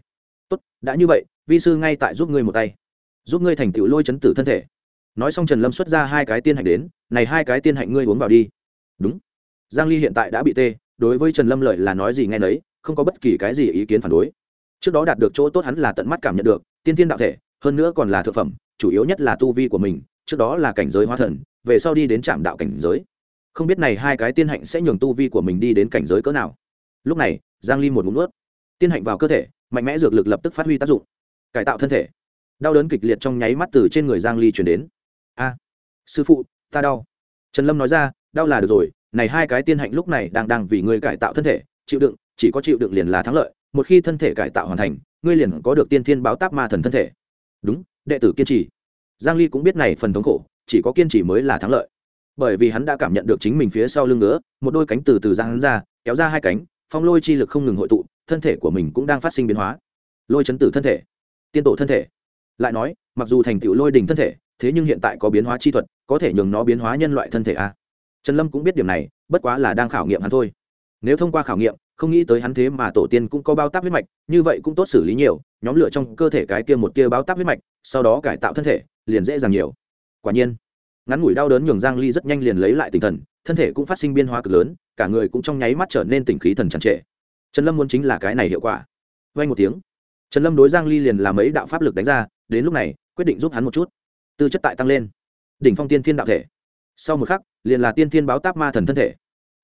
Tốt, đã như vậy, vi sư ngay tại giúp ngươi một tay. Giúp ngươi thành tựu lôi chấn tử thân thể nói xong trần lâm xuất ra hai cái tiên hạnh đến, này hai cái tiên hạnh ngươi uống vào đi. Đúng. Giang ly hiện tại đã bị tê, đối với trần lâm lợi là nói gì nghe nấy, không có bất kỳ cái gì ý kiến phản đối. Trước đó đạt được chỗ tốt hắn là tận mắt cảm nhận được, tiên tiên đạo thể, hơn nữa còn là thực phẩm, chủ yếu nhất là tu vi của mình, trước đó là cảnh giới hóa thần, về sau đi đến trạm đạo cảnh giới. Không biết này hai cái tiên hạnh sẽ nhường tu vi của mình đi đến cảnh giới cỡ nào. Lúc này, giang ly một ngụm nuốt. Tiên hạnh vào cơ thể, mạnh mẽ dược lực lập tức phát huy tác dụng, cải tạo thân thể. Đau đớn kịch liệt trong nháy mắt từ trên người giang ly chuyển đến sư phụ, ta đau. Trần lâm nói ra, đau là được rồi, này hai cái tiên hạnh lúc này đang đang vì ngươi cải tạo thân thể, chịu đựng, chỉ có chịu đựng liền là thắng lợi, một khi thân thể cải tạo hoàn thành, ngươi liền có được tiên thiên báo táp ma thần thân thể. Đúng, đệ tử kiên trì. Giang ly cũng biết này phần thống khổ, chỉ có kiên trì mới là thắng lợi. Bởi vì hắn đã cảm nhận được chính mình phía sau lưng nữa một đôi cánh từ từ giang hắn ra, kéo ra hai cánh, phong lôi chi lực không ngừng hội tụ, thân thể của mình cũng đang phát sinh biến hóa. Lôi chấn tử thân thể, tiên tổ thân thể. Lại nói, mặc dù thành tựu lôi đình thân thể thế nhưng hiện tại có biến hóa chi thuật, có thể nhường nó biến hóa nhân loại thân thể a trần lâm cũng biết điểm này, bất quá là đang khảo nghiệm hắn thôi. Nếu thông qua khảo nghiệm, không nghĩ tới hắn thế mà tổ tiên cũng có bao tác huyết mạch, như vậy cũng tốt xử lý nhiều, nhóm lửa trong cơ thể cái kia một kia bao tác huyết mạch, sau đó cải tạo thân thể, liền dễ dàng nhiều. Quả nhiên, ngắn ngủi đau đớn nhường giang ly rất nhanh liền lấy lại tinh thần, thân thể cũng phát sinh biến hóa cực lớn, cả người cũng trong nháy mắt trở nên tỉnh khí thần tràn trệ trần lâm muốn chính là cái này hiệu quả. Vay một tiếng, trần lâm đối giang ly liền làm ấy đạo pháp lực đánh ra, đến lúc này, quyết định giúp hắn một chút tư chất tại tăng lên. Đỉnh phong tiên thiên đạo thể. Sau một khắc liền là tiên thiên báo táp ma thần thân thể.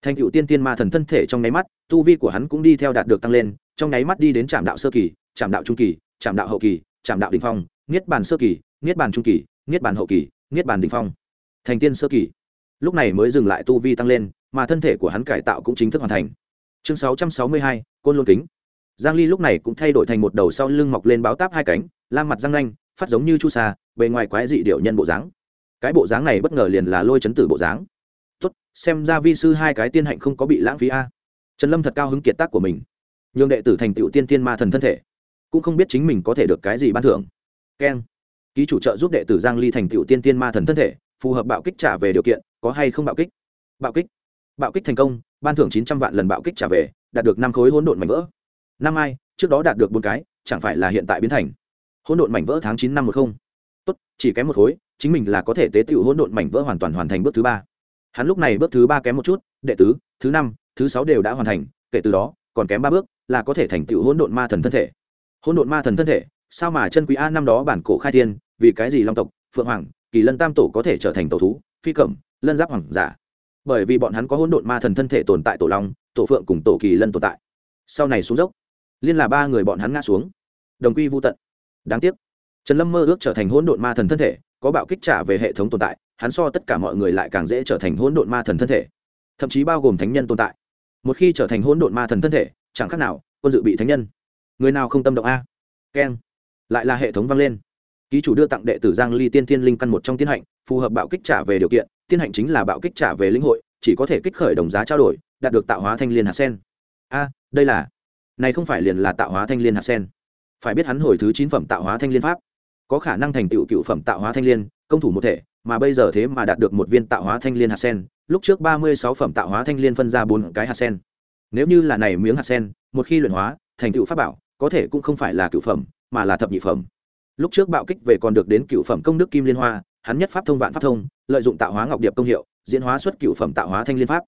Thành cựu tiên thiên ma thần thân thể trong nháy mắt tu vi của hắn cũng đi theo đạt được tăng lên trong nháy mắt đi đến trạm đạo sơ kỳ trạm đạo trung kỳ trạm đạo hậu kỳ trạm đạo đỉnh phong niết bàn sơ kỳ niết bàn trung kỳ niết bàn hậu kỳ niết bàn đỉnh phong. Thành tiên sơ kỳ. Lúc này mới dừng lại tu vi tăng lên mà thân thể của hắn cải tạo cũng chính thức hoàn thành. Chương 662, côn lôn kính. Giang ly lúc này cũng thay đổi thành một đầu sau lưng mọc lên báo táp hai cánh la mặt răng nanh phát giống như chu sa, bề ngoài quái dị điệu nhân bộ dáng. Cái bộ dáng này bất ngờ liền là lôi chấn tử bộ dáng. Tốt, xem ra vi sư hai cái tiên hạnh không có bị lãng phí a. Trần lâm thật cao hứng kiệt tác của mình. Nhường đệ tử thành tựu tiên tiên ma thần thân thể. Cũng không biết chính mình có thể được cái gì ban thưởng. Keng. Ký chủ trợ giúp đệ tử giang ly thành tựu tiên tiên ma thần thân thể, phù hợp bạo kích trả về điều kiện, có hay không bạo kích? Bạo kích. Bạo kích thành công, ban thưởng chín trăm vạn lần bạo kích trả về, đạt được năm khối hỗn độn mảnh vỡ. Năm ai, trước đó đạt được bốn cái, chẳng phải là hiện tại biến thành hỗn độn mảnh vỡ tháng chín năm một không. Tốt, chỉ kém một khối, chính mình là có thể tế tựu hỗn độn mảnh vỡ hoàn toàn hoàn thành bước thứ ba. Hắn lúc này bước thứ ba kém một chút, đệ tứ, thứ năm, thứ sáu đều đã hoàn thành, kể từ đó, còn kém ba bước là có thể thành tựu hỗn độn ma thần thân thể. Hỗn độn ma thần thân thể, sao mà chân quý a, năm đó bản cổ khai thiên, vì cái gì long tộc, phượng hoàng, kỳ lân tam tổ có thể trở thành tổ thú, phi cẩm, lân giáp hoàng giả? Bởi vì bọn hắn có hỗn độn ma thần thân thể tồn tại tổ long, tổ phượng cùng tổ kỳ lân tồn tại. Sau này xuống dốc, liên là ba người bọn hắn ngã xuống. Đồng quy vô tận đáng tiếc. Trần lâm mơ ước trở thành hỗn độn ma thần thân thể, có bạo kích trả về hệ thống tồn tại, hắn so tất cả mọi người lại càng dễ trở thành hỗn độn ma thần thân thể. Thậm chí bao gồm thánh nhân tồn tại. Một khi trở thành hỗn độn ma thần thân thể, chẳng khác nào, quân dự bị thánh nhân. Người nào không tâm động a? Keng. Lại là hệ thống vang lên. Ký chủ đưa tặng đệ tử giang ly tiên thiên linh căn một trong tiên hạnh, phù hợp bạo kích trả về điều kiện tiên hạnh chính là bạo kích trả về lĩnh hội, chỉ có thể kích khởi đồng giá trao đổi, đạt được tạo hóa thanh liên hạt sen. A, đây là, này không phải liền là tạo hóa thanh liên hạt sen phải biết hắn hồi thứ chín phẩm tạo hóa thanh liên pháp. Có khả năng thành tựu cựu phẩm tạo hóa thanh liên, công thủ một thể, mà bây giờ thế mà đạt được một viên tạo hóa thanh liên hạt sen, lúc trước ba mươi sáu phẩm tạo hóa thanh liên phân ra bốn cái hạt sen. Nếu như là này miếng hạt sen, một khi luyện hóa, thành tựu pháp bảo, có thể cũng không phải là cựu phẩm, mà là thập nhị phẩm. Lúc trước bạo kích về còn được đến cựu phẩm công đức kim liên hoa, hắn nhất pháp thông vạn pháp thông, lợi dụng tạo hóa ngọc điệp công hiệu, diễn hóa xuất cựu phẩm tạo hóa thanh liên pháp.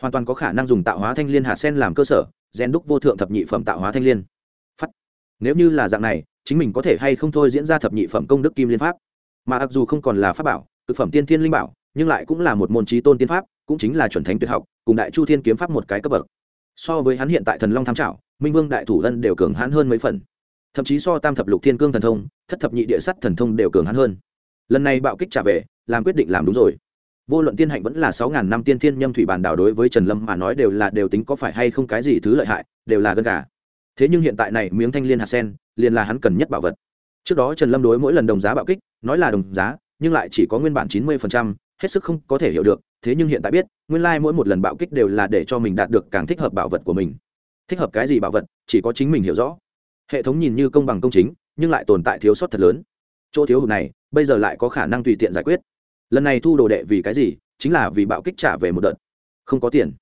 Hoàn toàn có khả năng dùng tạo hóa thanh liên hạt sen làm cơ sở, gen đúc vô thượng thập nhị phẩm tạo hóa thanh liên nếu như là dạng này, chính mình có thể hay không thôi diễn ra thập nhị phẩm công đức kim liên pháp. Mà mặc dù không còn là pháp bảo thực phẩm tiên thiên linh bảo, nhưng lại cũng là một môn trí tôn tiên pháp, cũng chính là chuẩn thánh tuyệt học, cùng đại chu thiên kiếm pháp một cái cấp bậc. So với hắn hiện tại thần long tham trảo, minh vương đại thủ ân đều cường hãn hơn mấy phần. Thậm chí so tam thập lục thiên cương thần thông, thất thập nhị địa sắt thần thông đều cường hãn hơn. Lần này bạo kích trả về, làm quyết định làm đúng rồi. Vô luận tiên hạnh vẫn là sáu ngàn năm tiên thiên nhâm thủy bàn đảo đối với trần lâm mà nói đều là đều tính có phải hay không cái gì thứ lợi hại, đều là gân gà thế nhưng hiện tại này miếng thanh liên hạt sen, liền là hắn cần nhất bảo vật. Trước đó trần lâm đối mỗi lần đồng giá bạo kích, nói là đồng giá, nhưng lại chỉ có nguyên bản chín mươi hết sức không có thể hiểu được. Thế nhưng hiện tại biết, nguyên lai、like、mỗi một lần bạo kích đều là để cho mình đạt được càng thích hợp bảo vật của mình. Thích hợp cái gì bảo vật, chỉ có chính mình hiểu rõ. Hệ thống nhìn như công bằng công chính, nhưng lại tồn tại thiếu sót thật lớn. Chỗ thiếu hụt này, bây giờ lại có khả năng tùy tiện giải quyết. Lần này thu đồ đệ vì cái gì, chính là vì bạo kích trả về một đợt. Không có tiền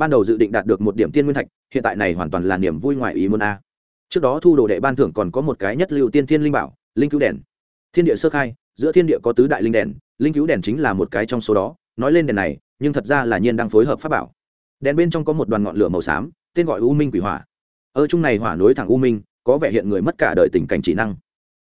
ban đầu dự định đạt được một điểm tiên nguyên thạch, hiện tại này hoàn toàn là niềm vui ngoài ý muốn a. Trước đó thu đồ đệ ban thưởng còn có một cái nhất lưu tiên thiên linh bảo, linh cứu đèn. Thiên địa sơ khai, giữa thiên địa có tứ đại linh đèn, linh cứu đèn chính là một cái trong số đó, nói lên đèn này, nhưng thật ra là nhiên đang phối hợp pháp bảo. Đèn bên trong có một đoàn ngọn lửa màu xám, tên gọi u minh quỷ hỏa. Ở chung này hỏa nối thẳng u minh, có vẻ hiện người mất cả đời tình cảnh chỉ năng.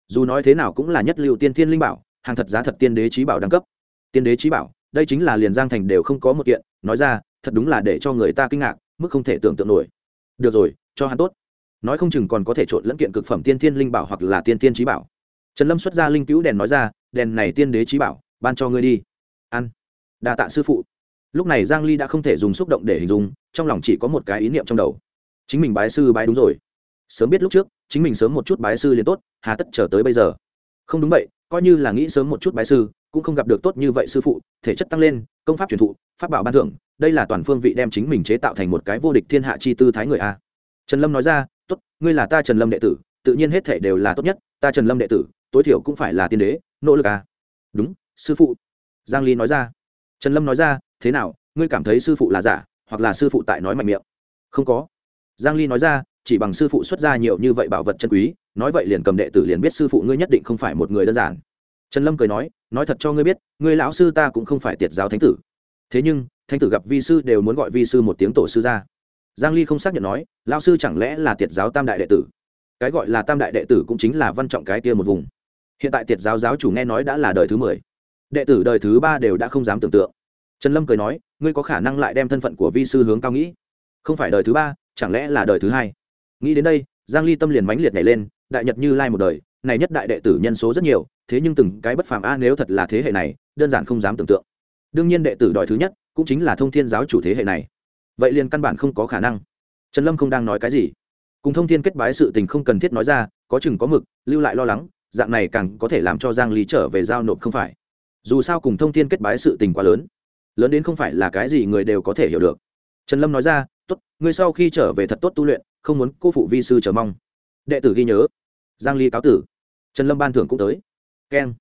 Dù nói thế nào cũng là nhất lưu tiên thiên linh bảo, hàng thật giá thật tiên đế trí bảo đẳng cấp. Tiên đế trí bảo, đây chính là liền giang thành đều không có một kiện, nói ra thật đúng là để cho người ta kinh ngạc, mức không thể tưởng tượng nổi. Được rồi, cho hắn tốt. Nói không chừng còn có thể trộn lẫn kiện cực phẩm tiên thiên linh bảo hoặc là tiên thiên trí bảo. Trần lâm xuất ra linh cứu đèn nói ra, đèn này tiên đế trí bảo, ban cho ngươi đi. Ăn đa tạ sư phụ. Lúc này giang ly đã không thể dùng xúc động để hình dung, trong lòng chỉ có một cái ý niệm trong đầu. Chính mình bái sư bái đúng rồi. Sớm biết lúc trước, chính mình sớm một chút bái sư liền tốt, hà tất chờ tới bây giờ. Không đúng vậy coi như là nghĩ sớm một chút bái sư, cũng không gặp được tốt như vậy sư phụ, thể chất tăng lên, công pháp truyền thụ, pháp bảo ban thưởng, đây là toàn phương vị đem chính mình chế tạo thành một cái vô địch thiên hạ chi tư thái người a. Trần lâm nói ra, tốt, ngươi là ta trần lâm đệ tử, tự nhiên hết thể đều là tốt nhất, ta trần lâm đệ tử, tối thiểu cũng phải là tiên đế, nỗ lực a. Đúng, sư phụ. Giang ly nói ra. Trần lâm nói ra, thế nào, ngươi cảm thấy sư phụ là giả, hoặc là sư phụ tại nói mạnh miệng? Không có. Giang ly nói ra, chỉ bằng sư phụ xuất ra nhiều như vậy bảo vật chân quý nói vậy liền cầm đệ tử liền biết sư phụ ngươi nhất định không phải một người đơn giản. Trần lâm cười nói nói thật cho ngươi biết, ngươi lão sư ta cũng không phải tiệt giáo thánh tử. Thế nhưng, thánh tử gặp vi sư đều muốn gọi vi sư một tiếng tổ sư ra. Giang ly không xác nhận nói, lão sư chẳng lẽ là tiệt giáo tam đại đệ tử? Cái gọi là tam đại đệ tử cũng chính là văn trọng cái kia một vùng. Hiện tại tiệt giáo giáo chủ nghe nói đã là đời thứ 10. đệ tử đời thứ ba đều đã không dám tưởng tượng. Trần lâm cười nói, ngươi có khả năng lại đem thân phận của vi sư hướng cao nghĩ? Không phải đời thứ ba, chẳng lẽ là đời thứ hai? Nghĩ đến đây, giang ly tâm liền mãnh liệt nhảy lên đại nhật như lai một đời, này nhất đại đệ tử nhân số rất nhiều, thế nhưng từng cái bất phàm a, nếu thật là thế hệ này, đơn giản không dám tưởng tượng. Đương nhiên đệ tử đòi thứ nhất, cũng chính là thông thiên giáo chủ thế hệ này. Vậy liền căn bản không có khả năng. Trần lâm không đang nói cái gì. Cùng thông thiên kết bái sự tình không cần thiết nói ra, có chừng có mực, lưu lại lo lắng, dạng này càng có thể làm cho giang lý trở về giao nộp không phải. Dù sao cùng thông thiên kết bái sự tình quá lớn lớn đến không phải là cái gì người đều có thể hiểu được. Trần lâm nói ra, tốt, ngươi sau khi trở về thật tốt tu luyện, không muốn cô phụ vi sư chờ mong. Đệ tử ghi nhớ giang ly cáo tử. Trần lâm ban thưởng cũng tới. Keng.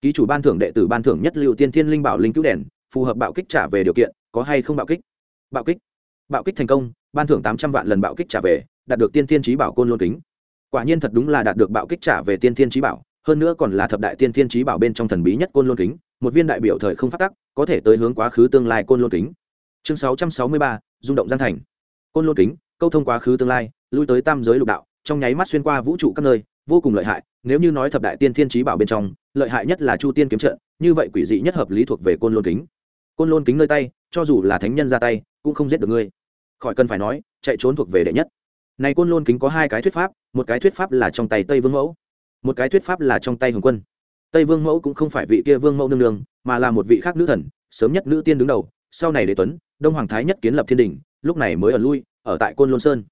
Ký chủ ban thưởng đệ tử ban thưởng nhất lưu tiên thiên linh bảo linh cứu đèn, phù hợp bạo kích trả về điều kiện, có hay không bạo kích? Bạo kích. Bạo kích thành công, ban thưởng tám trăm vạn lần bạo kích trả về, đạt được tiên thiên trí bảo côn lôn kính. Quả nhiên thật đúng là đạt được bạo kích trả về tiên thiên trí bảo, hơn nữa còn là thập đại tiên thiên trí bảo bên trong thần bí nhất côn lôn kính, một viên đại biểu thời không phát tắc, có thể tới hướng quá khứ tương lai côn lôn kính. Chương sáu trăm sáu mươi ba, rung động giang thành. Côn lôn kính, câu thông quá khứ tương lai, lui tới tam giới lục đạo, trong nháy mắt xuyên qua vũ trụ các nơi vô cùng lợi hại, nếu như nói thập đại tiên thiên trí bảo bên trong, lợi hại nhất là chu tiên kiếm trận, như vậy quỷ dị nhất hợp lý thuộc về côn lôn kính. Côn lôn kính nơi tay, cho dù là thánh nhân ra tay, cũng không giết được ngươi. Khỏi cần phải nói, chạy trốn thuộc về đệ nhất. Này côn lôn kính có hai cái thuyết pháp, một cái thuyết pháp là trong tay tây vương mẫu, một cái thuyết pháp là trong tay hồng quân. Tây vương mẫu cũng không phải vị kia vương mẫu nương nương, mà là một vị khác nữ thần, sớm nhất nữ tiên đứng đầu, sau này đế tuấn, đông hoàng thái nhất kiến lập thiên đình, lúc này mới ở lui, ở tại côn lôn sơn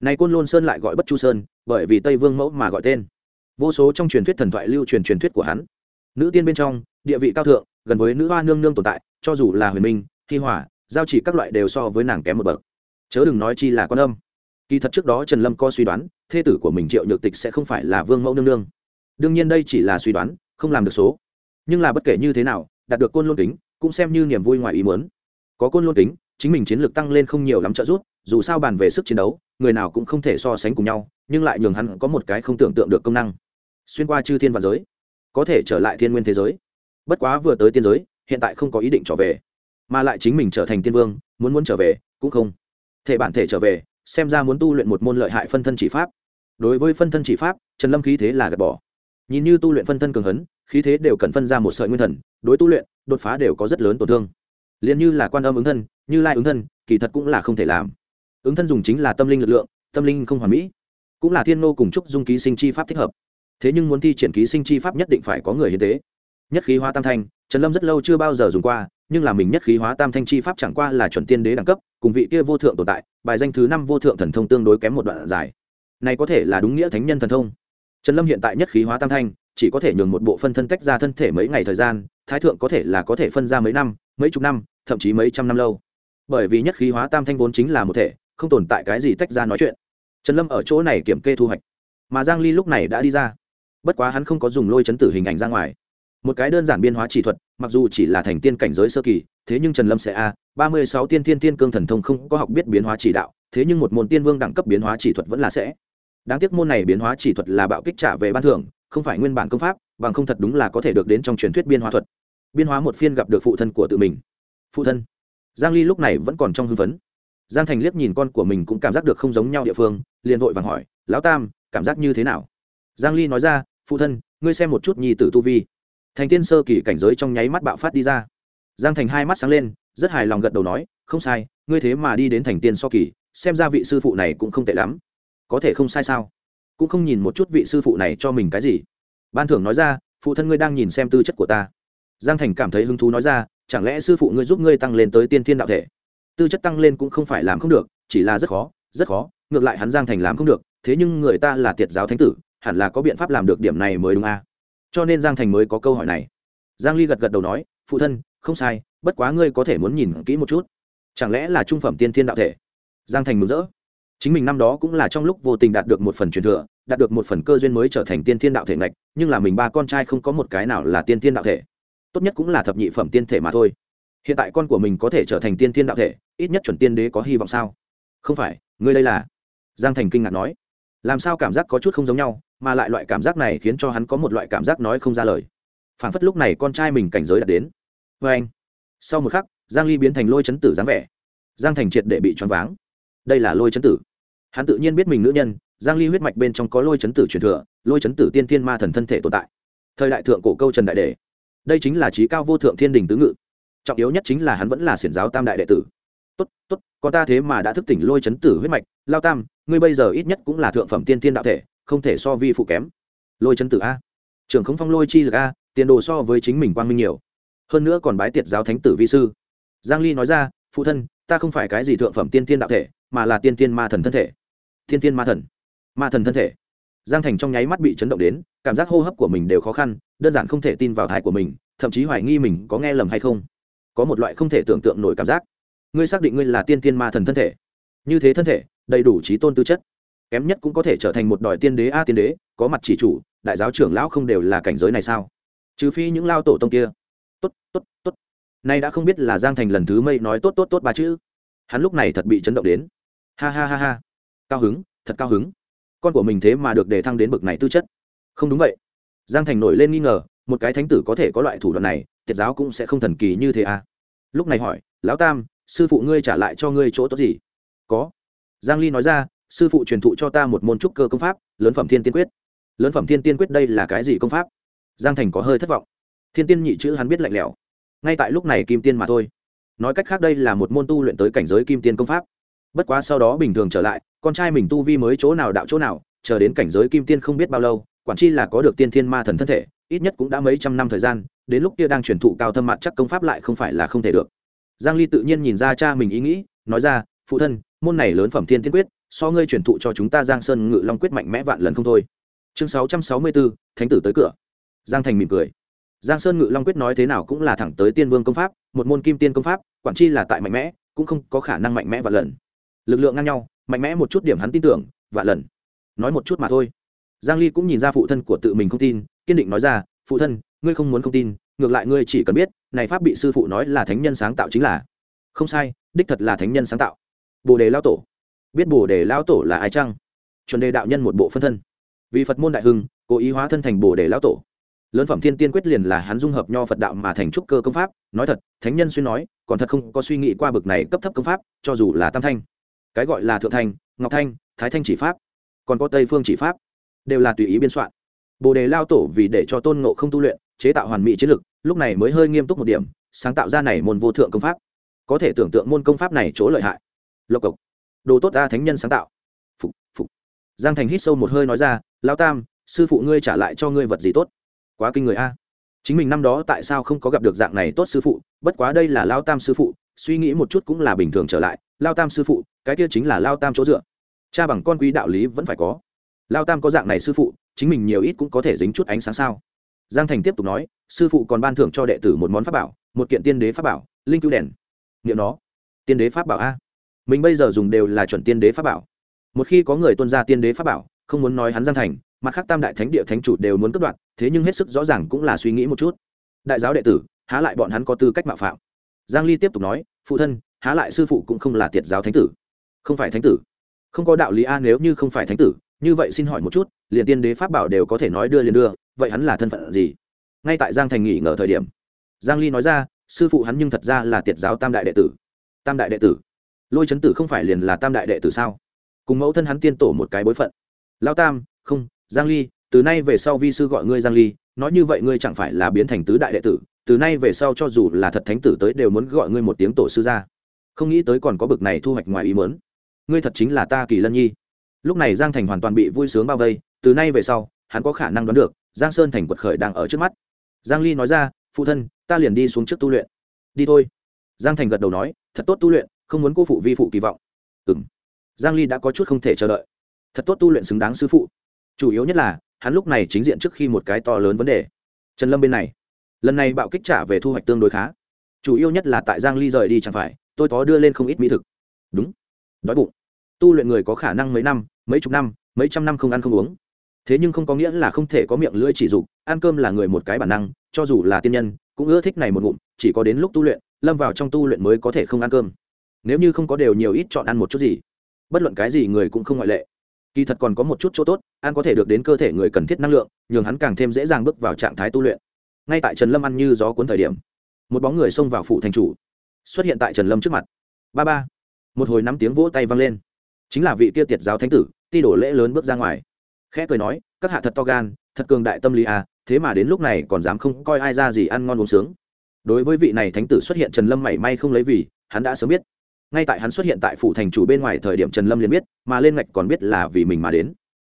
này côn lôn sơn lại gọi bất chu sơn, bởi vì tây vương mẫu mà gọi tên. Vô số trong truyền thuyết thần thoại lưu truyền truyền thuyết của hắn. Nữ tiên bên trong, địa vị cao thượng, gần với nữ hoa nương nương tồn tại, cho dù là huyền minh thi hỏa, giao chỉ các loại đều so với nàng kém một bậc. Chớ đừng nói chi là quan âm. Kỳ thật trước đó trần lâm co suy đoán, thê tử của mình triệu nhược tịch sẽ không phải là vương mẫu nương nương. Đương nhiên đây chỉ là suy đoán, không làm được số. Nhưng là bất kể như thế nào, đạt được côn lôn kính, cũng xem như niềm vui ngoài ý muốn. Có côn lôn kính, chính mình chiến lược tăng lên không nhiều lắm trợ giúp, dù sao bàn về sức chiến đấu người nào cũng không thể so sánh cùng nhau, nhưng lại nhường hắn có một cái không tưởng tượng được công năng. Xuyên qua chư thiên và giới, có thể trở lại thiên nguyên thế giới. Bất quá vừa tới tiên giới, hiện tại không có ý định trở về. Mà lại chính mình trở thành tiên vương, muốn muốn trở về, cũng không thể bản thể trở về, xem ra muốn tu luyện một môn lợi hại phân thân chỉ pháp. Đối với phân thân chỉ pháp, trần lâm khí thế là gạt bỏ. Nhìn như tu luyện phân thân cường hấn, khí thế đều cần phân ra một sợi nguyên thần, đối tu luyện, đột phá đều có rất lớn tổn thương. Liền như là quan âm ứng thân, như lai ứng thân, kỳ thật cũng là không thể làm ứng thân dùng chính là tâm linh lực lượng, tâm linh không hoàn mỹ. Cũng là thiên nô cùng chúc dung ký sinh chi pháp thích hợp. Thế nhưng muốn thi triển ký sinh chi pháp nhất định phải có người hiến tế. Nhất khí hóa tam thanh, trần lâm rất lâu chưa bao giờ dùng qua, nhưng là mình nhất khí hóa tam thanh chi pháp chẳng qua là chuẩn tiên đế đẳng cấp, cùng vị kia vô thượng tồn tại, bài danh thứ năm vô thượng thần thông tương đối kém một đoạn dài. Này có thể là đúng nghĩa thánh nhân thần thông. Trần lâm hiện tại nhất khí hóa tam thanh, chỉ có thể nhường một bộ phân thân tách ra thân thể mấy ngày thời gian, thái thượng có thể là có thể phân ra mấy năm, mấy chục năm, thậm chí mấy trăm năm lâu. Bởi vì nhất khí hóa tam thanh vốn chính là một thể không tồn tại cái gì tách ra nói chuyện. Trần lâm ở chỗ này kiểm kê thu hoạch. Mà giang ly lúc này đã đi ra. Bất quá hắn không có dùng lôi chấn tử hình ảnh ra ngoài. Một cái đơn giản biên hóa chỉ thuật, mặc dù chỉ là thành tiên cảnh giới sơ kỳ, thế nhưng trần lâm sẽ a, ba mươi sáu tiên tiên tiên cương thần thông không có học biết biến hóa chỉ đạo, thế nhưng một môn tiên vương đẳng cấp biến hóa chỉ thuật vẫn là sẽ. Đáng tiếc môn này biến hóa chỉ thuật là bạo kích trả về ban thưởng, không phải nguyên bản công pháp, bằng không thật đúng là có thể được đến trong truyền thuyết biên hóa thuật. Biên hóa một phiên gặp được phụ thân của tự mình. Phụ thân. Giang ly lúc này vẫn còn trong hưng phấn giang thành liếc nhìn con của mình cũng cảm giác được không giống nhau địa phương, liền vội vàng hỏi, lão tam, cảm giác như thế nào? Giang ly nói ra, phụ thân, ngươi xem một chút nhi tử tu vi. Thành tiên sơ kỳ cảnh giới trong nháy mắt bạo phát đi ra. Giang thành hai mắt sáng lên, rất hài lòng gật đầu nói, không sai, ngươi thế mà đi đến thành tiên so kỳ, xem ra vị sư phụ này cũng không tệ lắm. Có thể không sai sao? Cũng không nhìn một chút vị sư phụ này cho mình cái gì. Ban thưởng nói ra, phụ thân ngươi đang nhìn xem tư chất của ta. Giang thành cảm thấy hứng thú nói ra, chẳng lẽ sư phụ ngươi giúp ngươi tăng lên tới tiên thiên đạo thể? Tư chất tăng lên cũng không phải làm không được, chỉ là rất khó rất khó, ngược lại hắn giang thành làm không được, thế nhưng người ta là tiệt giáo thánh tử, hẳn là có biện pháp làm được điểm này mới đúng a. À? cho nên giang thành mới có câu hỏi này. Giang ly gật gật đầu nói, phụ thân, không sai, bất quá ngươi có thể muốn nhìn kỹ một chút. Chẳng lẽ là trung phẩm tiên thiên đạo thể? Giang thành mừng rỡ. Chính mình năm đó cũng là trong lúc vô tình đạt được một phần truyền thừa, đạt được một phần cơ duyên mới trở thành tiên thiên đạo thể ngạch, nhưng là mình ba con trai không có một cái nào là tiên thiên đạo thể. Tốt nhất cũng là thập nhị phẩm tiên thể mà thôi hiện tại con của mình có thể trở thành tiên thiên đạo thể, ít nhất chuẩn tiên đế có hy vọng sao? Không phải, ngươi đây là? Giang thành kinh ngạc nói. Làm sao cảm giác có chút không giống nhau, mà lại loại cảm giác này khiến cho hắn có một loại cảm giác nói không ra lời. Phảng phất lúc này con trai mình cảnh giới đã đến. Vê anh, sau một khắc, giang ly biến thành lôi chấn tử dáng vẻ. Giang thành triệt để bị choáng váng. Đây là lôi chấn tử. Hắn tự nhiên biết mình nữ nhân, giang ly huyết mạch bên trong có lôi chấn tử truyền thừa, lôi chấn tử tiên thiên ma thần thân thể tồn tại. Thời đại thượng cổ câu trần đại đề. Đây chính là trí cao vô thượng thiên đình tứ ngự trọng yếu nhất chính là hắn vẫn là xiển giáo tam đại đệ tử. Tốt tốt, con ta thế mà đã thức tỉnh lôi chấn tử huyết mạch, lao tam, ngươi bây giờ ít nhất cũng là thượng phẩm tiên tiên đạo thể, không thể so vi phụ kém. Lôi chấn tử a. Trưởng không phong lôi chi lực a, tiền đồ so với chính mình quang minh nhiều. Hơn nữa còn bái tiệt giáo thánh tử vi sư. Giang ly nói ra, phụ thân, ta không phải cái gì thượng phẩm tiên tiên đạo thể, mà là tiên tiên ma thần thân thể. Tiên tiên ma thần. Ma thần thân thể. Giang thành trong nháy mắt bị chấn động đến, cảm giác hô hấp của mình đều khó khăn, đơn giản không thể tin vào thai của mình, thậm chí hoài nghi mình có nghe lầm hay không có một loại không thể tưởng tượng nổi cảm giác. Ngươi xác định ngươi là tiên tiên ma thần thân thể. Như thế thân thể, đầy đủ trí tôn tư chất. Kém nhất cũng có thể trở thành một đòi tiên đế a tiên đế, có mặt chỉ chủ, đại giáo trưởng lão không đều là cảnh giới này sao? Trừ phi những lao tổ tông kia. Tốt tốt tốt. Nay đã không biết là giang thành lần thứ mây nói tốt tốt tốt ba chữ. Hắn lúc này thật bị chấn động đến. Ha ha ha ha. Cao hứng, thật cao hứng. Con của mình thế mà được đề thăng đến bực này tư chất. Không đúng vậy. Giang thành nổi lên nghi ngờ, một cái thánh tử có thể có loại thủ đoạn này tiệt giáo cũng sẽ không thần kỳ như thế à? Lúc này hỏi, lão tam, sư phụ ngươi trả lại cho ngươi chỗ tốt gì? Có. Giang ly nói ra, sư phụ truyền thụ cho ta một môn trúc cơ công pháp, lớn phẩm thiên tiên quyết. Lớn phẩm thiên tiên quyết đây là cái gì công pháp? Giang thành có hơi thất vọng. Thiên tiên nhị chữ hắn biết lạnh lẽo. Ngay tại lúc này kim tiên mà thôi. Nói cách khác đây là một môn tu luyện tới cảnh giới kim tiên công pháp. Bất quá sau đó bình thường trở lại, con trai mình tu vi mới chỗ nào đạo chỗ nào, chờ đến cảnh giới kim tiên không biết bao lâu, quản chi là có được tiên thiên ma thần thân thể, ít nhất cũng đã mấy trăm năm thời gian đến lúc kia đang truyền thụ cao thâm mặt chắc công pháp lại không phải là không thể được. Giang ly tự nhiên nhìn ra cha mình ý nghĩ nói ra phụ thân môn này lớn phẩm thiên tiên quyết so ngươi truyền thụ cho chúng ta giang sơn ngự long quyết mạnh mẽ vạn lần không thôi. Chương 664, thánh tử tới cửa. Giang thành mỉm cười. Giang sơn ngự long quyết nói thế nào cũng là thẳng tới tiên vương công pháp một môn kim tiên công pháp quản chi là tại mạnh mẽ cũng không có khả năng mạnh mẽ vạn lần. Lực lượng ngang nhau mạnh mẽ một chút điểm hắn tin tưởng vạn lần. Nói một chút mà thôi. Giang ly cũng nhìn ra phụ thân của tự mình không tin kiên định nói ra phụ thân ngươi không muốn không tin, ngược lại ngươi chỉ cần biết, này pháp bị sư phụ nói là thánh nhân sáng tạo chính là. Không sai, đích thật là thánh nhân sáng tạo. Bồ đề lao tổ. Biết bồ đề lao tổ là ai chăng? Chuẩn đề đạo nhân một bộ phân thân. Vì phật môn đại hưng, cố ý hóa thân thành bồ đề lao tổ. Lớn phẩm thiên tiên quyết liền là hắn dung hợp nho phật đạo mà thành trúc cơ công pháp, nói thật, thánh nhân xuyên nói, còn thật không có suy nghĩ qua bực này cấp thấp công pháp, cho dù là tam thanh. Cái gọi là thượng thanh, ngọc thanh, thái thanh chỉ pháp, còn có tây phương chỉ pháp, đều là tùy ý biên soạn. Bồ đề lao tổ vì để cho tôn ngộ không tu luyện chế tạo hoàn mỹ chiến lực lúc này mới hơi nghiêm túc một điểm, sáng tạo ra này môn vô thượng công pháp. Có thể tưởng tượng môn công pháp này chỗ lợi hại. Lộc cộc. Đồ tốt ta thánh nhân sáng tạo. Phục phục. Giang thành hít sâu một hơi nói ra lao tam, sư phụ ngươi trả lại cho ngươi vật gì tốt? Quá kinh người a. Chính mình năm đó tại sao không có gặp được dạng này tốt sư phụ? Bất quá đây là lao tam sư phụ, suy nghĩ một chút cũng là bình thường trở lại. Lao tam sư phụ, cái kia chính là lao tam chỗ dựa. Cha bằng con quý đạo lý vẫn phải có. Lao tam có dạng này sư phụ, chính mình nhiều ít cũng có thể dính chút ánh sáng sao giang thành tiếp tục nói, sư phụ còn ban thưởng cho đệ tử một món pháp bảo, một kiện tiên đế pháp bảo, linh cứu đèn. Nghiệm nó. Tiên đế pháp bảo a. Mình bây giờ dùng đều là chuẩn tiên đế pháp bảo. Một khi có người tuân ra tiên đế pháp bảo, không muốn nói hắn giang thành, mặt khác tam đại thánh địa thánh chủ đều muốn cất đoạn thế nhưng hết sức rõ ràng cũng là suy nghĩ một chút. Đại giáo đệ tử, há lại bọn hắn có tư cách mạo phạm? Giang ly tiếp tục nói, phụ thân, há lại sư phụ cũng không là tiệt giáo thánh tử. Không phải thánh tử. Không có đạo lý a nếu như không phải thánh tử, như vậy xin hỏi một chút liền tiên đế pháp bảo đều có thể nói đưa liền đưa, vậy hắn là thân phận gì? Ngay tại giang thành nghỉ ngờ thời điểm, giang ly nói ra, sư phụ hắn nhưng thật ra là tiệt giáo tam đại đệ tử. Tam đại đệ tử? Lôi chấn tử không phải liền là tam đại đệ tử sao? Cùng mẫu thân hắn tiên tổ một cái bối phận. Lao tam, không, giang ly, từ nay về sau vi sư gọi ngươi giang ly, nói như vậy ngươi chẳng phải là biến thành tứ đại đệ tử, từ nay về sau cho dù là thật thánh tử tới đều muốn gọi ngươi một tiếng tổ sư ra không nghĩ tới còn có bực này thu hoạch ngoài ý mớn ngươi thật chính là ta kỳ lân nhi. Lúc này giang thành hoàn toàn bị vui sướng bao vây từ nay về sau, hắn có khả năng đoán được giang sơn thành quật khởi đang ở trước mắt. Giang ly nói ra, phụ thân, ta liền đi xuống trước tu luyện. Đi thôi. Giang thành gật đầu nói, thật tốt tu luyện, không muốn cô phụ vi phụ kỳ vọng. Ừm. Giang ly đã có chút không thể chờ đợi. Thật tốt tu luyện xứng đáng sư phụ. Chủ yếu nhất là, hắn lúc này chính diện trước khi một cái to lớn vấn đề. Trần lâm bên này. Lần này bạo kích trả về thu hoạch tương đối khá. Chủ yếu nhất là tại giang ly rời đi chẳng phải, tôi có đưa lên không ít mỹ thực. Đúng. Đói bụng. Tu luyện người có khả năng mấy năm, mấy chục năm, mấy trăm năm không ăn không uống thế nhưng không có nghĩa là không thể có miệng lưỡi chỉ dục, ăn cơm là người một cái bản năng, cho dù là tiên nhân, cũng ưa thích này một ngụm, chỉ có đến lúc tu luyện, lâm vào trong tu luyện mới có thể không ăn cơm. Nếu như không có đều nhiều ít chọn ăn một chút gì, bất luận cái gì người cũng không ngoại lệ. Kỳ thật còn có một chút chỗ tốt, ăn có thể được đến cơ thể người cần thiết năng lượng, nhường hắn càng thêm dễ dàng bước vào trạng thái tu luyện. Ngay tại trần lâm ăn như gió cuốn thời điểm, một bóng người xông vào phủ thành chủ, xuất hiện tại trần lâm trước mặt. Ba ba. Một hồi năm tiếng vỗ tay vang lên. Chính là vị kia tiệt giáo thánh tử, ti đổ lễ lớn bước ra ngoài khẽ cười nói, các hạ thật to gan, thật cường đại tâm lý à thế mà đến lúc này còn dám không coi ai ra gì ăn ngon uống sướng. Đối với vị này thánh tử xuất hiện trần lâm mảy may không lấy vì, hắn đã sớm biết. Ngay tại hắn xuất hiện tại phủ thành chủ bên ngoài thời điểm trần lâm liền biết, mà lên ngạch còn biết là vì mình mà đến.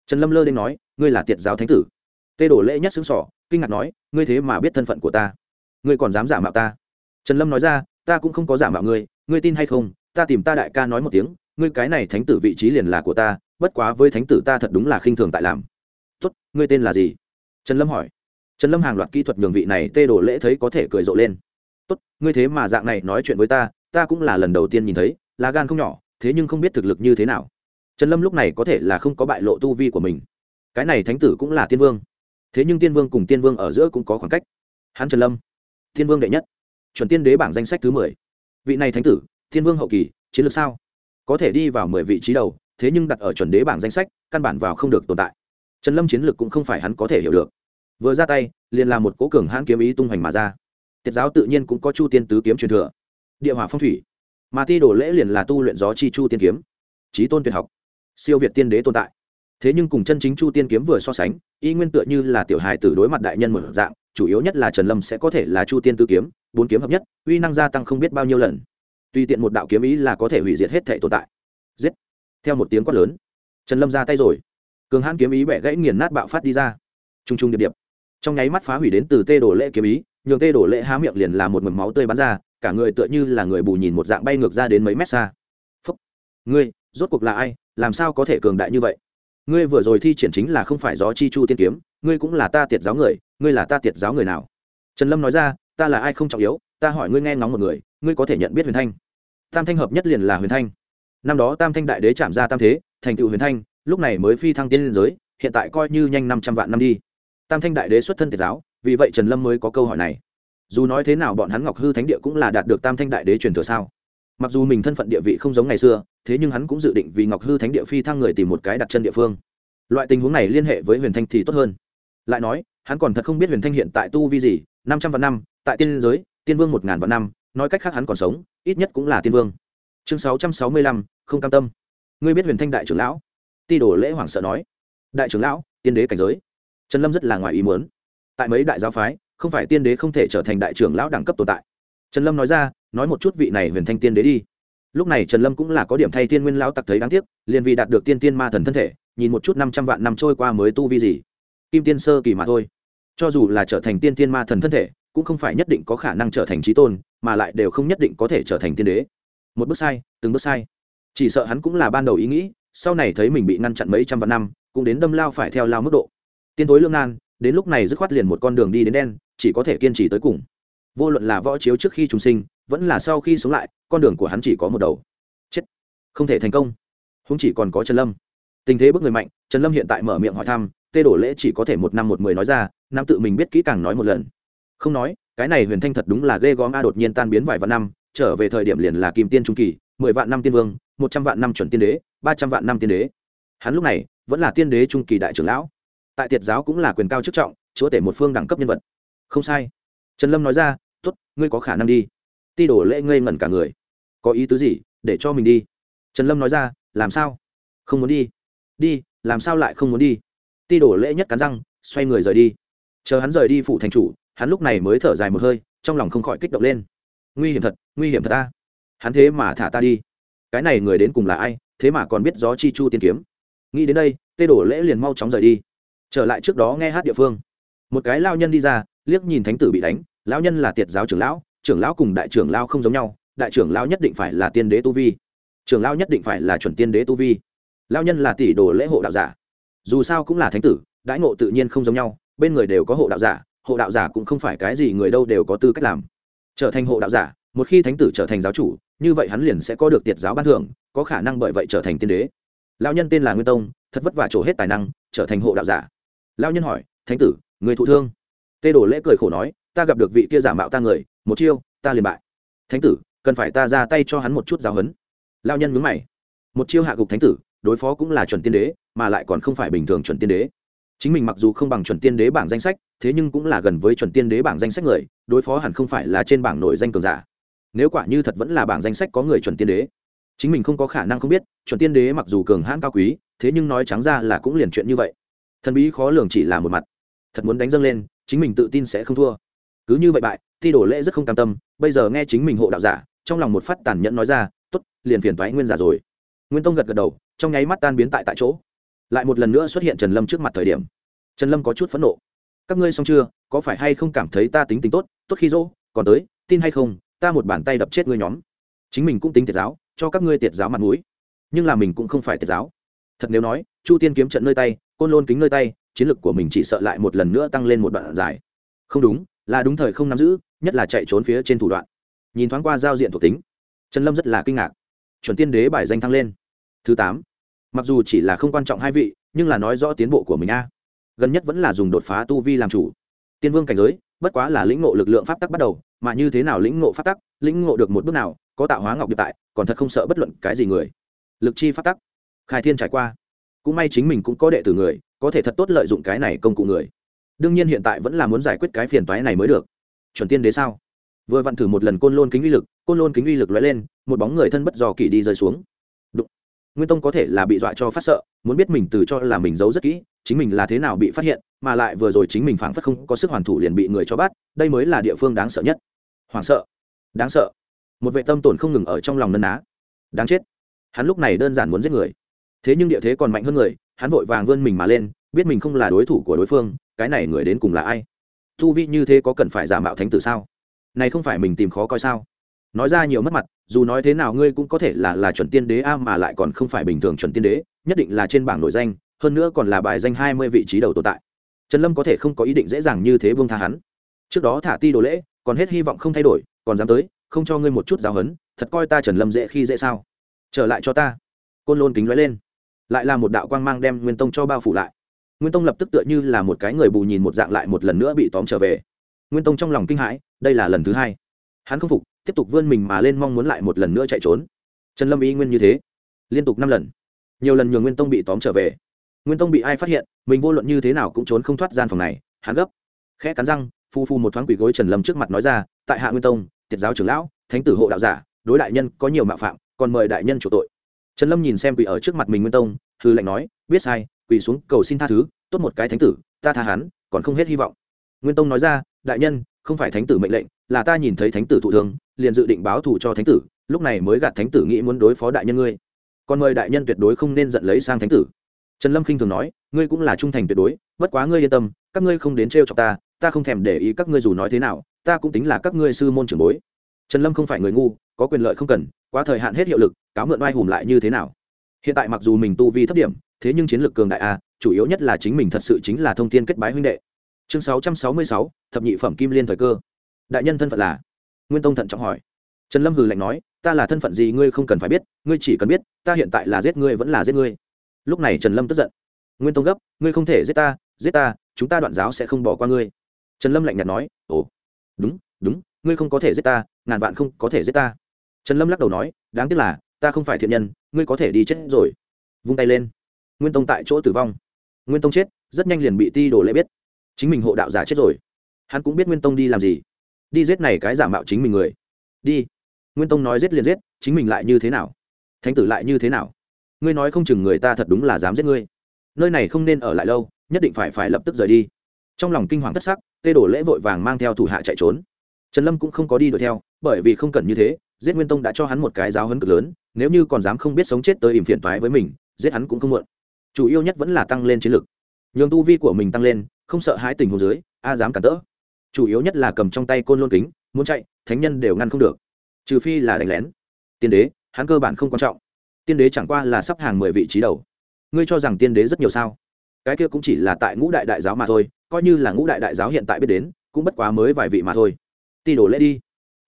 Trần lâm lơ lên nói, ngươi là tiệt giáo thánh tử. Tê đổ lễ nhất xứng sỏ kinh ngạc nói, ngươi thế mà biết thân phận của ta. Ngươi còn dám giả mạo ta. Trần lâm nói ra, ta cũng không có giả mạo ngươi ngươi tin hay không, ta tìm ta đại ca nói một tiếng, ngươi cái này thánh tử vị trí liền là của ta bất quá với thánh tử ta thật đúng là khinh thường tại làm. Tốt, ngươi tên là gì? Trần lâm hỏi. Trần lâm hàng loạt kỹ thuật nhường vị này tê đổ lễ thấy có thể cười rộ lên. Tốt, ngươi thế mà dạng này nói chuyện với ta ta cũng là lần đầu tiên nhìn thấy, lá gan không nhỏ, thế nhưng không biết thực lực như thế nào. Trần lâm lúc này có thể là không có bại lộ tu vi của mình. Cái này thánh tử cũng là tiên vương. Thế nhưng tiên vương cùng tiên vương ở giữa cũng có khoảng cách. Hắn trần lâm, tiên vương đệ nhất, chuẩn tiên đế bảng danh sách thứ mười. Vị này thánh tử, tiên vương hậu kỳ, chiến lược sao? Có thể đi vào mười vị trí đầu thế nhưng đặt ở chuẩn đế bảng danh sách, căn bản vào không được tồn tại. Trần lâm chiến lược cũng không phải hắn có thể hiểu được. Vừa ra tay, liền là một cố cường hãn kiếm ý tung hoành mà ra. Tiết giáo tự nhiên cũng có chu tiên tứ kiếm truyền thừa. Địa hỏa phong thủy. Mà ti đổ lễ liền là tu luyện gió chi chu tiên kiếm. Trí tôn tuyệt học. Siêu việt tiên đế tồn tại. Thế nhưng cùng chân chính chu tiên kiếm vừa so sánh, y nguyên tựa như là tiểu hài tử đối mặt đại nhân một dạng, chủ yếu nhất là trần lâm sẽ có thể là chu tiên tư kiếm, bốn kiếm hợp nhất, uy năng gia tăng không biết bao nhiêu lần. Tùy tiện một đạo kiếm ý là có thể hủy diệt hết thể tồn tại. Giết theo một tiếng quát lớn. Trần lâm ra tay rồi. Cường hãn kiếm ý bẻ gãy nghiền nát bạo phát đi ra. T r u n g t r u n g điệp điệp. Trong nháy mắt phá hủy đến từ tê đổ lệ kiếm ý, nhường tê đổ lệ há miệng liền là một mầm máu tươi bắn ra, cả người tựa như là người bù nhìn một dạng bay ngược ra đến mấy mét xa. Phúc. Ngươi, rốt cuộc là ai? Làm sao có thể cường đại như vậy? Ngươi vừa rồi thi triển chính là không phải gió chi chu tiên kiếm, ngươi cũng là ta tiệt giáo người, ngươi là ta tiệt giáo người nào? Trần lâm nói ra, ta là ai không trọng yếu, ta hỏi ngươi nghe ngóng một người, ngươi có thể nhận biết huyền thanh. Tam thanh hợp nhất liền là huyền thanh năm đó tam thanh đại đế chạm ra tam thế, thành tựu huyền thanh, lúc này mới phi thăng tiên liên giới, hiện tại coi như nhanh năm trăm vạn năm đi. Tam thanh đại đế xuất thân tiệt giáo, vì vậy trần lâm mới có câu hỏi này. Dù nói thế nào bọn hắn ngọc hư thánh địa cũng là đạt được tam thanh đại đế truyền thừa sao? Mặc dù mình thân phận địa vị không giống ngày xưa, thế nhưng hắn cũng dự định vì ngọc hư thánh địa phi thăng người tìm một cái đặt chân địa phương. Loại tình huống này liên hệ với huyền thanh thì tốt hơn. Lại nói, hắn còn thật không biết huyền thanh hiện tại tu vi gì, năm trăm vạn năm, tại tiên giới, tiên vương một ngàn vạn năm, nói cách khác hắn còn sống, ít nhất cũng là tiên vương. Chương sáu trăm sáu mươi lăm không cam tâm. Ngươi biết huyền thanh đại trưởng lão? Ti đổ lễ hoàng sợ nói. Đại trưởng lão, tiên đế cảnh giới. Trần lâm rất là ngoài ý muốn. Tại mấy đại giáo phái, không phải tiên đế không thể trở thành đại trưởng lão đẳng cấp tồn tại. Trần lâm nói ra, nói một chút vị này huyền thanh tiên đế đi. Lúc này trần lâm cũng là có điểm thay tiên nguyên lão tặc thấy đáng tiếc, liền vì đạt được tiên tiên ma thần thân thể, nhìn một chút năm trăm vạn năm trôi qua mới tu vi gì. Kim tiên sơ kỳ mà thôi. Cho dù là trở thành tiên tiên ma thần thân thể, cũng không phải nhất định có khả năng trở thành trí tôn, mà lại đều không nhất định có thể trở thành tiên đế. Một bước sai, từng bước sai chỉ sợ hắn cũng là ban đầu ý nghĩ, sau này thấy mình bị ngăn chặn mấy trăm vạn năm, cũng đến đâm lao phải theo lao mức độ. Tiên tối lương nan, đến lúc này dứt khoát liền một con đường đi đến đen, chỉ có thể kiên trì tới cùng. Vô luận là võ chiếu trước khi chúng sinh, vẫn là sau khi sống lại, con đường của hắn chỉ có một đầu. Chết. Không thể thành công. Húng chỉ còn có trần lâm. Tình thế bức người mạnh, trần lâm hiện tại mở miệng hỏi thăm, tê đổ lễ chỉ có thể một năm một mười nói ra, nam tự mình biết kỹ càng nói một lần. Không nói, cái này huyền thanh thật đúng là ghê góm a đột nhiên tan biến vài vạn năm, trở về thời điểm liền là kim tiên trung kỳ, mười vạn năm tiên vương một trăm vạn năm chuẩn tiên đế, ba trăm vạn năm tiên đế. Hắn lúc này vẫn là tiên đế trung kỳ đại trưởng lão. Tại tiệt giáo cũng là quyền cao chức trọng, chúa tể một phương đẳng cấp nhân vật. Không sai. Trần lâm nói ra t ố t ngươi có khả năng đi. Ti đổ lễ ngây ngẩn cả người. Có ý tứ gì? Để cho mình đi. Trần lâm nói ra, làm sao? Không muốn đi. Đi, làm sao lại không muốn đi? Ti đổ lễ nhất cắn răng, xoay người rời đi. Chờ hắn rời đi phủ thành chủ, hắn lúc này mới thở dài một hơi, trong lòng không khỏi kích động lên. Nguy hiểm thật, nguy hiểm thật ta hắn thế mà thả ta đi cái này người đến cùng là ai, thế mà còn biết gió chi chu tiên kiếm. Nghĩ đến đây, tê đổ lễ liền mau chóng rời đi. Trở lại trước đó nghe hát địa phương. Một cái lao nhân đi ra, liếc nhìn thánh tử bị đánh lão nhân là tiệt giáo trưởng lão trưởng lão cùng đại trưởng lao không giống nhau, đại trưởng lão nhất định phải là tiên đế tu vi. Trưởng lão nhất định phải là chuẩn tiên đế tu vi. Lao nhân là tỷ đồ lễ hộ đạo giả. Dù sao cũng là thánh tử, đãi ngộ tự nhiên không giống nhau, bên người đều có hộ đạo giả, hộ đạo giả cũng không phải cái gì người đâu đều có tư cách làm. Trở thành hộ đạo giả một khi thánh tử trở thành giáo chủ, như vậy hắn liền sẽ có được tiệt giáo ban thưởng, có khả năng bởi vậy trở thành tiên đế. Lao nhân tên là nguyên tông, thật vất vả trổ hết tài năng, trở thành hộ đạo giả. Lao nhân hỏi, thánh tử, người thụ thương? Tê đổ lễ cười khổ nói, ta gặp được vị kia giả mạo ta người, một chiêu, ta liền bại. Thánh tử, cần phải ta ra tay cho hắn một chút giáo hấn lao nhân mướn mày, một chiêu hạ gục thánh tử, đối phó cũng là chuẩn tiên đế, mà lại còn không phải bình thường chuẩn tiên đế. Chính mình mặc dù không bằng chuẩn tiên đế bảng danh sách, thế nhưng cũng là gần với chuẩn tiên đế bảng danh sách người, đối phó hẳn không phải là trên bảng nổi danh cường giả nếu quả như thật vẫn là bảng danh sách có người chuẩn tiên đế, chính mình không có khả năng không biết, chuẩn tiên đế mặc dù cường hãn cao quý, thế nhưng nói trắng ra là cũng liền chuyện như vậy. Thần bí khó lường chỉ là một mặt. Thật muốn đánh dâng lên, chính mình tự tin sẽ không thua. Cứ như vậy bại thi đổ lễ rất không cam tâm, bây giờ nghe chính mình hộ đạo giả, trong lòng một phát tàn nhẫn nói ra t ố t liền phiền thoái nguyên giả rồi. Nguyên tông gật gật đầu, trong nháy mắt tan biến tại tại chỗ. Lại một lần nữa xuất hiện trần lâm trước mặt thời điểm. Trần lâm có chút phẫn nộ. Các ngươi xong chưa? Có phải hay không cảm thấy ta tính tính tốt? Tốt khi dỗ, còn tới, tin hay không? Ta một bàn tay đập chết ngươi nhóm. Chính mình cũng tính tiệt giáo, cho các ngươi tiệt giáo mặt mũi. Nhưng là mình cũng không phải tiệt giáo. Thật nếu nói, chu tiên kiếm trận nơi tay, côn lôn kính nơi tay, chiến lược của mình chỉ sợ lại một lần nữa tăng lên một đoạn dài. Không đúng, là đúng thời không nắm giữ, nhất là chạy trốn phía trên thủ đoạn. Nhìn thoáng qua giao diện thuộc tính, trần lâm rất là kinh ngạc. Chuẩn tiên đế bài danh thăng lên. Thứ tám, mặc dù chỉ là không quan trọng hai vị, nhưng là nói rõ tiến bộ của mình a. Gần nhất vẫn là dùng đột phá tu vi làm chủ. Tiên vương cảnh giới bất quá là lĩnh ngộ lực lượng pháp tắc bắt đầu, mà như thế nào lĩnh ngộ pháp tắc, lĩnh ngộ được một bước nào, có tạo hóa ngọc điệp tại, còn thật không sợ bất luận cái gì người. Lực chi pháp tắc. Khai thiên trải qua. Cũng may chính mình cũng có đệ tử người, có thể thật tốt lợi dụng cái này công cụ người. Đương nhiên hiện tại vẫn là muốn giải quyết cái phiền toái này mới được. Chuẩn tiên đế sao? Vừa vặn thử một lần côn lôn kính uy lực, côn lôn kính uy lực lóe lên, một bóng người thân bất dò kỳ đi rơi xuống. Đụng. nguyên tông có thể là bị dọa cho phát sợ, muốn biết mình từ cho là mình giấu rất kỹ chính mình là thế nào bị phát hiện, mà lại vừa rồi chính mình phảng phất không có sức hoàn thủ liền bị người cho bắt, đây mới là địa phương đáng sợ nhất. Hoảng sợ. Đáng sợ. Một vệ tâm tổn không ngừng ở trong lòng nân á đáng chết. Hắn lúc này đơn giản muốn giết người. Thế nhưng địa thế còn mạnh hơn người, hắn vội vàng vươn mình mà lên, biết mình không là đối thủ của đối phương, cái này người đến cùng là ai? Thu vi như thế có cần phải giả mạo thánh tử sao? Này không phải mình tìm khó coi sao? Nói ra nhiều mất mặt, dù nói thế nào ngươi cũng có thể là là chuẩn tiên đế a mà lại còn không phải bình thường chuẩn tiên đế, nhất định là trên bảng nổi danh hơn nữa còn là bài danh hai mươi vị trí đầu tồn tại. Trần lâm có thể không có ý định dễ dàng như thế vương tha hắn. Trước đó thả ti đồ lễ, còn hết hy vọng không thay đổi, còn dám tới, không cho ngươi một chút giáo hấn, thật coi ta trần lâm dễ khi dễ sao? Trở lại cho ta. Côn lôn kính lóe lên. Lại là một đạo quang mang đem nguyên tông cho bao phủ lại. Nguyên tông lập tức tựa như là một cái người bù nhìn một dạng lại một lần nữa bị tóm trở về. Nguyên tông trong lòng kinh hãi, đây là lần thứ hai. Hắn không phục, tiếp tục vươn mình mà lên mong muốn lại một lần nữa chạy trốn. Trần lâm ý nguyên như thế. Liên tục năm lần. Nhiều lần nhường nguyên tông bị tóm trở về nguyên tông bị ai phát hiện, mình vô luận như thế nào cũng trốn không thoát gian phòng này, hắn gấp, khẽ cắn răng, phu phu một thoáng quỷ gối trần lâm trước mặt nói ra, tại hạ nguyên tông, tiệt giáo trưởng lão, thánh tử hộ đạo giả, đối đại nhân có nhiều mạo phạm, còn mời đại nhân chủ tội. Trần lâm nhìn xem quỷ ở trước mặt mình nguyên tông hư lệnh nói, biết sai, quỷ xuống cầu xin tha thứ, tốt một cái thánh tử, ta tha hắn, còn không hết hy vọng. Nguyên tông nói ra, đại nhân, không phải thánh tử mệnh lệnh, là ta nhìn thấy thánh tử thụ thương, liền dự định báo thù cho thánh tử, lúc này mới gạt thánh tử nghĩ muốn đối phó đại nhân ngươi. Còn mời đại nhân tuyệt đối không nên giận lấy sang thánh tử trần lâm khinh thường nói, ngươi cũng là trung thành tuyệt đối, bất quá ngươi yên tâm, các ngươi không đến t r e o chọc ta ta không thèm để ý các ngươi dù nói thế nào, ta cũng tính là các ngươi sư môn trưởng bối. Trần lâm không phải người ngu, có quyền lợi không cần, quá thời hạn hết hiệu lực, cáo mượn oai hùm lại như thế nào? Hiện tại mặc dù mình tu vi thấp điểm, thế nhưng chiến lược cường đại a, chủ yếu nhất là chính mình thật sự chính là thông tin kết bái huynh đệ. Chương sáu trăm sáu mươi sáu, thập nhị phẩm kim liên thời cơ. Đại nhân thân phận là? Nguyên tông thận trọng hỏi. Trần lâm hừ lạnh nói, ta là thân phận gì ngươi không cần phải biết, ngươi chỉ cần biết, ta hiện tại là giết ngươi vẫn là giết ngươi lúc này trần lâm tức giận. Nguyên tông gấp, ngươi không thể giết ta giết ta, chúng ta đoạn giáo sẽ không bỏ qua ngươi. Trần lâm lạnh nhạt nói, ồ, đúng đúng, ngươi không có thể giết ta, ngàn vạn không có thể giết ta. Trần lâm lắc đầu nói, đáng tiếc là, ta không phải thiện nhân, ngươi có thể đi chết rồi. Vung tay lên. Nguyên tông tại chỗ tử vong. Nguyên tông chết, rất nhanh liền bị ti đồ lễ biết. Chính mình hộ đạo giả chết rồi. Hắn cũng biết nguyên tông đi làm gì. Đi giết này cái giả mạo chính mình người. Đi. Nguyên tông nói giết liền giết, chính mình lại như thế nào? Thánh tử lại như thế nào? Ngươi nói không chừng người ta thật đúng là dám giết ngươi. Nơi này không nên ở lại lâu, nhất định phải phải lập tức rời đi. Trong lòng kinh hoàng thất sắc, tê đổ lễ vội vàng mang theo thủ hạ chạy trốn. Trần lâm cũng không có đi đuổi theo, bởi vì không cần như thế, giết nguyên tông đã cho hắn một cái giáo hấn cực lớn, nếu như còn dám không biết sống chết tới ìm phiền toái với mình, giết hắn cũng không muộn. Chủ yếu nhất vẫn là tăng lên chiến lực. Nhường tu vi của mình tăng lên, không sợ hãi tình hồ dưới, a dám cản tỡ. Chủ yếu nhất là cầm trong tay côn lôn kính, muốn chạy, thánh nhân đều ngăn không được. Trừ phi là đánh lén. Tiên đế, hắn cơ bản không quan trọng tiên đế chẳng qua là sắp hàng mười vị trí đầu. Ngươi cho rằng tiên đế rất nhiều sao? Cái kia cũng chỉ là tại ngũ đại đại giáo mà thôi, coi như là ngũ đại đại giáo hiện tại biết đến, cũng bất quá mới vài vị mà thôi. Ti đổ lễ đi.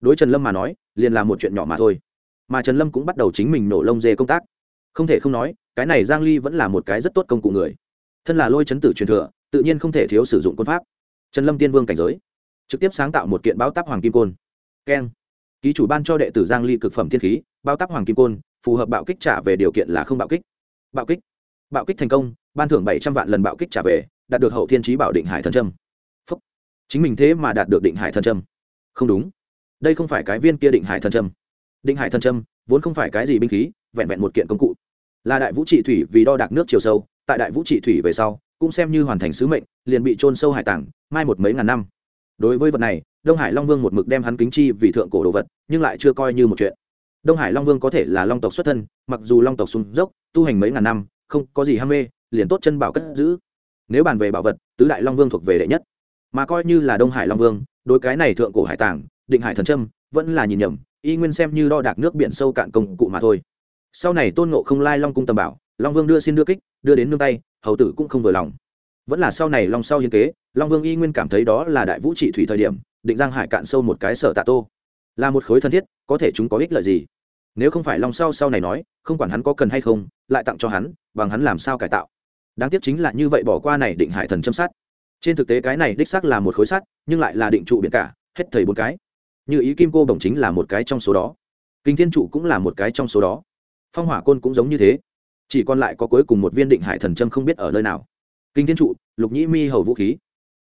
Đối trần lâm mà nói, liền là một chuyện nhỏ mà thôi. Mà trần lâm cũng bắt đầu chính mình nổ lông dê công tác. Không thể không nói, cái này giang ly vẫn là một cái rất tốt công cụ người. Thân là lôi chấn tử truyền thừa, tự nhiên không thể thiếu sử dụng quân pháp. Trần lâm tiên vương cảnh giới, trực tiếp sáng tạo một kiện báo táp hoàng kim côn. Keng ký chủ ban cho đệ tử giang ly cực phẩm thiên khí, bao táp hoàng kim côn, phù hợp bạo kích trả về điều kiện là không bạo kích. Bạo kích. Bạo kích thành công, ban thưởng bảy trăm vạn lần bạo kích trả về, đạt được hậu thiên trí bảo định hải thần trâm Phúc. chính mình thế mà đạt được định hải thần trâm không đúng. Đây không phải cái viên kia định hải thần trâm định hải thần trâm vốn không phải cái gì binh khí, vẹn vẹn một kiện công cụ. Là đại vũ trị thủy vì đo đạc nước chiều sâu, tại đại vũ trị thủy về sau, cũng xem như hoàn thành sứ mệnh, liền bị trôn sâu hải tảng, mai một mấy ngàn năm. Đối với vật này đông hải long vương một mực đem hắn kính chi vì thượng cổ đồ vật nhưng lại chưa coi như một chuyện. Đông hải long vương có thể là long tộc xuất thân mặc dù long tộc sung dốc tu hành mấy ngàn năm không có gì ham mê liền tốt chân bảo cất giữ. Nếu bàn về bảo vật tứ đại long vương thuộc về đệ nhất. Mà coi như là đông hải long vương đối cái này thượng cổ hải tảng, định hải thần trâm vẫn là nhìn nhầm y nguyên xem như đo đạc nước biển sâu cạn công cụ mà thôi. Sau này tôn ngộ không lai long cung tầm bảo long vương đưa xin đưa kích đưa đến nương tay hầu tử cũng không vừa lòng. Vẫn là sau này long sau hiến kế long vương y nguyên cảm thấy đó là đại vũ trị thủy thời điểm định giang hải cạn sâu một cái sở tạ tô. Là một khối thân thiết, có thể chúng có ích lợi gì? Nếu không phải long sau sau này nói, không quản hắn có cần hay không, lại tặng cho hắn, bằng hắn làm sao cải tạo? Đáng tiếc chính là như vậy bỏ qua này định hải thần châm sát. Trên thực tế cái này đích xác là một khối sắt, nhưng lại là định trụ biển cả, hết thầy bốn cái. Như ý kim cô bổng chính là một cái trong số đó. Kinh thiên trụ cũng là một cái trong số đó. Phong hỏa côn cũng giống như thế. Chỉ còn lại có cuối cùng một viên định hải thần châm không biết ở nơi nào. Kinh thiên trụ, lục nhĩ mi hầu vũ khí.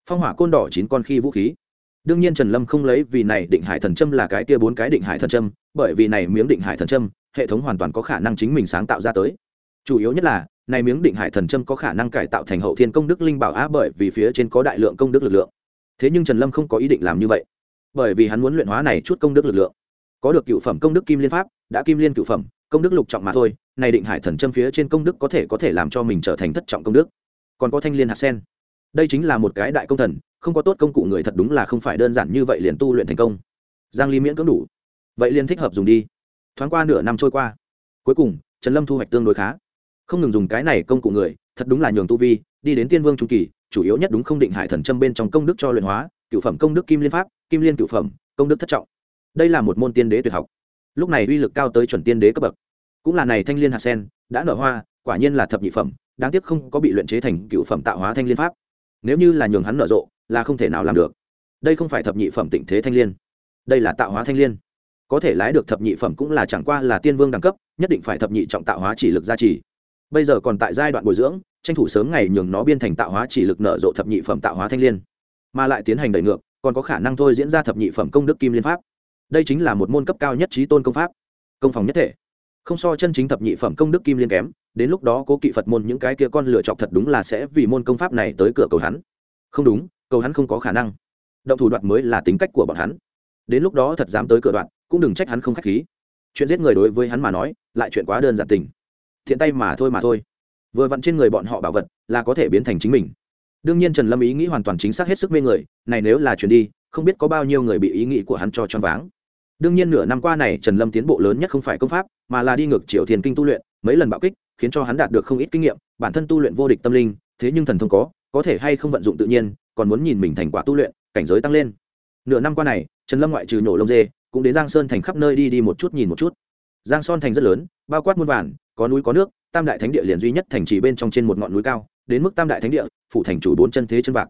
Phong hỏa côn đỏ chín con khi vũ khí đương nhiên trần lâm không lấy vì này định hải thần châm là cái kia bốn cái định hải thần châm, bởi vì này miếng định hải thần châm, hệ thống hoàn toàn có khả năng chính mình sáng tạo ra tới. Chủ yếu nhất là, này miếng định hải thần châm có khả năng cải tạo thành hậu thiên công đức linh bảo á bởi vì phía trên có đại lượng công đức lực lượng. Thế nhưng trần lâm không có ý định làm như vậy, bởi vì hắn muốn luyện hóa này chút công đức lực lượng. Có được cựu phẩm công đức kim liên pháp, đã kim liên cựu phẩm, công đức lục trọng mà thôi, này định hải thần châm phía trên công đức có thể có thể làm cho mình trở thành thất trọng công đức. Còn có thanh liên hạt sen. Đây chính là một cái đại công thần không có tốt công cụ người thật đúng là không phải đơn giản như vậy liền tu luyện thành công. Giang ly miễn cưỡng đủ. Vậy liền thích hợp dùng đi. Thoáng qua nửa năm trôi qua. Cuối cùng, trần lâm thu hoạch tương đối khá. Không ngừng dùng cái này công cụ người, thật đúng là nhường tu vi, đi đến tiên vương trung kỳ, chủ yếu nhất đúng không định hải thần châm bên trong công đức cho luyện hóa, cựu phẩm công đức kim liên pháp, kim liên cựu phẩm, công đức thất trọng. Đây là một môn tiên đế tuyệt học. Lúc này uy lực cao tới chuẩn tiên đế cấp bậc. Cũng là này thanh liên hạt sen, đã nở hoa, quả nhiên là thập nhị phẩm, đáng tiếc không có bị luyện chế thành cựu phẩm tạo hóa thanh liên pháp. Nếu như là nhường hắn nở rộ là không thể nào làm được. Đây không phải thập nhị phẩm tịnh thế thanh liên. Đây là tạo hóa thanh liên. Có thể lái được thập nhị phẩm cũng là chẳng qua là tiên vương đẳng cấp, nhất định phải thập nhị trọng tạo hóa chỉ lực gia trì. Bây giờ còn tại giai đoạn bồi dưỡng, tranh thủ sớm ngày nhường nó biên thành tạo hóa chỉ lực nở rộ thập nhị phẩm tạo hóa thanh liên. Mà lại tiến hành đẩy ngược, còn có khả năng thôi diễn ra thập nhị phẩm công đức kim liên pháp. Đây chính là một môn cấp cao nhất trí tôn công pháp. Công phòng nhất thể. Không so chân chính thập nhị phẩm công đức kim liên kém, đến lúc đó cố kỵ phật môn những cái kia con lựa chọc thật đúng là sẽ vì môn công pháp này tới cửa cầu hắn. Không đúng cầu hắn không có khả năng. Động thủ đoạn mới là tính cách của bọn hắn. Đến lúc đó thật dám tới cửa đoạn cũng đừng trách hắn không k h á c h khí. Chuyện giết người đối với hắn mà nói, lại chuyện quá đơn giản tình. Thiện tay mà thôi mà thôi. Vừa vặn trên người bọn họ bảo vật là có thể biến thành chính mình. Đương nhiên trần lâm ý nghĩ hoàn toàn chính xác hết sức mê người, này nếu là chuyện đi, không biết có bao nhiêu người bị ý nghĩ của hắn cho choáng váng. Đương nhiên nửa năm qua này trần lâm tiến bộ lớn nhất không phải công pháp, mà là đi ngược Triệu thiền kinh tu luyện, mấy lần bạo kích, khiến cho hắn đạt được không ít kinh nghiệm, bản thân tu luyện vô địch tâm linh, thế nhưng thần thông có có thể hay không vận dụng tự nhiên còn muốn nhìn mình thành quả tu luyện, cảnh giới tăng lên. Nửa năm qua này, trần lâm ngoại trừ nhổ lông dê, cũng đến giang sơn thành khắp nơi đi đi một chút nhìn một chút. Giang son thành rất lớn, bao quát muôn vàn, có núi có nước, tam đại thánh địa liền duy nhất thành trì bên trong trên một ngọn núi cao, đến mức tam đại thánh địa, phủ thành chủ bốn chân thế chân vạc.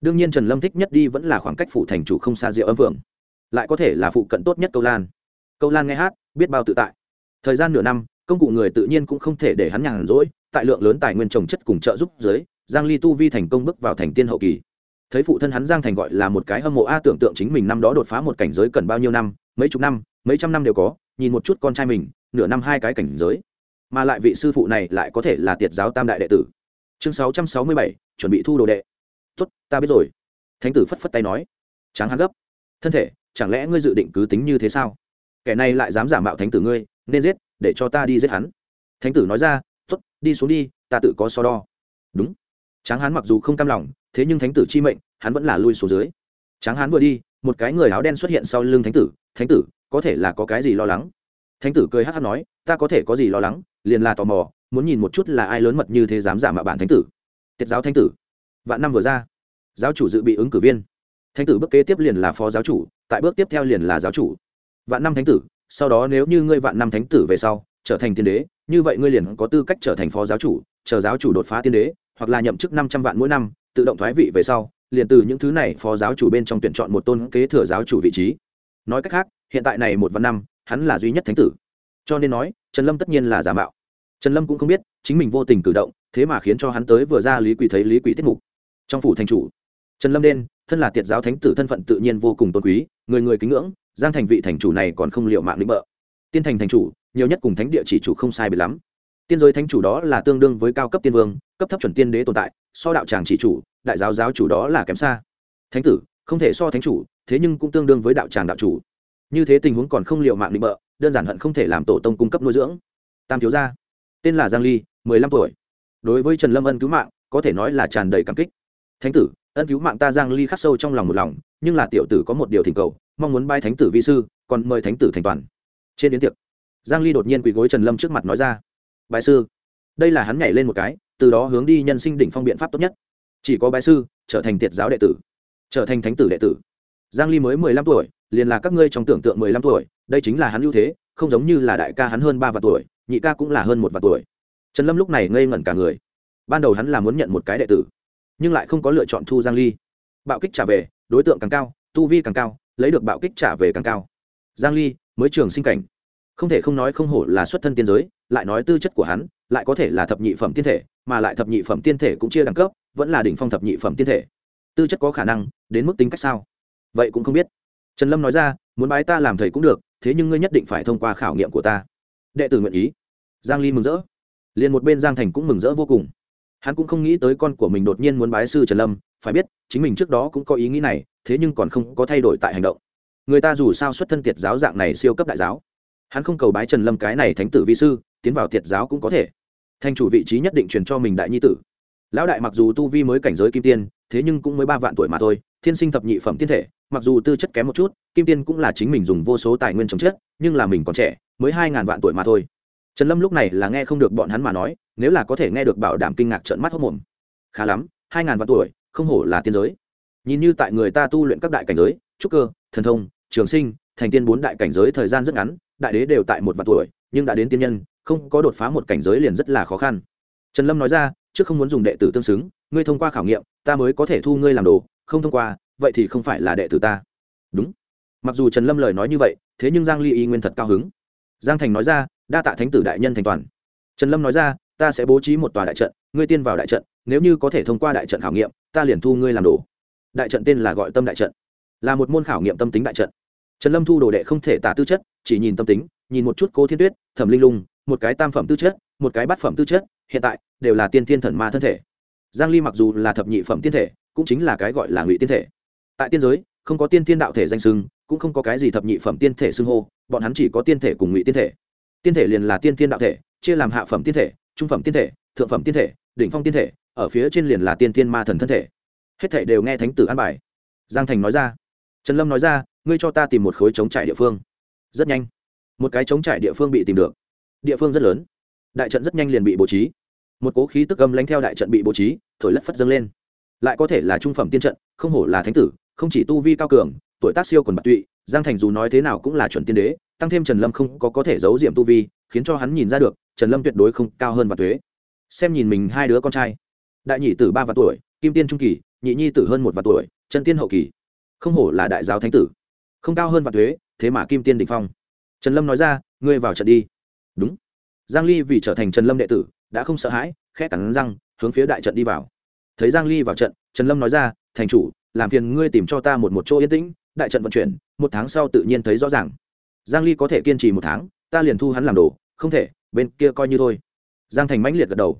Đương nhiên trần lâm thích nhất đi vẫn là khoảng cách phủ thành chủ không xa rượu âm vượng lại có thể là phụ cận tốt nhất câu lan. Câu lan nghe hát, biết bao tự tại. Thời gian nửa năm, công cụ người tự nhiên cũng không thể để hắn nhàn rỗi, tại lượng lớn tài nguyên trồng chất cùng trợ giúp dưới, giang ly tu vi thành công bước vào thành tiên hậu kỳ thấy phụ thân hắn giang thành gọi là một cái hâm mộ a, tưởng tượng chính mình năm đó đột phá một cảnh giới cần bao nhiêu năm, mấy chục năm, mấy trăm năm đều có, nhìn một chút con trai mình, nửa năm hai cái cảnh giới. Mà lại vị sư phụ này lại có thể là tiệt giáo tam đại đệ tử. Chương sáu trăm sáu mươi bảy, chuẩn bị thu đồ đệ. Tuất ta biết rồi. Thánh tử phất phất tay nói. Tráng hắn gấp. Thân thể, chẳng lẽ ngươi dự định cứ tính như thế sao? Kẻ này lại dám giả mạo thánh tử ngươi, nên giết, để cho ta đi giết hắn. Thánh tử nói ra. Tuất đi xuống đi, ta tự có so đo. Đúng tráng hán mặc dù không cam lòng, thế nhưng thánh tử chi mệnh, hắn vẫn là lui xuống dưới. Tráng hán vừa đi, một cái người áo đen xuất hiện sau lưng thánh tử thánh tử, có thể là có cái gì lo lắng? Thánh tử cười hát hát nói, ta có thể có gì lo lắng, liền là tò mò, muốn nhìn một chút là ai lớn mật như thế dám giả mạo bản thánh tử. Tiết giáo thánh tử. Vạn năm vừa ra, giáo chủ dự bị ứng cử viên. Thánh tử bước kế tiếp liền là phó giáo chủ, tại bước tiếp theo liền là giáo chủ. Vạn năm thánh tử, sau đó nếu như ngươi vạn năm thánh tử về sau, trở thành tiên đế, như vậy ngươi liền có tư cách trở thành phó giáo chủ, chờ giáo chủ đột phá tiên đế hoặc là nhậm chức năm trăm vạn mỗi năm, tự động thoái vị về sau, liền từ những thứ này phó giáo chủ bên trong tuyển chọn một tôn kế thừa giáo chủ vị trí. Nói cách khác, hiện tại này một vạn năm, hắn là duy nhất thánh tử. Cho nên nói, trần lâm tất nhiên là giả mạo. Trần lâm cũng không biết, chính mình vô tình cử động, thế mà khiến cho hắn tới vừa ra lý quỷ thấy lý quỷ tiết mục. Trong phủ thành chủ, trần lâm đen, thân là tiệt giáo thánh tử thân phận tự nhiên vô cùng tôn quý, người người kính ngưỡng, giang thành vị thành chủ này còn không liệu mạng lĩnh bợ. Tiên thành thành chủ, nhiều nhất cùng thánh địa chỉ chủ không sai biệt lắm. Tiên giới thánh chủ đó là tương đương với cao cấp tiên vương cấp thấp chuẩn tiên đế tồn tại, so đạo tràng chỉ chủ, đại giáo giáo chủ đó là kém xa. Thánh tử, không thể so thánh chủ, thế nhưng cũng tương đương với đạo tràng đạo chủ. Như thế tình huống còn không liệu mạng định bợ, đơn giản hận không thể làm tổ tông cung cấp nuôi dưỡng. Tam thiếu gia, tên là giang ly, mười lăm tuổi. Đối với trần lâm ân cứu mạng, có thể nói là tràn đầy cảm kích. Thánh tử, ân cứu mạng ta giang ly khắc sâu trong lòng một lòng, nhưng là tiểu tử có một điều thỉnh cầu, mong muốn bay thánh tử vi sư, còn mời thánh tử thành toàn. Trên đến tiệc, giang ly đột nhiên quỳ gối trần lâm trước mặt nói ra, bái sư. Đây là hắn nhảy lên một cái từ đó hướng đi nhân sinh đỉnh phong biện pháp tốt nhất. Chỉ có bái sư, trở thành tiệt giáo đệ tử, trở thành thánh tử đệ tử. Giang ly mới 15 tuổi, liền là các ngươi trong tưởng tượng 15 tuổi, đây chính là hắn ưu thế, không giống như là đại ca hắn hơn ba vạn tuổi, nhị ca cũng là hơn một vạn tuổi. Trần lâm lúc này ngây ngẩn cả người. Ban đầu hắn là muốn nhận một cái đệ tử, nhưng lại không có lựa chọn thu giang ly. Bạo kích trả về, đối tượng càng cao, tu vi càng cao, lấy được bạo kích trả về càng cao. Giang ly, mới trường sinh cảnh. Không thể không nói không hổ là xuất thân tiên giới, lại nói tư chất của hắn, lại có thể là thập nhị phẩm tiên thể mà lại thập nhị phẩm tiên thể cũng chia đẳng cấp, vẫn là đỉnh phong thập nhị phẩm tiên thể. Tư chất có khả năng, đến mức tính cách sao? Vậy cũng không biết. Trần lâm nói ra, muốn bái ta làm thầy cũng được, thế nhưng ngươi nhất định phải thông qua khảo nghiệm của ta. Đệ tử nguyện ý. Giang ly mừng rỡ. Liền một bên giang thành cũng mừng rỡ vô cùng. Hắn cũng không nghĩ tới con của mình đột nhiên muốn bái sư trần lâm, phải biết, chính mình trước đó cũng có ý nghĩ này, thế nhưng còn không có thay đổi tại hành động. Người ta dù sao xuất thân tiệt giáo dạng này siêu cấp đại giáo. Hắn không cầu bái trần lâm cái này thánh tử vi sư, tiến vào tiệt giáo cũng có thể thanh chủ vị trí nhất định truyền cho mình đại nhi tử. Lão đại mặc dù tu vi mới cảnh giới kim tiên, thế nhưng cũng mới ba vạn tuổi mà thôi, thiên sinh thập nhị phẩm tiên thể, mặc dù tư chất kém một chút, kim tiên cũng là chính mình dùng vô số tài nguyên chống chết, nhưng là mình còn trẻ, mới hai ngàn vạn tuổi mà thôi. Trần lâm lúc này là nghe không được bọn hắn mà nói, nếu là có thể nghe được bảo đảm kinh ngạc trợn mắt hốc mồm. Khá lắm, hai ngàn vạn tuổi, không hổ là tiên giới. Nhìn như tại người ta tu luyện các đại cảnh giới, trúc cơ, thần thông, trường sinh, thành tiên bốn đại cảnh giới thời gian rất ngắn, đại đế đều tại một vạn tuổi, nhưng đã đến tiên nhân không có đột phá một cảnh giới liền rất là khó khăn. Trần lâm nói ra, trước không muốn dùng đệ tử tương xứng, ngươi thông qua khảo nghiệm, ta mới có thể thu ngươi làm đồ, không thông qua, vậy thì không phải là đệ tử ta. Đúng. Mặc dù trần lâm lời nói như vậy, thế nhưng giang ly y nguyên thật cao hứng. Giang thành nói ra, đa tạ thánh tử đại nhân thành toàn. Trần lâm nói ra, ta sẽ bố trí một tòa đại trận, ngươi tiên vào đại trận, nếu như có thể thông qua đại trận khảo nghiệm, ta liền thu ngươi làm đồ. Đại trận tên là gọi tâm đại trận. Là một môn khảo nghiệm tâm tính đại trận. Trần lâm thu đồ đệ không thể tả tư chất, chỉ nhìn tâm tính, nhìn một chút cố thiên tuyết, thẩm linh lung một cái tam phẩm tư chất, một cái bát phẩm tư chất, hiện tại, đều là tiên tiên thần ma thân thể. Giang ly mặc dù là thập nhị phẩm tiên thể, cũng chính là cái gọi là ngụy tiên thể. Tại tiên giới, không có tiên tiên đạo thể danh sưng cũng không có cái gì thập nhị phẩm tiên thể xưng hô, bọn hắn chỉ có tiên thể cùng ngụy tiên thể. Tiên thể liền là tiên tiên đạo thể, chia làm hạ phẩm tiên thể, trung phẩm tiên thể, thượng phẩm tiên thể, đỉnh phong tiên thể, ở phía trên liền là tiên tiên ma thần thân thể. Hết thể đều nghe thánh tử an bài. Giang thành nói ra. Trần lâm nói ra, ngươi cho ta tìm một khối chống trải địa phương. Rất nhanh. Một cái chống trải địa phương bị tìm được địa phương rất lớn. Đại trận rất nhanh liền bị bố trí. Một cố khí tức âm lánh theo đại trận bị bố trí, thổi lất phất dâng lên. Lại có thể là trung phẩm tiên trận, không hổ là thánh tử, không chỉ tu vi cao cường, tuổi tác siêu quần bạc tụy, giang thành dù nói thế nào cũng là chuẩn tiên đế, tăng thêm trần lâm không có có thể giấu diệm tu vi, khiến cho hắn nhìn ra được, trần lâm tuyệt đối không cao hơn và thuế xem nhìn mình hai đứa con trai. Đại nhị tử ba vạn tuổi, kim tiên trung kỳ, nhị nhi tử hơn một vạn tuổi Trần tiên hậu kỳ. Không hổ là đại giáo thánh tử. Không cao hơn vạn thuế thế mà kim tiên đình phong. Trần lâm nói ra, ngươi vào trận đi đúng. Giang ly vì trở thành trần lâm đệ tử, đã không sợ hãi, khẽ cắn răng, hướng phía đại trận đi vào. Thấy giang ly vào trận, trần lâm nói ra, thành chủ, làm phiền ngươi tìm cho ta một một chỗ yên tĩnh, đại trận vận chuyển, một tháng sau tự nhiên thấy rõ ràng. Giang ly có thể kiên trì một tháng, ta liền thu hắn làm đồ, không thể, bên kia coi như thôi. Giang thành mãnh liệt gật đầu.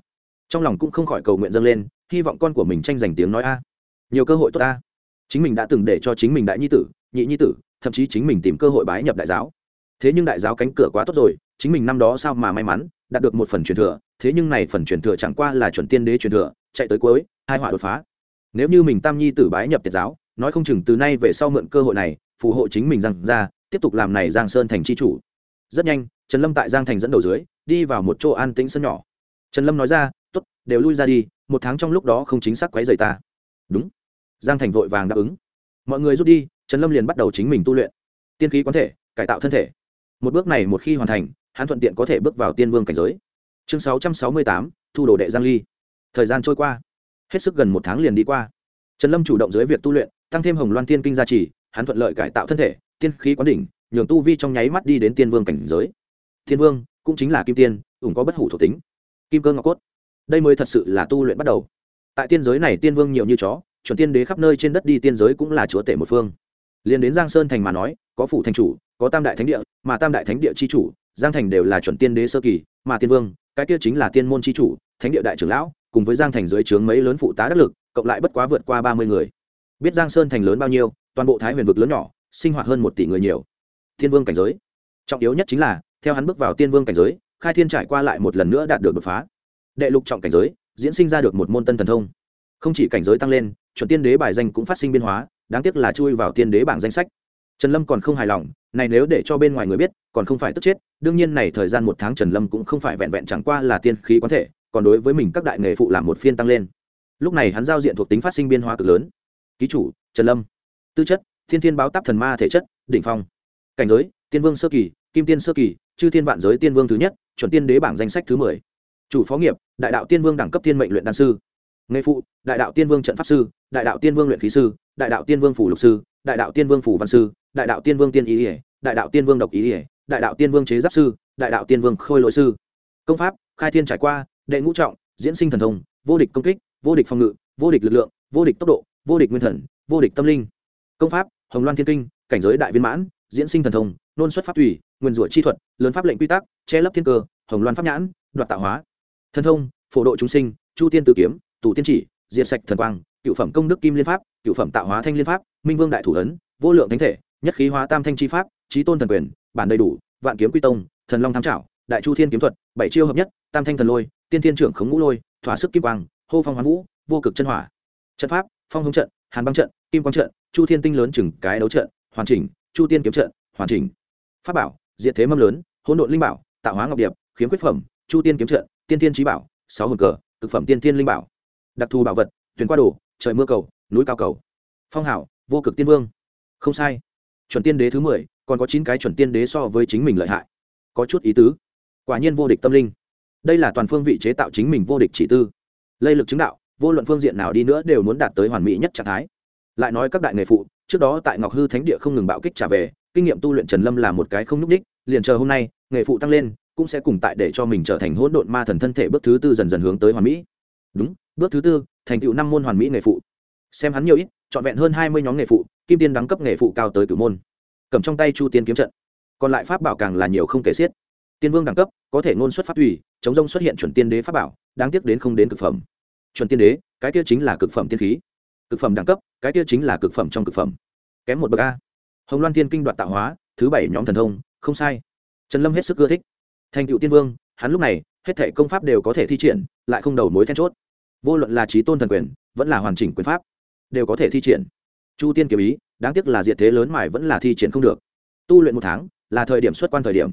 Trong lòng cũng không khỏi cầu nguyện dâng lên, hy vọng con của mình tranh giành tiếng nói a. Nhiều cơ hội tốt ta chính mình đã từng để cho chính mình đại nhi tử, nhị nhi tử, thậm chí chính mình tìm cơ hội bái nhập đại giáo. Thế nhưng đại giáo cánh cửa quá tốt rồi chính mình năm đó sao mà may mắn, đạt được một phần truyền thừa, thế nhưng này phần truyền thừa chẳng qua là chuẩn tiên đế truyền thừa, chạy tới cuối, hai họa đột phá. Nếu như mình tam nhi tử bái nhập tiệt giáo, nói không chừng từ nay về sau mượn cơ hội này, phù hộ chính mình rằng ra, tiếp tục làm này giang sơn thành c h i chủ. Rất nhanh, trần lâm tại giang thành dẫn đầu dưới, đi vào một chỗ an tĩnh sân nhỏ. Trần lâm nói ra t ố t đều lui ra đi, một tháng trong lúc đó không chính xác quấy dày ta. Đúng. Giang thành vội vàng đáp ứng. Mọi người rút đi. Trần lâm liền bắt đầu chính mình tu luyện. Tiên khí quán thể, cải tạo thân thể. Một bước này một khi hoàn thành hắn thuận tiện có thể bước vào tiên vương cảnh giới. Chương sáu trăm sáu mươi tám, thu đồ đệ giang ly. Thời gian trôi qua, hết sức gần một tháng liền đi qua. Trần lâm chủ động dưới việc tu luyện, tăng thêm hồng loan tiên kinh gia trì, hắn thuận lợi cải tạo thân thể, tiên khí quán đỉnh, nhường tu vi trong nháy mắt đi đến tiên vương cảnh giới. Tiên vương, cũng chính là kim tiên, ủng có bất hủ thuộc tính. Kim cơ ngọc cốt. Đây mới thật sự là tu luyện bắt đầu. Tại tiên giới này tiên vương nhiều như chó, chuẩn tiên đế khắp nơi trên đất đi tiên giới cũng là chúa tể một phương. Liền đến giang sơn thành mà nói, có phủ thành chủ, có tam đại thánh địa, mà tam đại thánh địa c h i chủ giang thành đều là chuẩn tiên đế sơ kỳ, mà tiên vương, cái kia chính là tiên môn c h i chủ, thánh địa đại trưởng lão, cùng với giang thành dưới trướng mấy lớn phụ tá đắc lực, cộng lại bất quá vượt qua ba mươi người. Biết giang sơn thành lớn bao nhiêu, toàn bộ thái huyền vực lớn nhỏ, sinh hoạt hơn một tỷ người nhiều. Thiên vương cảnh giới. Trọng yếu nhất chính là, theo hắn bước vào tiên vương cảnh giới, khai thiên trải qua lại một lần nữa đạt được đột phá. Đệ lục trọng cảnh giới, diễn sinh ra được một môn tân thần thông. Không chỉ cảnh giới tăng lên, chuẩn tiên đế bài danh cũng phát sinh biên hóa, đáng tiếc là chui vào tiên đế bảng danh sách trần lâm còn không hài lòng, này nếu để cho bên ngoài người biết, còn không phải tức chết, đương nhiên này thời gian một tháng trần lâm cũng không phải vẹn vẹn chẳng qua là tiên khí quán thể, còn đối với mình các đại nghề phụ làm một phiên tăng lên. Lúc này hắn giao diện thuộc tính phát sinh biên hóa cực lớn. Ký chủ, trần lâm. Tư chất, thiên thiên báo táp thần ma thể chất, đỉnh phong. Cảnh giới, tiên vương sơ kỳ, kim tiên sơ kỳ, chư thiên vạn giới tiên vương thứ nhất, chuẩn tiên đế bảng danh sách thứ mười. Chủ phó nghiệp, đại đạo tiên vương đẳng cấp tiên mệnh luyện đan sư. Nghề phụ, đại đạo tiên vương trận pháp sư, đại đạo tiên vương luyện khí sư, đại đạo tiên vương phủ lục sư, đại đạo tiên vương phủ văn sư đại đạo tiên vương tiên ý ỉa, đại đạo tiên vương độc ý ỉa, đại đạo tiên vương chế giáp sư, đại đạo tiên vương khôi lỗi sư. Công pháp, khai thiên trải qua, đệ ngũ trọng, diễn sinh thần thông, vô địch công kích, vô địch phòng ngự, vô địch lực lượng, vô địch tốc độ, vô địch nguyên thần, vô địch tâm linh. Công pháp, hồng loan thiên kinh, cảnh giới đại viên mãn, diễn sinh thần thông, nôn xuất pháp thủy nguyên rủa chi thuật, lớn pháp lệnh quy tắc, che lấp thiên cơ, hồng loan pháp nhãn, đoạt tạo hóa. Thần thông, phổ độ chúng sinh, chu tiên tử kiếm, tù tiên chỉ, diệt sạch thần quang, cựu phẩm công đức kim liên pháp, cựu phẩm tạo hóa thanh liên pháp, minh vương đại thủ ấn, vô lượng thánh thể nhất khí hóa tam thanh chi pháp trí tôn thần quyền, bản đầy đủ, vạn kiếm quy tông, thần long tham trảo, đại chu thiên kiếm thuật, bảy chiêu hợp nhất, tam thanh thần lôi, tiên thiên trưởng khống ngũ lôi, thỏa sức kim quang, hô phong hoán vũ, vô cực chân hỏa. Trận pháp, phong hống trận, hàn băng trận, kim quang trận, chu thiên tinh lớn chừng cái đấu trận, hoàn chỉnh, chu tiên kiếm trận, hoàn chỉnh. Pháp bảo diện thế mâm lớn, hỗn độn linh bảo, tạo hóa ngọc điệp, khiếm quyết phẩm, chu tiên kiếm trận, tiên thiên trí bảo, sáu hồn cờ, cực phẩm tiên thiên linh bảo. Đặc thù bảo vật, tuyển qua đồ, trời mưa cầu, núi cao cầu. Phong hảo, vô cực tiên vương. Không sai chuẩn tiên đế thứ mười, còn có chín cái chuẩn tiên đế so với chính mình lợi hại. Có chút ý tứ. Quả nhiên vô địch tâm linh. Đây là toàn phương vị chế tạo chính mình vô địch chỉ tư. Lây lực chứng đạo, vô luận phương diện nào đi nữa đều muốn đạt tới hoàn mỹ nhất trạng thái. Lại nói các đại nghề phụ, trước đó tại ngọc hư thánh địa không ngừng bạo kích trả về, kinh nghiệm tu luyện trần lâm là một cái không n ú c ních liền chờ hôm nay, nghề phụ tăng lên, cũng sẽ cùng tại để cho mình trở thành hỗn độn ma thần thân thể bước thứ tư dần dần hướng tới hoàn mỹ. Đúng, bước thứ tư, thành tựu năm môn hoàn mỹ nghề phụ. Xem hắn nhiều ít trọn vẹn hơn hai mươi nhóm nghề phụ, kim tiên đẳng cấp nghề phụ cao tới cửu môn. Cầm trong tay chu tiên kiếm trận. Còn lại pháp bảo càng là nhiều không kể xiết. Tiên vương đẳng cấp, có thể ngôn xuất pháp thủy chống rông xuất hiện chuẩn tiên đế pháp bảo, đáng tiếc đến không đến cực phẩm. Chuẩn tiên đế, cái kia chính là cực phẩm tiên khí. Cực phẩm đẳng cấp, cái kia chính là cực phẩm trong cực phẩm. Kém một bậc a. Hồng loan tiên kinh đoạt tạo hóa, thứ bảy nhóm thần thông, không sai. Trần lâm hết sức ưa thích. Thành cựu tiên vương, hắn lúc này, hết thể công pháp đều có thể thi triển, lại không đầu mối then chốt. Vô luận là trí tôn thần quyền, vẫn là hoàn chỉnh quyền pháp đều có thể thi triển. Chu tiên kiếm ý, đáng tiếc là diệt thế lớn mải vẫn là thi triển không được. Tu luyện một tháng, là thời điểm xuất quan thời điểm.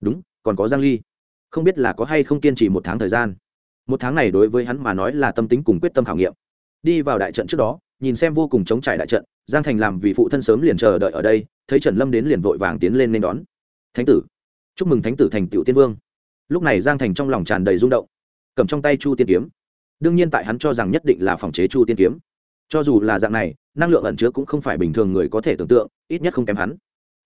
Đúng, còn có giang ly. Không biết là có hay không kiên trì một tháng thời gian. Một tháng này đối với hắn mà nói là tâm tính cùng quyết tâm khảo nghiệm. Đi vào đại trận trước đó, nhìn xem vô cùng chống trải đại trận, giang thành làm vì phụ thân sớm liền chờ đợi ở đây, thấy trần lâm đến liền vội vàng tiến lên nên đón. Thánh tử. Chúc mừng thánh tử thành tựu tiên vương. Lúc này giang thành trong lòng tràn đầy rung động, cầm trong tay chu tiên kiếm. Đương nhiên tại hắn cho rằng nhất định là phòng chế chu tiên kiếm cho dù là dạng này, năng lượng ẩn chứa cũng không phải bình thường người có thể tưởng tượng, ít nhất không kém hắn.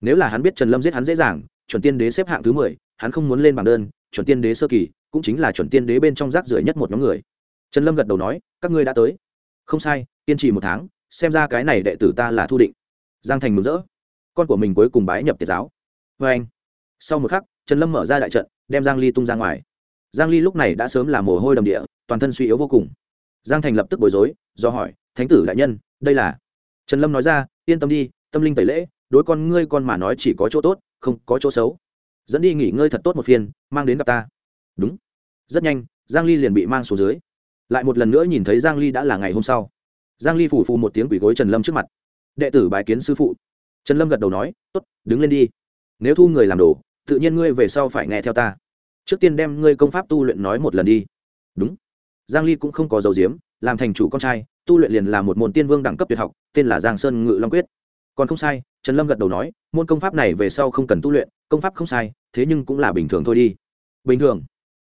Nếu là hắn biết trần lâm giết hắn dễ dàng, chuẩn tiên đế xếp hạng thứ mười, hắn không muốn lên bảng đơn, chuẩn tiên đế sơ kỳ, cũng chính là chuẩn tiên đế bên trong rác rưởi nhất một nhóm người. Trần lâm gật đầu nói, các ngươi đã tới. Không sai, kiên trì một tháng, xem ra cái này đệ tử ta là thu định. Giang thành mừng rỡ. Con của mình cuối cùng bái nhập tiệt giáo. Vê anh, sau một khắc, trần lâm mở ra đại trận, đem giang ly tung ra ngoài. Giang ly lúc này đã sớm là mồ hôi đầm địa, toàn thân suy yếu vô cùng. Giang thành lập tức bối rối, do hỏi thánh tử đại nhân, đây là. Trần lâm nói ra, yên tâm đi, tâm linh tẩy lễ, đối con ngươi con mà nói chỉ có chỗ tốt, không có chỗ xấu. Dẫn đi nghỉ ngơi thật tốt một phiên mang đến gặp ta. Đúng. Rất nhanh, giang ly liền bị mang xuống dưới. Lại một lần nữa nhìn thấy giang ly đã là ngày hôm sau. Giang ly phủ phù một tiếng quỷ gối trần lâm trước mặt. Đệ tử bài kiến sư phụ. Trần lâm gật đầu nói, tốt, đứng lên đi. Nếu thu người làm đồ, tự nhiên ngươi về sau phải nghe theo ta. Trước tiên đem ngươi công pháp tu luyện nói một lần đi. Đúng. Giang ly cũng không có dầu diếm làm thành chủ con trai, tu luyện liền là một môn tiên vương đẳng cấp tuyệt học, tên là giang sơn ngự long quyết. Còn không sai, trần lâm gật đầu nói, môn công pháp này về sau không cần tu luyện, công pháp không sai, thế nhưng cũng là bình thường thôi đi. Bình thường.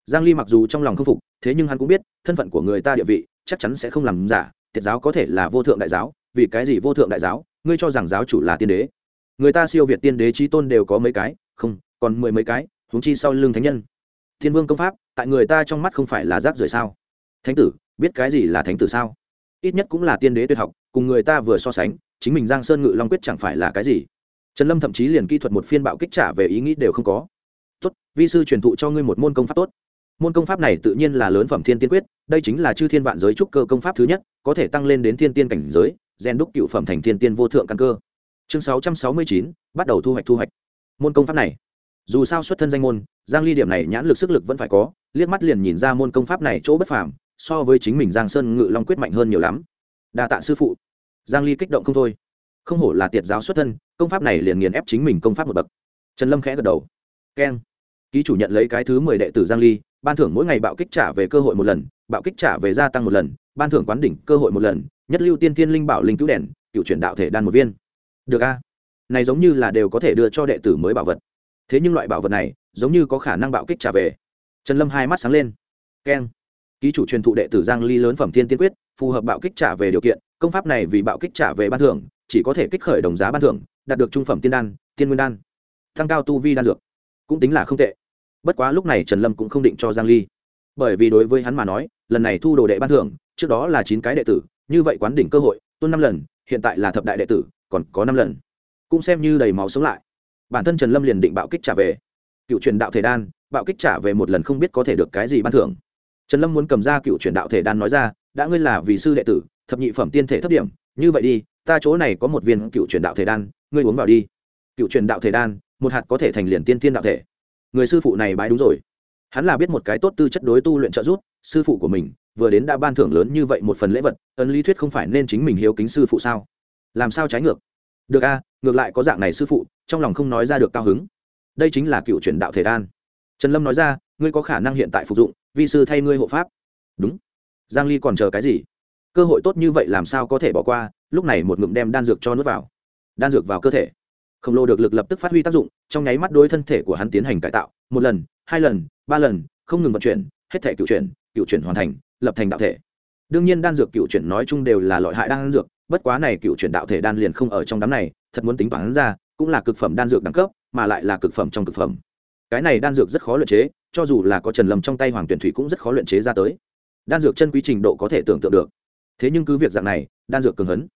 Giang ly mặc dù trong lòng không phục, thế nhưng hắn cũng biết, thân phận của người ta địa vị, chắc chắn sẽ không làm giả, tiệt giáo có thể là vô thượng đại giáo, vì cái gì vô thượng đại giáo, ngươi cho rằng giáo chủ là tiên đế. Người ta siêu việt tiên đế trí tôn đều có mấy cái, không, còn mười mấy cái, huống chi sau lưng thánh nhân. Thiên vương công pháp, tại người ta trong mắt không phải là rác rưởi sao? Thánh tử, biết cái gì là thánh tử sao? Ít nhất cũng là tiên đế tuyệt học, cùng người ta vừa so sánh, chính mình giang sơn ngự long quyết chẳng phải là cái gì? Trần lâm thậm chí liền kỹ thuật một phiên bạo kích trả về ý nghĩ đều không có. Tốt, vi sư truyền thụ cho ngươi một môn công pháp tốt. Môn công pháp này tự nhiên là lớn phẩm thiên tiên quyết, đây chính là chư thiên vạn giới trúc cơ công pháp thứ nhất, có thể tăng lên đến thiên tiên cảnh giới gen đúc cựu phẩm thành thiên tiên vô thượng căn cơ. Chương sáu trăm sáu mươi chín, bắt đầu thu hoạch thu hoạch. Môn công pháp này. Dù sao xuất thân danh môn, giang ly điểm này nhãn lực sức lực vẫn phải có, liếc mắt liền nhìn ra môn công pháp này chỗ bất phàm so với chính mình giang sơn ngự long quyết mạnh hơn nhiều lắm. Đa tạ sư phụ. Giang ly kích động không thôi. Không hổ là tiệt giáo xuất thân, công pháp này liền nghiền ép chính mình công pháp một bậc. Trần lâm khẽ gật đầu. Keng. Ký chủ nhận lấy cái thứ mười đệ tử giang ly, ban thưởng mỗi ngày bạo kích trả về cơ hội một lần, bạo kích trả về gia tăng một lần, ban thưởng quán đỉnh cơ hội một lần, nhất lưu tiên thiên linh bảo linh cứu đèn, cựu chuyển đạo thể đan một viên. Được a. Này giống như là đều có thể đưa cho đệ tử mới bảo vật. Thế nhưng loại bảo vật này, giống như có khả năng bạo kích trả về. Trần lâm hai mắt sáng lên. Keng ký chủ truyền thụ đệ tử giang ly lớn phẩm thiên tiên quyết, phù hợp bạo kích trả về điều kiện, công pháp này vì bạo kích trả về ban thưởng, chỉ có thể kích khởi đồng giá ban thưởng, đạt được trung phẩm tiên đan, tiên nguyên đan. Tăng cao tu vi đan dược, cũng tính là không tệ. Bất quá lúc này trần lâm cũng không định cho giang ly. Bởi vì đối với hắn mà nói, lần này thu đồ đệ ban thưởng, trước đó là chín cái đệ tử, như vậy quán đỉnh cơ hội tuôn năm lần, hiện tại là thập đại đệ tử, còn có năm lần. Cũng xem như đầy máu sống lại. Bản thân trần lâm liền định bạo kích trả về. Cựu truyền đạo thể đan, bạo kích trả về một lần không biết có thể được cái gì ban thưởng trần lâm muốn cầm ra cựu truyền đạo thể đan nói ra, đã ngươi là vì sư đệ tử, thập nhị phẩm tiên thể thấp điểm, như vậy đi, ta chỗ này có một viên cựu truyền đạo thể đan, ngươi uống vào đi. Cựu truyền đạo thể đan, một hạt có thể thành liền tiên tiên đạo thể. Người sư phụ này bái đúng rồi. Hắn là biết một cái tốt tư chất đối tu luyện trợ giúp, sư phụ của mình vừa đến đã ban thưởng lớn như vậy một phần lễ vật ấn lý thuyết không phải nên chính mình hiếu kính sư phụ sao? Làm sao trái ngược? Được a, ngược lại có dạng này sư phụ, trong lòng không nói ra được cao hứng. Đây chính là cựu truyền đạo thể đan. Trần lâm nói ra, ngươi có khả năng hiện tại phục dụng vi sư thay ngươi hộ pháp. Đúng. Giang ly còn chờ cái gì? Cơ hội tốt như vậy làm sao có thể bỏ qua, lúc này một ngụm đem đan dược cho nuốt vào. Đan dược vào cơ thể. Khổng lồ được lực lập tức phát huy tác dụng, trong nháy mắt đối thân thể của hắn tiến hành cải tạo, một lần, hai lần, ba lần, không ngừng vận chuyển, hết thể cựu chuyển cựu chuyển hoàn thành, lập thành đạo thể. Đương nhiên đan dược cựu chuyển nói chung đều là loại hại đan dược, bất quá này cựu chuyển đạo thể đan liền không ở trong đám này, thật muốn tính toán ra, cũng là cực phẩm đan dược đẳng cấp, mà lại là cực phẩm trong cực phẩm. Cái này đan dược rất khó luyện chế cho dù là có trần lâm trong tay hoàng tuyển thủy cũng rất khó luyện chế ra tới. Đan dược chân quý trình độ có thể tưởng tượng được. Thế nhưng cứ việc dạng này, đan dược cường hấn,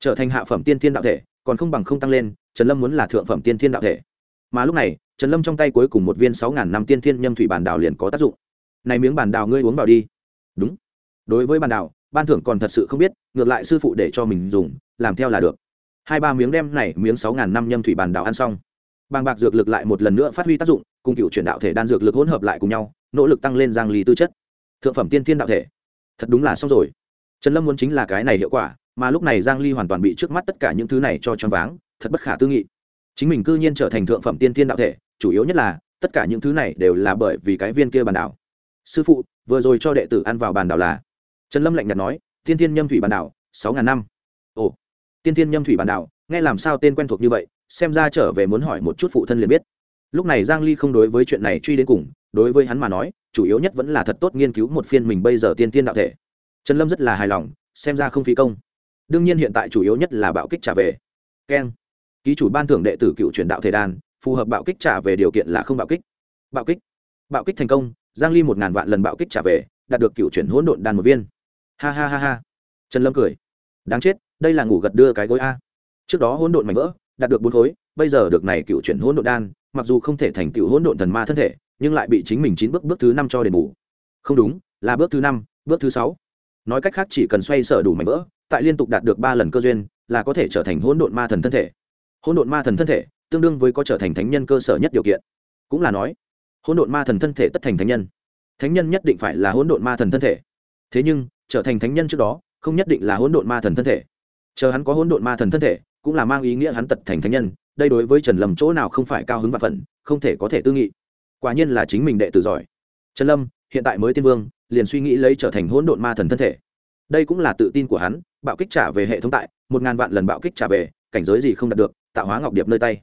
trở thành hạ phẩm tiên thiên đạo thể, còn không bằng không tăng lên, trần lâm muốn là thượng phẩm tiên thiên đạo thể. Mà lúc này, trần lâm trong tay cuối cùng một viên sáu ngàn năm tiên thiên nhâm thủy bản đào liền có tác dụng. Này miếng bản đào ngươi uống vào đi. Đúng. Đối với bản đào ban thưởng còn thật sự không biết, ngược lại sư phụ để cho mình dùng, làm theo là được. Hai ba miếng đem này miếng sáu ngàn năm nhâm thủy bản đào ăn xong bàng bạc dược lực lại một lần nữa phát huy tác dụng, cùng cựu chuyển đạo thể đan dược lực hỗn hợp lại cùng nhau, nỗ lực tăng lên giang lý tư chất. Thượng phẩm tiên thiên đạo thể. Thật đúng là xong rồi. Trần lâm muốn chính là cái này hiệu quả, mà lúc này giang ly hoàn toàn bị trước mắt tất cả những thứ này cho choáng váng, thật bất khả tư nghị. Chính mình cư nhiên trở thành thượng phẩm tiên thiên đạo thể, chủ yếu nhất là, tất cả những thứ này đều là bởi vì cái viên kia bàn đảo. Sư phụ, vừa rồi cho đệ tử ăn vào bàn đảo là? Trần lâm lạnh nhạt nói, tiên thiên nhâm thủy bàn đảo, sáu ngàn năm. Ồ, tiên thiên nhâm thủy bàn đảo, nghe làm sao tên quen thuộc như vậy xem ra trở về muốn hỏi một chút phụ thân liền biết. Lúc này giang ly không đối với chuyện này truy đến cùng, đối với hắn mà nói, chủ yếu nhất vẫn là thật tốt nghiên cứu một phiên mình bây giờ tiên tiên đạo thể. Trần lâm rất là hài lòng, xem ra không phí công. Đương nhiên hiện tại chủ yếu nhất là bạo kích trả về. Keng. Ký chủ ban thưởng đệ tử cựu truyền đạo thể đan, phù hợp bạo kích trả về điều kiện là không bạo kích. Bạo kích. Bạo kích thành công, giang ly một ngàn vạn lần bạo kích trả về, đạt được cựu chuyển hỗn độn đan một viên. Ha ha ha ha. Trần lâm cười. Đáng chết, đây là ngủ gật đưa cái gối a. Trước đó hỗn độn mảnh vỡ đạt được bốn khối, bây giờ được này cựu chuyển hỗn độn đan, mặc dù không thể thành cựu hỗn độn thần ma thân thể, nhưng lại bị chính mình chín bước bước thứ năm cho đền bù. Không đúng, là bước thứ năm, bước thứ sáu. Nói cách khác chỉ cần xoay sở đủ mạnh vỡ, tại liên tục đạt được ba lần cơ duyên, là có thể trở thành hỗn độn ma thần thân thể. Hỗn độn ma thần thân thể, tương đương với có trở thành thánh nhân cơ sở nhất điều kiện. Cũng là nói, hỗn độn ma thần thân thể tất thành thánh nhân. Thánh nhân nhất định phải là hỗn độn ma thần thân thể. Thế nhưng, trở thành thánh nhân trước đó, không nhất định là hỗn độn ma thần thân thể. Chờ hắn có hỗn độn ma thần thân thể cũng là mang ý nghĩa hắn tật thành thánh nhân, đây đối với trần lâm chỗ nào không phải cao hứng và phận, không thể có thể tư nghị. Quả nhiên là chính mình đệ tử giỏi. Trần lâm, hiện tại mới tiên vương, liền suy nghĩ lấy trở thành hỗn độn ma thần thân thể. Đây cũng là tự tin của hắn, bạo kích trả về hệ thống tại, một ngàn vạn lần bạo kích trả về, cảnh giới gì không đạt được, tạo hóa ngọc điệp nơi tay.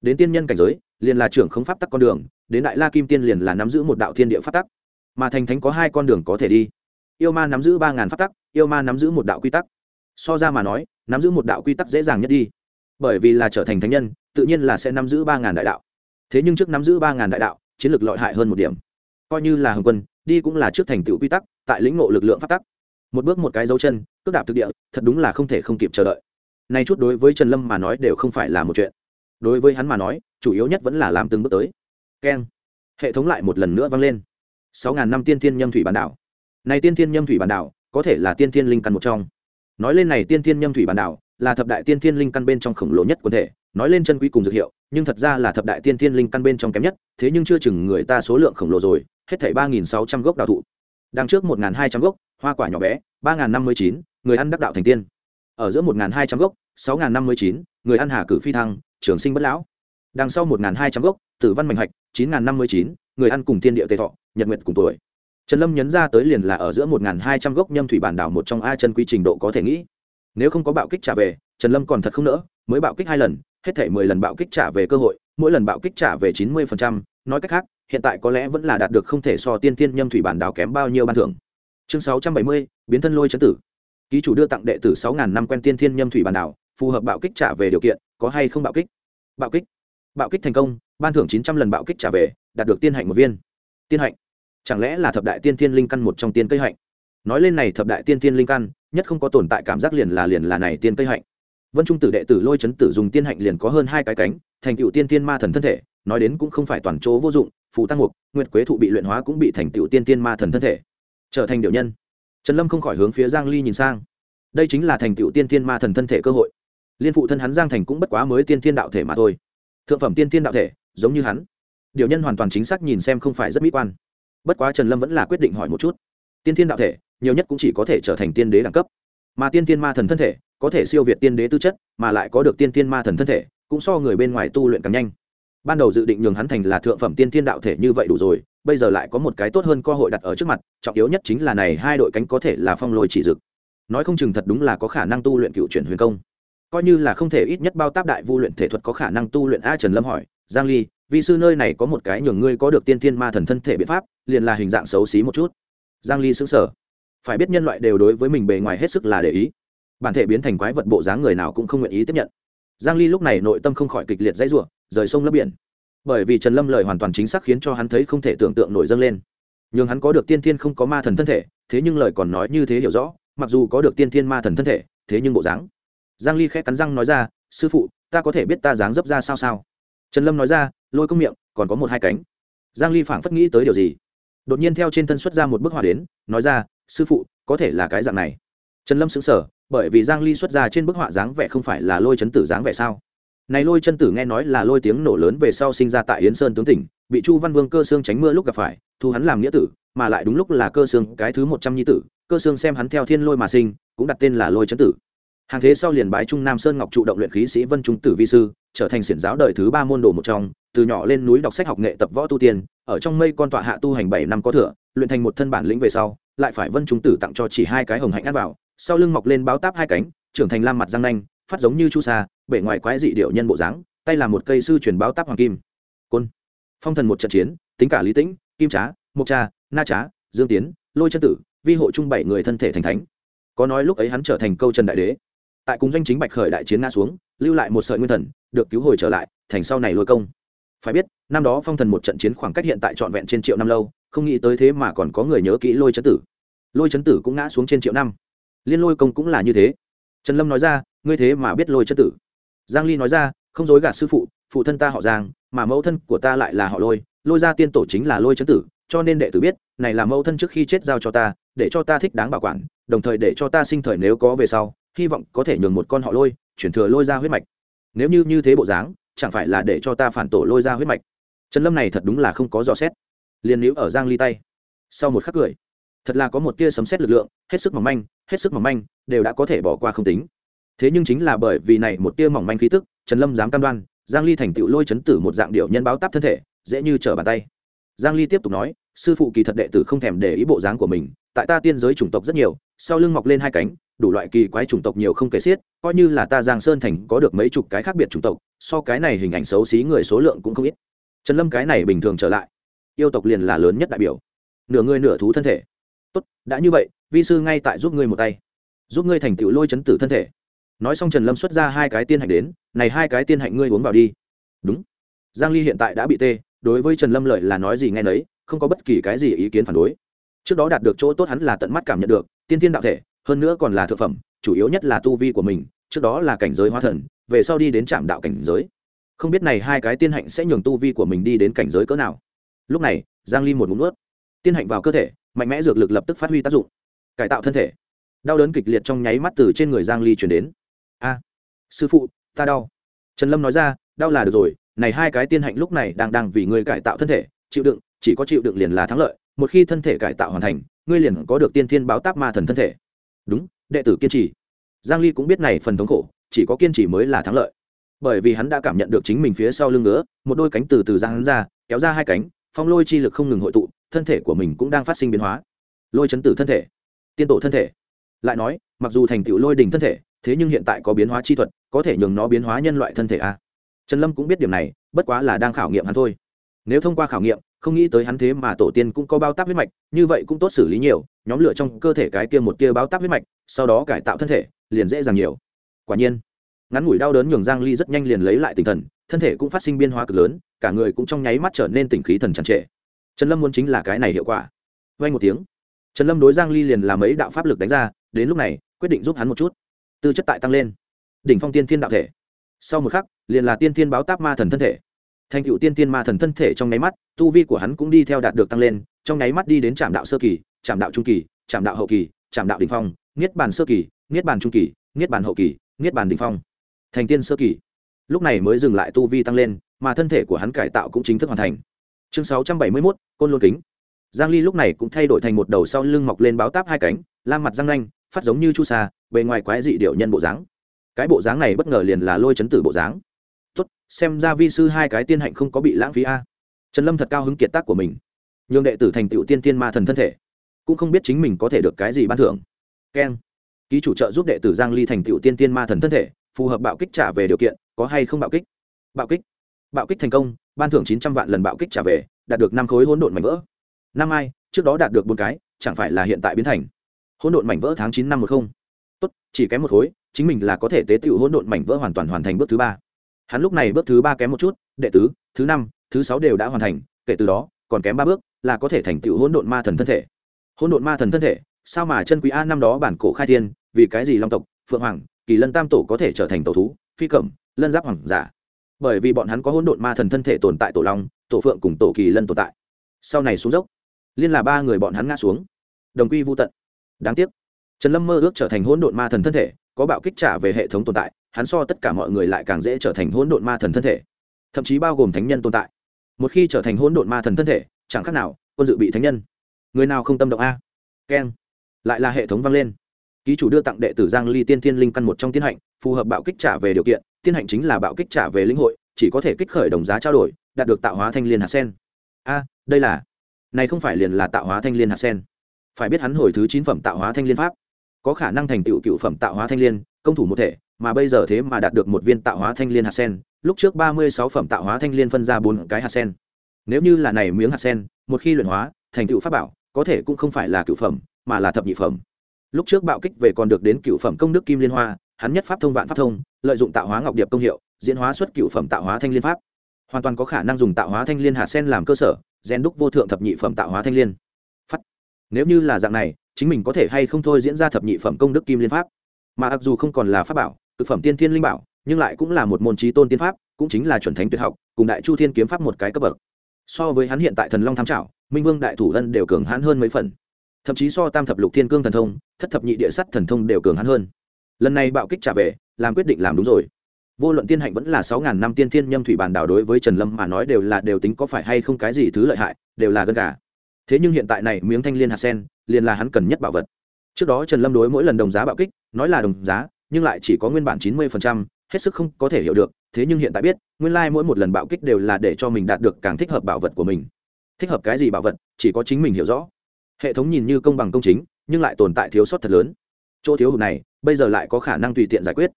Đến tiên nhân cảnh giới, liền là trưởng không pháp tắc con đường, đến đại la kim tiên liền là nắm giữ một đạo thiên địa pháp tắc. Mà thành thánh có hai con đường có thể đi. Yêu ma nắm giữ ba ngàn pháp tắc, yêu ma nắm giữ một đạo quy tắc. So ra mà nói nắm giữ một đạo quy tắc dễ dàng nhất đi. Bởi vì là trở thành thánh nhân, tự nhiên là sẽ nắm giữ ba ngàn đại đạo. Thế nhưng trước nắm giữ ba ngàn đại đạo, chiến lược lợi hại hơn một điểm. Coi như là hồng quân, đi cũng là trước thành tựu quy tắc, tại lĩnh ngộ lực lượng pháp tắc. Một bước một cái dấu chân, cước đạp thực địa, thật đúng là không thể không kịp chờ đợi. Nay chút đối với trần lâm mà nói đều không phải là một chuyện. Đối với hắn mà nói, chủ yếu nhất vẫn là làm từng bước tới. Keng. Hệ thống lại một lần nữa vang lên. Sáu ngàn năm tiên thiên nhâm thủy bản đảo. Này tiên thiên nhâm thủy bản đảo, có thể là tiên thiên linh căn một trong nói lên này tiên thiên nhâm thủy bản đảo là thập đại tiên thiên linh căn bên trong khổng lồ nhất quần thể. Nói lên chân quý cùng dược hiệu, nhưng thật ra là thập đại tiên thiên linh căn bên trong kém nhất, thế nhưng chưa chừng người ta số lượng khổng lồ rồi, hết thảy ba nghìn sáu trăm gốc đào thụ. Đằng trước một hai trăm gốc, hoa quả nhỏ bé, ba nghìn năm mươi chín, người ăn đắc đạo thành tiên. Ở giữa một hai trăm gốc, sáu nghìn năm mươi chín, người ăn hà cử phi thăng, trường sinh bất lão. Đằng sau một hai trăm gốc, tử văn mạnh hạch, chín nghìn năm mươi chín, người ăn cùng thiên địa tề thọ, nhật nguyệt cùng tuổi trần lâm nhấn ra tới liền là ở giữa một hai trăm gốc nhâm thủy bản đảo một trong a chân quy trình độ có thể nghĩ. Nếu không có bạo kích trả về, trần lâm còn thật không nỡ, mới bạo kích hai lần, hết thể mười lần bạo kích trả về cơ hội, mỗi lần bạo kích trả về chín mươi phần trăm. nói cách khác, hiện tại có lẽ vẫn là đạt được không thể so tiên tiên nhâm thủy bản đảo kém bao nhiêu ban thưởng. Chương sáu trăm bảy mươi, biến thân lôi chấn tử. Ký chủ đưa tặng đệ tử sáu ngàn năm quen tiên thiên nhâm thủy bản đảo, phù hợp bạo kích trả về điều kiện, có hay không bạo kích? Bạo kích. Bạo kích thành công, ban thưởng chín trăm lần bạo kích trả về, đạt được tiên hạnh một viên. Tiên hạnh chẳng lẽ là thập đại tiên thiên linh căn một trong tiên cây hạnh? Nói lên này thập đại tiên thiên linh căn, nhất không có tồn tại cảm giác liền là liền là này tiên cây hạnh. Vân trung tử đệ tử lôi chấn tử dùng tiên hạnh liền có hơn hai cái cánh, thành tựu tiên tiên ma thần thân thể, nói đến cũng không phải toàn chỗ vô dụng, phù tăng mục nguyệt quế thụ bị luyện hóa cũng bị thành tựu tiên tiên ma thần thân thể. Trở thành điệu nhân. Trần lâm không khỏi hướng phía giang ly nhìn sang. Đây chính là thành tựu tiên tiên ma thần thân thể cơ hội. Liên phụ thân hắn giang thành cũng bất quá mới tiên tiên đạo thể mà thôi. Thượng phẩm tiên tiên đạo thể, giống như hắn. Điều nhân hoàn toàn chính xác nhìn xem không phải rất mỹ quan bất quá trần lâm vẫn là quyết định hỏi một chút. Tiên Thiên đạo thể, nhiều nhất cũng chỉ có thể trở thành tiên đế đẳng cấp. Mà tiên Thiên ma thần thân thể, có thể siêu việt tiên đế tư chất, mà lại có được tiên Thiên ma thần thân thể, cũng so người bên ngoài tu luyện càng nhanh. Ban đầu dự định nhường hắn thành là thượng phẩm tiên Thiên đạo thể như vậy đủ rồi, bây giờ lại có một cái tốt hơn cơ hội đặt ở trước mặt, trọng yếu nhất chính là này hai đội cánh có thể là phong lôi chỉ dực. Nói không chừng thật đúng là có khả năng tu luyện cựu chuyển huyền công. Coi như là không thể ít nhất bao táp đại vu luyện thể thuật có khả năng tu luyện a trần lâm hỏi, giang ly vì sư nơi này có một cái nhường ngươi có được tiên thiên ma thần thân thể biện pháp, liền là hình dạng xấu xí một chút. Giang ly sững sờ. Phải biết nhân loại đều đối với mình bề ngoài hết sức là để ý. Bản thể biến thành quái vật bộ dáng người nào cũng không nguyện ý tiếp nhận. Giang ly lúc này nội tâm không khỏi kịch liệt dãy rủa, rời sông lấp biển. Bởi vì trần lâm lời hoàn toàn chính xác khiến cho hắn thấy không thể tưởng tượng nổi dâng lên. Nhưng hắn có được tiên thiên không có ma thần thân thể, thế nhưng lời còn nói như thế hiểu rõ, mặc dù có được tiên thiên ma thần thân thể, thế nhưng bộ dáng. Giang ly khẽ cắn răng nói ra, sư phụ, ta có thể biết ta dáng dấp ra sao sao? Trần lâm nói ra lôi công miệng, còn có một hai cánh. Giang ly phảng phất nghĩ tới điều gì. Đột nhiên theo trên thân xuất ra một bức họa đến, nói ra, sư phụ, có thể là cái dạng này. Trần lâm sững sờ, bởi vì giang ly xuất ra trên bức họa dáng vẻ không phải là lôi chấn tử dáng vẻ sao? Này lôi chân tử nghe nói là lôi tiếng nổ lớn về sau sinh ra tại yến sơn tướng tỉnh, bị chu văn vương cơ xương tránh mưa lúc gặp phải, thu hắn làm nghĩa tử, mà lại đúng lúc là cơ xương cái thứ một trăm nhi tử, cơ xương xem hắn theo thiên lôi mà sinh, cũng đặt tên là lôi chấn tử. Hàng thế sau liền bái trung nam sơn ngọc trụ động luyện khí sĩ vân trung tử vi sư, trở thành xiển giáo đời thứ ba môn đồ một trong từ nhỏ lên núi đọc sách học nghệ tập võ tu tiên, ở trong mây con tọa hạ tu hành bảy năm có thừa, luyện thành một thân bản lĩnh về sau, lại phải vân trung tử tặng cho chỉ hai cái hồng hạnh ăn vào, sau lưng mọc lên báo táp hai cánh, trưởng thành lam mặt răng nanh, phát giống như chu sa, bể ngoài quái dị điệu nhân bộ dáng, tay là một cây sư truyền báo táp hoàng kim. Côn. Phong thần một trận chiến, tính cả lý tĩnh, kim trá, mộc trà na trá, dương tiến, lôi chân tử, vi hộ chung bảy người thân thể thành thánh. Có nói lúc ấy hắn trở thành câu trần đại đế. Tại cùng doanh chính bạch khởi đại chiến nga xuống, lưu lại một sợi nguyên thần, được cứu hồi trở lại, thành sau này lôi công phải biết, năm đó phong thần một trận chiến khoảng cách hiện tại trọn vẹn trên triệu năm lâu, không nghĩ tới thế mà còn có người nhớ kỹ lôi chấn tử. Lôi chấn tử cũng ngã xuống trên triệu năm. Liên lôi công cũng là như thế. Trần lâm nói ra, ngươi thế mà biết lôi chấn tử? Giang ly nói ra, không dối gạt sư phụ phụ thân ta họ giang, mà mẫu thân của ta lại là họ lôi. Lôi ra tiên tổ chính là lôi chấn tử, cho nên đệ tử biết, này là mẫu thân trước khi chết giao cho ta, để cho ta thích đáng bảo quản, đồng thời để cho ta sinh thời nếu có về sau, hy vọng có thể nhường một con họ lôi, chuyển thừa lôi ra huyết mạch. Nếu như như thế bộ dáng chẳng phải là để cho ta phản tổ lôi ra huyết mạch. Trần lâm này thật đúng là không có dò xét. Liền níu ở giang ly tay. Sau một khắc cười, thật là có một tia sấm xét lực lượng, hết sức mỏng manh, hết sức mỏng manh, đều đã có thể bỏ qua không tính. Thế nhưng chính là bởi vì này một tia mỏng manh khí tức, trần lâm dám cam đoan, giang ly thành tựu lôi chấn tử một dạng điệu nhân báo táp thân thể, dễ như trở bàn tay. Giang ly tiếp tục nói, sư phụ kỳ thật đệ tử không thèm để ý bộ dáng của mình, tại ta tiên giới chủng tộc rất nhiều, sau lưng mọc lên hai cánh, đủ loại kỳ quái chủng tộc nhiều không kể xiết, coi như là ta giang sơn thành có được mấy chục cái khác biệt chủng tộc so cái này hình ảnh xấu xí người số lượng cũng không ít. Trần lâm cái này bình thường trở lại. Yêu tộc liền là lớn nhất đại biểu. Nửa người nửa thú thân thể. Tốt, đã như vậy, vi sư ngay tại giúp ngươi một tay. Giúp ngươi thành tựu lôi chấn tử thân thể. Nói xong trần lâm xuất ra hai cái tiên hạnh đến, này hai cái tiên hạnh ngươi uống vào đi. Đúng. Giang ly hiện tại đã bị tê, đối với trần lâm lợi là nói gì nghe nấy, không có bất kỳ cái gì ý kiến phản đối. Trước đó đạt được chỗ tốt hắn là tận mắt cảm nhận được, tiên tiên đạo thể, hơn nữa còn là thực phẩm, chủ yếu nhất là tu vi của mình, trước đó là cảnh giới hóa thần về sau đi đến trạm đạo cảnh giới. Không biết này hai cái tiên hạnh sẽ nhường tu vi của mình đi đến cảnh giới cỡ nào. Lúc này, giang ly một ngụm nuốt. Tiên hạnh vào cơ thể, mạnh mẽ dược lực lập tức phát huy tác dụng. Cải tạo thân thể. Đau đớn kịch liệt trong nháy mắt từ trên người giang ly chuyển đến. A, sư phụ, ta đau. Trần lâm nói ra, đau là được rồi, này hai cái tiên hạnh lúc này đang đang vì ngươi cải tạo thân thể, chịu đựng, chỉ có chịu đựng liền là thắng lợi, một khi thân thể cải tạo hoàn thành, ngươi liền có được tiên thiên báo táp ma thần thân thể. Đúng, đệ tử kiên trì. Giang ly cũng biết này phần thống khổ chỉ có kiên trì mới là thắng lợi. Bởi vì hắn đã cảm nhận được chính mình phía sau lưng nữa một đôi cánh từ từ ra hắn ra, kéo ra hai cánh, phong lôi chi lực không ngừng hội tụ, thân thể của mình cũng đang phát sinh biến hóa. Lôi chấn tử thân thể, tiên tổ thân thể. Lại nói, mặc dù thành tựu lôi đình thân thể, thế nhưng hiện tại có biến hóa chi thuật, có thể nhường nó biến hóa nhân loại thân thể a trần lâm cũng biết điểm này, bất quá là đang khảo nghiệm hắn thôi. Nếu thông qua khảo nghiệm, không nghĩ tới hắn thế mà tổ tiên cũng có bao tác huyết mạch, như vậy cũng tốt xử lý nhiều, nhóm lửa trong cơ thể cái kia một kia bao tác huyết mạch, sau đó cải tạo thân thể, liền dễ dàng nhiều quả nhiên, ngắn ngủi đau đớn nhường giang ly rất nhanh liền lấy lại tinh thần, thân thể cũng phát sinh biến hóa cực lớn, cả người cũng trong nháy mắt trở nên tỉnh khí thần tràn trệ trần lâm muốn chính là cái này hiệu quả. Vay một tiếng, trần lâm đối giang ly liền làm ấy đạo pháp lực đánh ra, đến lúc này, quyết định giúp hắn một chút. Tư chất tại tăng lên. Đỉnh phong tiên thiên đạo thể. Sau một khắc, liền là tiên thiên báo táp ma thần thân thể. Thành cựu tiên thiên ma thần thân thể trong nháy mắt, tu vi của hắn cũng đi theo đạt được tăng lên, trong nháy mắt đi đến trạm đạo sơ kỳ, trạm đạo trung kỳ, trạm đạo hậu kỳ, trạm đạo đỉnh phong, niết bàn sơ kỳ, niết bàn trung kỳ, niết bàn hậu kỳ niết bàn đỉnh phong. Thành tiên sơ kỳ. Lúc này mới dừng lại tu vi tăng lên, mà thân thể của hắn cải tạo cũng chính thức hoàn thành. Chương sáu trăm bảy mươi mốt, côn lôn kính. Giang ly lúc này cũng thay đổi thành một đầu sau lưng mọc lên báo táp hai cánh la mặt răng nanh, phát giống như chu sa, bề ngoài quái dị điệu nhân bộ dáng. Cái bộ dáng này bất ngờ liền là lôi chấn tử bộ dáng. Tốt, xem ra vi sư hai cái tiên hạnh không có bị lãng phí a. Trần lâm thật cao hứng kiệt tác của mình. Nhường đệ tử thành tựu tiên tiên ma thần thân thể. Cũng không biết chính mình có thể được cái gì ban thưởng. Keng ký chủ trợ giúp đệ tử giang ly thành tựu tiên tiên ma thần thân thể, phù hợp bạo kích trả về điều kiện, có hay không bạo kích? Bạo kích. Bạo kích thành công, ban thưởng chín trăm vạn lần bạo kích trả về, đạt được năm khối hỗn độn mảnh vỡ. Năm ai, trước đó đạt được bốn cái, chẳng phải là hiện tại biến thành. Hỗn độn mảnh vỡ tháng chín năm một không. Tốt, chỉ kém một khối, chính mình là có thể tế tựu hỗn độn mảnh vỡ hoàn toàn hoàn thành bước thứ ba. Hắn lúc này bước thứ ba kém một chút, đệ tứ, thứ năm, thứ sáu đều đã hoàn thành, kể từ đó, còn kém ba bước, là có thể thành tựu hỗn độn ma thần thân thể. Hỗn độn ma thần thân thể sao mà chân quý a năm đó bản cổ khai thiên, vì cái gì long tộc, phượng hoàng, kỳ lân tam tổ có thể trở thành tổ thú, phi cẩm, lân giáp hoàng giả? Bởi vì bọn hắn có hỗn độn ma thần thân thể tồn tại tổ long, tổ phượng cùng tổ kỳ lân tồn tại. Sau này xuống dốc, liên là ba người bọn hắn ngã xuống. Đồng quy vô tận. Đáng tiếc, trần lâm mơ ước trở thành hỗn độn ma thần thân thể, có bạo kích trả về hệ thống tồn tại, hắn so tất cả mọi người lại càng dễ trở thành hỗn độn ma thần thân thể. Thậm chí bao gồm thánh nhân tồn tại. Một khi trở thành hỗn độn ma thần thân thể, chẳng khác nào quân dự bị thánh nhân. Người nào không tâm động a? Keng lại là hệ thống vang lên. Ký chủ đưa tặng đệ tử giang ly tiên thiên linh căn một trong tiến hạnh, phù hợp bạo kích trả về điều kiện tiên hạnh chính là bạo kích trả về lĩnh hội, chỉ có thể kích khởi đồng giá trao đổi, đạt được tạo hóa thanh liên hạt sen. A à, đây là, này không phải liền là tạo hóa thanh liên hạt sen. Phải biết hắn hồi thứ chín phẩm tạo hóa thanh liên pháp, có khả năng thành tựu cựu phẩm tạo hóa thanh liên, công thủ một thể, mà bây giờ thế mà đạt được một viên tạo hóa thanh liên hạt sen, lúc trước ba mươi sáu phẩm tạo hóa thanh liên phân ra bốn cái hạt sen. Nếu như là này miếng hạt sen, một khi luyện hóa, thành tựu pháp bảo, có thể cũng không phải là cựu phẩm mà là thập nhị phẩm. Lúc trước bạo kích về còn được đến cựu phẩm công đức kim liên hoa, hắn nhất pháp thông vạn pháp thông, lợi dụng tạo hóa ngọc điệp công hiệu, diễn hóa xuất cựu phẩm tạo hóa thanh liên pháp. Hoàn toàn có khả năng dùng tạo hóa thanh liên hạt sen làm cơ sở gen đúc vô thượng thập nhị phẩm tạo hóa thanh liên. Phát. Nếu như là dạng này, chính mình có thể hay không thôi diễn ra thập nhị phẩm công đức kim liên pháp. Mà mặc dù không còn là pháp bảo thực phẩm tiên thiên linh bảo, nhưng lại cũng là một môn trí tôn tiên pháp, cũng chính là chuẩn thánh tuyệt học, cùng đại chu thiên kiếm pháp một cái cấp bậc. So với hắn hiện tại thần long tham trảo, minh vương đại thủ ân đều cường hãn hơn mấy phần thậm chí so tam thập lục thiên cương thần thông, thất thập nhị địa sắt thần thông đều cường hắn hơn. Lần này bạo kích trả về, làm quyết định làm đúng rồi. Vô luận tiên hạnh vẫn là sáu ngàn năm tiên thiên nhâm thủy bản đảo đối với trần lâm mà nói đều là đều tính có phải hay không cái gì thứ lợi hại, đều là gân gà. Thế nhưng hiện tại này miếng thanh liên hạt sen, liền là hắn cần nhất bảo vật. Trước đó trần lâm đối mỗi lần đồng giá bạo kích, nói là đồng giá, nhưng lại chỉ có nguyên bản chín mươi phần trăm, hết sức không có thể hiểu được, thế nhưng hiện tại biết, nguyên lai、like、mỗi một lần bạo kích đều là để cho mình đạt được càng thích hợp bảo vật của mình. Thích hợp cái gì bảo vật, chỉ có chính mình hiểu rõ hệ thống nhìn như công bằng công chính, nhưng lại tồn tại thiếu sót thật lớn. Chỗ thiếu hụt này, bây giờ lại có khả năng tùy tiện giải quyết.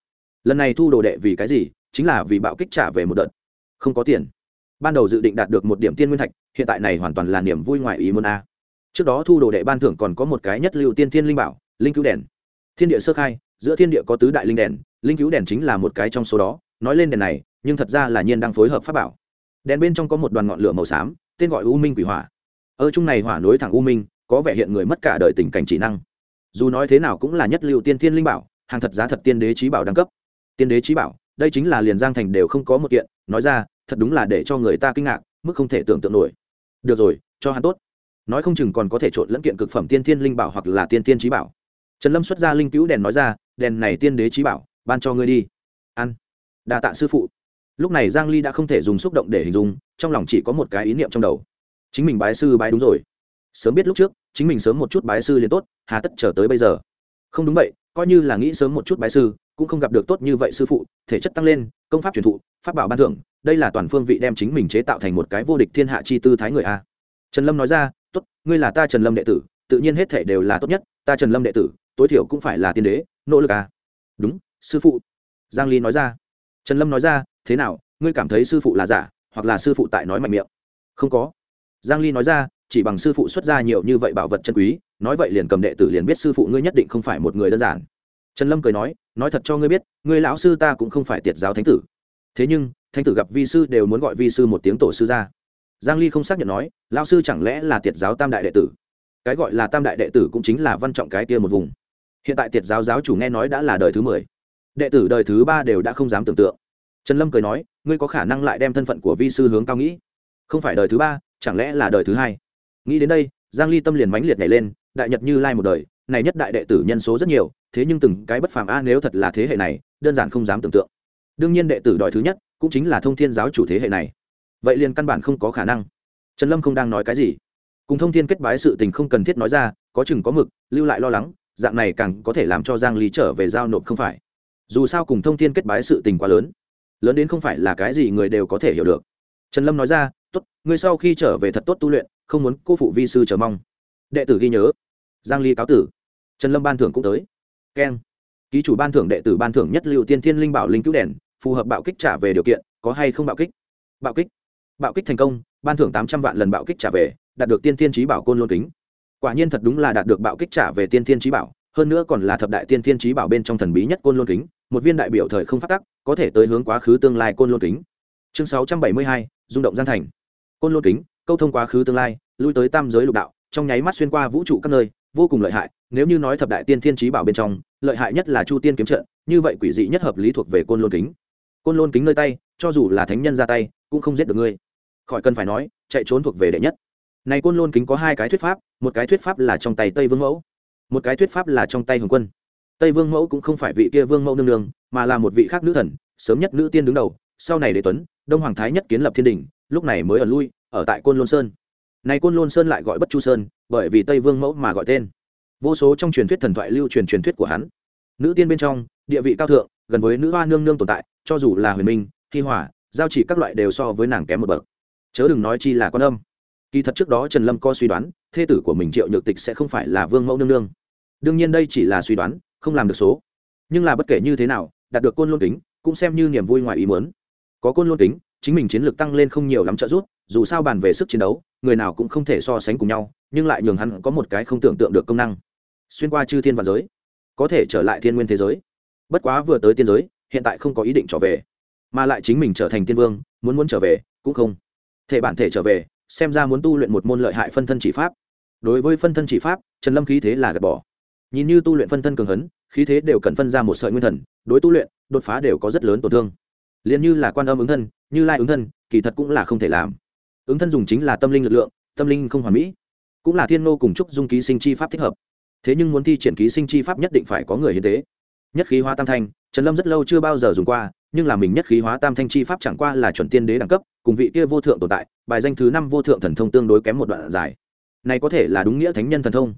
Lần này thu đồ đệ vì cái gì? Chính là vì bạo kích trả về một đợt. Không có tiền. Ban đầu dự định đạt được một điểm tiên nguyên thạch, hiện tại này hoàn toàn là niềm vui ngoài ý muốn a. Trước đó thu đồ đệ ban thưởng còn có một cái nhất lưu tiên thiên linh bảo, linh cứu đèn. Thiên địa sơ khai, giữa thiên địa có tứ đại linh đèn, linh cứu đèn chính là một cái trong số đó. Nói lên đèn này, nhưng thật ra là nhiên đang phối hợp pháp bảo. Đèn bên trong có một đoàn ngọn lửa màu xám, tên gọi u minh quỷ hỏa. Ở chung này hỏa nối thẳng u minh có vẻ hiện người mất cả đời tình cảnh chỉ năng. Dù nói thế nào cũng là nhất lưu tiên thiên linh bảo, hàng thật giá thật tiên đế trí bảo đẳng cấp. Tiên đế trí bảo, đây chính là liền giang thành đều không có một kiện, nói ra, thật đúng là để cho người ta kinh ngạc, mức không thể tưởng tượng nổi. Được rồi, cho hắn tốt. Nói không chừng còn có thể trộn lẫn kiện cực phẩm tiên thiên linh bảo hoặc là tiên tiên trí bảo. Trần lâm xuất ra linh cứu đèn nói ra, đèn này tiên đế trí bảo, ban cho ngươi đi. Ăn đà tạ sư phụ. Lúc này giang ly đã không thể dùng xúc động để hình dung, trong lòng chỉ có một cái ý niệm trong đầu. Chính mình bái sư bái đúng rồi sớm biết lúc trước, chính mình sớm một chút bái sư liền tốt, hà tất chờ tới bây giờ. Không đúng vậy, coi như là nghĩ sớm một chút bái sư, cũng không gặp được tốt như vậy sư phụ, thể chất tăng lên, công pháp truyền thụ, pháp bảo ban thưởng, đây là toàn phương vị đem chính mình chế tạo thành một cái vô địch thiên hạ chi tư thái người a. Trần lâm nói ra, tốt, ngươi là ta trần lâm đệ tử, tự nhiên hết thể đều là tốt nhất, ta trần lâm đệ tử, tối thiểu cũng phải là tiên đế, nỗ lực a. Đúng, sư phụ. Giang ly nói ra. Trần lâm nói ra, thế nào, ngươi cảm thấy sư phụ là giả, hoặc là sư phụ tại nói mạnh miệng? Không có. Giang ly nói ra chỉ bằng sư phụ xuất ra nhiều như vậy bảo vật chân quý, nói vậy liền cầm đệ tử liền biết sư phụ ngươi nhất định không phải một người đơn giản. Trần lâm cười nói nói thật cho ngươi biết, ngươi lão sư ta cũng không phải tiệt giáo thánh tử. Thế nhưng, thánh tử gặp vi sư đều muốn gọi vi sư một tiếng tổ sư ra. Giang ly không xác nhận nói, lão sư chẳng lẽ là tiệt giáo tam đại đệ tử? Cái gọi là tam đại đệ tử cũng chính là văn trọng cái kia một vùng. Hiện tại tiệt giáo giáo chủ nghe nói đã là đời thứ mười. Đệ tử đời thứ ba đều đã không dám tưởng tượng. Trần lâm cười nói, ngươi có khả năng lại đem thân phận của vi sư hướng cao nghĩ. Không phải đời thứ ba, chẳng lẽ là đời thứ hai? Nghĩ đến đây, giang ly tâm liền mãnh liệt nhảy lên, đại nhật như lai một đời, này nhất đại đệ tử nhân số rất nhiều, thế nhưng từng cái bất phàm a, nếu thật là thế hệ này, đơn giản không dám tưởng tượng. Đương nhiên đệ tử đòi thứ nhất, cũng chính là thông thiên giáo chủ thế hệ này. Vậy liền căn bản không có khả năng. Trần lâm không đang nói cái gì. Cùng thông thiên kết bái sự tình không cần thiết nói ra, có chừng có mực, lưu lại lo lắng, dạng này càng có thể làm cho giang ly trở về giao nộp không phải. Dù sao cùng thông thiên kết bái sự tình quá lớn lớn đến không phải là cái gì người đều có thể hiểu được. Trần lâm nói ra, tốt, ngươi sau khi trở về thật tốt tu luyện không muốn cô phụ vi sư chờ mong. Đệ tử ghi nhớ. Giang ly cáo tử. Trần lâm ban thưởng cũng tới. Keng. Ký chủ ban thưởng đệ tử ban thưởng nhất lưu tiên thiên linh bảo linh cứu đèn, phù hợp bạo kích trả về điều kiện, có hay không bạo kích? Bạo kích. Bạo kích thành công, ban thưởng tám trăm vạn lần bạo kích trả về, đạt được tiên thiên trí bảo côn lôn kính. Quả nhiên thật đúng là đạt được bạo kích trả về tiên thiên trí bảo, hơn nữa còn là thập đại tiên thiên trí bảo bên trong thần bí nhất côn lôn kính, một viên đại biểu thời không phát tắc, có thể tới hướng quá khứ tương lai côn lôn kính. Chương sáu trăm bảy mươi hai, rung động gian thành. Côn lôn kính câu thông quá khứ tương lai, lui tới tam giới lục đạo, trong nháy mắt xuyên qua vũ trụ các nơi, vô cùng lợi hại, nếu như nói thập đại tiên thiên trí bảo bên trong, lợi hại nhất là chu tiên kiếm trận, như vậy quỷ dị nhất hợp lý thuộc về côn lôn kính. Côn lôn kính nơi tay, cho dù là thánh nhân ra tay, cũng không giết được ngươi. Khỏi cần phải nói, chạy trốn thuộc về đệ nhất. Này côn lôn kính có hai cái thuyết pháp, một cái thuyết pháp là trong tay tây vương mẫu, một cái thuyết pháp là trong tay hồng quân. Tây vương mẫu cũng không phải vị kia vương mẫu nương nương, mà là một vị khác nữ thần, sớm nhất nữ tiên đứng đầu, sau này đế tuấn, đông hoàng thái nhất kiến lập thiên đình, lúc này mới ở lui ở tại côn lôn sơn này côn lôn sơn lại gọi bất chu sơn bởi vì tây vương mẫu mà gọi tên vô số trong truyền thuyết thần thoại lưu truyền truyền thuyết của hắn nữ tiên bên trong địa vị cao thượng gần với nữ hoa nương nương tồn tại cho dù là huyền minh thi hỏa giao chỉ các loại đều so với nàng kém một bậc chớ đừng nói chi là con âm kỳ thật trước đó trần lâm có suy đoán thê tử của mình triệu nhược tịch sẽ không phải là vương mẫu nương nương đương nhiên đây chỉ là suy đoán không làm được số nhưng là bất kể như thế nào đạt được côn lôn kính cũng xem như niềm vui ngoài ý muốn có côn lôn kính chính mình chiến lược tăng lên không nhiều lắm trợ giúp dù sao bàn về sức chiến đấu, người nào cũng không thể so sánh cùng nhau, nhưng lại nhường hắn có một cái không tưởng tượng được công năng. Xuyên qua chư thiên và giới, có thể trở lại thiên nguyên thế giới. Bất quá vừa tới tiên giới, hiện tại không có ý định trở về. Mà lại chính mình trở thành tiên vương, muốn muốn trở về, cũng không thể bản thể trở về, xem ra muốn tu luyện một môn lợi hại phân thân chỉ pháp. Đối với phân thân chỉ pháp, trần lâm khí thế là gạt bỏ. Nhìn như tu luyện phân thân cường hấn, khí thế đều cần phân ra một sợi nguyên thần, đối tu luyện, đột phá đều có rất lớn tổn thương. Liền như là quan âm ứng thân, như lai ứng thân, kỳ thật cũng là không thể làm ứng thân dùng chính là tâm linh lực lượng, tâm linh không hoàn mỹ. Cũng là thiên nô cùng chúc dung ký sinh chi pháp thích hợp. Thế nhưng muốn thi triển ký sinh chi pháp nhất định phải có người hiến tế. Nhất khí hóa tam thanh, trần lâm rất lâu chưa bao giờ dùng qua, nhưng là mình nhất khí hóa tam thanh chi pháp chẳng qua là chuẩn tiên đế đẳng cấp, cùng vị kia vô thượng tồn tại, bài danh thứ năm vô thượng thần thông tương đối kém một đoạn dài. Này có thể là đúng nghĩa thánh nhân thần thông.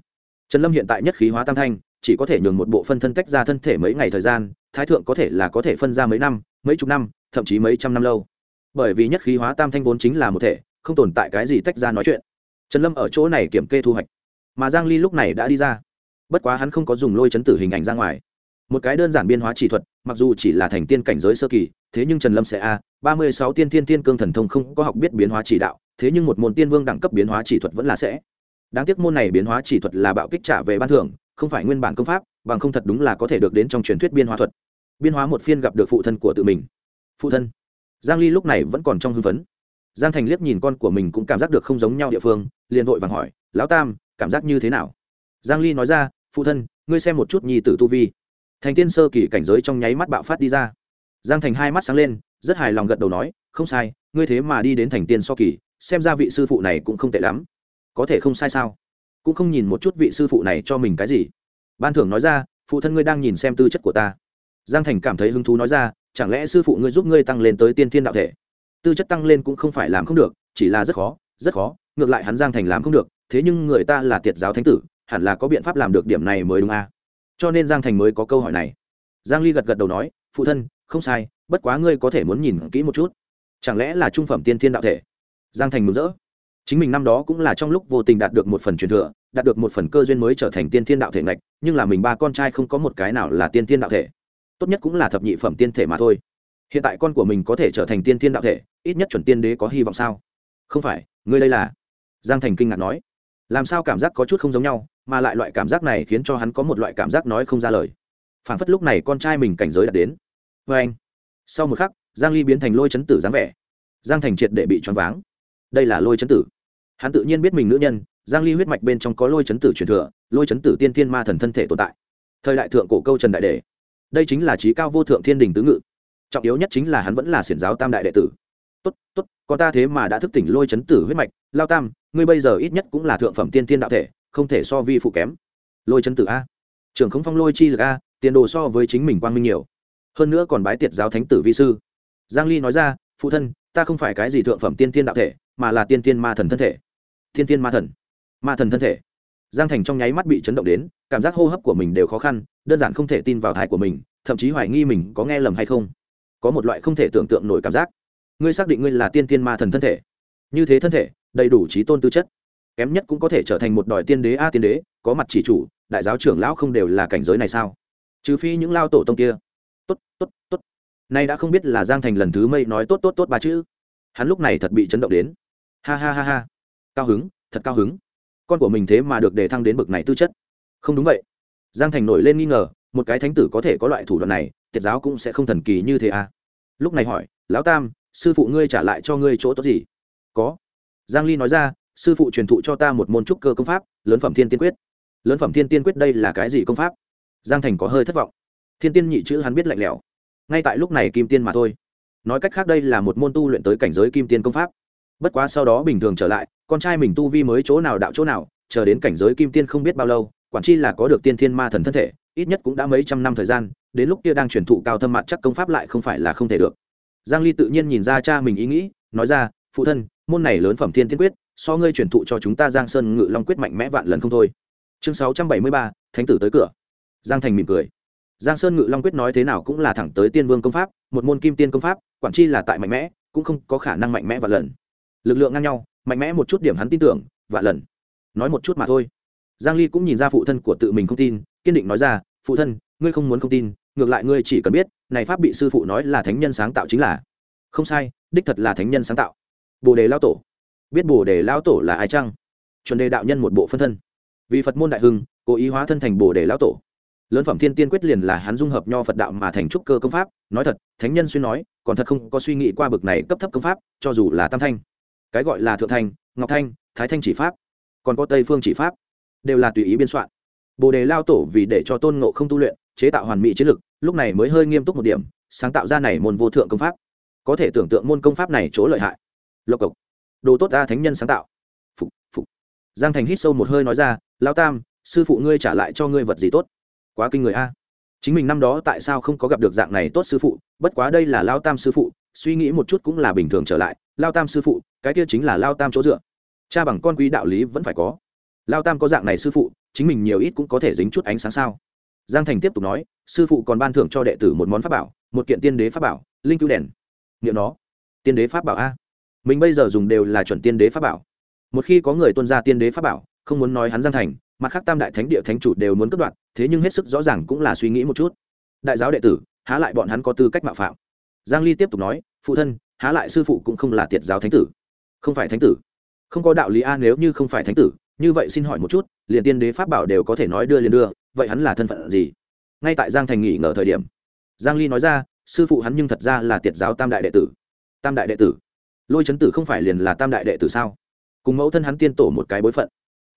Trần lâm hiện tại nhất khí hóa tam thanh, chỉ có thể nhường một bộ phân thân tách ra thân thể mấy ngày thời gian, thái thượng có thể là có thể phân ra mấy năm, mấy chục năm, thậm chí mấy trăm năm lâu. Bởi vì nhất khí hóa tam thanh vốn chính là một thể không tồn tại cái gì tách ra nói chuyện. Trần lâm ở chỗ này kiểm kê thu hoạch. Mà giang ly lúc này đã đi ra. Bất quá hắn không có dùng lôi chấn tử hình ảnh ra ngoài. Một cái đơn giản biên hóa chỉ thuật, mặc dù chỉ là thành tiên cảnh giới sơ kỳ, thế nhưng trần lâm sẽ a, ba mươi sáu tiên tiên tiên cương thần thông không có học biết biến hóa chỉ đạo, thế nhưng một môn tiên vương đẳng cấp biến hóa chỉ thuật vẫn là sẽ. Đáng tiếc môn này biến hóa chỉ thuật là bạo kích trả về ban thưởng, không phải nguyên bản công pháp, bằng không thật đúng là có thể được đến trong truyền thuyết biên hóa thuật. Biên hóa một phiên gặp được phụ thân của tự mình. Phụ thân. Giang ly lúc này vẫn còn trong hưng phấn giang thành liếc nhìn con của mình cũng cảm giác được không giống nhau địa phương, liền vội vàng hỏi, lão tam, cảm giác như thế nào? Giang ly nói ra, phụ thân, ngươi xem một chút nhi tử tu vi. Thành tiên sơ kỳ cảnh giới trong nháy mắt bạo phát đi ra. Giang thành hai mắt sáng lên, rất hài lòng gật đầu nói, không sai, ngươi thế mà đi đến thành tiên so kỳ, xem ra vị sư phụ này cũng không tệ lắm. Có thể không sai sao? Cũng không nhìn một chút vị sư phụ này cho mình cái gì? Ban thưởng nói ra, phụ thân ngươi đang nhìn xem tư chất của ta. Giang thành cảm thấy hứng thú nói ra, chẳng lẽ sư phụ ngươi giúp ngươi tăng lên tới tiên thiên đạo thể? Tư chất tăng lên cũng không phải làm không được, chỉ là rất khó rất khó, ngược lại hắn giang thành làm không được, thế nhưng người ta là tiệt giáo thánh tử, hẳn là có biện pháp làm được điểm này mới đúng a. À? cho nên giang thành mới có câu hỏi này. Giang ly gật gật đầu nói, phụ thân, không sai, bất quá ngươi có thể muốn nhìn kỹ một chút. Chẳng lẽ là trung phẩm tiên thiên đạo thể? Giang thành mừng rỡ. Chính mình năm đó cũng là trong lúc vô tình đạt được một phần truyền thừa, đạt được một phần cơ duyên mới trở thành tiên thiên đạo thể ngạch, nhưng là mình ba con trai không có một cái nào là tiên thiên đạo thể. Tốt nhất cũng là thập nhị phẩm tiên thể mà thôi hiện tại con của mình có thể trở thành tiên thiên đạo thể, ít nhất chuẩn tiên đế có hy vọng sao? Không phải, ngươi đây là? Giang thành kinh ngạc nói. Làm sao cảm giác có chút không giống nhau, mà lại loại cảm giác này khiến cho hắn có một loại cảm giác nói không ra lời. Phản phất lúc này con trai mình cảnh giới đã đến. Vê anh, sau một khắc, giang ly biến thành lôi chấn tử dáng vẻ. Giang thành triệt để bị choáng váng. Đây là lôi chấn tử. Hắn tự nhiên biết mình nữ nhân, giang ly huyết mạch bên trong có lôi chấn tử truyền thừa, lôi chấn tử tiên thiên ma thần thân thể tồn tại. Thời đại thượng cổ câu trần đại đề đây chính là trí cao vô thượng thiên đình tứ ngự trọng yếu nhất chính là hắn vẫn là xiển giáo tam đại đệ tử. Tốt tốt, con ta thế mà đã thức tỉnh lôi chấn tử huyết mạch, lao tam, ngươi bây giờ ít nhất cũng là thượng phẩm tiên tiên đạo thể, không thể so vi phụ kém. Lôi chấn tử a. Trưởng không phong lôi chi lực a, tiền đồ so với chính mình quang minh nhiều. Hơn nữa còn bái tiệt giáo thánh tử vi sư. Giang ly nói ra, phụ thân, ta không phải cái gì thượng phẩm tiên tiên đạo thể, mà là tiên tiên ma thần thân thể. Thiên tiên ma thần. Ma thần thân thể. Giang thành trong nháy mắt bị chấn động đến, cảm giác hô hấp của mình đều khó khăn, đơn giản không thể tin vào thai của mình, thậm chí hoài nghi mình có nghe lầm hay không có một loại không thể tưởng tượng nổi cảm giác. Ngươi xác định ngươi là tiên tiên ma thần thân thể. Như thế thân thể, đầy đủ trí tôn tư chất. Kém nhất cũng có thể trở thành một đòi tiên đế a tiên đế, có mặt chỉ chủ, đại giáo trưởng lão không đều là cảnh giới này sao? Trừ phi những lao tổ tông kia. Tốt tốt tốt. Nay đã không biết là giang thành lần thứ mây nói tốt tốt tốt ba chữ. Hắn lúc này thật bị chấn động đến. Ha ha ha ha. Cao hứng, thật cao hứng. Con của mình thế mà được đề thăng đến bực này tư chất. Không đúng vậy. Giang thành nổi lên nghi ngờ, một cái thánh tử có thể có loại thủ đoạn này tiệt giáo cũng sẽ không thần kỳ như thế à? Lúc này hỏi, lão tam, sư phụ ngươi trả lại cho ngươi chỗ tốt gì? Có. Giang ly nói ra, sư phụ truyền thụ cho ta một môn trúc cơ công pháp, lớn phẩm thiên tiên quyết. Lớn phẩm thiên tiên quyết đây là cái gì công pháp? Giang thành có hơi thất vọng. Thiên tiên nhị chữ hắn biết lạnh lẽo. Ngay tại lúc này kim tiên mà thôi. Nói cách khác đây là một môn tu luyện tới cảnh giới kim tiên công pháp. Bất quá sau đó bình thường trở lại, con trai mình tu vi mới chỗ nào đạo chỗ nào, chờ đến cảnh giới kim tiên không biết bao lâu, quản chi là có được tiên thiên ma thần thân thể, ít nhất cũng đã mấy trăm năm thời gian đến lúc kia đang truyền thụ cao thâm mặt chắc công pháp lại không phải là không thể được. Giang ly tự nhiên nhìn ra cha mình ý nghĩ nói ra phụ thân môn này lớn phẩm thiên tiên quyết so ngươi truyền thụ cho chúng ta giang sơn ngự long quyết mạnh mẽ vạn lần không thôi. Chương 673, thánh tử tới cửa. Giang thành mỉm cười. Giang sơn ngự long quyết nói thế nào cũng là thẳng tới tiên vương công pháp một môn kim tiên công pháp quản chi là tại mạnh mẽ cũng không có khả năng mạnh mẽ vạn lần. Lực lượng ngang nhau mạnh mẽ một chút điểm hắn tin tưởng vạn lần. Nói một chút mà thôi. Giang ly cũng nhìn ra phụ thân của tự mình không tin kiên định nói ra phụ thân ngươi không muốn không tin ngược lại ngươi chỉ cần biết, này pháp bị sư phụ nói là thánh nhân sáng tạo chính là. Không sai, đích thật là thánh nhân sáng tạo. Bồ đề lao tổ. Biết bồ đề lao tổ là ai chăng? Chuẩn đề đạo nhân một bộ phân thân. Vì phật môn đại hưng, cố ý hóa thân thành bồ đề lao tổ. Lớn phẩm thiên tiên quyết liền là hắn dung hợp nho phật đạo mà thành trúc cơ công pháp. Nói thật, thánh nhân xuyên nói, còn thật không có suy nghĩ qua bực này cấp thấp công pháp, cho dù là tam thanh. Cái gọi là thượng thanh, ngọc thanh, thái thanh chỉ pháp, còn có tây phương chỉ pháp, đều là tùy ý biên soạn. Bồ đề lao tổ vì để cho tôn ngộ không tu luyện chế tạo hoàn mỹ chiến lực lúc này mới hơi nghiêm túc một điểm, sáng tạo ra này môn vô thượng công pháp. Có thể tưởng tượng môn công pháp này chỗ lợi hại. Lộc cộc. Đồ tốt ta thánh nhân sáng tạo. Phục phục. Giang thành hít sâu một hơi nói ra lao tam, sư phụ ngươi trả lại cho ngươi vật gì tốt? Quá kinh người a. Chính mình năm đó tại sao không có gặp được dạng này tốt sư phụ? Bất quá đây là lao tam sư phụ, suy nghĩ một chút cũng là bình thường trở lại. Lao tam sư phụ, cái kia chính là lao tam chỗ dựa. Cha bằng con quý đạo lý vẫn phải có. Lao tam có dạng này sư phụ, chính mình nhiều ít cũng có thể dính chút ánh sáng sao? Giang thành tiếp tục nói, sư phụ còn ban thưởng cho đệ tử một món pháp bảo, một kiện tiên đế pháp bảo, linh cứu đèn. Nghiệm nó. Tiên đế pháp bảo a. Mình bây giờ dùng đều là chuẩn tiên đế pháp bảo. Một khi có người tuân ra tiên đế pháp bảo, không muốn nói hắn giang thành mặt khác tam đại thánh địa thánh chủ đều muốn cất đoạn, thế nhưng hết sức rõ ràng cũng là suy nghĩ một chút. Đại giáo đệ tử, há lại bọn hắn có tư cách mạo phạm? Giang ly tiếp tục nói, phụ thân, há lại sư phụ cũng không là tiệt giáo thánh tử. Không phải thánh tử. Không có đạo lý a, nếu như không phải thánh tử, như vậy xin hỏi một chút, liền tiên đế pháp bảo đều có thể nói đưa liền đưa vậy hắn là thân phận gì? Ngay tại giang thành nghỉ ngờ thời điểm, giang ly nói ra, sư phụ hắn nhưng thật ra là tiệt giáo tam đại đệ tử. Tam đại đệ tử? Lôi chấn tử không phải liền là tam đại đệ tử sao? Cùng mẫu thân hắn tiên tổ một cái bối phận.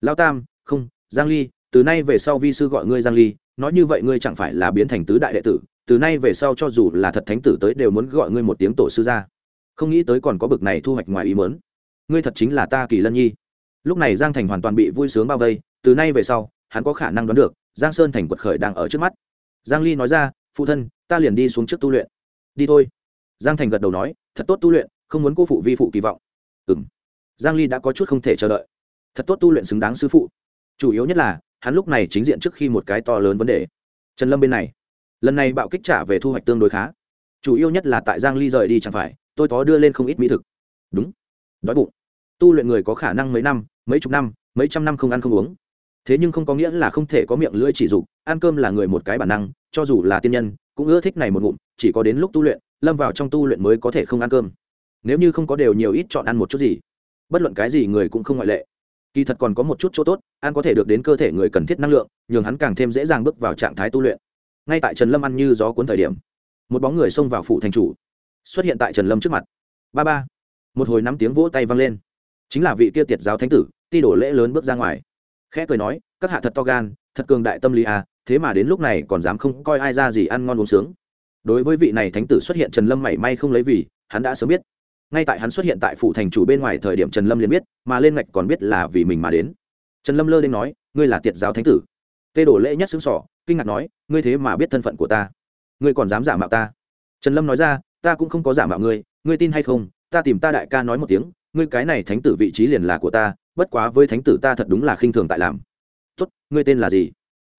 Lao tam, không, giang ly, từ nay về sau vi sư gọi ngươi giang ly, nói như vậy ngươi chẳng phải là biến thành tứ đại đệ tử, từ nay về sau cho dù là thật thánh tử tới đều muốn gọi ngươi một tiếng tổ sư ra không nghĩ tới còn có bực này thu hoạch ngoài ý muốn. Ngươi thật chính là ta kỳ lân nhi. Lúc này giang thành hoàn toàn bị vui sướng bao vây, từ nay về sau, hắn có khả năng đoán được giang sơn thành quật khởi đang ở trước mắt. Giang ly nói ra, phụ thân, ta liền đi xuống trước tu luyện. Đi thôi. Giang thành gật đầu nói, thật tốt tu luyện, không muốn cô phụ vi phụ kỳ vọng. Ừ m giang ly đã có chút không thể chờ đợi. Thật tốt tu luyện xứng đáng sư phụ. Chủ yếu nhất là, hắn lúc này chính diện trước khi một cái to lớn vấn đề. Trần lâm bên này. Lần này bạo kích trả về thu hoạch tương đối khá. Chủ yếu nhất là tại giang ly rời đi chẳng phải, tôi có đưa lên không ít mỹ thực. Đúng. Đói bụng. Tu luyện người có khả năng mấy năm, mấy chục năm, mấy trăm năm không ăn không uống thế nhưng không có nghĩa là không thể có miệng lưỡi chỉ dục, ăn cơm là người một cái bản năng, cho dù là tiên nhân, cũng ưa thích này một ngụm, chỉ có đến lúc tu luyện, lâm vào trong tu luyện mới có thể không ăn cơm. Nếu như không có đều nhiều ít chọn ăn một chút gì, bất luận cái gì người cũng không ngoại lệ. Kỳ thật còn có một chút chỗ tốt, ăn có thể được đến cơ thể người cần thiết năng lượng, nhường hắn càng thêm dễ dàng bước vào trạng thái tu luyện. Ngay tại trần lâm ăn như gió cuốn thời điểm, một bóng người xông vào phủ thành chủ, xuất hiện tại trần lâm trước mặt. Ba ba. Một hồi năm tiếng vỗ tay vang lên. Chính là vị kia tiệt giáo thánh tử, ti đổ lễ lớn bước ra ngoài khẽ cười nói, các hạ thật to gan, thật cường đại tâm lý à thế mà đến lúc này còn dám không coi ai ra gì ăn ngon uống sướng. Đối với vị này thánh tử xuất hiện trần lâm mảy may không lấy vì, hắn đã sớm biết. Ngay tại hắn xuất hiện tại phủ thành chủ bên ngoài thời điểm trần lâm liền biết, mà lên ngạch còn biết là vì mình mà đến. Trần lâm lơ đ ê n nói, ngươi là tiệt giáo thánh tử. Tê đổ lễ nhất xứng sỏ kinh ngạc nói, ngươi thế mà biết thân phận của ta. Ngươi còn dám giả mạo ta? Trần lâm nói ra, ta cũng không có giả mạo ngươi ngươi tin hay không? Ta tìm ta đại ca nói một tiếng, ngươi cái này thánh tử vị trí liền là của ta bất quá với thánh tử ta thật đúng là khinh thường tại làm. Tốt, ngươi tên là gì?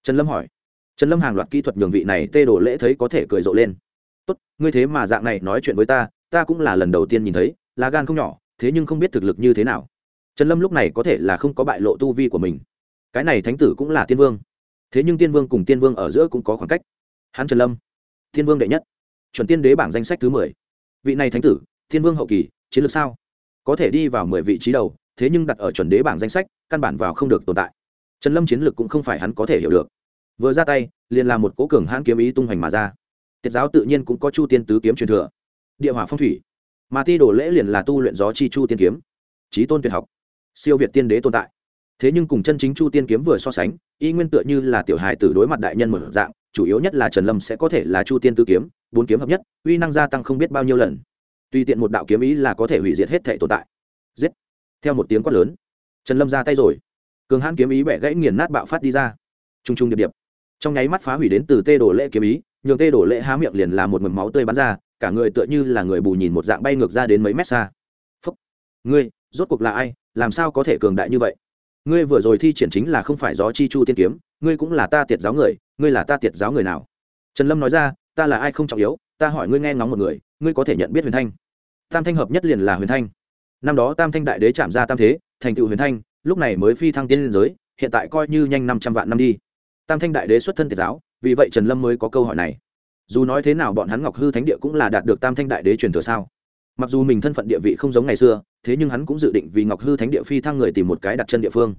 Trần lâm hỏi. Trần lâm hàng loạt kỹ thuật nhường vị này tê đổ lễ thấy có thể cười rộ lên. Tốt, ngươi thế mà dạng này nói chuyện với ta ta cũng là lần đầu tiên nhìn thấy, lá gan không nhỏ, thế nhưng không biết thực lực như thế nào. Trần lâm lúc này có thể là không có bại lộ tu vi của mình. Cái này thánh tử cũng là tiên vương. Thế nhưng tiên vương cùng tiên vương ở giữa cũng có khoảng cách. Hắn trần lâm, tiên vương đệ nhất, chuẩn tiên đế bảng danh sách thứ mười. Vị này thánh tử, tiên vương hậu kỳ, chiến lược sao? Có thể đi vào mười vị trí đầu thế nhưng đặt ở chuẩn đế bảng danh sách, căn bản vào không được tồn tại. Trần lâm chiến lược cũng không phải hắn có thể hiểu được. Vừa ra tay, liền làm một cố cường hãn kiếm ý tung hoành mà ra. Tiết giáo tự nhiên cũng có chu tiên tứ kiếm truyền thừa. Địa hỏa phong thủy. Mà thi đổ lễ liền là tu luyện gió chi chu tiên kiếm. Trí tôn tuyệt học. Siêu việt tiên đế tồn tại. Thế nhưng cùng chân chính chu tiên kiếm vừa so sánh, y nguyên tựa như là tiểu hài tử đối mặt đại nhân một dạng, chủ yếu nhất là trần lâm sẽ có thể là chu tiên tứ kiếm, bốn kiếm hợp nhất, uy năng gia tăng không biết bao nhiêu lần. Tùy tiện một đạo kiếm ý là có thể hủy diệt hết thể tồn tại. Giết theo một tiếng quát lớn. Trần lâm ra tay rồi. Cường hãn kiếm ý bẻ gãy nghiền nát bạo phát đi ra. T r u n g t r u n g điệp điệp. Trong nháy mắt phá hủy đến từ tê đổ lễ kiếm ý, nhường tê đổ lễ há miệng liền là một mầm máu tươi bắn ra, cả người tựa như là người bù nhìn một dạng bay ngược ra đến mấy mét xa. Phúc. Ngươi, rốt cuộc là ai? Làm sao có thể cường đại như vậy? Ngươi vừa rồi thi triển chính là không phải gió chi chu tiên kiếm, ngươi cũng là ta tiệt giáo người, ngươi là ta tiệt giáo người nào? Trần lâm nói ra, ta là ai không trọng yếu, ta hỏi ngươi nghe ngóng một người, ngươi có thể nhận biết huyền thanh. Tam thanh hợp nhất liền là huyền thanh năm đó tam thanh đại đế chạm ra tam thế, thành tựu huyền thanh, lúc này mới phi thăng tiên liên giới, hiện tại coi như nhanh năm trăm vạn năm đi. Tam thanh đại đế xuất thân tiệt giáo, vì vậy trần lâm mới có câu hỏi này. Dù nói thế nào bọn hắn ngọc hư thánh địa cũng là đạt được tam thanh đại đế truyền thừa sao? Mặc dù mình thân phận địa vị không giống ngày xưa, thế nhưng hắn cũng dự định vì ngọc hư thánh địa phi thăng người tìm một cái đặt chân địa phương.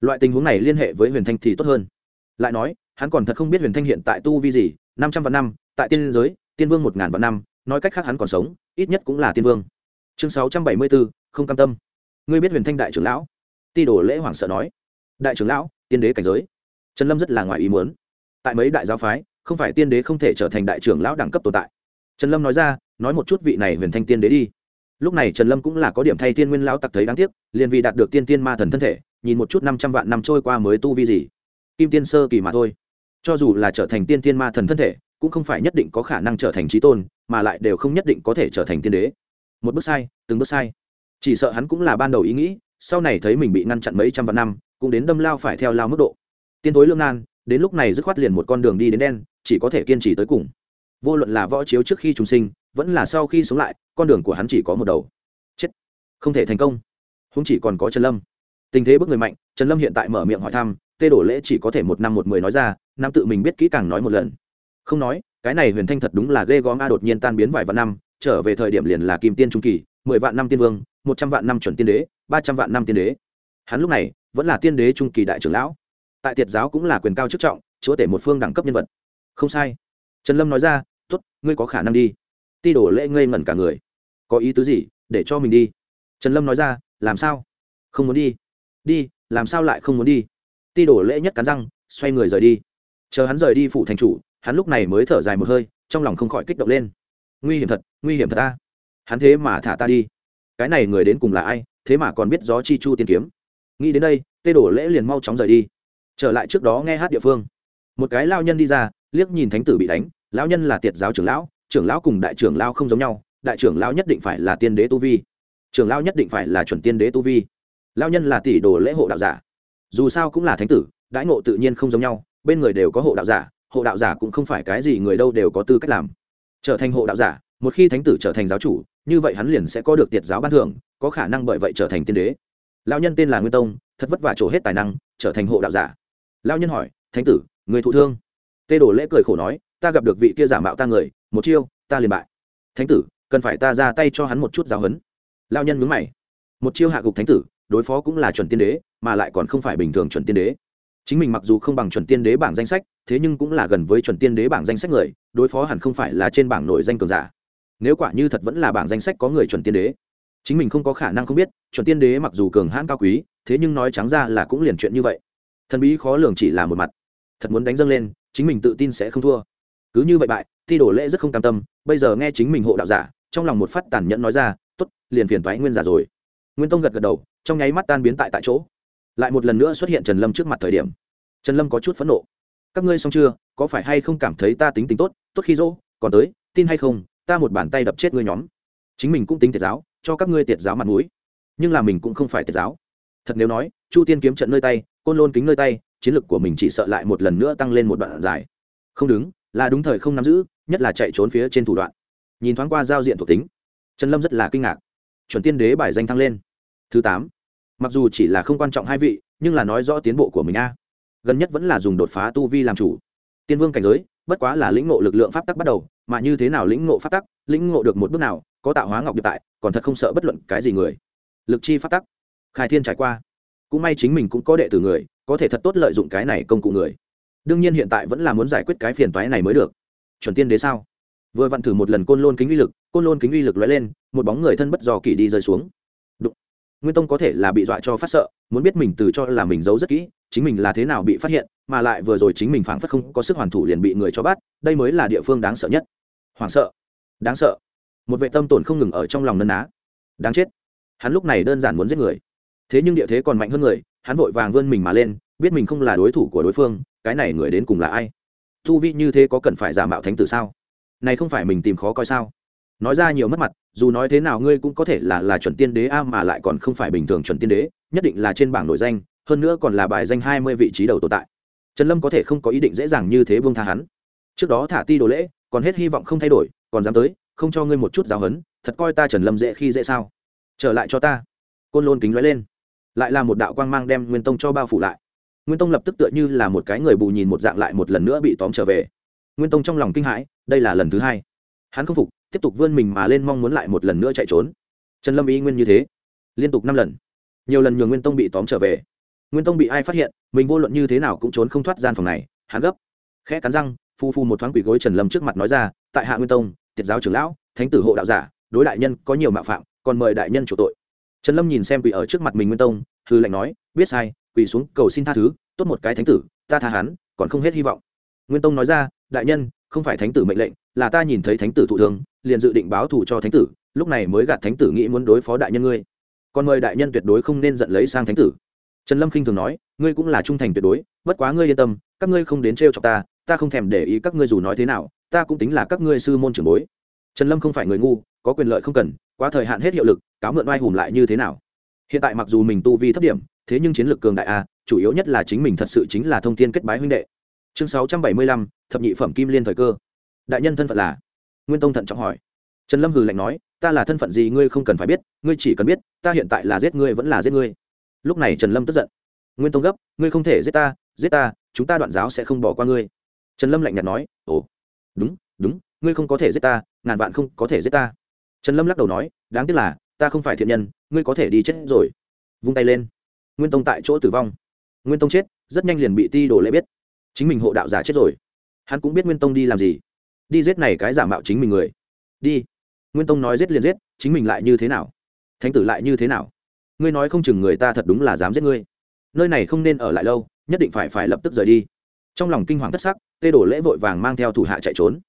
Loại tình huống này liên hệ với huyền thanh thì tốt hơn. Lại nói, hắn còn thật không biết huyền thanh hiện tại tu vi gì, năm trăm vạn năm, tại tiên giới, tiên vương một ngàn vạn năm, nói cách khác hắn còn sống, ít nhất cũng là tiên vương chương sáu trăm bảy mươi bốn không cam tâm. Ngươi biết huyền thanh đại trưởng lão? Ti đồ lễ hoàng sợ nói. Đại trưởng lão, tiên đế cảnh giới. Trần lâm rất là ngoài ý muốn. Tại mấy đại giáo phái, không phải tiên đế không thể trở thành đại trưởng lão đẳng cấp tồn tại. Trần lâm nói ra, nói một chút vị này huyền thanh tiên đế đi. Lúc này trần lâm cũng là có điểm thay tiên nguyên lão tặc thấy đáng tiếc, liền vì đạt được tiên tiên ma thần thân thể, nhìn một chút năm trăm vạn năm trôi qua mới tu vi gì. Kim tiên sơ kỳ mà thôi. Cho dù là trở thành tiên tiên ma thần thân thể, cũng không phải nhất định có khả năng trở thành trí tôn, mà lại đều không nhất định có thể trở thành tiên đế một bước sai, từng bước sai. Chỉ sợ hắn cũng là ban đầu ý nghĩ, sau này thấy mình bị ngăn chặn mấy trăm vạn năm, cũng đến đâm lao phải theo lao mức độ. Tiên tối lương nan, đến lúc này dứt khoát liền một con đường đi đến đen, chỉ có thể kiên trì tới cùng. Vô luận là võ chiếu trước khi chúng sinh, vẫn là sau khi sống lại, con đường của hắn chỉ có một đầu. Chết. Không thể thành công. Không chỉ còn có trần lâm. Tình thế bước người mạnh, trần lâm hiện tại mở miệng hỏi thăm, tê đổ lễ chỉ có thể một năm một mười nói ra nam tự mình biết kỹ càng nói một lần. Không nói, cái này huyền thanh thật đúng là ghê góm a, đột nhiên tan biến vài vạn năm trở về thời điểm liền là kim tiên trung kỳ, mười vạn năm tiên vương, một trăm vạn năm chuẩn tiên đế, ba trăm vạn năm tiên đế. Hắn lúc này vẫn là tiên đế trung kỳ đại trưởng lão. Tại tiệt giáo cũng là quyền cao chức trọng, chúa tể một phương đẳng cấp nhân vật. Không sai. Trần lâm nói ra t ố t ngươi có khả năng đi. Ti đổ lễ ngây ngẩn cả người. Có ý tứ gì? Để cho mình đi. Trần lâm nói ra, làm sao? Không muốn đi. Đi, làm sao lại không muốn đi? Ti đổ lễ nhất cắn răng, xoay người rời đi. Chờ hắn rời đi phủ thành chủ, hắn lúc này mới thở dài một hơi, trong lòng không khỏi kích động lên. Nguy hiểm thật nguy hiểm thật ta. Hắn thế mà thả ta đi. Cái này người đến cùng là ai, thế mà còn biết gió chi chu tiên kiếm. Nghĩ đến đây, tê đổ lễ liền mau chóng rời đi. Trở lại trước đó nghe hát địa phương. Một cái lao nhân đi ra, liếc nhìn thánh tử bị đánh lão nhân là tiệt giáo trưởng lão trưởng lão cùng đại trưởng lão không giống nhau, đại trưởng lão nhất định phải là tiên đế tu vi. Trưởng lão nhất định phải là chuẩn tiên đế tu vi. Lão nhân là tỷ đồ lễ hộ đạo giả. Dù sao cũng là thánh tử, đãi ngộ tự nhiên không giống nhau, bên người đều có hộ đạo giả, hộ đạo giả cũng không phải cái gì người đâu đều có tư cách làm. Trở thành hộ đạo giả một khi thánh tử trở thành giáo chủ, như vậy hắn liền sẽ có được tiệt giáo ban thưởng, có khả năng bởi vậy trở thành tiên đế. Lão nhân tên là nguyên tông, thật vất vả trổ hết tài năng, trở thành hộ đạo giả. Lao nhân hỏi, thánh tử, người thụ thương? Tê đổ lễ cười khổ nói, ta gặp được vị kia giả mạo ta người, một chiêu, ta liền bại. Thánh tử, cần phải ta ra tay cho hắn một chút giáo huấn. lao nhân mướn mày, một chiêu hạ gục thánh tử, đối phó cũng là chuẩn tiên đế, mà lại còn không phải bình thường chuẩn tiên đế. Chính mình mặc dù không bằng chuẩn tiên đế bảng danh sách, thế nhưng cũng là gần với chuẩn tiên đế bảng danh sách người, đối phó hẳn không phải là trên bảng nổi danh cường giả nếu quả như thật vẫn là bảng danh sách có người chuẩn tiên đế. Chính mình không có khả năng không biết, chuẩn tiên đế mặc dù cường hãn cao quý, thế nhưng nói trắng ra là cũng liền chuyện như vậy. Thần bí khó lường chỉ là một mặt. Thật muốn đánh dâng lên, chính mình tự tin sẽ không thua. Cứ như vậy bại thi đổ lễ rất không cam tâm, bây giờ nghe chính mình hộ đạo giả, trong lòng một phát tàn nhẫn nói ra t ố t liền phiền thoái nguyên giả rồi. Nguyên tông gật gật đầu, trong nháy mắt tan biến tại tại chỗ. Lại một lần nữa xuất hiện trần lâm trước mặt thời điểm. Trần lâm có chút phẫn nộ. Các ngươi xong chưa, có phải hay không cảm thấy ta tính tính tốt tốt khi dỗ, còn tới, tin hay không ta một bàn tay đập chết ngươi nhóm. Chính mình cũng tính tiệt giáo, cho các ngươi tiệt giáo mặt mũi. Nhưng là mình cũng không phải tiệt giáo. Thật nếu nói, chu tiên kiếm trận nơi tay, côn lôn kính nơi tay, chiến lược của mình chỉ sợ lại một lần nữa tăng lên một đoạn dài. Không đứng, là đúng thời không nắm giữ, nhất là chạy trốn phía trên thủ đoạn. Nhìn thoáng qua giao diện thuộc tính, trần lâm rất là kinh ngạc. Chuẩn tiên đế bài danh thăng lên. Thứ tám, mặc dù chỉ là không quan trọng hai vị, nhưng là nói rõ tiến bộ của mình a. Gần nhất vẫn là dùng đột phá tu vi làm chủ. Tiên vương cảnh giới, bất quá là lĩnh ngộ lực lượng pháp tắc bắt đầu mà như thế nào lĩnh ngộ pháp tắc, lĩnh ngộ được một bước nào, có tạo hóa ngọc điệp tại, còn thật không sợ bất luận cái gì người. Lực chi pháp tắc. Khai thiên trải qua. Cũng may chính mình cũng có đệ tử người, có thể thật tốt lợi dụng cái này công cụ người. Đương nhiên hiện tại vẫn là muốn giải quyết cái phiền toái này mới được. Chuẩn tiên đế sao? Vừa vặn thử một lần côn lôn kính uy lực, côn lôn kính uy lực lóe lên, một bóng người thân bất do kỳ đi rơi xuống. Đụng. nguyên tông có thể là bị dọa cho phát sợ, muốn biết mình từ cho là mình giấu rất kỹ, chính mình là thế nào bị phát hiện, mà lại vừa rồi chính mình phảng phất không có sức hoàn thủ liền bị người cho bắt, đây mới là địa phương đáng sợ nhất hoảng sợ, đáng sợ. Một vệ tâm tổn không ngừng ở trong lòng nân á đáng chết. Hắn lúc này đơn giản muốn giết người. Thế nhưng địa thế còn mạnh hơn người, hắn vội vàng vươn mình mà lên, biết mình không là đối thủ của đối phương, cái này người đến cùng là ai? Thu vi như thế có cần phải giả mạo thánh tử sao? Này không phải mình tìm khó coi sao? Nói ra nhiều mất mặt, dù nói thế nào ngươi cũng có thể là là chuẩn tiên đế a mà lại còn không phải bình thường chuẩn tiên đế, nhất định là trên bảng nổi danh, hơn nữa còn là bài danh hai mươi vị trí đầu tồn tại. Trần lâm có thể không có ý định dễ dàng như thế vương tha hắn. Trước đó thả ti đồ lễ còn hết hy vọng không thay đổi, còn dám tới, không cho ngươi một chút giáo hấn, thật coi ta trần lâm dễ khi dễ sao? Trở lại cho ta. Côn lôn kính lóe lên. Lại là một đạo quang mang đem nguyên tông cho bao phủ lại. Nguyên tông lập tức tựa như là một cái người bù nhìn một dạng lại một lần nữa bị tóm trở về. Nguyên tông trong lòng kinh hãi, đây là lần thứ hai. Hắn không phục, tiếp tục vươn mình mà lên mong muốn lại một lần nữa chạy trốn. Trần lâm ý nguyên như thế. Liên tục năm lần. Nhiều lần nhường nguyên tông bị tóm trở về. Nguyên tông bị ai phát hiện, mình vô luận như thế nào cũng trốn không thoát gian phòng này, hắn gấp, khẽ cắn răng phu phu một thoáng quỷ gối trần lâm trước mặt nói ra, tại hạ nguyên tông, tiệt giáo trưởng lão, thánh tử hộ đạo giả, đối đại nhân có nhiều mạo phạm, còn mời đại nhân chủ tội. Trần lâm nhìn xem quỷ ở trước mặt mình nguyên tông hư lệnh nói, biết sai, quỷ xuống cầu xin tha thứ, tốt một cái thánh tử, ta tha hắn, còn không hết hy vọng. Nguyên tông nói ra, đại nhân, không phải thánh tử mệnh lệnh, là ta nhìn thấy thánh tử thụ thương, liền dự định báo thù cho thánh tử, lúc này mới gạt thánh tử nghĩ muốn đối phó đại nhân ngươi. Còn mời đại nhân tuyệt đối không nên giận lấy sang thánh tử. Trần lâm khinh thường nói, ngươi cũng là trung thành tuyệt đối, bất quá ngươi yên tâm, các ngươi không đến t r e o chọc ta ta không thèm để ý các ngươi dù nói thế nào, ta cũng tính là các ngươi sư môn trưởng bối. Trần lâm không phải người ngu, có quyền lợi không cần, quá thời hạn hết hiệu lực, cáo mượn oai hùm lại như thế nào? Hiện tại mặc dù mình tu vi thấp điểm, thế nhưng chiến lược cường đại a, chủ yếu nhất là chính mình thật sự chính là thông tin kết bái huynh đệ. Chương sáu trăm bảy mươi lăm, thập nhị phẩm kim liên thời cơ. Đại nhân thân phận là? Nguyên tông thận trọng hỏi. Trần lâm hừ lạnh nói, ta là thân phận gì ngươi không cần phải biết, ngươi chỉ cần biết, ta hiện tại là giết ngươi vẫn là giết ngươi. Lúc này trần lâm tức giận. Nguyên tông gấp, ngươi không thể giết ta giết ta, chúng ta đoạn giáo sẽ không bỏ qua ngươi trần lâm lạnh nhạt nói, ồ, đúng đúng, ngươi không có thể giết ta, ngàn vạn không có thể giết ta. Trần lâm lắc đầu nói, đáng tiếc là, ta không phải thiện nhân, ngươi có thể đi chết rồi. Vung tay lên. Nguyên tông tại chỗ tử vong. Nguyên tông chết, rất nhanh liền bị ti đồ lễ biết. Chính mình hộ đạo giả chết rồi. Hắn cũng biết nguyên tông đi làm gì. Đi giết này cái giả mạo chính mình người. Đi. Nguyên tông nói giết liền giết, chính mình lại như thế nào? Thánh tử lại như thế nào? Ngươi nói không chừng người ta thật đúng là dám giết ngươi. Nơi này không nên ở lại lâu, nhất định phải phải lập tức rời đi. Trong lòng kinh hoàng thất sắc tê đổ lễ vội vàng mang theo thủ hạ chạy trốn.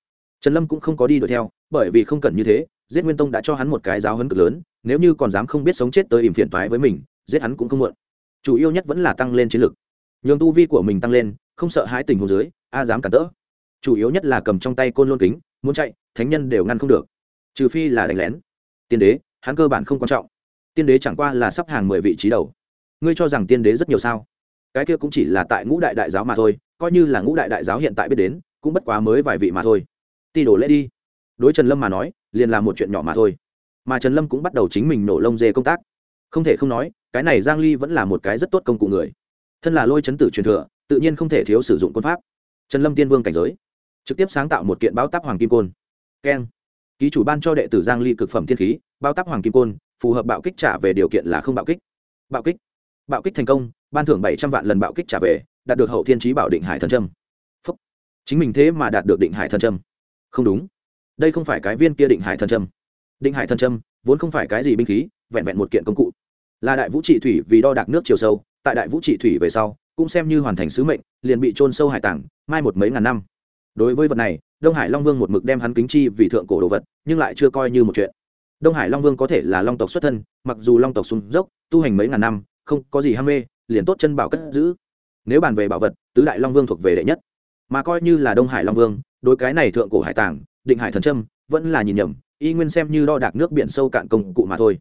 Trần lâm cũng không có đi đuổi theo, bởi vì không cần như thế, giết nguyên tông đã cho hắn một cái giáo hấn cực lớn, nếu như còn dám không biết sống chết tới ìm phiền toái với mình, giết hắn cũng không muộn. Chủ yếu nhất vẫn là tăng lên chiến lực. Nhường tu vi của mình tăng lên, không sợ hãi tình hồ dưới, a dám cản tỡ. Chủ yếu nhất là cầm trong tay côn lôn kính, muốn chạy, thánh nhân đều ngăn không được. Trừ phi là đánh lén. Tiên đế, hắn cơ bản không quan trọng. Tiên đế chẳng qua là sắp hàng mười vị trí đầu. Ngươi cho rằng tiên đế rất nhiều sao? Cái kia cũng chỉ là tại ngũ đại đại giáo mà thôi, coi như là ngũ đại đại giáo hiện tại biết đến, cũng bất quá mới vài vị mà thôi. Ti đổ lễ đi. Đối trần lâm mà nói, liền là một chuyện nhỏ mà thôi. Mà trần lâm cũng bắt đầu chính mình nổ lông dê công tác. Không thể không nói, cái này giang ly vẫn là một cái rất tốt công cụ người. Thân là lôi chấn tử truyền thừa, tự nhiên không thể thiếu sử dụng quân pháp. Trần lâm tiên vương cảnh giới, trực tiếp sáng tạo một kiện báo táp hoàng kim côn. Keng. Ký chủ ban cho đệ tử giang ly cực phẩm thiên khí bao táp hoàng kim côn, phù hợp bạo kích trả về điều kiện là không bạo kích. Bạo kích. Bạo kích thành công ban thưởng bảy trăm vạn lần bạo kích trả về, đạt được hậu thiên trí bảo định hải thần trâm Phúc. chính mình thế mà đạt được định hải thần trâm không đúng. Đây không phải cái viên kia định hải thần trâm định hải thần trâm vốn không phải cái gì binh khí, vẹn vẹn một kiện công cụ. Là đại vũ trị thủy vì đo đạc nước chiều sâu, tại đại vũ trị thủy về sau, cũng xem như hoàn thành sứ mệnh, liền bị trôn sâu hải tảng, mai một mấy ngàn năm. Đối với vật này, đông hải long vương một mực đem hắn kính chi vì thượng cổ đồ vật, nhưng lại chưa coi như một chuyện. Đông hải long vương có thể là long tộc xuất thân, mặc dù long tộc sung dốc, tu hành mấy ngàn năm, không có gì ham mê liền tốt chân bảo cất giữ. Nếu bàn về bảo vật, tứ đại long vương thuộc về đệ nhất. Mà coi như là đông hải long vương, đối cái này thượng cổ hải tảng định hải thần trâm vẫn là nhìn nhầm, y nguyên xem như đo đạc nước biển sâu cạn công cụ mà thôi.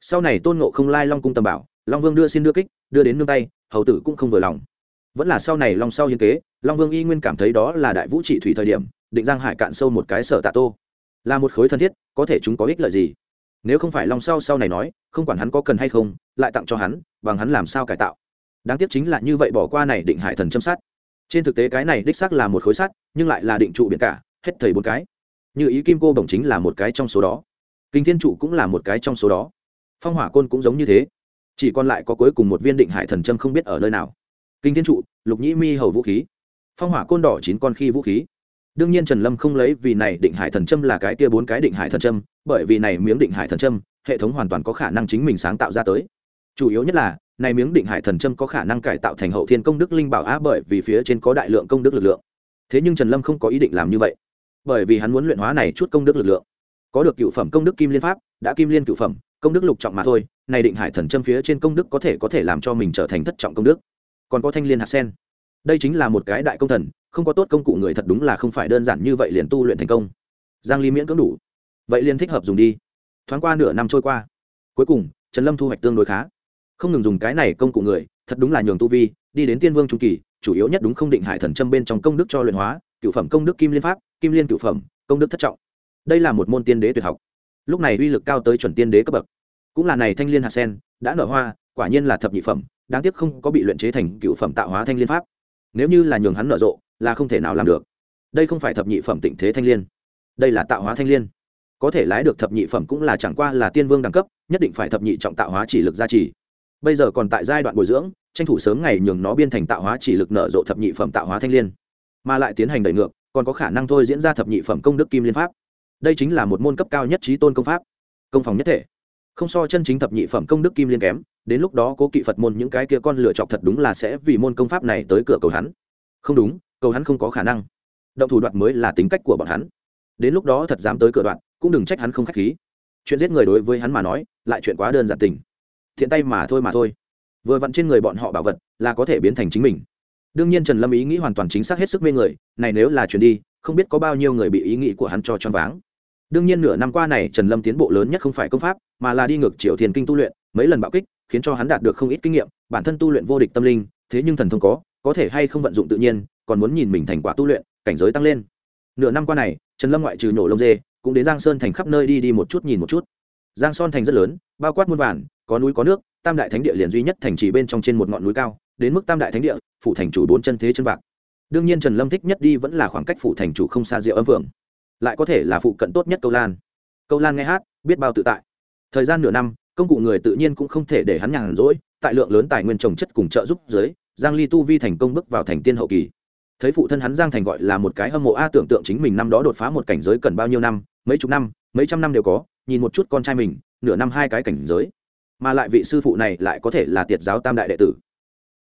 Sau này tôn ngộ không lai long cung tầm bảo, long vương đưa xin đưa kích, đưa đến nương tay, hầu tử cũng không vừa lòng. Vẫn là sau này long sau hiến kế, long vương y nguyên cảm thấy đó là đại vũ trị thủy thời điểm, định giang hải cạn sâu một cái sở tạ tô. Là một khối thân thiết, có thể chúng có ích lợi gì? Nếu không phải long sau sau này nói, không quản hắn có cần hay không, lại tặng cho hắn, bằng hắn làm sao cải tạo đáng tiếc chính là như vậy bỏ qua này định hải thần châm sát. Trên thực tế cái này đích xác là một khối sắt, nhưng lại là định trụ biển cả, hết thầy bốn cái. Như ý kim cô bổng chính là một cái trong số đó. Kinh thiên trụ cũng là một cái trong số đó. Phong hỏa côn cũng giống như thế. Chỉ còn lại có cuối cùng một viên định hải thần châm không biết ở nơi nào. Kinh thiên trụ, lục nhĩ mi hầu vũ khí. Phong hỏa côn đỏ chín con khi vũ khí. Đương nhiên trần lâm không lấy vì này định hải thần châm là cái kia bốn cái định hải thần châm, bởi vì này miếng định hải thần châm, hệ thống hoàn toàn có khả năng chính mình sáng tạo ra tới. Chủ yếu nhất là này miếng định hải thần châm có khả năng cải tạo thành hậu thiên công đức linh bảo á bởi vì phía trên có đại lượng công đức lực lượng. Thế nhưng trần lâm không có ý định làm như vậy, bởi vì hắn muốn luyện hóa này chút công đức lực lượng. Có được cựu phẩm công đức kim liên pháp, đã kim liên cựu phẩm, công đức lục trọng mà thôi, này định hải thần châm phía trên công đức có thể có thể làm cho mình trở thành thất trọng công đức. Còn có thanh liên hạt sen. Đây chính là một cái đại công thần, không có tốt công cụ người thật đúng là không phải đơn giản như vậy liền tu luyện thành công. Giang ly miễn cưỡng đủ. Vậy liền thích hợp dùng đi. Thoáng qua nửa năm trôi qua. Cuối cùng, trần lâm thu hoạch tương đối khá không ngừng dùng cái này công cụ người, thật đúng là nhường tu vi, đi đến tiên vương trung kỳ, chủ yếu nhất đúng không định hải thần châm bên trong công đức cho luyện hóa, cựu phẩm công đức kim liên pháp, kim liên cựu phẩm, công đức thất trọng. Đây là một môn tiên đế tuyệt học. Lúc này uy lực cao tới chuẩn tiên đế cấp bậc. Cũng là này thanh liên hạt sen, đã nở hoa, quả nhiên là thập nhị phẩm, đáng tiếc không có bị luyện chế thành cựu phẩm tạo hóa thanh liên pháp. Nếu như là nhường hắn nở rộ, là không thể nào làm được. Đây không phải thập nhị phẩm tịnh thế thanh liên. Đây là tạo hóa thanh liên. Có thể lái được thập nhị phẩm cũng là chẳng qua là tiên vương đẳng cấp, nhất định phải thập nhị trọng tạo hóa chỉ lực gia trì bây giờ còn tại giai đoạn bồi dưỡng, tranh thủ sớm ngày nhường nó biên thành tạo hóa chỉ lực nở rộ thập nhị phẩm tạo hóa thanh liên. Mà lại tiến hành đẩy ngược, còn có khả năng thôi diễn ra thập nhị phẩm công đức kim liên pháp. Đây chính là một môn cấp cao nhất trí tôn công pháp. Công phòng nhất thể. Không so chân chính thập nhị phẩm công đức kim liên kém, đến lúc đó cố kỵ phật môn những cái kia con lựa chọc thật đúng là sẽ vì môn công pháp này tới cửa cầu hắn. Không đúng, cầu hắn không có khả năng. Động thủ đoạt mới là tính cách của bọn hắn. Đến lúc đó thật dám tới cửa đoạn, cũng đừng trách hắn không k h á c h khí. Chuyện giết người đối với hắn mà nói, lại chuyện quá đơn giản tình thiện tay mà thôi mà thôi. Vừa vặn trên người bọn họ bảo vật là có thể biến thành chính mình. Đương nhiên trần lâm ý nghĩ hoàn toàn chính xác hết sức mê người, này nếu là chuyển đi, không biết có bao nhiêu người bị ý nghĩ của hắn cho choáng váng. Đương nhiên nửa năm qua này trần lâm tiến bộ lớn nhất không phải công pháp, mà là đi ngược triều thiền kinh tu luyện, mấy lần bạo kích khiến cho hắn đạt được không ít kinh nghiệm, bản thân tu luyện vô địch tâm linh, thế nhưng thần thông có có thể hay không vận dụng tự nhiên, còn muốn nhìn mình thành quả tu luyện, cảnh giới tăng lên. Nửa năm qua này, trần lâm ngoại trừ nhổ lông dê, cũng đến giang sơn thành khắp nơi đi đi một chút nhìn một chút. Giang son thành rất lớn, bao quát muôn vàn có núi có nước, tam đại thánh địa liền duy nhất thành trì bên trong trên một ngọn núi cao, đến mức tam đại thánh địa, phủ thành chủ bốn chân thế chân vạc. Đương nhiên trần lâm thích nhất đi vẫn là khoảng cách phủ thành chủ không xa rượu âm vượng lại có thể là phụ cận tốt nhất câu lan. Câu lan nghe hát, biết bao tự tại. Thời gian nửa năm, công cụ người tự nhiên cũng không thể để hắn nhàn rỗi, tại lượng lớn tài nguyên trồng chất cùng trợ giúp dưới, giang ly tu vi thành công bước vào thành tiên hậu kỳ. Thấy phụ thân hắn giang thành gọi là một cái hâm mộ a tưởng tượng chính mình năm đó đột phá một cảnh giới cần bao nhiêu năm, mấy chục năm, mấy trăm năm đều có, nhìn một chút con trai mình, nửa năm hai cái cảnh giới mà lại vị sư phụ này lại có thể là tiệt giáo tam đại đệ tử.